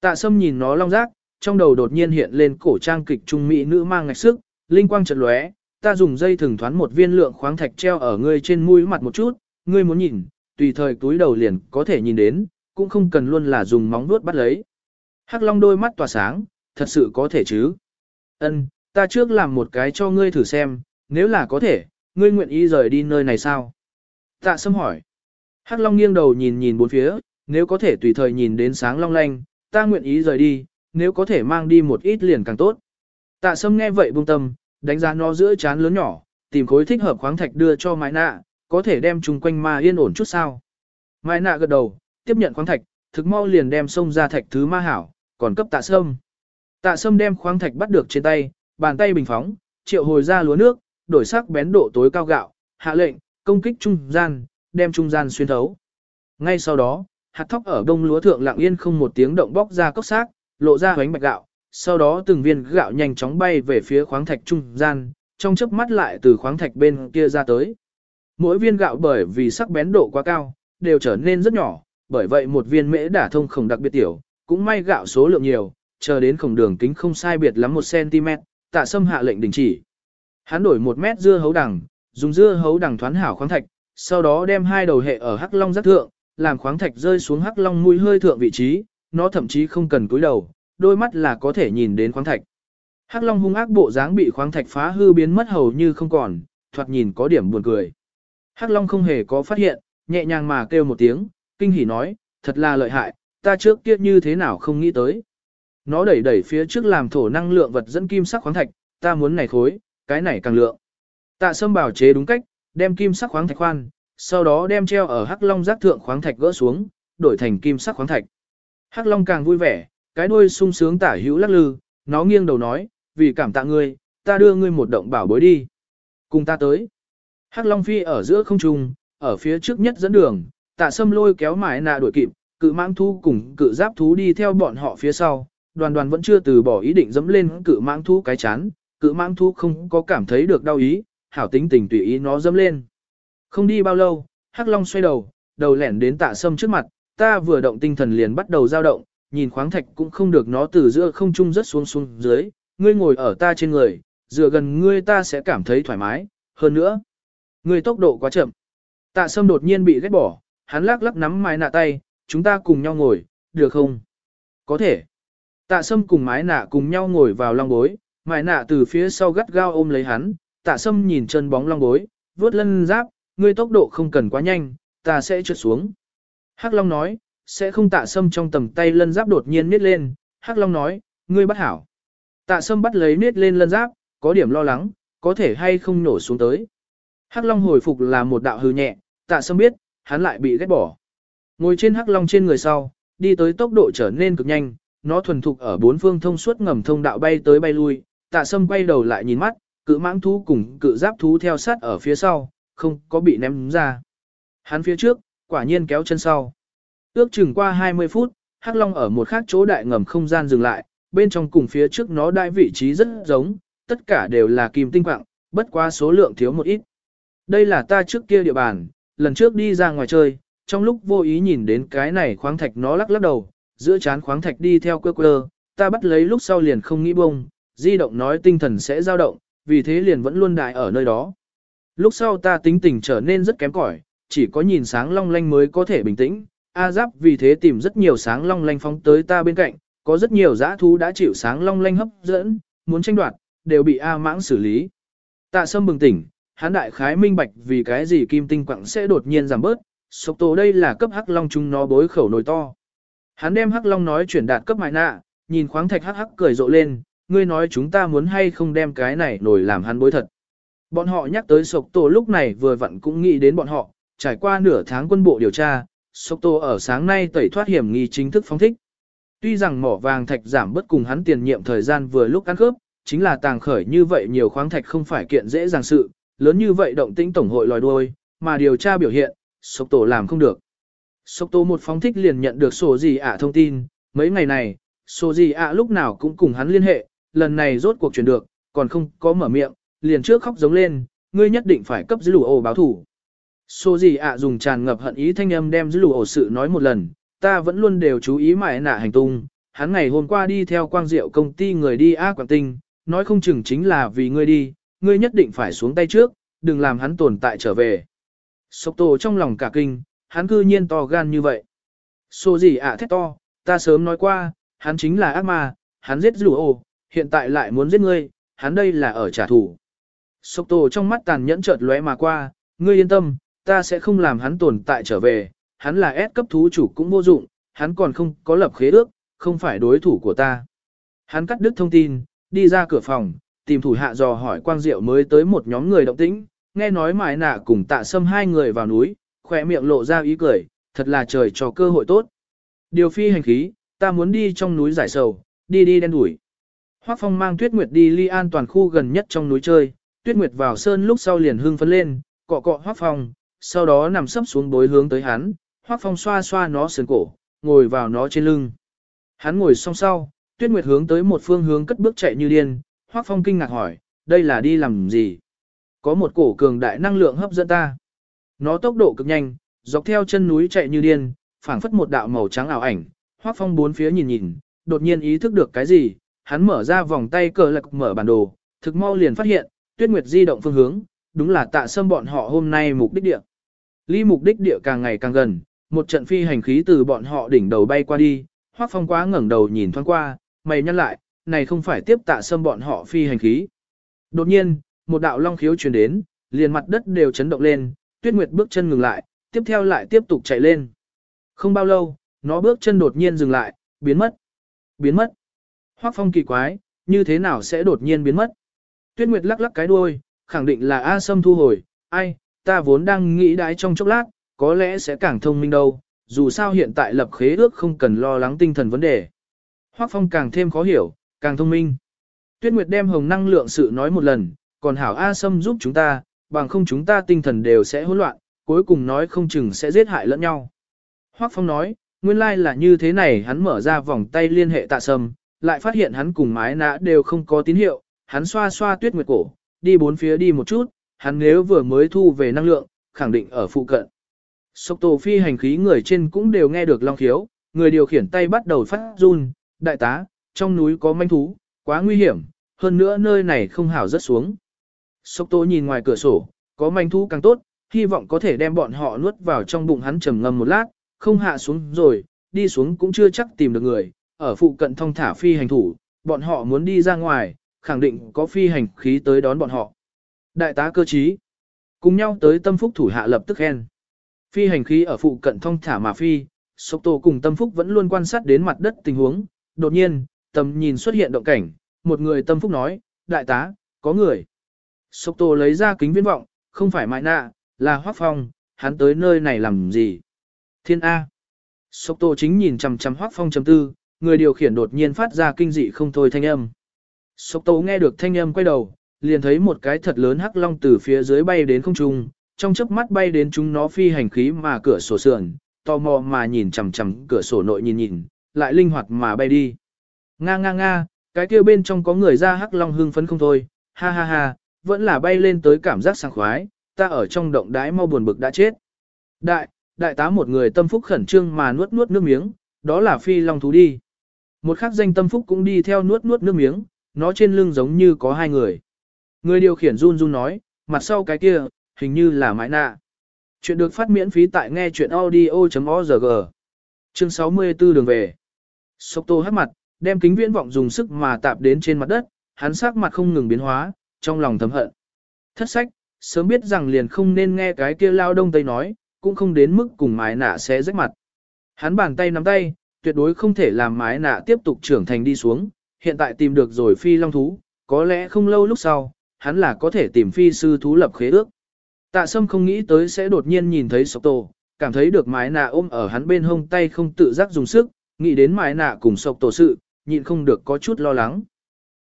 Tạ sâm nhìn nó long giác, trong đầu đột nhiên hiện lên cổ trang kịch trung mỹ nữ mang ngạch sức, linh quang chợt lóe, ta dùng dây thừng thoán một viên lượng khoáng thạch treo ở ngươi trên mũi mặt một chút, ngươi muốn nhìn, tùy thời túi đầu liền có thể nhìn đến, cũng không cần luôn là dùng móng vuốt bắt lấy. Hắc Long đôi mắt tỏa sáng, thật sự có thể chứ? Ân, ta trước làm một cái cho ngươi thử xem, nếu là có thể, ngươi nguyện ý rời đi nơi này sao? Tạ Sâm hỏi. Hắc Long nghiêng đầu nhìn nhìn bốn phía, nếu có thể tùy thời nhìn đến sáng long lanh, ta nguyện ý rời đi, nếu có thể mang đi một ít liền càng tốt. Tạ Sâm nghe vậy buông tâm, đánh giá nó giữa chán lớn nhỏ, tìm khối thích hợp khoáng thạch đưa cho Mai Nạ, có thể đem chung quanh ma yên ổn chút sao. Mai Nạ gật đầu, tiếp nhận khoáng thạch, thực mau liền đem xông ra thạch thứ ma hảo, còn cấp tạ sâm. Tạ sâm đem khoáng thạch bắt được trên tay, bàn tay bình phóng, triệu hồi ra lúa nước, đổi sắc bén độ tối cao gạo, hạ lệnh, công kích trung gian, đem trung gian xuyên thấu. Ngay sau đó, hạt thóc ở đông lúa thượng lặng yên không một tiếng động bóc ra cốc xác, lộ ra hoánh bạch gạo, sau đó từng viên gạo nhanh chóng bay về phía khoáng thạch trung gian, trong chớp mắt lại từ khoáng thạch bên kia ra tới. Mỗi viên gạo bởi vì sắc bén độ quá cao, đều trở nên rất nhỏ, bởi vậy một viên mễ đả thông khổng đặc biệt tiểu, cũng may gạo số lượng nhiều, chờ đến khổng đường kính không sai biệt lắm 1cm, tạ sâm hạ lệnh đình chỉ. Hắn đổi một mét dưa hấu đằng, dùng dưa hấu đằng thoán hảo khoáng thạch, sau đó đem hai đầu hệ ở hắc long giác thượng, làm khoáng thạch rơi xuống hắc long mũi hơi thượng vị trí, nó thậm chí không cần cúi đầu, đôi mắt là có thể nhìn đến khoáng thạch. Hắc long hung ác bộ dáng bị khoáng thạch phá hư biến mất hầu như không còn, thoạt nhìn có điểm buồn cười. Hắc long không hề có phát hiện, nhẹ nhàng mà kêu một tiếng, kinh hỉ nói, thật là lợi hại, ta trước kia như thế nào không nghĩ tới. Nó đẩy đẩy phía trước làm thổ năng lượng vật dẫn kim sắc khoáng thạch, ta muốn này khối, cái này càng lượng. Tạ sâm bảo chế đúng cách, đem kim sắc khoáng thạch khoan, sau đó đem treo ở hắc long giác thượng khoáng thạch gỡ xuống, đổi thành kim sắc khoáng thạch. Hắc long càng vui vẻ, cái đuôi sung sướng tả hữu lắc lư, nó nghiêng đầu nói, vì cảm tạ ngươi, ta đưa ngươi một động bảo bối đi. Cùng ta tới. Hắc long phi ở giữa không trung, ở phía trước nhất dẫn đường, tạ sâm lôi kéo mải nạ đuổi kịp, cự mãng thú cùng cự giáp thú đi theo bọn họ phía sau, đoàn đoàn vẫn chưa từ bỏ ý định dẫm lên cự mãng thú cái chán, cự mãng thú không có cảm thấy được đau ý, hảo tính tình tùy ý nó dẫm lên. Không đi bao lâu, Hắc Long xoay đầu, đầu lẻn đến tạ sâm trước mặt, ta vừa động tinh thần liền bắt đầu dao động, nhìn khoáng thạch cũng không được nó từ giữa không trung rất xuống xuống dưới, ngươi ngồi ở ta trên người, dựa gần ngươi ta sẽ cảm thấy thoải mái, hơn nữa. Ngươi tốc độ quá chậm. Tạ sâm đột nhiên bị ghét bỏ, hắn lắc lắc nắm mái nạ tay, chúng ta cùng nhau ngồi, được không? Có thể. Tạ sâm cùng mái nạ cùng nhau ngồi vào long bối, mái nạ từ phía sau gắt gao ôm lấy hắn, tạ sâm nhìn chân bóng long bối, vớt lân giáp, ngươi tốc độ không cần quá nhanh, ta sẽ trượt xuống. Hắc Long nói, sẽ không tạ sâm trong tầm tay lân giáp đột nhiên miết lên, Hắc Long nói, ngươi bắt hảo. Tạ sâm bắt lấy miết lên lân giáp, có điểm lo lắng, có thể hay không nổ xuống tới. Hắc Long hồi phục là một đạo hư nhẹ, tạ sâm biết, hắn lại bị ghét bỏ. Ngồi trên Hắc Long trên người sau, đi tới tốc độ trở nên cực nhanh, nó thuần thục ở bốn phương thông suốt ngầm thông đạo bay tới bay lui, tạ sâm quay đầu lại nhìn mắt, cự mãng thú cùng cự giáp thú theo sát ở phía sau, không có bị ném ra. Hắn phía trước, quả nhiên kéo chân sau. Ước chừng qua 20 phút, Hắc Long ở một khác chỗ đại ngầm không gian dừng lại, bên trong cùng phía trước nó đại vị trí rất giống, tất cả đều là kim tinh quạng, bất quá số lượng thiếu một ít. Đây là ta trước kia địa bàn, lần trước đi ra ngoài chơi, trong lúc vô ý nhìn đến cái này khoáng thạch nó lắc lắc đầu, giữa chán khoáng thạch đi theo quơ quơ, ta bắt lấy lúc sau liền không nghĩ bông, di động nói tinh thần sẽ dao động, vì thế liền vẫn luôn đại ở nơi đó. Lúc sau ta tính tình trở nên rất kém cỏi, chỉ có nhìn sáng long lanh mới có thể bình tĩnh. A giáp vì thế tìm rất nhiều sáng long lanh phóng tới ta bên cạnh, có rất nhiều dã thú đã chịu sáng long lanh hấp dẫn, muốn tranh đoạt, đều bị A mãng xử lý. Tạ sâm bừng tỉnh, hắn đại khái minh bạch vì cái gì kim tinh quặng sẽ đột nhiên giảm bớt, sộc tổ đây là cấp hắc long chúng nó bối khẩu nồi to. Hắn đem hắc long nói chuyển đạt cấp mại nạ, nhìn khoáng thạch hắc hắc cười rộ lên, ngươi nói chúng ta muốn hay không đem cái này nổi làm hắn bối thật. Bọn họ nhắc tới sộc tổ lúc này vừa vặn cũng nghĩ đến bọn họ, trải qua nửa tháng quân bộ điều tra, sộc tổ ở sáng nay tẩy thoát hiểm nghi chính thức phóng thích. Tuy rằng mỏ vàng thạch giảm bất cùng hắn tiền nhiệm thời gian vừa lúc ăn khớp, chính là tàng khởi như vậy nhiều khoáng thạch không phải kiện dễ dàng sự, lớn như vậy động tĩnh tổng hội lòi đuôi, mà điều tra biểu hiện, sốc tổ làm không được. Sốc tổ một phóng thích liền nhận được sổ gì ạ thông tin, mấy ngày này, sổ gì ạ lúc nào cũng cùng hắn liên hệ, lần này rốt cuộc chuyển được, còn không có mở miệng, liền trước khóc giống lên, ngươi nhất định phải cấp dữ lù ổ báo thủ. Sổ gì ạ dùng tràn ngập hận ý thanh âm đem dữ lù ổ sự nói một lần, ta vẫn luôn đều chú ý mãi nạ hành tung, hắn ngày hôm qua đi theo quang diệu công ty người đi ác Quảng Tinh, nói không chừng chính là vì ngươi đi, ngươi nhất định phải xuống tay trước, đừng làm hắn tồn tại trở về. Sốc tổ trong lòng cả kinh, hắn cư nhiên to gan như vậy. Sô gì ạ thét to, ta sớm nói qua, hắn chính là ác ma, hắn giết rủ ồ, hiện tại lại muốn giết ngươi, hắn đây là ở trả thù. Sốc tổ trong mắt tàn nhẫn chợt lóe mà qua, ngươi yên tâm, ta sẽ không làm hắn tồn tại trở về, hắn là S cấp thú chủ cũng vô dụng, hắn còn không có lập khế ước, không phải đối thủ của ta. Hắn cắt đứt thông tin, đi ra cửa phòng, tìm thủ hạ dò hỏi quang diệu mới tới một nhóm người động tĩnh, nghe nói mài nạ cùng tạ sâm hai người vào núi, khỏe miệng lộ ra ý cười, thật là trời cho cơ hội tốt. Điều phi hành khí, ta muốn đi trong núi giải sầu, đi đi đen đuổi. Hoắc Phong mang Tuyết Nguyệt đi ly an toàn khu gần nhất trong núi chơi, Tuyết Nguyệt vào sơn lúc sau liền hưng phấn lên, cọ cọ Hoắc Phong, sau đó nằm sấp xuống bối hướng tới hắn, Hoắc Phong xoa xoa nó sườn cổ, ngồi vào nó trên lưng. Hắn ngồi song sau, Tuyết Nguyệt hướng tới một phương hướng cất bước chạy như điên, Hoắc Phong kinh ngạc hỏi, đây là đi làm gì? Có một cổ cường đại năng lượng hấp dẫn ta. Nó tốc độ cực nhanh, dọc theo chân núi chạy như điên, phảng phất một đạo màu trắng ảo ảnh. Hoắc Phong bốn phía nhìn nhìn, đột nhiên ý thức được cái gì, hắn mở ra vòng tay cờ lạc mở bản đồ, thực mau liền phát hiện, Tuyết Nguyệt di động phương hướng, đúng là tạ sâm bọn họ hôm nay mục đích địa. Ly mục đích địa càng ngày càng gần, một trận phi hành khí từ bọn họ đỉnh đầu bay qua đi, Hoắc Phong quá ngẩng đầu nhìn thoáng qua, mày nhăn lại, này không phải tiếp tạ sâm bọn họ phi hành khí. Đột nhiên, một đạo long khiếu truyền đến, liền mặt đất đều chấn động lên, Tuyết Nguyệt bước chân ngừng lại, tiếp theo lại tiếp tục chạy lên. Không bao lâu, nó bước chân đột nhiên dừng lại, biến mất. Biến mất. Hoắc Phong kỳ quái, như thế nào sẽ đột nhiên biến mất? Tuyết Nguyệt lắc lắc cái đuôi, khẳng định là A Sâm thu hồi, ai, ta vốn đang nghĩ đái trong chốc lát, có lẽ sẽ càng thông minh đâu, dù sao hiện tại lập khế ước không cần lo lắng tinh thần vấn đề. Hoắc Phong càng thêm khó hiểu, càng thông minh. Tuyết Nguyệt đem hồng năng lượng sự nói một lần, còn hảo A Sâm giúp chúng ta, bằng không chúng ta tinh thần đều sẽ hỗn loạn, cuối cùng nói không chừng sẽ giết hại lẫn nhau. Hoắc Phong nói, nguyên lai là như thế này hắn mở ra vòng tay liên hệ tạ sâm, lại phát hiện hắn cùng mái nã đều không có tín hiệu, hắn xoa xoa tuyết nguyệt cổ, đi bốn phía đi một chút, hắn nếu vừa mới thu về năng lượng, khẳng định ở phụ cận. Sốc tổ phi hành khí người trên cũng đều nghe được long khiếu, người điều khiển tay bắt đầu phát run, đại tá, trong núi có manh thú, quá nguy hiểm, hơn nữa nơi này không hảo rất xuống. Sốc tố nhìn ngoài cửa sổ, có manh thú càng tốt, hy vọng có thể đem bọn họ nuốt vào trong bụng hắn trầm ngâm một lát, không hạ xuống rồi, đi xuống cũng chưa chắc tìm được người, ở phụ cận thông thả phi hành thủ, bọn họ muốn đi ra ngoài, khẳng định có phi hành khí tới đón bọn họ. Đại tá cơ trí, cùng nhau tới tâm phúc thủ hạ lập tức khen. Phi hành khí ở phụ cận thông thả mà phi, Sốc Tô cùng tâm phúc vẫn luôn quan sát đến mặt đất tình huống, đột nhiên, tầm nhìn xuất hiện động cảnh, một người tâm phúc nói, đại tá, có người. Sốc Tô lấy ra kính viễn vọng, không phải mại nạ, là Hoác Phong, hắn tới nơi này làm gì? Thiên A. Sốc Tô chính nhìn chằm chằm Hoác Phong chấm tư, người điều khiển đột nhiên phát ra kinh dị không thôi thanh âm. Sốc Tô nghe được thanh âm quay đầu, liền thấy một cái thật lớn hắc long từ phía dưới bay đến không trung, trong chớp mắt bay đến chúng nó phi hành khí mà cửa sổ sườn, tò mò mà nhìn chằm chằm cửa sổ nội nhìn nhìn, lại linh hoạt mà bay đi. Nga nga nga, cái kia bên trong có người ra hắc long hưng phấn không thôi, ha ha ha, vẫn là bay lên tới cảm giác sảng khoái, ta ở trong động đái mau buồn bực đã chết. Đại, đại tá một người tâm phúc khẩn trương mà nuốt nuốt nước miếng, đó là phi long thú đi. Một khắc danh tâm phúc cũng đi theo nuốt nuốt nước miếng, nó trên lưng giống như có hai người. Người điều khiển run run nói, mặt sau cái kia, hình như là mãi nạ. Chuyện được phát miễn phí tại nghe chuyện audio.org. Chương 64 đường về. Sốc tô hát mặt, đem kính viễn vọng dùng sức mà tạp đến trên mặt đất, hắn sắc mặt không ngừng biến hóa, trong lòng thầm hận. Thất sách, sớm biết rằng liền không nên nghe cái kia lao đông tây nói, cũng không đến mức cùng mái nạ sẽ rách mặt. Hắn bàn tay nắm tay, tuyệt đối không thể làm mái nạ tiếp tục trưởng thành đi xuống, hiện tại tìm được rồi phi long thú, có lẽ không lâu lúc sau, hắn là có thể tìm phi sư thú lập khế ước. Tạ sâm không nghĩ tới sẽ đột nhiên nhìn thấy sọc tổ, cảm thấy được mái nạ ôm ở hắn bên hông tay không tự giác dùng sức, nghĩ đến mái nạ cùng sọc tổ sự, nhịn không được có chút lo lắng.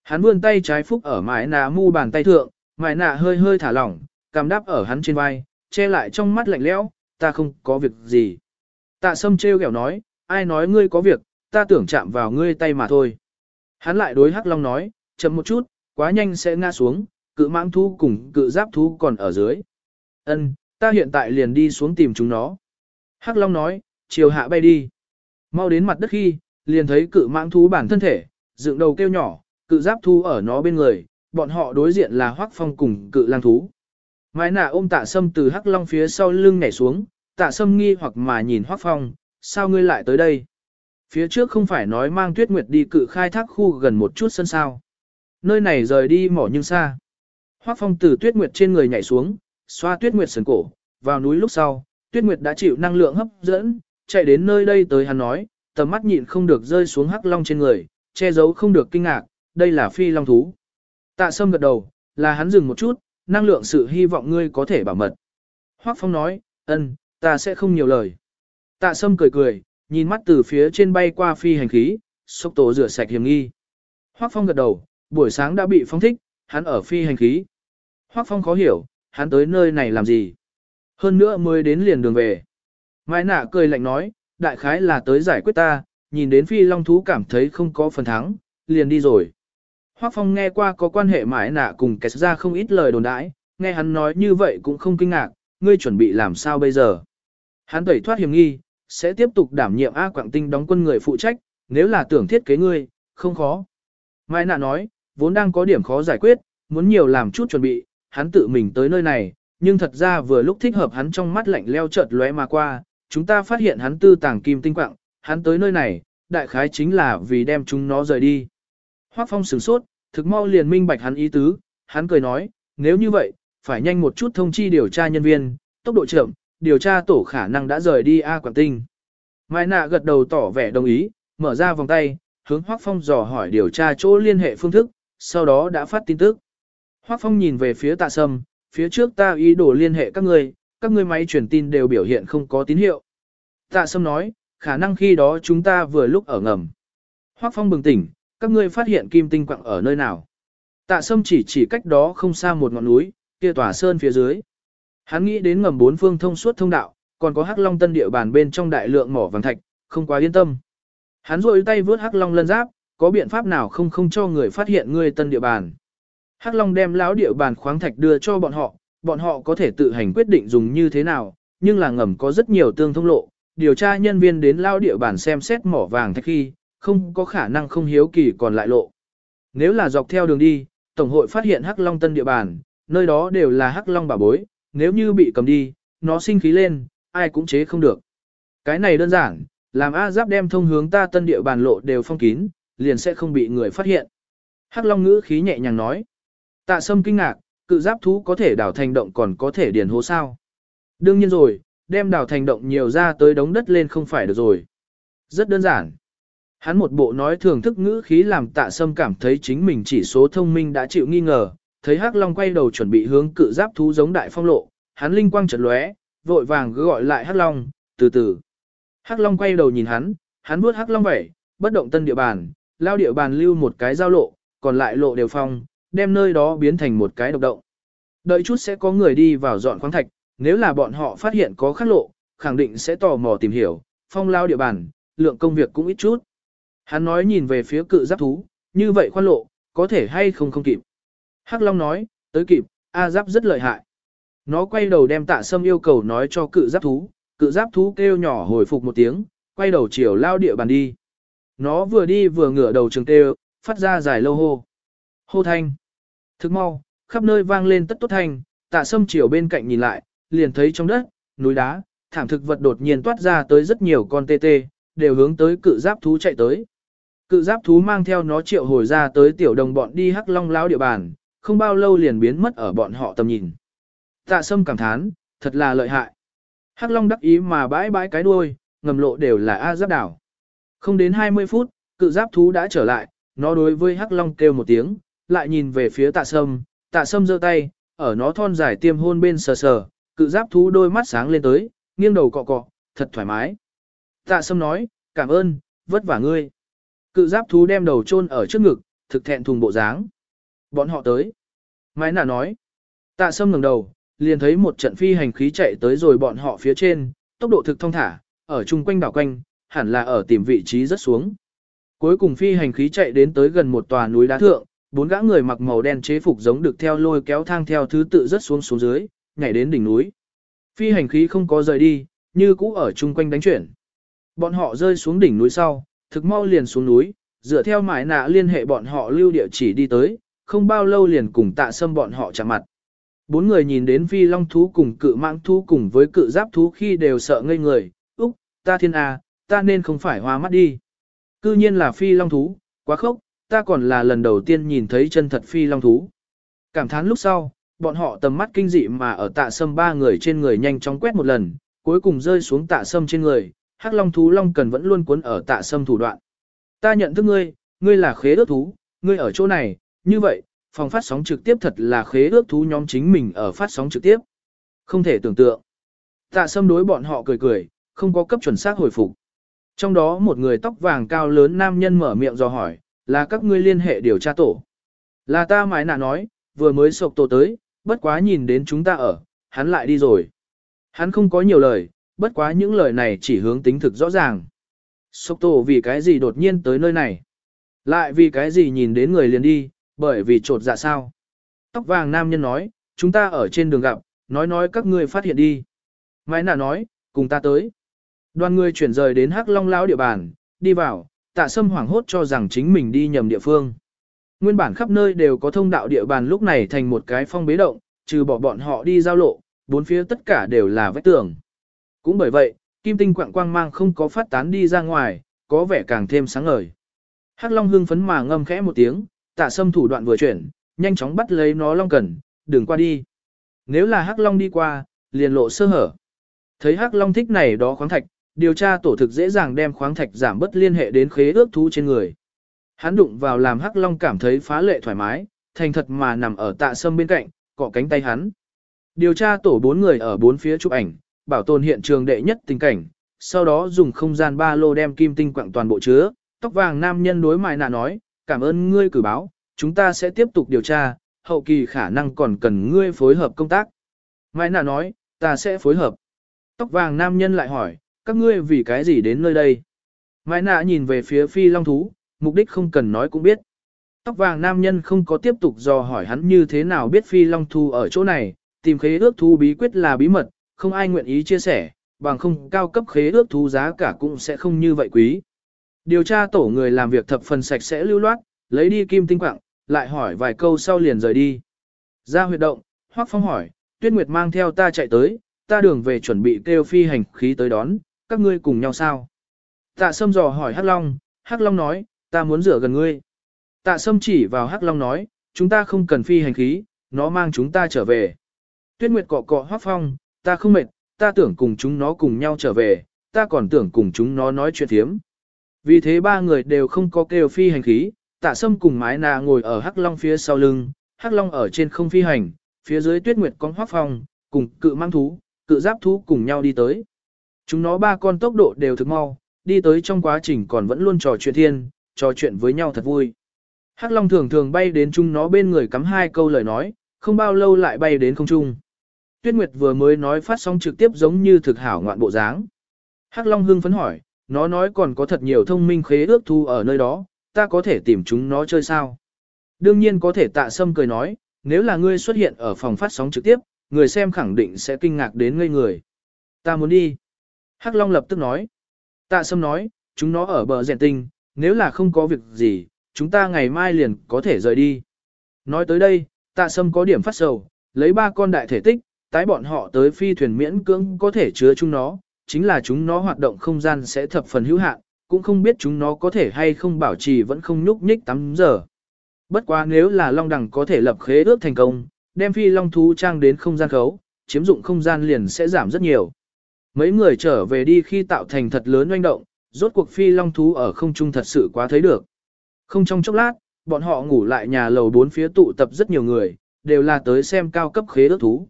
Hắn vươn tay trái phúc ở mái nạ mu bàn tay thượng, mái nạ hơi hơi thả lỏng, cảm đáp ở hắn trên vai, che lại trong mắt lạnh lẽo, ta không có việc gì. Tạ sâm treo kẹo nói, ai nói ngươi có việc, ta tưởng chạm vào ngươi tay mà thôi. Hắn lại đối Hắc Long nói, chậm một chút, quá nhanh sẽ ngã xuống, cự mãng thú cùng cự giáp thú còn ở dưới. Ân, ta hiện tại liền đi xuống tìm chúng nó. Hắc Long nói, chiều hạ bay đi. Mau đến mặt đất khi, liền thấy cự mãng thú bản thân thể, dựng đầu kêu nhỏ, cự giáp thú ở nó bên người, bọn họ đối diện là Hoắc Phong cùng cự lang thú. Mai nạ ôm tạ sâm từ Hắc Long phía sau lưng nhảy xuống, tạ sâm nghi hoặc mà nhìn Hoắc Phong, sao ngươi lại tới đây? Phía trước không phải nói mang tuyết nguyệt đi cự khai thác khu gần một chút sân sao. Nơi này rời đi mỏ nhưng xa. Hoắc Phong từ tuyết nguyệt trên người nhảy xuống, xoa tuyết nguyệt sườn cổ, vào núi lúc sau, tuyết nguyệt đã chịu năng lượng hấp dẫn, chạy đến nơi đây tới hắn nói, tầm mắt nhịn không được rơi xuống hắc long trên người, che giấu không được kinh ngạc, đây là phi long thú. Tạ sâm gật đầu, là hắn dừng một chút, năng lượng sự hy vọng ngươi có thể bảo mật. Hoắc Phong nói, ân, ta sẽ không nhiều lời. Tạ sâm cười cười, nhìn mắt từ phía trên bay qua phi hành khí, sốc tổ rửa sạch hiểm nghi. Hoắc Phong gật đầu, buổi sáng đã bị phong thích, hắn ở phi hành khí. Hoắc Phong khó hiểu, hắn tới nơi này làm gì? Hơn nữa mới đến liền đường về. Mai nạ cười lạnh nói, đại khái là tới giải quyết ta, nhìn đến phi long thú cảm thấy không có phần thắng, liền đi rồi. Hoắc Phong nghe qua có quan hệ mãi nạ cùng kẹt ra không ít lời đồn đãi, nghe hắn nói như vậy cũng không kinh ngạc, ngươi chuẩn bị làm sao bây giờ. Hắn tẩy thoát hiểm nghi, sẽ tiếp tục đảm nhiệm A Quảng Tinh đóng quân người phụ trách, nếu là tưởng thiết kế ngươi, không khó. Mai nạ nói, vốn đang có điểm khó giải quyết, muốn nhiều làm chút chuẩn bị, hắn tự mình tới nơi này, nhưng thật ra vừa lúc thích hợp hắn trong mắt lạnh leo chợt lóe mà qua, chúng ta phát hiện hắn tư tàng kim tinh quạng, hắn tới nơi này, đại khái chính là vì đem chúng nó rời đi. Hoắc Phong sửng sốt, thực mau liền minh bạch hắn ý tứ, hắn cười nói, nếu như vậy, phải nhanh một chút thông chi điều tra nhân viên, tốc độ chậm, điều tra tổ khả năng đã rời đi A Quảng Tinh. Mai nạ gật đầu tỏ vẻ đồng ý, mở ra vòng tay, hướng Hoắc Phong dò hỏi điều tra chỗ liên hệ phương thức, sau đó đã phát tin tức. Hoắc Phong nhìn về phía tạ sâm, phía trước ta ý đồ liên hệ các ngươi, các ngươi máy truyền tin đều biểu hiện không có tín hiệu. Tạ sâm nói, khả năng khi đó chúng ta vừa lúc ở ngầm. Hoắc Phong bừng tỉnh, các ngươi phát hiện kim tinh quặng ở nơi nào. Tạ sâm chỉ chỉ cách đó không xa một ngọn núi, kia tỏa sơn phía dưới. Hắn nghĩ đến ngầm bốn phương thông suốt thông đạo, còn có hắc long tân địa bàn bên trong đại lượng mỏ vàng thạch, không quá yên tâm. Hắn rôi tay vướt hắc long lân giáp, có biện pháp nào không không cho người phát hiện ngươi tân địa bàn. Hắc Long đem lão địa bàn khoáng thạch đưa cho bọn họ, bọn họ có thể tự hành quyết định dùng như thế nào, nhưng là ngầm có rất nhiều tương thông lộ, điều tra nhân viên đến lao địa bàn xem xét mỏ vàng thạch khi, không có khả năng không hiếu kỳ còn lại lộ. Nếu là dọc theo đường đi, Tổng hội phát hiện Hắc Long Tân địa bàn, nơi đó đều là Hắc Long bà bối, nếu như bị cầm đi, nó sinh khí lên, ai cũng chế không được. Cái này đơn giản, làm A Giáp đem thông hướng ta tân địa bàn lộ đều phong kín, liền sẽ không bị người phát hiện. Hắc Long ngữ khí nhẹ nhàng nói. Tạ Sâm kinh ngạc, cự giáp thú có thể đào thành động còn có thể điền hố sao. Đương nhiên rồi, đem đào thành động nhiều ra tới đống đất lên không phải được rồi. Rất đơn giản. Hắn một bộ nói thường thức ngữ khí làm tạ sâm cảm thấy chính mình chỉ số thông minh đã chịu nghi ngờ, thấy Hắc Long quay đầu chuẩn bị hướng cự giáp thú giống đại phong lộ, hắn linh quang chợt lóe, vội vàng gọi lại Hắc Long, từ từ. Hắc Long quay đầu nhìn hắn, hắn vuốt Hắc Long vẩy, bất động tân địa bàn, lao địa bàn lưu một cái giao lộ, còn lại lộ đều phong, đem nơi đó biến thành một cái độc động. Đợi chút sẽ có người đi vào dọn khoáng thạch, nếu là bọn họ phát hiện có khắc lộ, khẳng định sẽ tò mò tìm hiểu, phong lao địa bàn, lượng công việc cũng ít chút. Hắn nói nhìn về phía cự giáp thú, như vậy khoan lộ, có thể hay không không kịp. Hắc Long nói, tới kịp, A giáp rất lợi hại. Nó quay đầu đem tạ sâm yêu cầu nói cho cự giáp thú, cự giáp thú kêu nhỏ hồi phục một tiếng, quay đầu chiều lao địa bàn đi. Nó vừa đi vừa ngửa đầu trường kêu, phát ra dài lâu hô. Hô thanh. Thức mau, khắp nơi vang lên tất tốt thanh, tạ sâm chiều bên cạnh nhìn lại, liền thấy trong đất, núi đá, thảm thực vật đột nhiên toát ra tới rất nhiều con tê tê, đều hướng tới cự giáp thú chạy tới. Cự giáp thú mang theo nó triệu hồi ra tới tiểu đồng bọn đi hắc long lão địa bàn, không bao lâu liền biến mất ở bọn họ tầm nhìn. Tạ sâm cảm thán, thật là lợi hại. Hắc long đắc ý mà bãi bãi cái đuôi, ngầm lộ đều là A giáp đảo. Không đến 20 phút, cự giáp thú đã trở lại, nó đối với hắc long kêu một tiếng, lại nhìn về phía tạ sâm, tạ sâm giơ tay, ở nó thon dài tiêm hôn bên sờ sờ, cự giáp thú đôi mắt sáng lên tới, nghiêng đầu cọ cọ, thật thoải mái. Tạ sâm nói, cảm ơn, vất vả ngươi. Cự giáp thú đem đầu chôn ở trước ngực, thực thẹn thùng bộ dáng. Bọn họ tới. Mai nà nói. Tạ sâm ngẩng đầu, liền thấy một trận phi hành khí chạy tới rồi bọn họ phía trên, tốc độ thực thông thả, ở chung quanh đảo quanh, hẳn là ở tìm vị trí rất xuống. Cuối cùng phi hành khí chạy đến tới gần một tòa núi đá thượng, bốn gã người mặc màu đen chế phục giống được theo lôi kéo thang theo thứ tự rất xuống xuống dưới, nhảy đến đỉnh núi. Phi hành khí không có rời đi, như cũ ở chung quanh đánh chuyển. Bọn họ rơi xuống đỉnh núi sau, thực mau liền xuống núi, dựa theo mải nạ liên hệ bọn họ lưu địa chỉ đi tới, không bao lâu liền cùng tạ sâm bọn họ chạm mặt. Bốn người nhìn đến phi long thú cùng cự mãng thú cùng với cự giáp thú khi đều sợ ngây người, Úc, ta thiên a, ta nên không phải hoa mắt đi. Cư nhiên là phi long thú, quá khốc, ta còn là lần đầu tiên nhìn thấy chân thật phi long thú. Cảm thán lúc sau, bọn họ tầm mắt kinh dị mà ở tạ sâm ba người trên người nhanh chóng quét một lần, cuối cùng rơi xuống tạ sâm trên người, hắc long thú long cần vẫn luôn cuốn ở tạ sâm thủ đoạn. Ta nhận thức ngươi, ngươi là khế ước thú, ngươi ở chỗ này, như vậy, phòng phát sóng trực tiếp thật là khế ước thú nhóm chính mình ở phát sóng trực tiếp. Không thể tưởng tượng. Tạ sâm đối bọn họ cười cười, không có cấp chuẩn xác hồi phục. Trong đó một người tóc vàng cao lớn nam nhân mở miệng do hỏi, là các ngươi liên hệ điều tra tổ. Là ta mãi nạ nói, vừa mới sộc tổ tới, bất quá nhìn đến chúng ta ở, hắn lại đi rồi. Hắn không có nhiều lời, bất quá những lời này chỉ hướng tính thực rõ ràng. Sốc tổ vì cái gì đột nhiên tới nơi này? Lại vì cái gì nhìn đến người liền đi, bởi vì trột dạ sao? Tóc vàng nam nhân nói, chúng ta ở trên đường gặp, nói nói các ngươi phát hiện đi. Mai nà nói, cùng ta tới. Đoàn người chuyển rời đến Hắc Long Lão địa bàn, đi vào, tạ sâm hoảng hốt cho rằng chính mình đi nhầm địa phương. Nguyên bản khắp nơi đều có thông đạo địa bàn lúc này thành một cái phong bế động, trừ bỏ bọn họ đi giao lộ, bốn phía tất cả đều là vách tường. Cũng bởi vậy, kim tinh quạng quang mang không có phát tán đi ra ngoài, có vẻ càng thêm sáng ngời. Hắc Long hưng phấn mà ngâm khẽ một tiếng, tạ sâm thủ đoạn vừa chuyển, nhanh chóng bắt lấy nó Long Cần, đừng qua đi. Nếu là Hắc Long đi qua, liền lộ sơ hở. Thấy Hắc Long thích này đó khoáng thạch, điều tra tổ thực dễ dàng đem khoáng thạch giảm bất liên hệ đến khế ước thú trên người. Hắn đụng vào làm Hắc Long cảm thấy phá lệ thoải mái, thành thật mà nằm ở tạ sâm bên cạnh, cọ cánh tay hắn. Điều tra tổ bốn người ở bốn phía chụp ảnh, bảo tồn hiện trường đệ nhất tình cảnh, sau đó dùng không gian ba lô đem kim tinh quặng toàn bộ chứa, tóc vàng nam nhân đối mài nạ nói, cảm ơn ngươi cử báo, chúng ta sẽ tiếp tục điều tra, hậu kỳ khả năng còn cần ngươi phối hợp công tác. Mai nạ nói, ta sẽ phối hợp. Tóc vàng nam nhân lại hỏi, các ngươi vì cái gì đến nơi đây? Mai nạ nhìn về phía phi long thú, mục đích không cần nói cũng biết. Tóc vàng nam nhân không có tiếp tục dò hỏi hắn như thế nào biết phi long thú ở chỗ này, tìm khế ước thú bí quyết là bí mật, không ai nguyện ý chia sẻ, bằng không cao cấp khế ước thú giá cả cũng sẽ không như vậy quý. Điều tra tổ người làm việc thập phần sạch sẽ lưu loát, lấy đi kim tinh quạng, lại hỏi vài câu sau liền rời đi. Ra huyệt động, Hoắc Phong hỏi, Tuyết Nguyệt mang theo ta chạy tới, ta đường về chuẩn bị kêu phi hành khí tới đón, các ngươi cùng nhau sao? Tạ Sâm dò hỏi Hắc Long, Hắc Long nói, ta muốn rửa gần ngươi. Tạ Sâm chỉ vào Hắc Long nói, chúng ta không cần phi hành khí, nó mang chúng ta trở về. Tuyết Nguyệt cọ cọ Hoắc Phong, ta không mệt, ta tưởng cùng chúng nó cùng nhau trở về, ta còn tưởng cùng chúng nó nói chuyện thiếm. Vì thế ba người đều không có kêu phi hành khí, tạ sâm cùng mái nà ngồi ở Hắc Long phía sau lưng, Hắc Long ở trên không phi hành, phía dưới tuyết nguyệt con Hắc phong, cùng cự mang thú, cự giáp thú cùng nhau đi tới. Chúng nó ba con tốc độ đều thực mau, đi tới trong quá trình còn vẫn luôn trò chuyện thiên, trò chuyện với nhau thật vui. Hắc Long thường thường bay đến chúng nó bên người cắm hai câu lời nói, không bao lâu lại bay đến không trung. Tuyết Nguyệt vừa mới nói phát sóng trực tiếp giống như thực hảo ngoạn bộ dáng. Hắc Long hưng phấn hỏi, nó nói còn có thật nhiều thông minh khế ước thu ở nơi đó, ta có thể tìm chúng nó chơi sao? Đương nhiên có thể tạ sâm cười nói, nếu là ngươi xuất hiện ở phòng phát sóng trực tiếp, người xem khẳng định sẽ kinh ngạc đến ngây người. Ta muốn đi. Hắc Long lập tức nói. Tạ sâm nói, chúng nó ở bờ rèn tinh, nếu là không có việc gì, chúng ta ngày mai liền có thể rời đi. Nói tới đây, tạ sâm có điểm phát sầu, lấy ba con đại thể tích, tái bọn họ tới phi thuyền miễn cưỡng có thể chứa chúng nó, chính là chúng nó hoạt động không gian sẽ thập phần hữu hạn, cũng không biết chúng nó có thể hay không bảo trì vẫn không nhúc nhích 8 giờ. Bất quá nếu là Long Đằng có thể lập khế ước thành công, đem phi Long thú trang đến không gian khấu, chiếm dụng không gian liền sẽ giảm rất nhiều. Mấy người trở về đi khi tạo thành thật lớn oanh động, rốt cuộc phi Long thú ở không trung thật sự quá thấy được. Không trong chốc lát, bọn họ ngủ lại nhà lầu bốn phía tụ tập rất nhiều người, đều là tới xem cao cấp khế ước thú.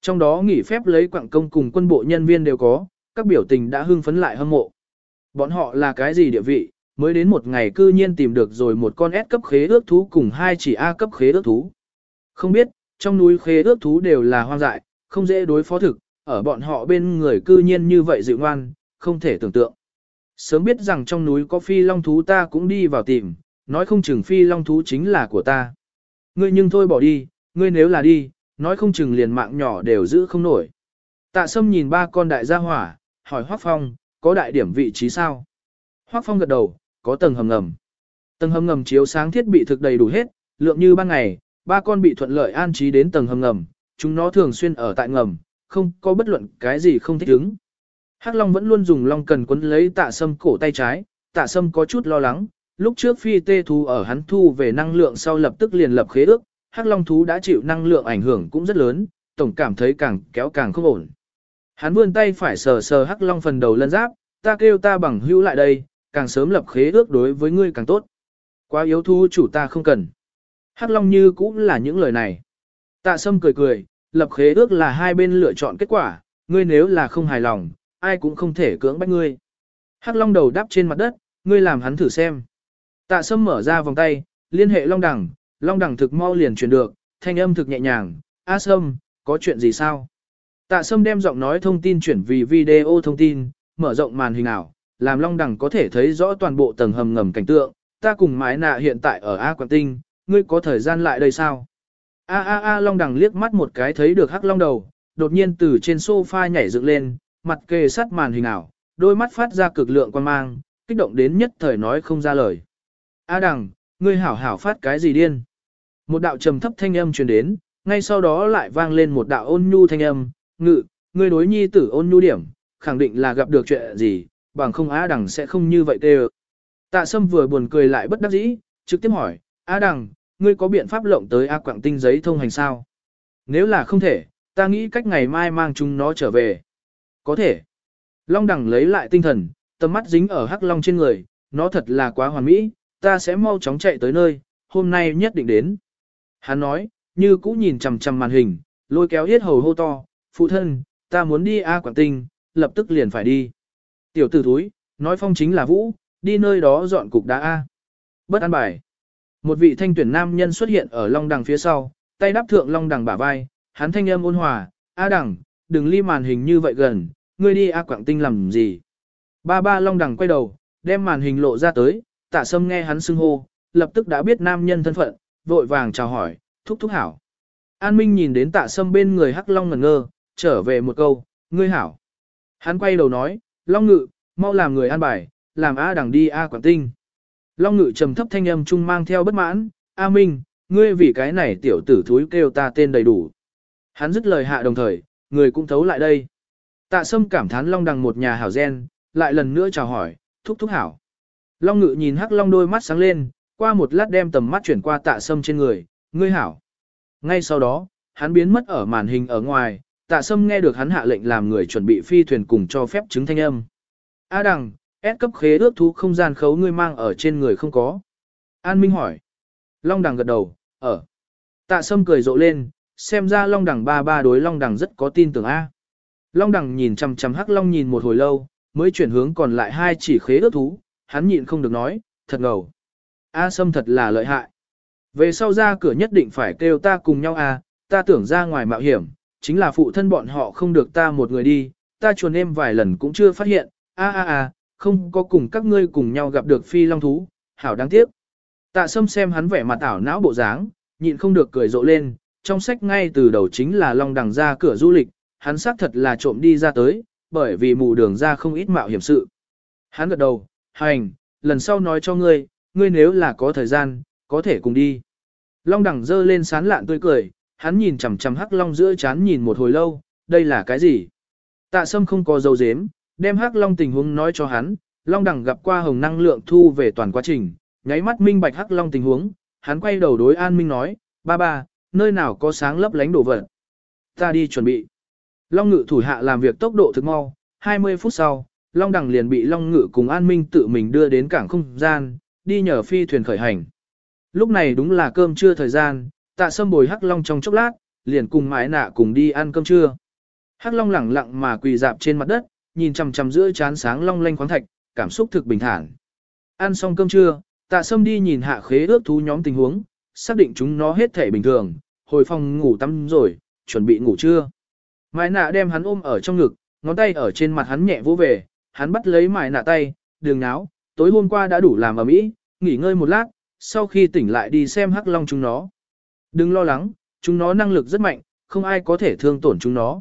Trong đó nghỉ phép lấy quặng công cùng quân bộ nhân viên đều có, các biểu tình đã hưng phấn lại hâm mộ. Bọn họ là cái gì địa vị, mới đến một ngày cư nhiên tìm được rồi một con S cấp khế ước thú cùng hai chỉ A cấp khế ước thú. Không biết, trong núi khế ước thú đều là hoang dại, không dễ đối phó thực, ở bọn họ bên người cư nhiên như vậy dịu ngoan, không thể tưởng tượng. Sớm biết rằng trong núi có phi long thú ta cũng đi vào tìm, nói không chừng phi long thú chính là của ta. Ngươi nhưng thôi bỏ đi, ngươi nếu là đi, nói không chừng liền mạng nhỏ đều giữ không nổi. Tạ sâm nhìn ba con đại gia hỏa, hỏi Hoác Phong, có đại điểm vị trí sao? Hoác Phong gật đầu, có tầng hầm ngầm. Tầng hầm ngầm chiếu sáng thiết bị thực đầy đủ hết, lượng như ban ngày, ba con bị thuận lợi an trí đến tầng hầm ngầm, chúng nó thường xuyên ở tại ngầm, không có bất luận cái gì không thích ứng. Hắc Long vẫn luôn dùng long cần quấn lấy tạ sâm cổ tay trái, tạ sâm có chút lo lắng, lúc trước phi tê thú ở hắn thu về năng lượng sau lập tức liền lập khế ước, Hắc Long thú đã chịu năng lượng ảnh hưởng cũng rất lớn, tổng cảm thấy càng kéo càng không ổn. Hắn vươn tay phải sờ sờ Hắc Long phần đầu lân giáp, ta kêu ta bằng hữu lại đây, càng sớm lập khế ước đối với ngươi càng tốt. Quá yếu thu chủ ta không cần. Hắc Long như cũng là những lời này. Tạ Sâm cười cười, lập khế ước là hai bên lựa chọn kết quả, ngươi nếu là không hài lòng, ai cũng không thể cưỡng bách ngươi. Hắc Long đầu đáp trên mặt đất, ngươi làm hắn thử xem. Tạ Sâm mở ra vòng tay, liên hệ Long Đằng, Long Đằng thực mau liền truyền được, thanh âm thực nhẹ nhàng, A Sâm, có chuyện gì sao? Tạ Sâm đem giọng nói thông tin chuyển vì video thông tin, mở rộng màn hình ảo, làm Long Đằng có thể thấy rõ toàn bộ tầng hầm ngầm cảnh tượng. Ta cùng mái nạ hiện tại ở A Quảng Tinh, ngươi có thời gian lại đây sao? A A A Long Đằng liếc mắt một cái thấy được hắc long đầu, đột nhiên từ trên sofa nhảy dựng lên, mặt kề sát màn hình ảo, đôi mắt phát ra cực lượng quan mang, kích động đến nhất thời nói không ra lời. A Đằng, ngươi hảo hảo phát cái gì điên? Một đạo trầm thấp thanh âm truyền đến, ngay sau đó lại vang lên một đạo ôn nhu thanh âm, ngự, ngươi đối nhi tử ôn nhu điểm, khẳng định là gặp được chuyện gì, bằng không A Đằng sẽ không như vậy tê Tạ Sâm vừa buồn cười lại bất đắc dĩ, trực tiếp hỏi, A Đằng, ngươi có biện pháp lộng tới A Quảng Tinh giấy thông hành sao? Nếu là không thể, ta nghĩ cách ngày mai mang chúng nó trở về. Có thể. Long Đằng lấy lại tinh thần, tầm mắt dính ở Hắc Long trên người, nó thật là quá hoàn mỹ, ta sẽ mau chóng chạy tới nơi, hôm nay nhất định đến. Hắn nói, như cũ nhìn chằm chằm màn hình, lôi kéo yết hầu hô to, phụ thân, ta muốn đi A Quảng Tinh, lập tức liền phải đi. Tiểu tử thúi, nói phong chính là vũ, đi nơi đó dọn cục đá A. Bất an bài. Một vị thanh tuyển nam nhân xuất hiện ở long đằng phía sau, tay đáp thượng long đằng bả vai, hắn thanh âm ôn hòa, A đằng, đừng ly màn hình như vậy gần, ngươi đi A Quảng Tinh làm gì. Ba ba long đằng quay đầu, đem màn hình lộ ra tới, tạ sâm nghe hắn xưng hô, lập tức đã biết nam nhân thân phận, vội vàng chào hỏi, thúc thúc hảo. An Minh nhìn đến tạ sâm bên người hắc long ngẩn ngơ, trở về một câu, ngươi hảo. Hắn quay đầu nói, long ngự, mau làm người an bài, làm A đằng đi A Quảng Tinh. Long ngự trầm thấp thanh âm trung mang theo bất mãn, A Minh, ngươi vì cái này tiểu tử thúi kêu ta tên đầy đủ. Hắn dứt lời hạ đồng thời, người cũng thấu lại đây. Tạ sâm cảm thán Long đằng một nhà hảo gen, lại lần nữa chào hỏi, thúc thúc hảo. Long ngự nhìn hắc long đôi mắt sáng lên, qua một lát đem tầm mắt chuyển qua tạ sâm trên người, ngươi hảo. Ngay sau đó, hắn biến mất ở màn hình ở ngoài, tạ sâm nghe được hắn hạ lệnh làm người chuẩn bị phi thuyền cùng cho phép chứng thanh âm. A đằng, S cấp khế ước thú không gian khấu ngươi mang ở trên người không có. An Minh hỏi. Long đằng gật đầu, ở. Tạ sâm cười rộ lên, xem ra long đằng ba ba đối long đằng rất có tin tưởng A. Long đằng nhìn chằm chằm hắc long nhìn một hồi lâu, mới chuyển hướng còn lại hai chỉ khế ước thú, hắn nhịn không được nói, thật ngầu. A sâm thật là lợi hại. Về sau ra cửa nhất định phải kêu ta cùng nhau a. ta tưởng ra ngoài mạo hiểm, chính là phụ thân bọn họ không được ta một người đi, ta chuồn em vài lần cũng chưa phát hiện, a a a, không có cùng các ngươi cùng nhau gặp được phi long thú, hảo đáng tiếc. Tạ sâm xem hắn vẻ mặt ảo não bộ dáng, nhịn không được cười rộ lên, trong sách ngay từ đầu chính là long đằng ra cửa du lịch, hắn xác thật là trộm đi ra tới, bởi vì mù đường ra không ít mạo hiểm sự. Hắn gật đầu, hành, lần sau nói cho ngươi, ngươi nếu là có thời gian, có thể cùng đi. Long đẳng dơ lên sán lạn tươi cười, hắn nhìn chằm chằm hắc long giữa chán nhìn một hồi lâu, đây là cái gì? Tạ sâm không có dấu dếm, đem hắc long tình huống nói cho hắn, long đẳng gặp qua hồng năng lượng thu về toàn quá trình, nháy mắt minh bạch hắc long tình huống, hắn quay đầu đối an minh nói, ba ba, nơi nào có sáng lấp lánh đổ vật. Ta đi chuẩn bị. Long ngự thủ hạ làm việc tốc độ thực mau, 20 phút sau, Long Đằng liền bị Long Ngự cùng An Minh tự mình đưa đến cảng không gian, đi nhờ phi thuyền khởi hành. Lúc này đúng là cơm trưa thời gian, tạ sâm bồi Hắc Long trong chốc lát, liền cùng mái nạ cùng đi ăn cơm trưa. Hắc Long lẳng lặng mà quỳ dạp trên mặt đất, nhìn chằm chằm giữa chán sáng long lanh khoáng thạch, cảm xúc thực bình thản. Ăn xong cơm trưa, tạ sâm đi nhìn hạ khế ước thú nhóm tình huống, xác định chúng nó hết thể bình thường, hồi phòng ngủ tắm rồi, chuẩn bị ngủ trưa. Mái nạ đem hắn ôm ở trong ngực, ngón tay ở trên mặt hắn nhẹ vỗ về, hắn bắt lấy mai nạ tay, đường náo, tối hôm qua đã đủ làm ở mỹ, nghỉ ngơi một lát, sau khi tỉnh lại đi xem hắc long chúng nó. Đừng lo lắng, chúng nó năng lực rất mạnh, không ai có thể thương tổn chúng nó.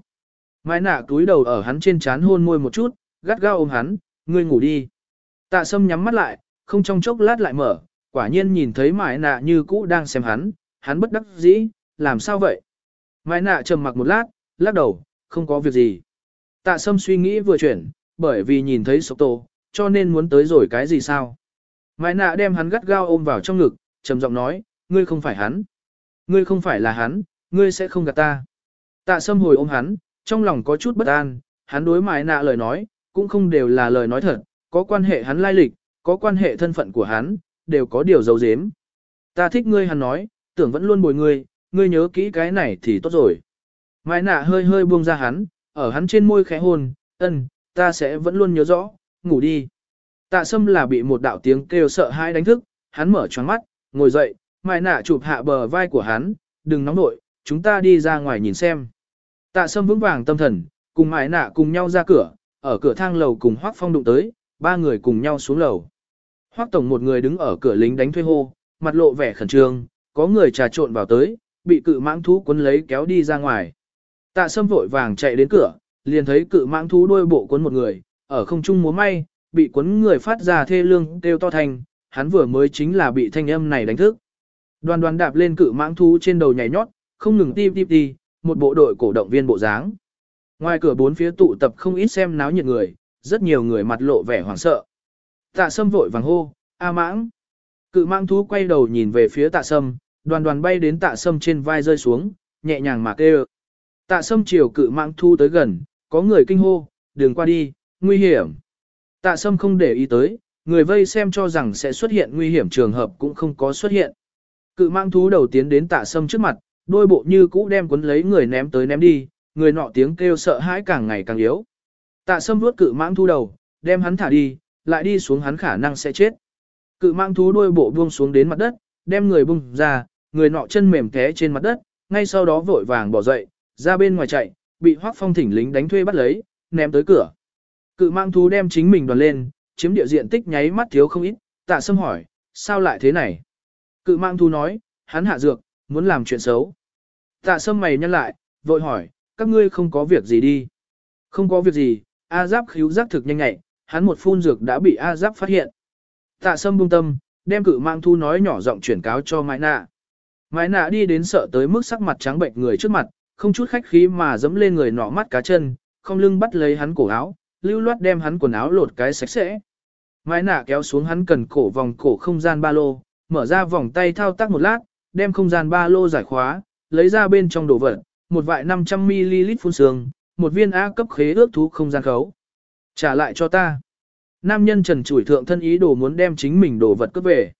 Mai nạ túi đầu ở hắn trên trán hôn môi một chút, gắt gao ôm hắn, ngươi ngủ đi. Tạ sâm nhắm mắt lại, không trong chốc lát lại mở, quả nhiên nhìn thấy mai nạ như cũ đang xem hắn, hắn bất đắc dĩ, làm sao vậy? Mai nạ trầm mặc một lát, lắc đầu, không có việc gì. Tạ sâm suy nghĩ vừa chuyển, bởi vì nhìn thấy sốc tổ, cho nên muốn tới rồi cái gì sao. Mai nạ đem hắn gắt gao ôm vào trong ngực, trầm giọng nói, ngươi không phải hắn. Ngươi không phải là hắn, ngươi sẽ không gạt ta. Tạ sâm hồi ôm hắn, trong lòng có chút bất an, hắn đối mai nạ lời nói, cũng không đều là lời nói thật, có quan hệ hắn lai lịch, có quan hệ thân phận của hắn, đều có điều giấu giếm. Ta thích ngươi hắn nói, tưởng vẫn luôn bồi ngươi, ngươi nhớ kỹ cái này thì tốt rồi. Mai nạ hơi hơi buông ra hắn, ở hắn trên môi khẽ hôn, ân, ta sẽ vẫn luôn nhớ rõ, ngủ đi. Tạ sâm là bị một đạo tiếng kêu sợ hãi đánh thức, hắn mở choáng mắt, ngồi dậy, mai nạ chụp hạ bờ vai của hắn, đừng nóng nội, chúng ta đi ra ngoài nhìn xem. Tạ sâm vững vàng tâm thần, cùng mai nạ cùng nhau ra cửa, ở cửa thang lầu cùng Hoắc Phong đụng tới, ba người cùng nhau xuống lầu. Hoắc Tổng một người đứng ở cửa lính đánh thuê hô, mặt lộ vẻ khẩn trương, có người trà trộn vào tới, bị cự mãng thú cuốn lấy kéo đi ra ngoài. Tạ sâm vội vàng chạy đến cửa, liền thấy cự mãng thú đuôi bộ cuốn một người, ở không trung múa may, bị cuốn người phát ra thê lương kêu to thành, hắn vừa mới chính là bị thanh âm này đánh thức. Đoàn đoàn đạp lên cự mãng thú trên đầu nhảy nhót, không ngừng tim tim đi, một bộ đội cổ động viên bộ dáng. Ngoài cửa bốn phía tụ tập không ít xem náo nhiệt người, rất nhiều người mặt lộ vẻ hoảng sợ. Tạ sâm vội vàng hô, A mãng. Cự mãng thú quay đầu nhìn về phía tạ sâm, đoàn đoàn bay đến tạ sâm trên vai rơi xuống, nhẹ nhàng mà kêu. Tạ sâm chiều cự mãng thú tới gần, có người kinh hô, đường qua đi, nguy hiểm. Tạ sâm không để ý tới, người vây xem cho rằng sẽ xuất hiện nguy hiểm trường hợp cũng không có xuất hiện. Cự mang thú đầu tiến đến tạ sâm trước mặt, đôi bộ như cũ đem cuốn lấy người ném tới ném đi, người nọ tiếng kêu sợ hãi càng ngày càng yếu. Tạ sâm vuốt cự mang thú đầu, đem hắn thả đi, lại đi xuống hắn khả năng sẽ chết. Cự mang thú đôi bộ buông xuống đến mặt đất, đem người bung ra, người nọ chân mềm té trên mặt đất, ngay sau đó vội vàng bỏ dậy, ra bên ngoài chạy, bị Hoắc Phong thỉnh lính đánh thuê bắt lấy, ném tới cửa. Cự mang thú đem chính mình đoàn lên, chiếm địa diện tích nháy mắt thiếu không ít, tạ sâm hỏi, sao lại thế này? Cự mang thú nói, hắn hạ dược, muốn làm chuyện xấu. Tạ sâm mày nhăn lại, vội hỏi, các ngươi không có việc gì đi. Không có việc gì, A Giáp khíu giác thực nhanh nhạy, hắn một phun dược đã bị A Giáp phát hiện. Tạ sâm buông tâm, đem cự mang thu nói nhỏ giọng chuyển cáo cho Mai Nạ. Mai Nạ đi đến sợ tới mức sắc mặt trắng bệnh người trước mặt, không chút khách khí mà dẫm lên người nọ mắt cá chân, không lưng bắt lấy hắn cổ áo, lưu loát đem hắn quần áo lột cái sạch sẽ. Mai Nạ kéo xuống hắn cần cổ vòng cổ không gian ba lô, mở ra vòng tay thao tác một lát, đem không gian ba lô giải khóa, lấy ra bên trong đồ vật, một vại 500ml phun sương, một viên A cấp khế ước thú không gian khấu. Trả lại cho ta. Nam nhân trần chủi thượng thân ý đồ muốn đem chính mình đồ vật cướp về.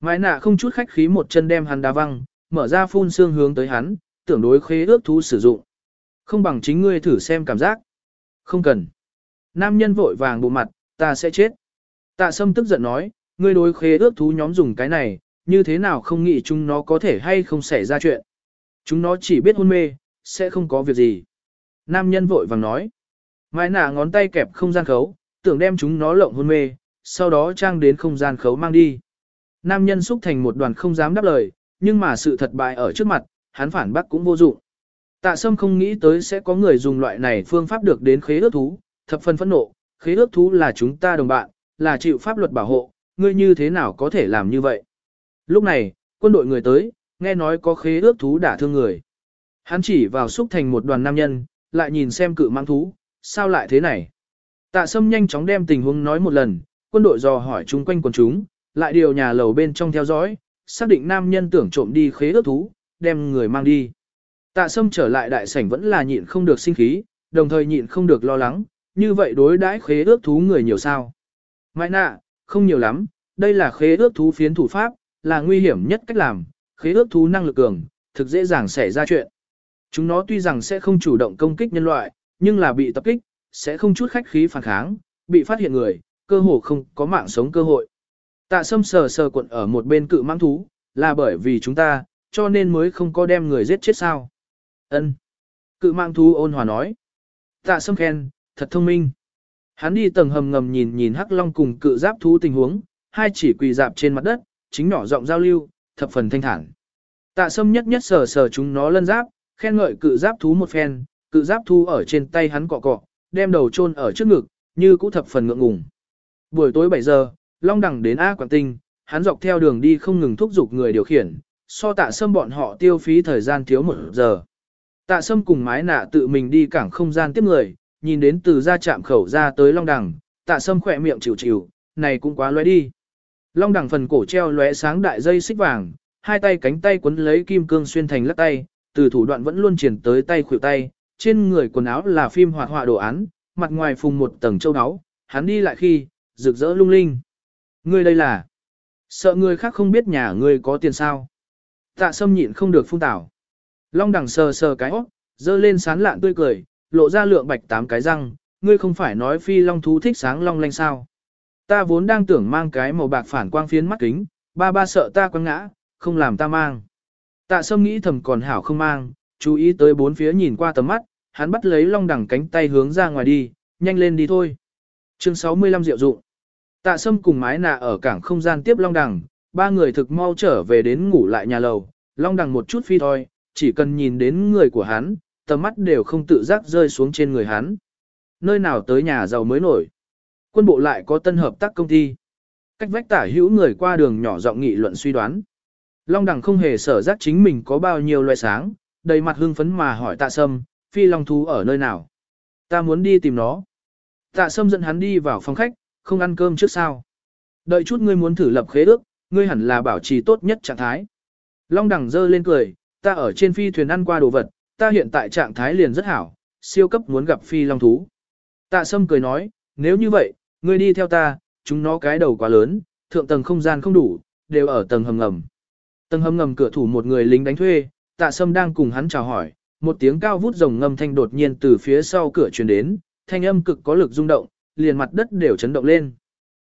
Mai nạ không chút khách khí một chân đem hắn đá văng, mở ra phun xương hướng tới hắn, tưởng đối khế ước thú sử dụng. Không bằng chính ngươi thử xem cảm giác. Không cần. Nam nhân vội vàng bộ mặt, ta sẽ chết. Tạ sâm tức giận nói, ngươi đối khế ước thú nhóm dùng cái này, như thế nào không nghĩ chúng nó có thể hay không xảy ra chuyện. Chúng nó chỉ biết hôn mê, sẽ không có việc gì. Nam nhân vội vàng nói. Mai nạ ngón tay kẹp không gian khấu, tưởng đem chúng nó lộng hôn mê, sau đó trang đến không gian khấu mang đi. Nam nhân xúc thành một đoàn không dám đáp lời, nhưng mà sự thật bại ở trước mặt, hắn phản bác cũng vô dụng. Tạ Sâm không nghĩ tới sẽ có người dùng loại này phương pháp được đến khế ước thú, thập phân phẫn nộ, khế ước thú là chúng ta đồng bạn, là chịu pháp luật bảo hộ, ngươi như thế nào có thể làm như vậy. Lúc này, quân đội người tới, nghe nói có khế ước thú đả thương người. Hắn chỉ vào xúc thành một đoàn nam nhân, lại nhìn xem cự mang thú, sao lại thế này. Tạ Sâm nhanh chóng đem tình huống nói một lần, quân đội dò hỏi chung quanh quần chúng, lại điều nhà lầu bên trong theo dõi, xác định nam nhân tưởng trộm đi khế ước thú, đem người mang đi. Tạ Sâm trở lại đại sảnh vẫn là nhịn không được sinh khí, đồng thời nhịn không được lo lắng, như vậy đối đãi khế ước thú người nhiều sao. Mãi nạ, không nhiều lắm, đây là khế ước thú phiến thủ pháp, là nguy hiểm nhất cách làm, khế ước thú năng lực cường, thực dễ dàng xảy ra chuyện. Chúng nó tuy rằng sẽ không chủ động công kích nhân loại, nhưng là bị tập kích, sẽ không chút khách khí phản kháng, bị phát hiện người, cơ hồ không có mạng sống cơ hội. Tạ sâm sờ sờ quận ở một bên cự mãng thú, là bởi vì chúng ta, cho nên mới không có đem người giết chết sao. Ân. Cự mãng thú ôn hòa nói. Tạ sâm khen, thật thông minh. Hắn đi tầng hầm ngầm nhìn nhìn hắc long cùng cự giáp thú tình huống, hai chỉ quỳ dạp trên mặt đất, chính nhỏ giọng giao lưu, thập phần thanh thản. Tạ sâm nhất nhất sờ sờ chúng nó lân giáp, khen ngợi cự giáp thú một phen, cự giáp thú ở trên tay hắn cọ cọ, đem đầu chôn ở trước ngực, như cũ thập phần ngượng ngùng. Buổi tối 7 giờ, Long Đằng đến A Quảng Tinh, hắn dọc theo đường đi không ngừng thúc giục người điều khiển, so tạ sâm bọn họ tiêu phí thời gian thiếu một giờ. Tạ sâm cùng mái nạ tự mình đi cảng không gian tiếp người, nhìn đến từ ra chạm khẩu ra tới Long Đằng, tạ sâm khỏe miệng chịu chịu, này cũng quá loé đi. Long đẳng phần cổ treo lóe sáng đại dây xích vàng, hai tay cánh tay quấn lấy kim cương xuyên thành lắc tay, từ thủ đoạn vẫn luôn triển tới tay khuỷu tay, trên người quần áo là phim hoạt họa đồ án, mặt ngoài phùng một tầng châu áo, hắn đi lại khi, rực rỡ lung linh. Ngươi đây là, sợ người khác không biết nhà ngươi có tiền sao. Tạ sâm nhịn không được phung tảo. Long đẳng sờ sờ cái óc, dơ lên sán lạn tươi cười, lộ ra lượng bạch tám cái răng, ngươi không phải nói phi long thú thích sáng long lanh sao. Ta vốn đang tưởng mang cái màu bạc phản quang phiến mắt kính, ba ba sợ ta quăng ngã, không làm ta mang. Tạ sâm nghĩ thầm còn hảo không mang, chú ý tới bốn phía nhìn qua tầm mắt, hắn bắt lấy long đẳng cánh tay hướng ra ngoài đi, nhanh lên đi thôi. Chương 65 diệu dụng. Tạ sâm cùng mái nạ ở cảng không gian tiếp long đẳng, ba người thực mau trở về đến ngủ lại nhà lầu, long đẳng một chút phi thôi, chỉ cần nhìn đến người của hắn, tầm mắt đều không tự giác rơi xuống trên người hắn. Nơi nào tới nhà giàu mới nổi. Quân bộ lại có tân hợp tác công ty. Cách vách tả hữu người qua đường nhỏ giọng nghị luận suy đoán. Long đẳng không hề sở giác chính mình có bao nhiêu loại sáng, đầy mặt hưng phấn mà hỏi tạ sâm, phi long thú ở nơi nào? Ta muốn đi tìm nó. Tạ sâm dẫn hắn đi vào phòng khách, không ăn cơm trước sao. Đợi chút ngươi muốn thử lập khế ước, ngươi hẳn là bảo trì tốt nhất trạng thái. Long đẳng dơ lên cười, ta ở trên phi thuyền ăn qua đồ vật, ta hiện tại trạng thái liền rất hảo, siêu cấp muốn gặp phi long thú. Tạ sâm cười nói, nếu như vậy, ngươi đi theo ta, chúng nó cái đầu quá lớn, thượng tầng không gian không đủ, đều ở tầng hầm ngầm. Tầng hầm ngầm cửa thủ một người lính đánh thuê, tạ sâm đang cùng hắn chào hỏi, một tiếng cao vút rồng ngâm thanh đột nhiên từ phía sau cửa truyền đến, thanh âm cực có lực rung động, liền mặt đất đều chấn động lên.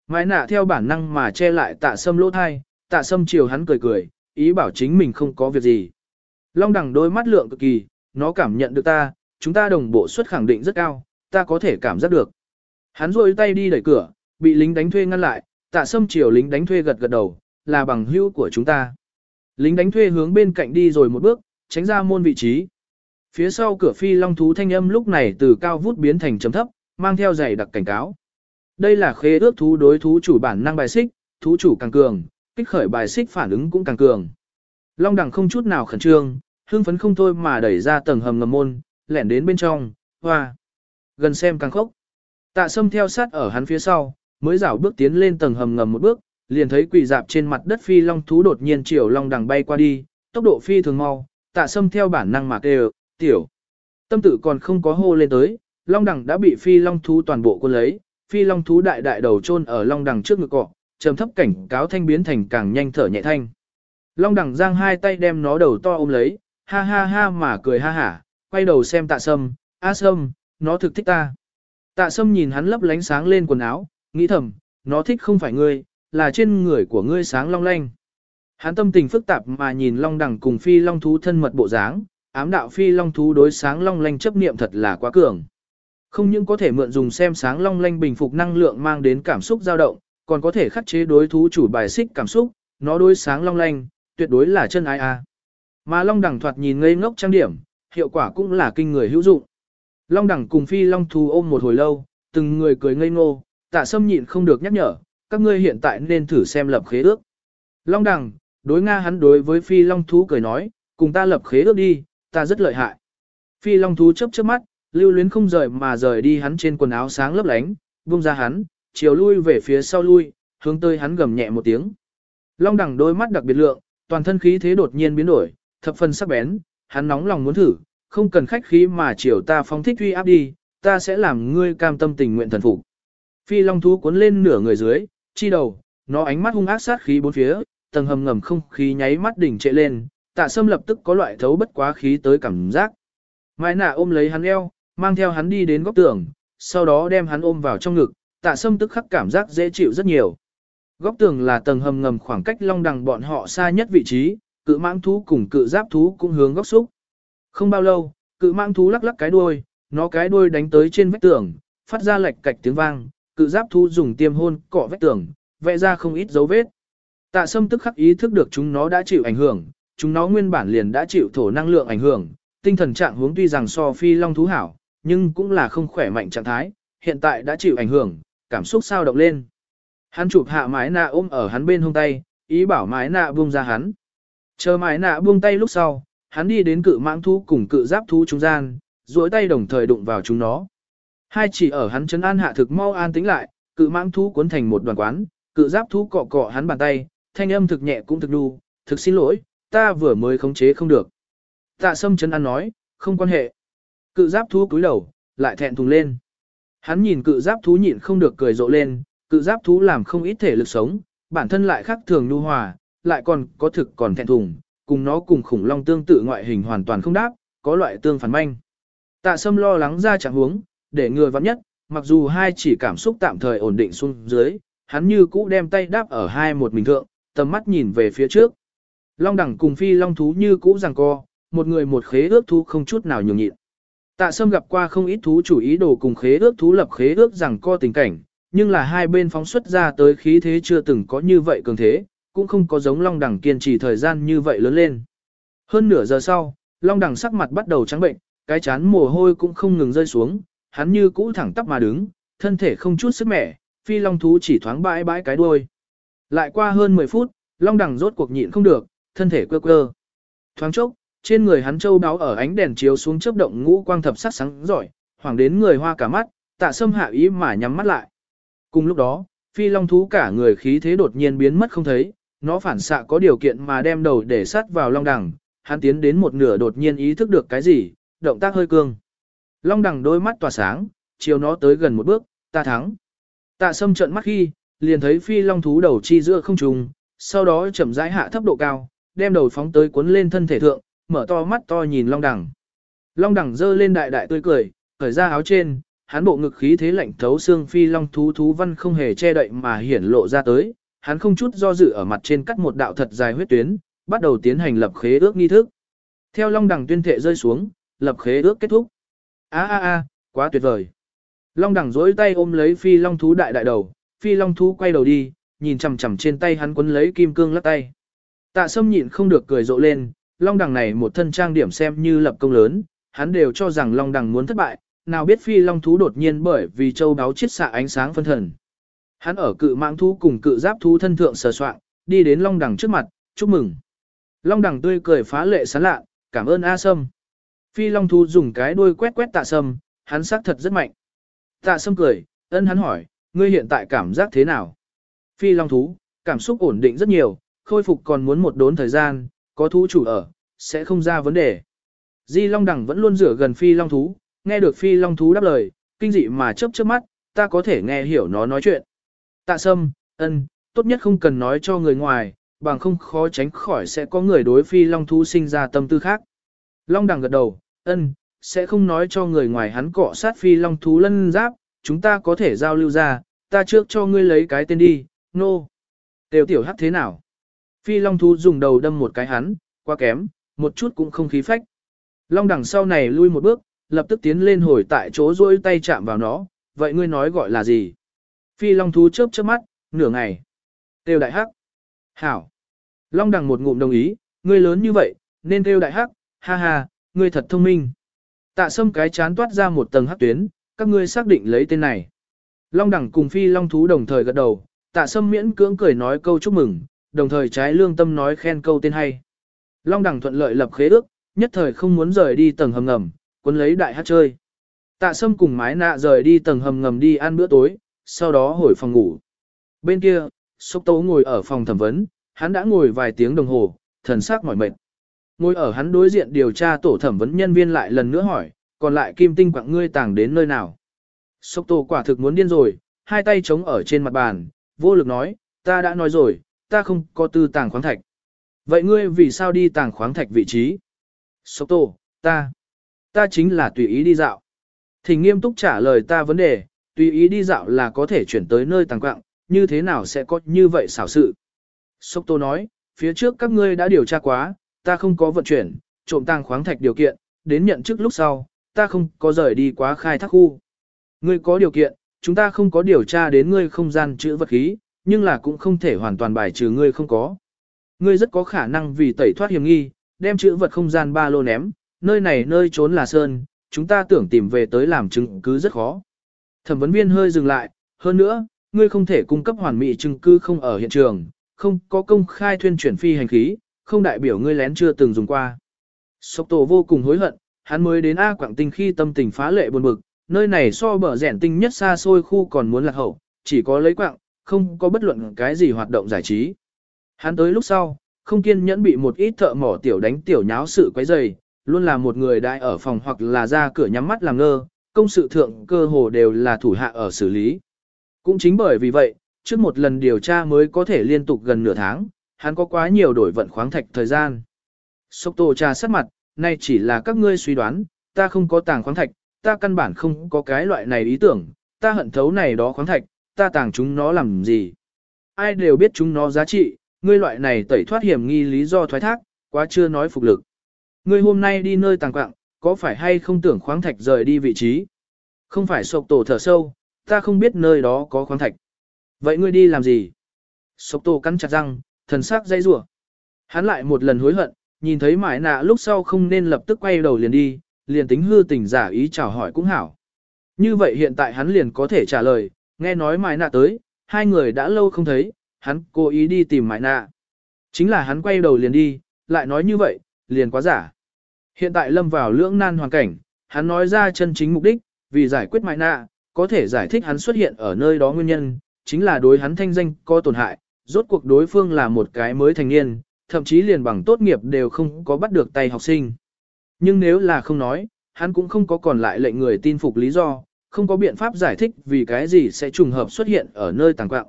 Mãi nạ theo bản năng mà che lại tạ sâm lỗ thai, tạ sâm chiều hắn cười cười, ý bảo chính mình không có việc gì. Long đẳng đôi mắt lượng cực kỳ, nó cảm nhận được ta, chúng ta đồng bộ suất khẳng định rất cao, ta có thể cảm giác được. Hắn rôi tay đi đẩy cửa, bị lính đánh thuê ngăn lại, tạ sâm chiều lính đánh thuê gật gật đầu, là bằng hữu của chúng ta. Lính đánh thuê hướng bên cạnh đi rồi một bước, tránh ra môn vị trí. Phía sau cửa phi long thú thanh âm lúc này từ cao vút biến thành trầm thấp, mang theo dày đặc cảnh cáo. Đây là khế ước thú đối thú chủ bản năng bài xích, thú chủ càng cường, kích khởi bài xích phản ứng cũng càng cường. Long đẳng không chút nào khẩn trương, hưng phấn không thôi mà đẩy ra tầng hầm ngầm môn, lẻn đến bên trong, hoa. Gần xem càng khốc. Tạ sâm theo sát ở hắn phía sau, mới rảo bước tiến lên tầng hầm ngầm một bước, liền thấy quỷ dạp trên mặt đất phi long thú đột nhiên chiều long đằng bay qua đi, tốc độ phi thường mau, tạ sâm theo bản năng mà kêu, tiểu. Tâm tự còn không có hô lên tới, long đằng đã bị phi long thú toàn bộ quân lấy, phi long thú đại đại đầu chôn ở long đằng trước ngực cọ, trầm thấp cảnh cáo thanh biến thành càng nhanh thở nhẹ thanh. Long đằng giang hai tay đem nó đầu to ôm lấy, ha ha ha mà cười ha hả, quay đầu xem tạ sâm, a sâm, nó thực thích ta. Tạ sâm nhìn hắn lấp lánh sáng lên quần áo, nghĩ thầm, nó thích không phải ngươi, là trên người của ngươi sáng long lanh. Hắn tâm tình phức tạp mà nhìn long đằng cùng phi long thú thân mật bộ dáng, ám đạo phi long thú đối sáng long lanh chấp niệm thật là quá cường. Không những có thể mượn dùng xem sáng long lanh bình phục năng lượng mang đến cảm xúc dao động, còn có thể khắc chế đối thú chủ bài xích cảm xúc, nó đối sáng long lanh, tuyệt đối là chân ai a. Mà long đẳng thoạt nhìn ngây ngốc trang điểm, hiệu quả cũng là kinh người hữu dụng. Long đẳng cùng phi long thú ôm một hồi lâu, từng người cười ngây ngô, tạ sâm nhịn không được nhắc nhở, các ngươi hiện tại nên thử xem lập khế ước. Long đẳng, đối Nga hắn đối với phi long thú cười nói, cùng ta lập khế ước đi, ta rất lợi hại. Phi long thú chớp chớp mắt, lưu luyến không rời mà rời đi hắn trên quần áo sáng lấp lánh, buông ra hắn, chiều lui về phía sau lui, hướng tới hắn gầm nhẹ một tiếng. Long đẳng đôi mắt đặc biệt lượng, toàn thân khí thế đột nhiên biến đổi, thập phần sắc bén, hắn nóng lòng muốn thử, không cần khách khí mà chiều ta phóng thích uy áp đi, ta sẽ làm ngươi cam tâm tình nguyện thần phục. Phi long thú cuốn lên nửa người dưới, chi đầu, nó ánh mắt hung ác sát khí bốn phía, tầng hầm ngầm không khí nháy mắt đỉnh trệ lên, tạ sâm lập tức có loại thấu bất quá khí tới cảm giác. Mai nạ ôm lấy hắn eo, mang theo hắn đi đến góc tường, sau đó đem hắn ôm vào trong ngực, tạ sâm tức khắc cảm giác dễ chịu rất nhiều. Góc tường là tầng hầm ngầm khoảng cách long đằng bọn họ xa nhất vị trí, cự mãng thú cùng cự giáp thú cũng hướng góc xúc. Không bao lâu, cự mãng thú lắc lắc cái đuôi, nó cái đuôi đánh tới trên vách tường, phát ra lệch cạch tiếng vang, cự giáp thú dùng tiêm hôn cọ vách tường, vẽ ra không ít dấu vết. Tạ sâm tức khắc ý thức được chúng nó đã chịu ảnh hưởng, chúng nó nguyên bản liền đã chịu thổ năng lượng ảnh hưởng, tinh thần trạng huống tuy rằng so phi long thú hảo, nhưng cũng là không khỏe mạnh trạng thái, hiện tại đã chịu ảnh hưởng, cảm xúc sao động lên. Hắn chụp hạ mái nạ ôm ở hắn bên hông tay, ý bảo mái nạ buông ra hắn. Chờ mái nạ buông tay lúc sau, hắn đi đến cự mãng thú cùng cự giáp thú trung gian, duỗi tay đồng thời đụng vào chúng nó. Hai chỉ ở hắn chấn an hạ thực mau an tĩnh lại, cự mãng thú cuốn thành một đoàn quán, cự giáp thú cọ cọ hắn bàn tay, thanh âm thực nhẹ cũng thực đu, thực xin lỗi, ta vừa mới khống chế không được. Tạ sâm chấn an nói, không quan hệ. Cự giáp thú cúi đầu, lại thẹn thùng lên. Hắn nhìn cự giáp thú nhịn không được cười rộ lên, cự giáp thú làm không ít thể lực sống, bản thân lại khác thường nhu hòa, lại còn có thực còn thẹn thùng, cùng nó cùng khủng long tương tự ngoại hình hoàn toàn không đáp, có loại tương phản manh. Tạ sâm lo lắng ra trạng huống, để người vắng nhất, mặc dù hai chỉ cảm xúc tạm thời ổn định xuống dưới, hắn như cũ đem tay đáp ở hai một mình thượng, tầm mắt nhìn về phía trước. Long đẳng cùng phi long thú như cũ rằng co, một người một khế ước thú không chút nào nhường nhịn. Tạ Sâm gặp qua không ít thú chủ ý đồ cùng khế ước thú lập khế ước rằng co tình cảnh, nhưng là hai bên phóng xuất ra tới khí thế chưa từng có như vậy cường thế, cũng không có giống Long Đằng kiên trì thời gian như vậy lớn lên. Hơn nửa giờ sau, Long Đằng sắc mặt bắt đầu trắng bệnh, cái chán mồ hôi cũng không ngừng rơi xuống, hắn như cũ thẳng tắp mà đứng, thân thể không chút sức mẻ, phi long thú chỉ thoáng bãi bãi cái đuôi. Lại qua hơn 10 phút, Long Đằng rốt cuộc nhịn không được, thân thể quơ quơ. Thoáng chốc, trên người hắn châu đáo ở ánh đèn chiếu xuống chớp động ngũ quang thập sắc sáng giỏi, hoàng đến người hoa cả mắt, tạ sâm hạ ý mà nhắm mắt lại. Cùng lúc đó, phi long thú cả người khí thế đột nhiên biến mất không thấy, nó phản xạ có điều kiện mà đem đầu để sát vào long đẳng, hắn tiến đến một nửa đột nhiên ý thức được cái gì, động tác hơi cương. Long đẳng đôi mắt tỏa sáng, chiều nó tới gần một bước, ta thắng. Tạ sâm trận mắt khi, liền thấy phi long thú đầu chi giữa không trùng, sau đó chậm rãi hạ thấp độ cao, đem đầu phóng tới cuốn lên thân thể thượng, mở to mắt to nhìn long đẳng. Long đẳng giơ lên đại đại tươi cười, khởi ra áo trên, hắn bộ ngực khí thế lạnh thấu xương phi long thú thú văn không hề che đậy mà hiển lộ ra tới, hắn không chút do dự ở mặt trên cắt một đạo thật dài huyết tuyến, bắt đầu tiến hành lập khế ước nghi thức. Theo long đằng tuyên thệ rơi xuống, lập khế ước kết thúc. A a a, quá tuyệt vời. Long đằng dối tay ôm lấy phi long thú đại đại đầu, phi long thú quay đầu đi, nhìn chằm chằm trên tay hắn quấn lấy kim cương lắc tay. Tạ sâm nhịn không được cười rộ lên, long đằng này một thân trang điểm xem như lập công lớn, hắn đều cho rằng long đằng muốn thất bại, nào biết phi long thú đột nhiên bởi vì châu đáo chiết xạ ánh sáng phân thần. Hắn ở cự mạng thú cùng cự giáp thú thân thượng sờ soạn, đi đến Long Đằng trước mặt, chúc mừng. Long Đằng tươi cười phá lệ sán lạ, cảm ơn A Sâm. Phi Long thú dùng cái đuôi quét quét tạ sâm, hắn sắc thật rất mạnh. Tạ sâm cười, ân hắn hỏi, ngươi hiện tại cảm giác thế nào? Phi Long thú, cảm xúc ổn định rất nhiều, khôi phục còn muốn một đốn thời gian, có thú chủ ở, sẽ không ra vấn đề. Di Long Đằng vẫn luôn rửa gần Phi Long thú, nghe được Phi Long thú đáp lời, kinh dị mà chớp chớp mắt, ta có thể nghe hiểu nó nói chuyện. Tạ Sâm, ân, tốt nhất không cần nói cho người ngoài, bằng không khó tránh khỏi sẽ có người đối Phi Long thú sinh ra tâm tư khác. Long Đằng gật đầu, ân, sẽ không nói cho người ngoài hắn cọ sát Phi Long thú lân giáp, chúng ta có thể giao lưu ra, ta trước cho ngươi lấy cái tên đi, nô. No. Tiểu tiểu hắc thế nào? Phi Long thú dùng đầu đâm một cái hắn, quá kém, một chút cũng không khí phách. Long đằng sau này lui một bước, lập tức tiến lên hồi tại chỗ rôi tay chạm vào nó, vậy ngươi nói gọi là gì? Phi Long thú chớp chớp mắt, nửa ngày. Tiêu đại hắc. Hảo. Long đằng một ngụm đồng ý, ngươi lớn như vậy, nên tiêu đại hắc, ha ha, ngươi thật thông minh. Tạ sâm cái chán toát ra một tầng hắc tuyến, các ngươi xác định lấy tên này. Long đẳng cùng phi long thú đồng thời gật đầu, tạ sâm miễn cưỡng cười nói câu chúc mừng, đồng thời trái lương tâm nói khen câu tên hay. Long đẳng thuận lợi lập khế ước, nhất thời không muốn rời đi tầng hầm ngầm, cuốn lấy đại hát chơi. Tạ sâm cùng mái nạ rời đi tầng hầm ngầm đi ăn bữa tối, sau đó hồi phòng ngủ. Bên kia, sốc tố ngồi ở phòng thẩm vấn, hắn đã ngồi vài tiếng đồng hồ, thần sắc mỏi mệt. Ngồi ở hắn đối diện điều tra tổ thẩm vấn nhân viên lại lần nữa hỏi, còn lại kim tinh quặng ngươi tàng đến nơi nào. Sốc tổ quả thực muốn điên rồi, hai tay chống ở trên mặt bàn, vô lực nói, ta đã nói rồi, ta không có tư tàng khoáng thạch. Vậy ngươi vì sao đi tàng khoáng thạch vị trí? Sốc Tô, ta, ta chính là tùy ý đi dạo. Thỉnh nghiêm túc trả lời ta vấn đề, tùy ý đi dạo là có thể chuyển tới nơi tàng quạng, như thế nào sẽ có như vậy xảo sự? Sốc Tô nói, phía trước các ngươi đã điều tra quá, ta không có vận chuyển, trộm tàng khoáng thạch điều kiện, đến nhận chức lúc sau, ta không có rời đi quá khai thác khu. Ngươi có điều kiện, chúng ta không có điều tra đến ngươi không gian chữ vật khí, nhưng là cũng không thể hoàn toàn bài trừ ngươi không có. Ngươi rất có khả năng vì tẩy thoát hiểm nghi, đem chữ vật không gian ba lô ném, nơi này nơi trốn là sơn, chúng ta tưởng tìm về tới làm chứng cứ rất khó. Thẩm vấn viên hơi dừng lại, hơn nữa, ngươi không thể cung cấp hoàn mỹ chứng cứ không ở hiện trường, không có công khai thuyên chuyển phi hành khí, không đại biểu ngươi lén chưa từng dùng qua. Sốc tổ vô cùng hối hận, hắn mới đến A Quảng Tinh khi tâm tình phá lệ buồn bực, nơi này so bờ rẻn tinh nhất xa xôi khu còn muốn lạc hậu, chỉ có lấy quạng, không có bất luận cái gì hoạt động giải trí. Hắn tới lúc sau, không kiên nhẫn bị một ít thợ mỏ tiểu đánh tiểu nháo sự quấy rầy, luôn là một người đại ở phòng hoặc là ra cửa nhắm mắt làm ngơ, công sự thượng cơ hồ đều là thủ hạ ở xử lý. Cũng chính bởi vì vậy, trước một lần điều tra mới có thể liên tục gần nửa tháng, hắn có quá nhiều đổi vận khoáng thạch thời gian. Sốc tổ trà sát mặt, nay chỉ là các ngươi suy đoán, ta không có tàng khoáng thạch, ta căn bản không có cái loại này ý tưởng, ta hận thấu này đó khoáng thạch, ta tàng chúng nó làm gì. Ai đều biết chúng nó giá trị, ngươi loại này tẩy thoát hiểm nghi lý do thoái thác, quá chưa nói phục lực. Ngươi hôm nay đi nơi tàng quạng, có phải hay không tưởng khoáng thạch rời đi vị trí? Không phải sộc tổ thở sâu, ta không biết nơi đó có khoáng thạch. Vậy ngươi đi làm gì? Sộc tổ cắn chặt răng, thần sắc dây rủa. Hắn lại một lần hối hận, nhìn thấy mãi nạ lúc sau không nên lập tức quay đầu liền đi, liền tính hư tình giả ý chào hỏi cũng hảo. Như vậy hiện tại hắn liền có thể trả lời, nghe nói mãi nạ tới, hai người đã lâu không thấy, hắn cố ý đi tìm mãi nạ. Chính là hắn quay đầu liền đi, lại nói như vậy, liền quá giả. Hiện tại lâm vào lưỡng nan hoàn cảnh, hắn nói ra chân chính mục đích, vì giải quyết mại nạ, có thể giải thích hắn xuất hiện ở nơi đó nguyên nhân, chính là đối hắn thanh danh có tổn hại, rốt cuộc đối phương là một cái mới thành niên, thậm chí liền bằng tốt nghiệp đều không có bắt được tay học sinh. Nhưng nếu là không nói, hắn cũng không có còn lại lệnh người tin phục lý do, không có biện pháp giải thích vì cái gì sẽ trùng hợp xuất hiện ở nơi tàng quạng.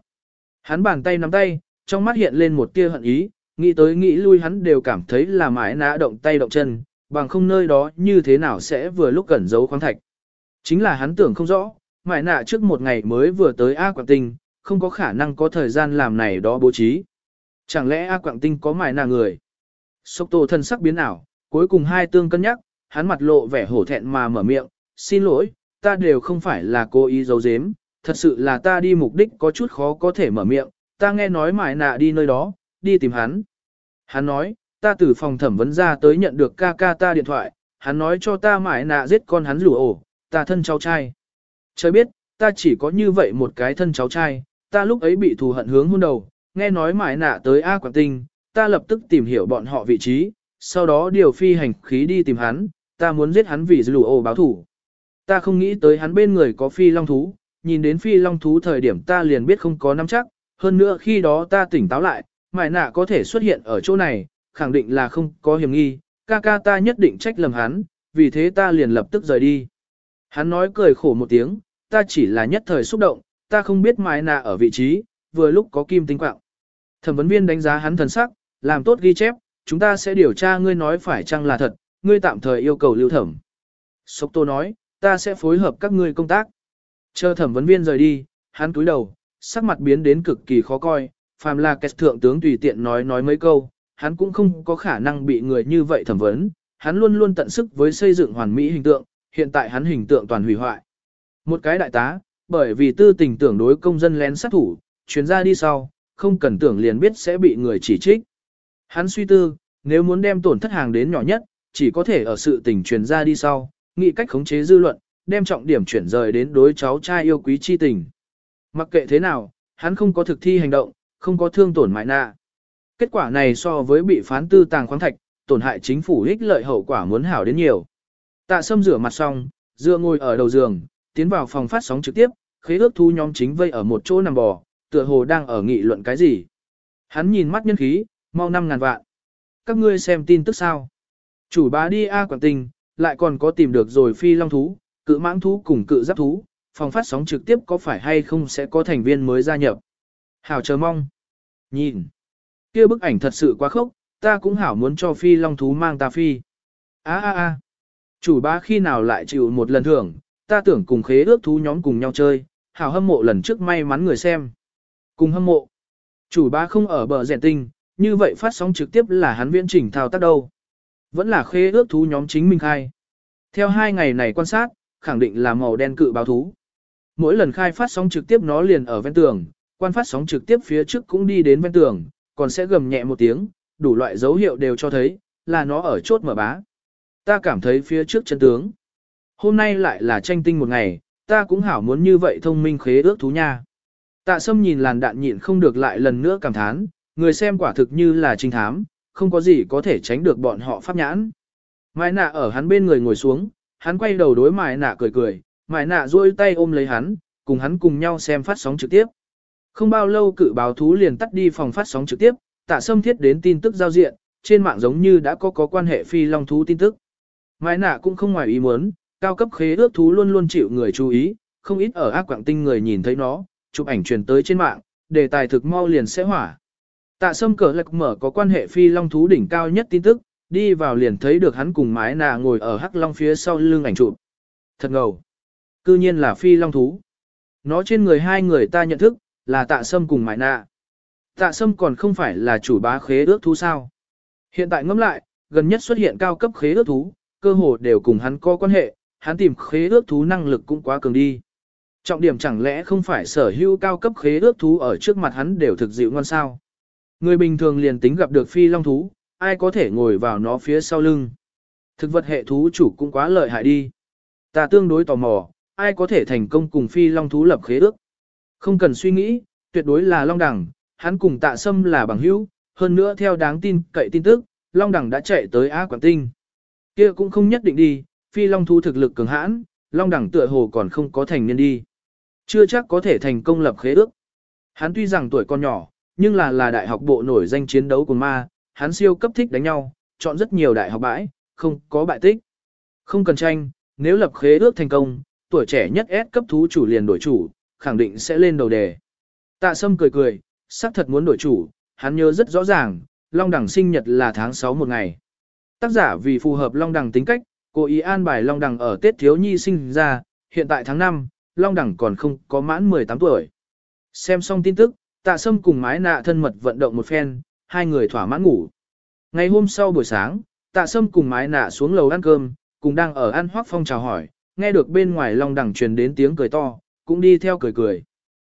Hắn bàn tay nắm tay, trong mắt hiện lên một tia hận ý, nghĩ tới nghĩ lui hắn đều cảm thấy là mãi nã động tay động chân, bằng không nơi đó như thế nào sẽ vừa lúc cẩn giấu khoáng thạch. Chính là hắn tưởng không rõ, mại nạ trước một ngày mới vừa tới A Quảng Tinh, không có khả năng có thời gian làm này đó bố trí. Chẳng lẽ A Quảng Tinh có mại nạ người? Sốc tổ thân sắc biến ảo, cuối cùng hai tương cân nhắc, hắn mặt lộ vẻ hổ thẹn mà mở miệng, xin lỗi, ta đều không phải là cố ý giấu giếm, thật sự là ta đi mục đích có chút khó có thể mở miệng, ta nghe nói mại nạ đi nơi đó, đi tìm hắn. Hắn nói, ta từ phòng thẩm vấn ra tới nhận được ca ca ta điện thoại, hắn nói cho ta mãi nạ giết con hắn rủ ổ, ta thân cháu trai. Trời biết, ta chỉ có như vậy một cái thân cháu trai, ta lúc ấy bị thù hận hướng hôn đầu, nghe nói mãi nạ tới A Quảng Tinh, ta lập tức tìm hiểu bọn họ vị trí, sau đó điều phi hành khí đi tìm hắn, ta muốn giết hắn vì lù ổ báo thủ. Ta không nghĩ tới hắn bên người có phi long thú, nhìn đến phi long thú thời điểm ta liền biết không có nắm chắc, hơn nữa khi đó ta tỉnh táo lại, mãi nạ có thể xuất hiện ở chỗ này, khẳng định là không có hiểm nghi, ca ca ta nhất định trách lầm hắn, vì thế ta liền lập tức rời đi. Hắn nói cười khổ một tiếng, ta chỉ là nhất thời xúc động, ta không biết mái nạ ở vị trí, vừa lúc có kim tinh quạng. Thẩm vấn viên đánh giá hắn thần sắc, làm tốt ghi chép, chúng ta sẽ điều tra ngươi nói phải chăng là thật, ngươi tạm thời yêu cầu lưu thẩm. Sốc Tô nói, ta sẽ phối hợp các ngươi công tác. Chờ thẩm vấn viên rời đi, hắn cúi đầu, sắc mặt biến đến cực kỳ khó coi, phàm là kẹt thượng tướng tùy tiện nói nói mấy câu, hắn cũng không có khả năng bị người như vậy thẩm vấn, hắn luôn luôn tận sức với xây dựng hoàn mỹ hình tượng, hiện tại hắn hình tượng toàn hủy hoại. Một cái đại tá, bởi vì tư tình tưởng đối công dân lén sát thủ, chuyến ra đi sau, không cần tưởng liền biết sẽ bị người chỉ trích. Hắn suy tư, nếu muốn đem tổn thất hàng đến nhỏ nhất, chỉ có thể ở sự tình truyền ra đi sau, nghĩ cách khống chế dư luận, đem trọng điểm chuyển rời đến đối cháu trai yêu quý chi tình. Mặc kệ thế nào, hắn không có thực thi hành động, không có thương tổn mại nạ. Kết quả này so với bị phán tư tàng khoáng thạch, tổn hại chính phủ ích lợi hậu quả muốn hảo đến nhiều. Tạ sâm rửa mặt xong, dựa ngồi ở đầu giường, tiến vào phòng phát sóng trực tiếp, khế ước thu nhóm chính vây ở một chỗ nằm bò, tựa hồ đang ở nghị luận cái gì. Hắn nhìn mắt nhân khí, mau năm ngàn vạn. Các ngươi xem tin tức sao? Chủ bá đi A Quảng Tinh, lại còn có tìm được rồi phi long thú, cự mãng thú cùng cự giáp thú, phòng phát sóng trực tiếp có phải hay không sẽ có thành viên mới gia nhập. Hảo chờ mong. Nhìn kia bức ảnh thật sự quá khốc, ta cũng hảo muốn cho phi long thú mang ta phi. á á á, Chủ bá khi nào lại chịu một lần thưởng, ta tưởng cùng khế ước thú nhóm cùng nhau chơi, hảo hâm mộ lần trước may mắn người xem. Cùng hâm mộ. Chủ bá không ở bờ rèn tinh, như vậy phát sóng trực tiếp là hắn viễn trình thao tác đâu. Vẫn là khế ước thú nhóm chính mình khai. Theo hai ngày này quan sát, khẳng định là màu đen cự báo thú. Mỗi lần khai phát sóng trực tiếp nó liền ở ven tường, quan phát sóng trực tiếp phía trước cũng đi đến ven tường, còn sẽ gầm nhẹ một tiếng, đủ loại dấu hiệu đều cho thấy, là nó ở chốt mở bá. Ta cảm thấy phía trước chân tướng. Hôm nay lại là tranh tinh một ngày, ta cũng hảo muốn như vậy thông minh khế ước thú nha. Tạ sâm nhìn làn đạn nhịn không được lại lần nữa cảm thán, người xem quả thực như là trinh thám, không có gì có thể tránh được bọn họ pháp nhãn. Mai nạ ở hắn bên người ngồi xuống, hắn quay đầu đối Mai nạ cười cười, Mai nạ duỗi tay ôm lấy hắn, cùng hắn cùng nhau xem phát sóng trực tiếp. Không bao lâu cự báo thú liền tắt đi phòng phát sóng trực tiếp, tạ sâm thiết đến tin tức giao diện, trên mạng giống như đã có có quan hệ phi long thú tin tức. Mai nạ cũng không ngoài ý muốn, cao cấp khế ước thú luôn luôn chịu người chú ý, không ít ở ác quảng tinh người nhìn thấy nó, chụp ảnh truyền tới trên mạng, đề tài thực mau liền sẽ hỏa. Tạ sâm cờ lạc mở có quan hệ phi long thú đỉnh cao nhất tin tức, đi vào liền thấy được hắn cùng mái nà ngồi ở hắc long phía sau lưng ảnh chụp. Thật ngầu. Cư nhiên là phi long thú. Nó trên người hai người ta nhận thức, là tạ sâm cùng mại nạ. Tạ sâm còn không phải là chủ bá khế ước thú sao. Hiện tại ngẫm lại, gần nhất xuất hiện cao cấp khế ước thú, cơ hồ đều cùng hắn có quan hệ, hắn tìm khế ước thú năng lực cũng quá cường đi. Trọng điểm chẳng lẽ không phải sở hữu cao cấp khế ước thú ở trước mặt hắn đều thực dịu ngon sao. Người bình thường liền tính gặp được phi long thú, ai có thể ngồi vào nó phía sau lưng. Thực vật hệ thú chủ cũng quá lợi hại đi. Ta tương đối tò mò, ai có thể thành công cùng phi long thú lập khế ước. Không cần suy nghĩ, tuyệt đối là long đẳng, hắn cùng tạ sâm là bằng hữu, hơn nữa theo đáng tin cậy tin tức, long đẳng đã chạy tới Á Quảng Tinh. kia cũng không nhất định đi, phi long thu thực lực cường hãn, long đẳng tựa hồ còn không có thành niên đi. Chưa chắc có thể thành công lập khế ước. Hắn tuy rằng tuổi còn nhỏ, nhưng là là đại học bộ nổi danh chiến đấu của ma, hắn siêu cấp thích đánh nhau, chọn rất nhiều đại học bãi, không có bại tích. Không cần tranh, nếu lập khế ước thành công, tuổi trẻ nhất S cấp thú chủ liền đổi chủ, khẳng định sẽ lên đầu đề. Tạ Sâm cười cười, xác thật muốn đổi chủ, hắn nhớ rất rõ ràng, Long Đẳng sinh nhật là tháng 6 một ngày. Tác giả vì phù hợp Long Đẳng tính cách, cố ý an bài Long Đẳng ở Tết Thiếu Nhi sinh ra, hiện tại tháng 5, Long Đẳng còn không có mãn 18 tuổi. Xem xong tin tức, tạ sâm cùng mái nạ thân mật vận động một phen, hai người thỏa mãn ngủ. Ngày hôm sau buổi sáng, tạ sâm cùng mái nạ xuống lầu ăn cơm, cùng đang ở ăn hoác phong chào hỏi, nghe được bên ngoài long đẳng truyền đến tiếng cười to, cũng đi theo cười cười.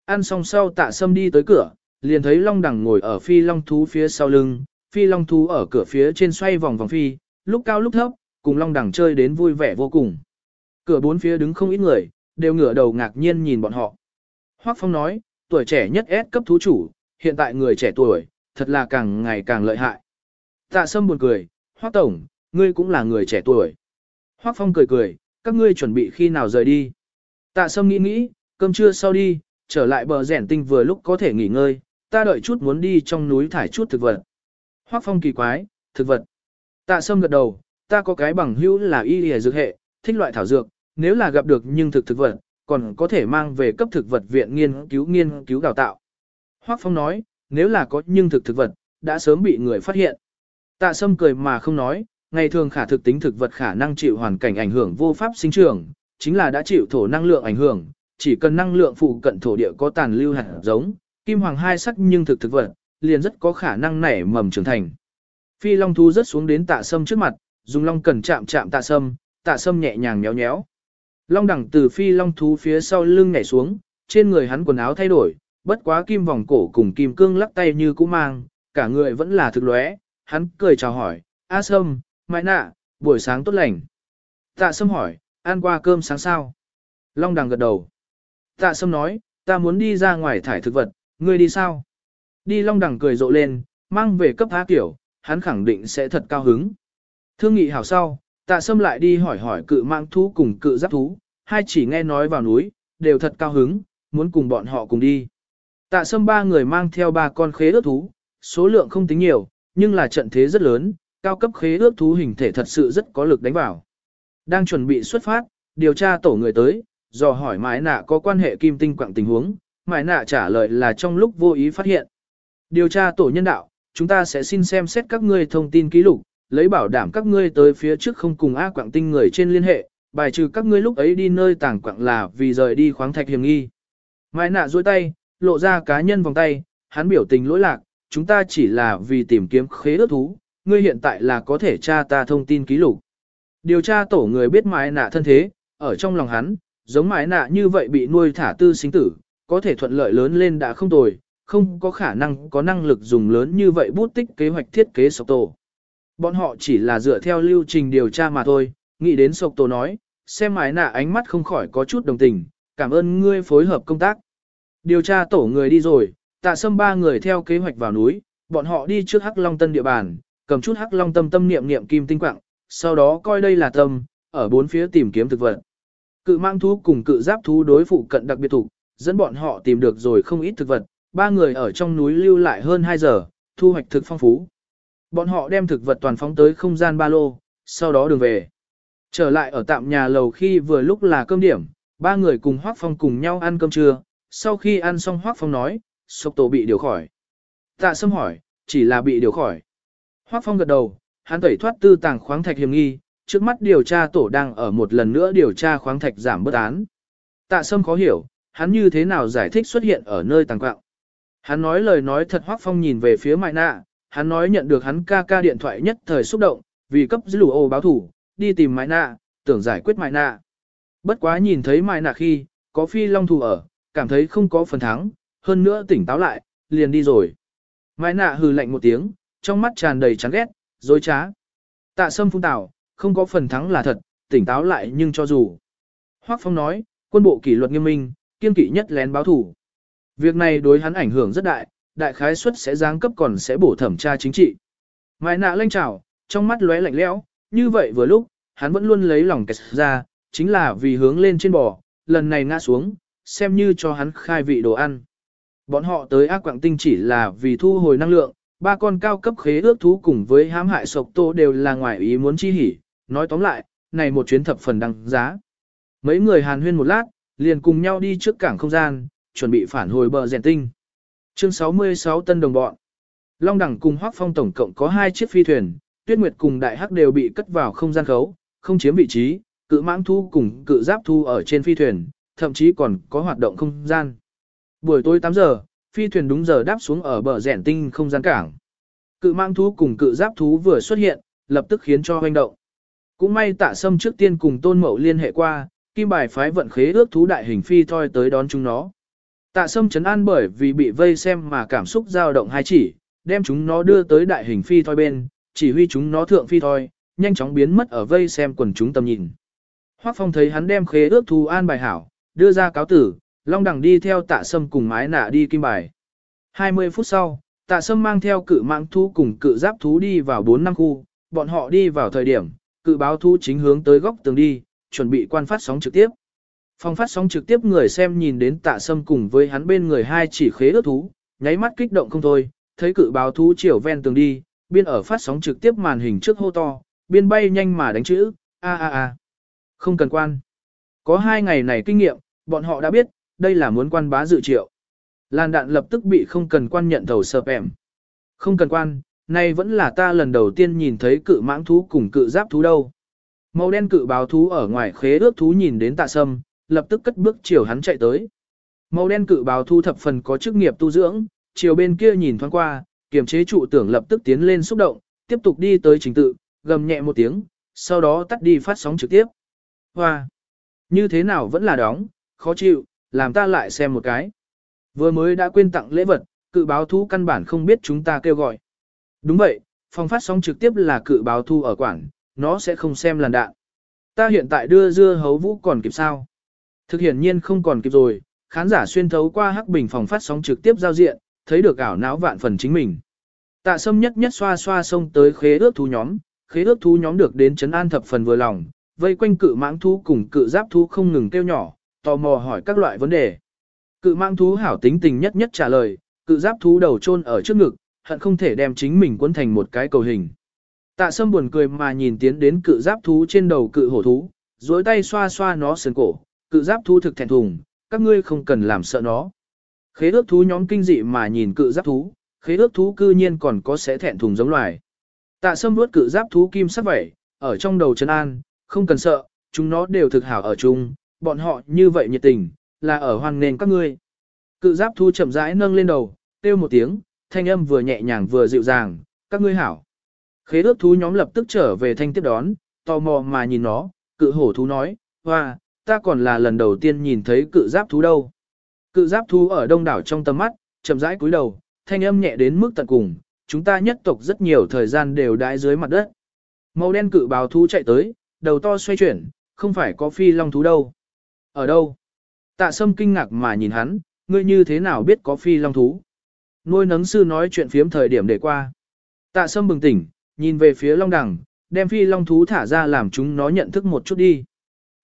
Ăn xong sau tạ sâm đi tới cửa, liền thấy long đẳng ngồi ở phi long thú phía sau lưng, phi long thú ở cửa phía trên xoay vòng vòng phi, lúc cao lúc thấp, cùng long đẳng chơi đến vui vẻ vô cùng. Cửa bốn phía đứng không ít người, đều ngửa đầu ngạc nhiên nhìn bọn họ. Hoác phong nói, tuổi trẻ nhất S cấp thú chủ, hiện tại người trẻ tuổi, thật là càng ngày càng lợi hại. Tạ Sâm buồn cười, Hoắc Tổng, ngươi cũng là người trẻ tuổi. Hoắc Phong cười cười, các ngươi chuẩn bị khi nào rời đi. Tạ Sâm nghĩ nghĩ, cơm trưa sau đi, trở lại bờ rẻn tinh vừa lúc có thể nghỉ ngơi, ta đợi chút muốn đi trong núi thải chút thực vật. Hoắc Phong kỳ quái, thực vật. Tạ Sâm gật đầu, ta có cái bằng hữu là y lìa dược hệ, thích loại thảo dược, nếu là gặp được nhưng thực thực vật, còn có thể mang về cấp thực vật viện nghiên cứu nghiên cứu đào tạo. Hoắc Phong nói, nếu là có nhưng thực thực vật, đã sớm bị người phát hiện. Tạ Sâm cười mà không nói, ngày thường khả thực tính thực vật khả năng chịu hoàn cảnh ảnh hưởng vô pháp sinh trưởng, chính là đã chịu thổ năng lượng ảnh hưởng, chỉ cần năng lượng phụ cận thổ địa có tàn lưu hạt giống, kim hoàng hai sắc nhưng thực thực vật, liền rất có khả năng nảy mầm trưởng thành. Phi Long thú rất xuống đến Tạ Sâm trước mặt, dùng long cần chạm chạm Tạ Sâm, Tạ Sâm nhẹ nhàng nhéo nhéo. Long đẳng từ Phi Long thú phía sau lưng nhảy xuống, trên người hắn quần áo thay đổi, bất quá kim vòng cổ cùng kim cương lắc tay như cũ mang, cả người vẫn là thực lóe, hắn cười chào hỏi, A Sâm, Mai Nạ, buổi sáng tốt lành. Tạ Sâm hỏi, ăn qua cơm sáng sao? Long đằng gật đầu. Tạ Sâm nói, ta muốn đi ra ngoài thải thực vật, ngươi đi sao? Đi Long đằng cười rộ lên, mang về cấp há kiểu, hắn khẳng định sẽ thật cao hứng. Thương nghị hảo sau, tạ Sâm lại đi hỏi hỏi cự mạng thú cùng cự giáp thú, hai chỉ nghe nói vào núi, đều thật cao hứng, muốn cùng bọn họ cùng đi. Tạ Sâm ba người mang theo ba con khế ước thú, số lượng không tính nhiều, nhưng là trận thế rất lớn, cao cấp khế ước thú hình thể thật sự rất có lực đánh vào. Đang chuẩn bị xuất phát, điều tra tổ người tới, dò hỏi mái nạ có quan hệ kim tinh quặng tình huống, mái nạ trả lời là trong lúc vô ý phát hiện. Điều tra tổ nhân đạo, chúng ta sẽ xin xem xét các ngươi thông tin ký lục, lấy bảo đảm các ngươi tới phía trước không cùng A quặng tinh người trên liên hệ, bài trừ các ngươi lúc ấy đi nơi tàng quặng là vì rời đi khoáng thạch hiểm nghi. Mái nạ duỗi tay, lộ ra cá nhân vòng tay, hắn biểu tình lỗi lạc, chúng ta chỉ là vì tìm kiếm khế ước thú, ngươi hiện tại là có thể tra ta thông tin ký lục. Điều tra tổ người biết mái nạ thân thế, ở trong lòng hắn, giống mái nạ như vậy bị nuôi thả tư sinh tử, có thể thuận lợi lớn lên đã không tồi, không có khả năng có năng lực dùng lớn như vậy bút tích kế hoạch thiết kế sọc tổ. Bọn họ chỉ là dựa theo lưu trình điều tra mà thôi, nghĩ đến sọc tổ nói, xem mái nạ ánh mắt không khỏi có chút đồng tình, cảm ơn ngươi phối hợp công tác. Điều tra tổ người đi rồi, tạ sâm ba người theo kế hoạch vào núi, bọn họ đi trước Hắc Long Tân địa bàn, cầm chút Hắc Long tâm tâm niệm niệm kim tinh quạng, sau đó coi đây là tâm, ở bốn phía tìm kiếm thực vật. Cự mang thú cùng cự giáp thú đối phụ cận đặc biệt thủ, dẫn bọn họ tìm được rồi không ít thực vật, ba người ở trong núi lưu lại hơn 2 giờ, thu hoạch thực phong phú. Bọn họ đem thực vật toàn phóng tới không gian ba lô, sau đó đường về. Trở lại ở tạm nhà lầu khi vừa lúc là cơm điểm, ba người cùng Hoác Phong cùng nhau ăn cơm trưa, sau khi ăn xong Hoác Phong nói, sốc tổ bị điều khỏi. Tạ Sâm hỏi, chỉ là bị điều khỏi. Hoác Phong gật đầu, hắn tẩy thoát tư tàng khoáng thạch hiểm nghi, trước mắt điều tra tổ đang ở một lần nữa điều tra khoáng thạch giảm bất án. Tạ Sâm khó hiểu, hắn như thế nào giải thích xuất hiện ở nơi tàng quạng. Hắn nói lời nói thật Hoác Phong nhìn về phía Mai Nạ, hắn nói nhận được hắn ca ca điện thoại nhất thời xúc động, vì cấp dữ lù ô báo thủ, đi tìm Mai Nạ, tưởng giải quyết Mai Nạ. Bất quá nhìn thấy Mai Nạ khi, có phi long thù ở, cảm thấy không có phần thắng, hơn nữa tỉnh táo lại, liền đi rồi. Mai Nạ hừ lạnh một tiếng, trong mắt tràn đầy chán ghét, dối trá. Tạ sâm phung tảo, không có phần thắng là thật, tỉnh táo lại nhưng cho dù. Hoác Phong nói, quân bộ kỷ luật nghiêm minh, kiên kỵ nhất lén báo thủ. Việc này đối hắn ảnh hưởng rất đại, đại khái suất sẽ giáng cấp còn sẽ bổ thẩm tra chính trị. Mai nạ lanh trào, trong mắt lóe lạnh lẽo, như vậy vừa lúc, hắn vẫn luôn lấy lòng kẹt ra, chính là vì hướng lên trên bò, lần này ngã xuống, xem như cho hắn khai vị đồ ăn. Bọn họ tới ác quạng tinh chỉ là vì thu hồi năng lượng, ba con cao cấp khế ước thú cùng với hãm hại sộc tô đều là ngoài ý muốn chi hỉ, nói tóm lại, này một chuyến thập phần đăng giá. Mấy người hàn huyên một lát, liền cùng nhau đi trước cảng không gian, chuẩn bị phản hồi bờ rèn tinh. Chương 66 tân đồng bọn. Long đẳng cùng Hoắc Phong tổng cộng có hai chiếc phi thuyền, Tuyết Nguyệt cùng Đại Hắc đều bị cất vào không gian khấu, không chiếm vị trí, cự mãng thu cùng cự giáp thu ở trên phi thuyền, thậm chí còn có hoạt động không gian. Buổi tối 8 giờ, phi thuyền đúng giờ đáp xuống ở bờ rèn tinh không gian cảng. Cự mang thú cùng cự giáp thú vừa xuất hiện, lập tức khiến cho hoành động. Cũng may tạ sâm trước tiên cùng tôn mậu liên hệ qua, kim bài phái vận khế ước thú đại hình phi thoi tới đón chúng nó. Tạ sâm chấn an bởi vì bị vây xem mà cảm xúc dao động hai chỉ, đem chúng nó đưa tới đại hình phi thoi bên, chỉ huy chúng nó thượng phi thoi, nhanh chóng biến mất ở vây xem quần chúng tầm nhìn. Hoắc Phong thấy hắn đem khế ước thú an bài hảo, đưa ra cáo tử, Long Đằng đi theo tạ sâm cùng mái nạ đi kim bài. 20 phút sau, tạ sâm mang theo cự mạng thú cùng cự giáp thú đi vào 4 năm khu, bọn họ đi vào thời điểm, cự báo thú chính hướng tới góc tường đi, chuẩn bị quan phát sóng trực tiếp. Phòng phát sóng trực tiếp người xem nhìn đến tạ sâm cùng với hắn bên người hai chỉ khế ước thú, nháy mắt kích động không thôi, thấy cự báo thú chiều ven tường đi, biên ở phát sóng trực tiếp màn hình trước hô to, biên bay nhanh mà đánh chữ, a a a. Không cần quan. Có hai ngày này kinh nghiệm, bọn họ đã biết, đây là muốn quan bá dự triệu. Làn đạn lập tức bị không cần quan nhận thầu sợp em, Không cần quan, nay vẫn là ta lần đầu tiên nhìn thấy cự mãng thú cùng cự giáp thú đâu. Màu đen cự báo thú ở ngoài khế ước thú nhìn đến tạ sâm, lập tức cất bước chiều hắn chạy tới. Màu đen cự báo thú thập phần có chức nghiệp tu dưỡng, chiều bên kia nhìn thoáng qua, kiềm chế trụ tưởng lập tức tiến lên xúc động, tiếp tục đi tới trình tự, gầm nhẹ một tiếng, sau đó tắt đi phát sóng trực tiếp. Hoa! Như thế nào vẫn là đóng, khó chịu, làm ta lại xem một cái. Vừa mới đã quên tặng lễ vật, cự báo thú căn bản không biết chúng ta kêu gọi. Đúng vậy, phòng phát sóng trực tiếp là cự báo thu ở quảng, nó sẽ không xem làn đạn. Ta hiện tại đưa dưa hấu vũ còn kịp sao? Thực hiện nhiên không còn kịp rồi, khán giả xuyên thấu qua hắc bình phòng phát sóng trực tiếp giao diện, thấy được ảo não vạn phần chính mình. Tạ sâm nhất nhất xoa xoa xông tới khế ước thú nhóm, khế ước thú nhóm được đến chấn an thập phần vừa lòng, vây quanh cự mãng thú cùng cự giáp thú không ngừng kêu nhỏ, tò mò hỏi các loại vấn đề. Cự mang thú hảo tính tình nhất nhất trả lời, cự giáp thú đầu chôn ở trước ngực, hận không thể đem chính mình quấn thành một cái cầu hình. Tạ sâm buồn cười mà nhìn tiến đến cự giáp thú trên đầu cự hổ thú, dối tay xoa xoa nó sườn cổ, cự giáp thú thực thẹn thùng, các ngươi không cần làm sợ nó. Khế ước thú nhóm kinh dị mà nhìn cự giáp thú, khế ước thú cư nhiên còn có sẽ thẹn thùng giống loài. Tạ sâm vuốt cự giáp thú kim sắc vẩy, ở trong đầu chân an, không cần sợ, chúng nó đều thực hảo ở chung, bọn họ như vậy nhiệt tình, là ở hoan nền các ngươi. Cự giáp thú chậm rãi nâng lên đầu, kêu một tiếng, thanh âm vừa nhẹ nhàng vừa dịu dàng, các ngươi hảo. Khế ước thú nhóm lập tức trở về thanh tiếp đón, tò mò mà nhìn nó, cự hổ thú nói, hoa, ta còn là lần đầu tiên nhìn thấy cự giáp thú đâu. Cự giáp thú ở đông đảo trong tầm mắt, chậm rãi cúi đầu, thanh âm nhẹ đến mức tận cùng, chúng ta nhất tộc rất nhiều thời gian đều đãi dưới mặt đất. Màu đen cự bào thú chạy tới, đầu to xoay chuyển, không phải có phi long thú đâu. Ở đâu? Tạ sâm kinh ngạc mà nhìn hắn, ngươi như thế nào biết có phi long thú? Nuôi nấng sư nói chuyện phiếm thời điểm để qua. Tạ sâm bừng tỉnh, nhìn về phía long đằng, đem phi long thú thả ra làm chúng nó nhận thức một chút đi.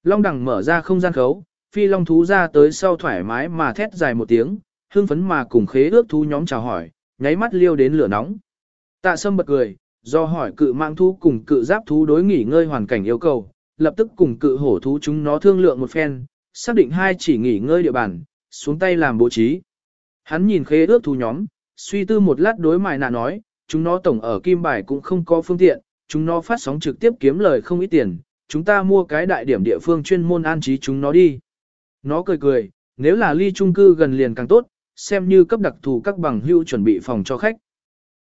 Long đằng mở ra không gian khấu, phi long thú ra tới sau thoải mái mà thét dài một tiếng, hưng phấn mà cùng khế ước thú nhóm chào hỏi, nháy mắt liêu đến lửa nóng. Tạ sâm bật cười, do hỏi cự mạng thú cùng cự giáp thú đối nghỉ ngơi hoàn cảnh yêu cầu, lập tức cùng cự hổ thú chúng nó thương lượng một phen, xác định hai chỉ nghỉ ngơi địa bàn, xuống tay làm bố trí. Hắn nhìn khế ước thú nhóm, suy tư một lát đối mại nạ nói, chúng nó tổng ở kim bài cũng không có phương tiện, chúng nó phát sóng trực tiếp kiếm lời không ít tiền, chúng ta mua cái đại điểm địa phương chuyên môn an trí chúng nó đi. Nó cười cười, nếu là ly trung cư gần liền càng tốt, xem như cấp đặc thù các bằng hưu chuẩn bị phòng cho khách.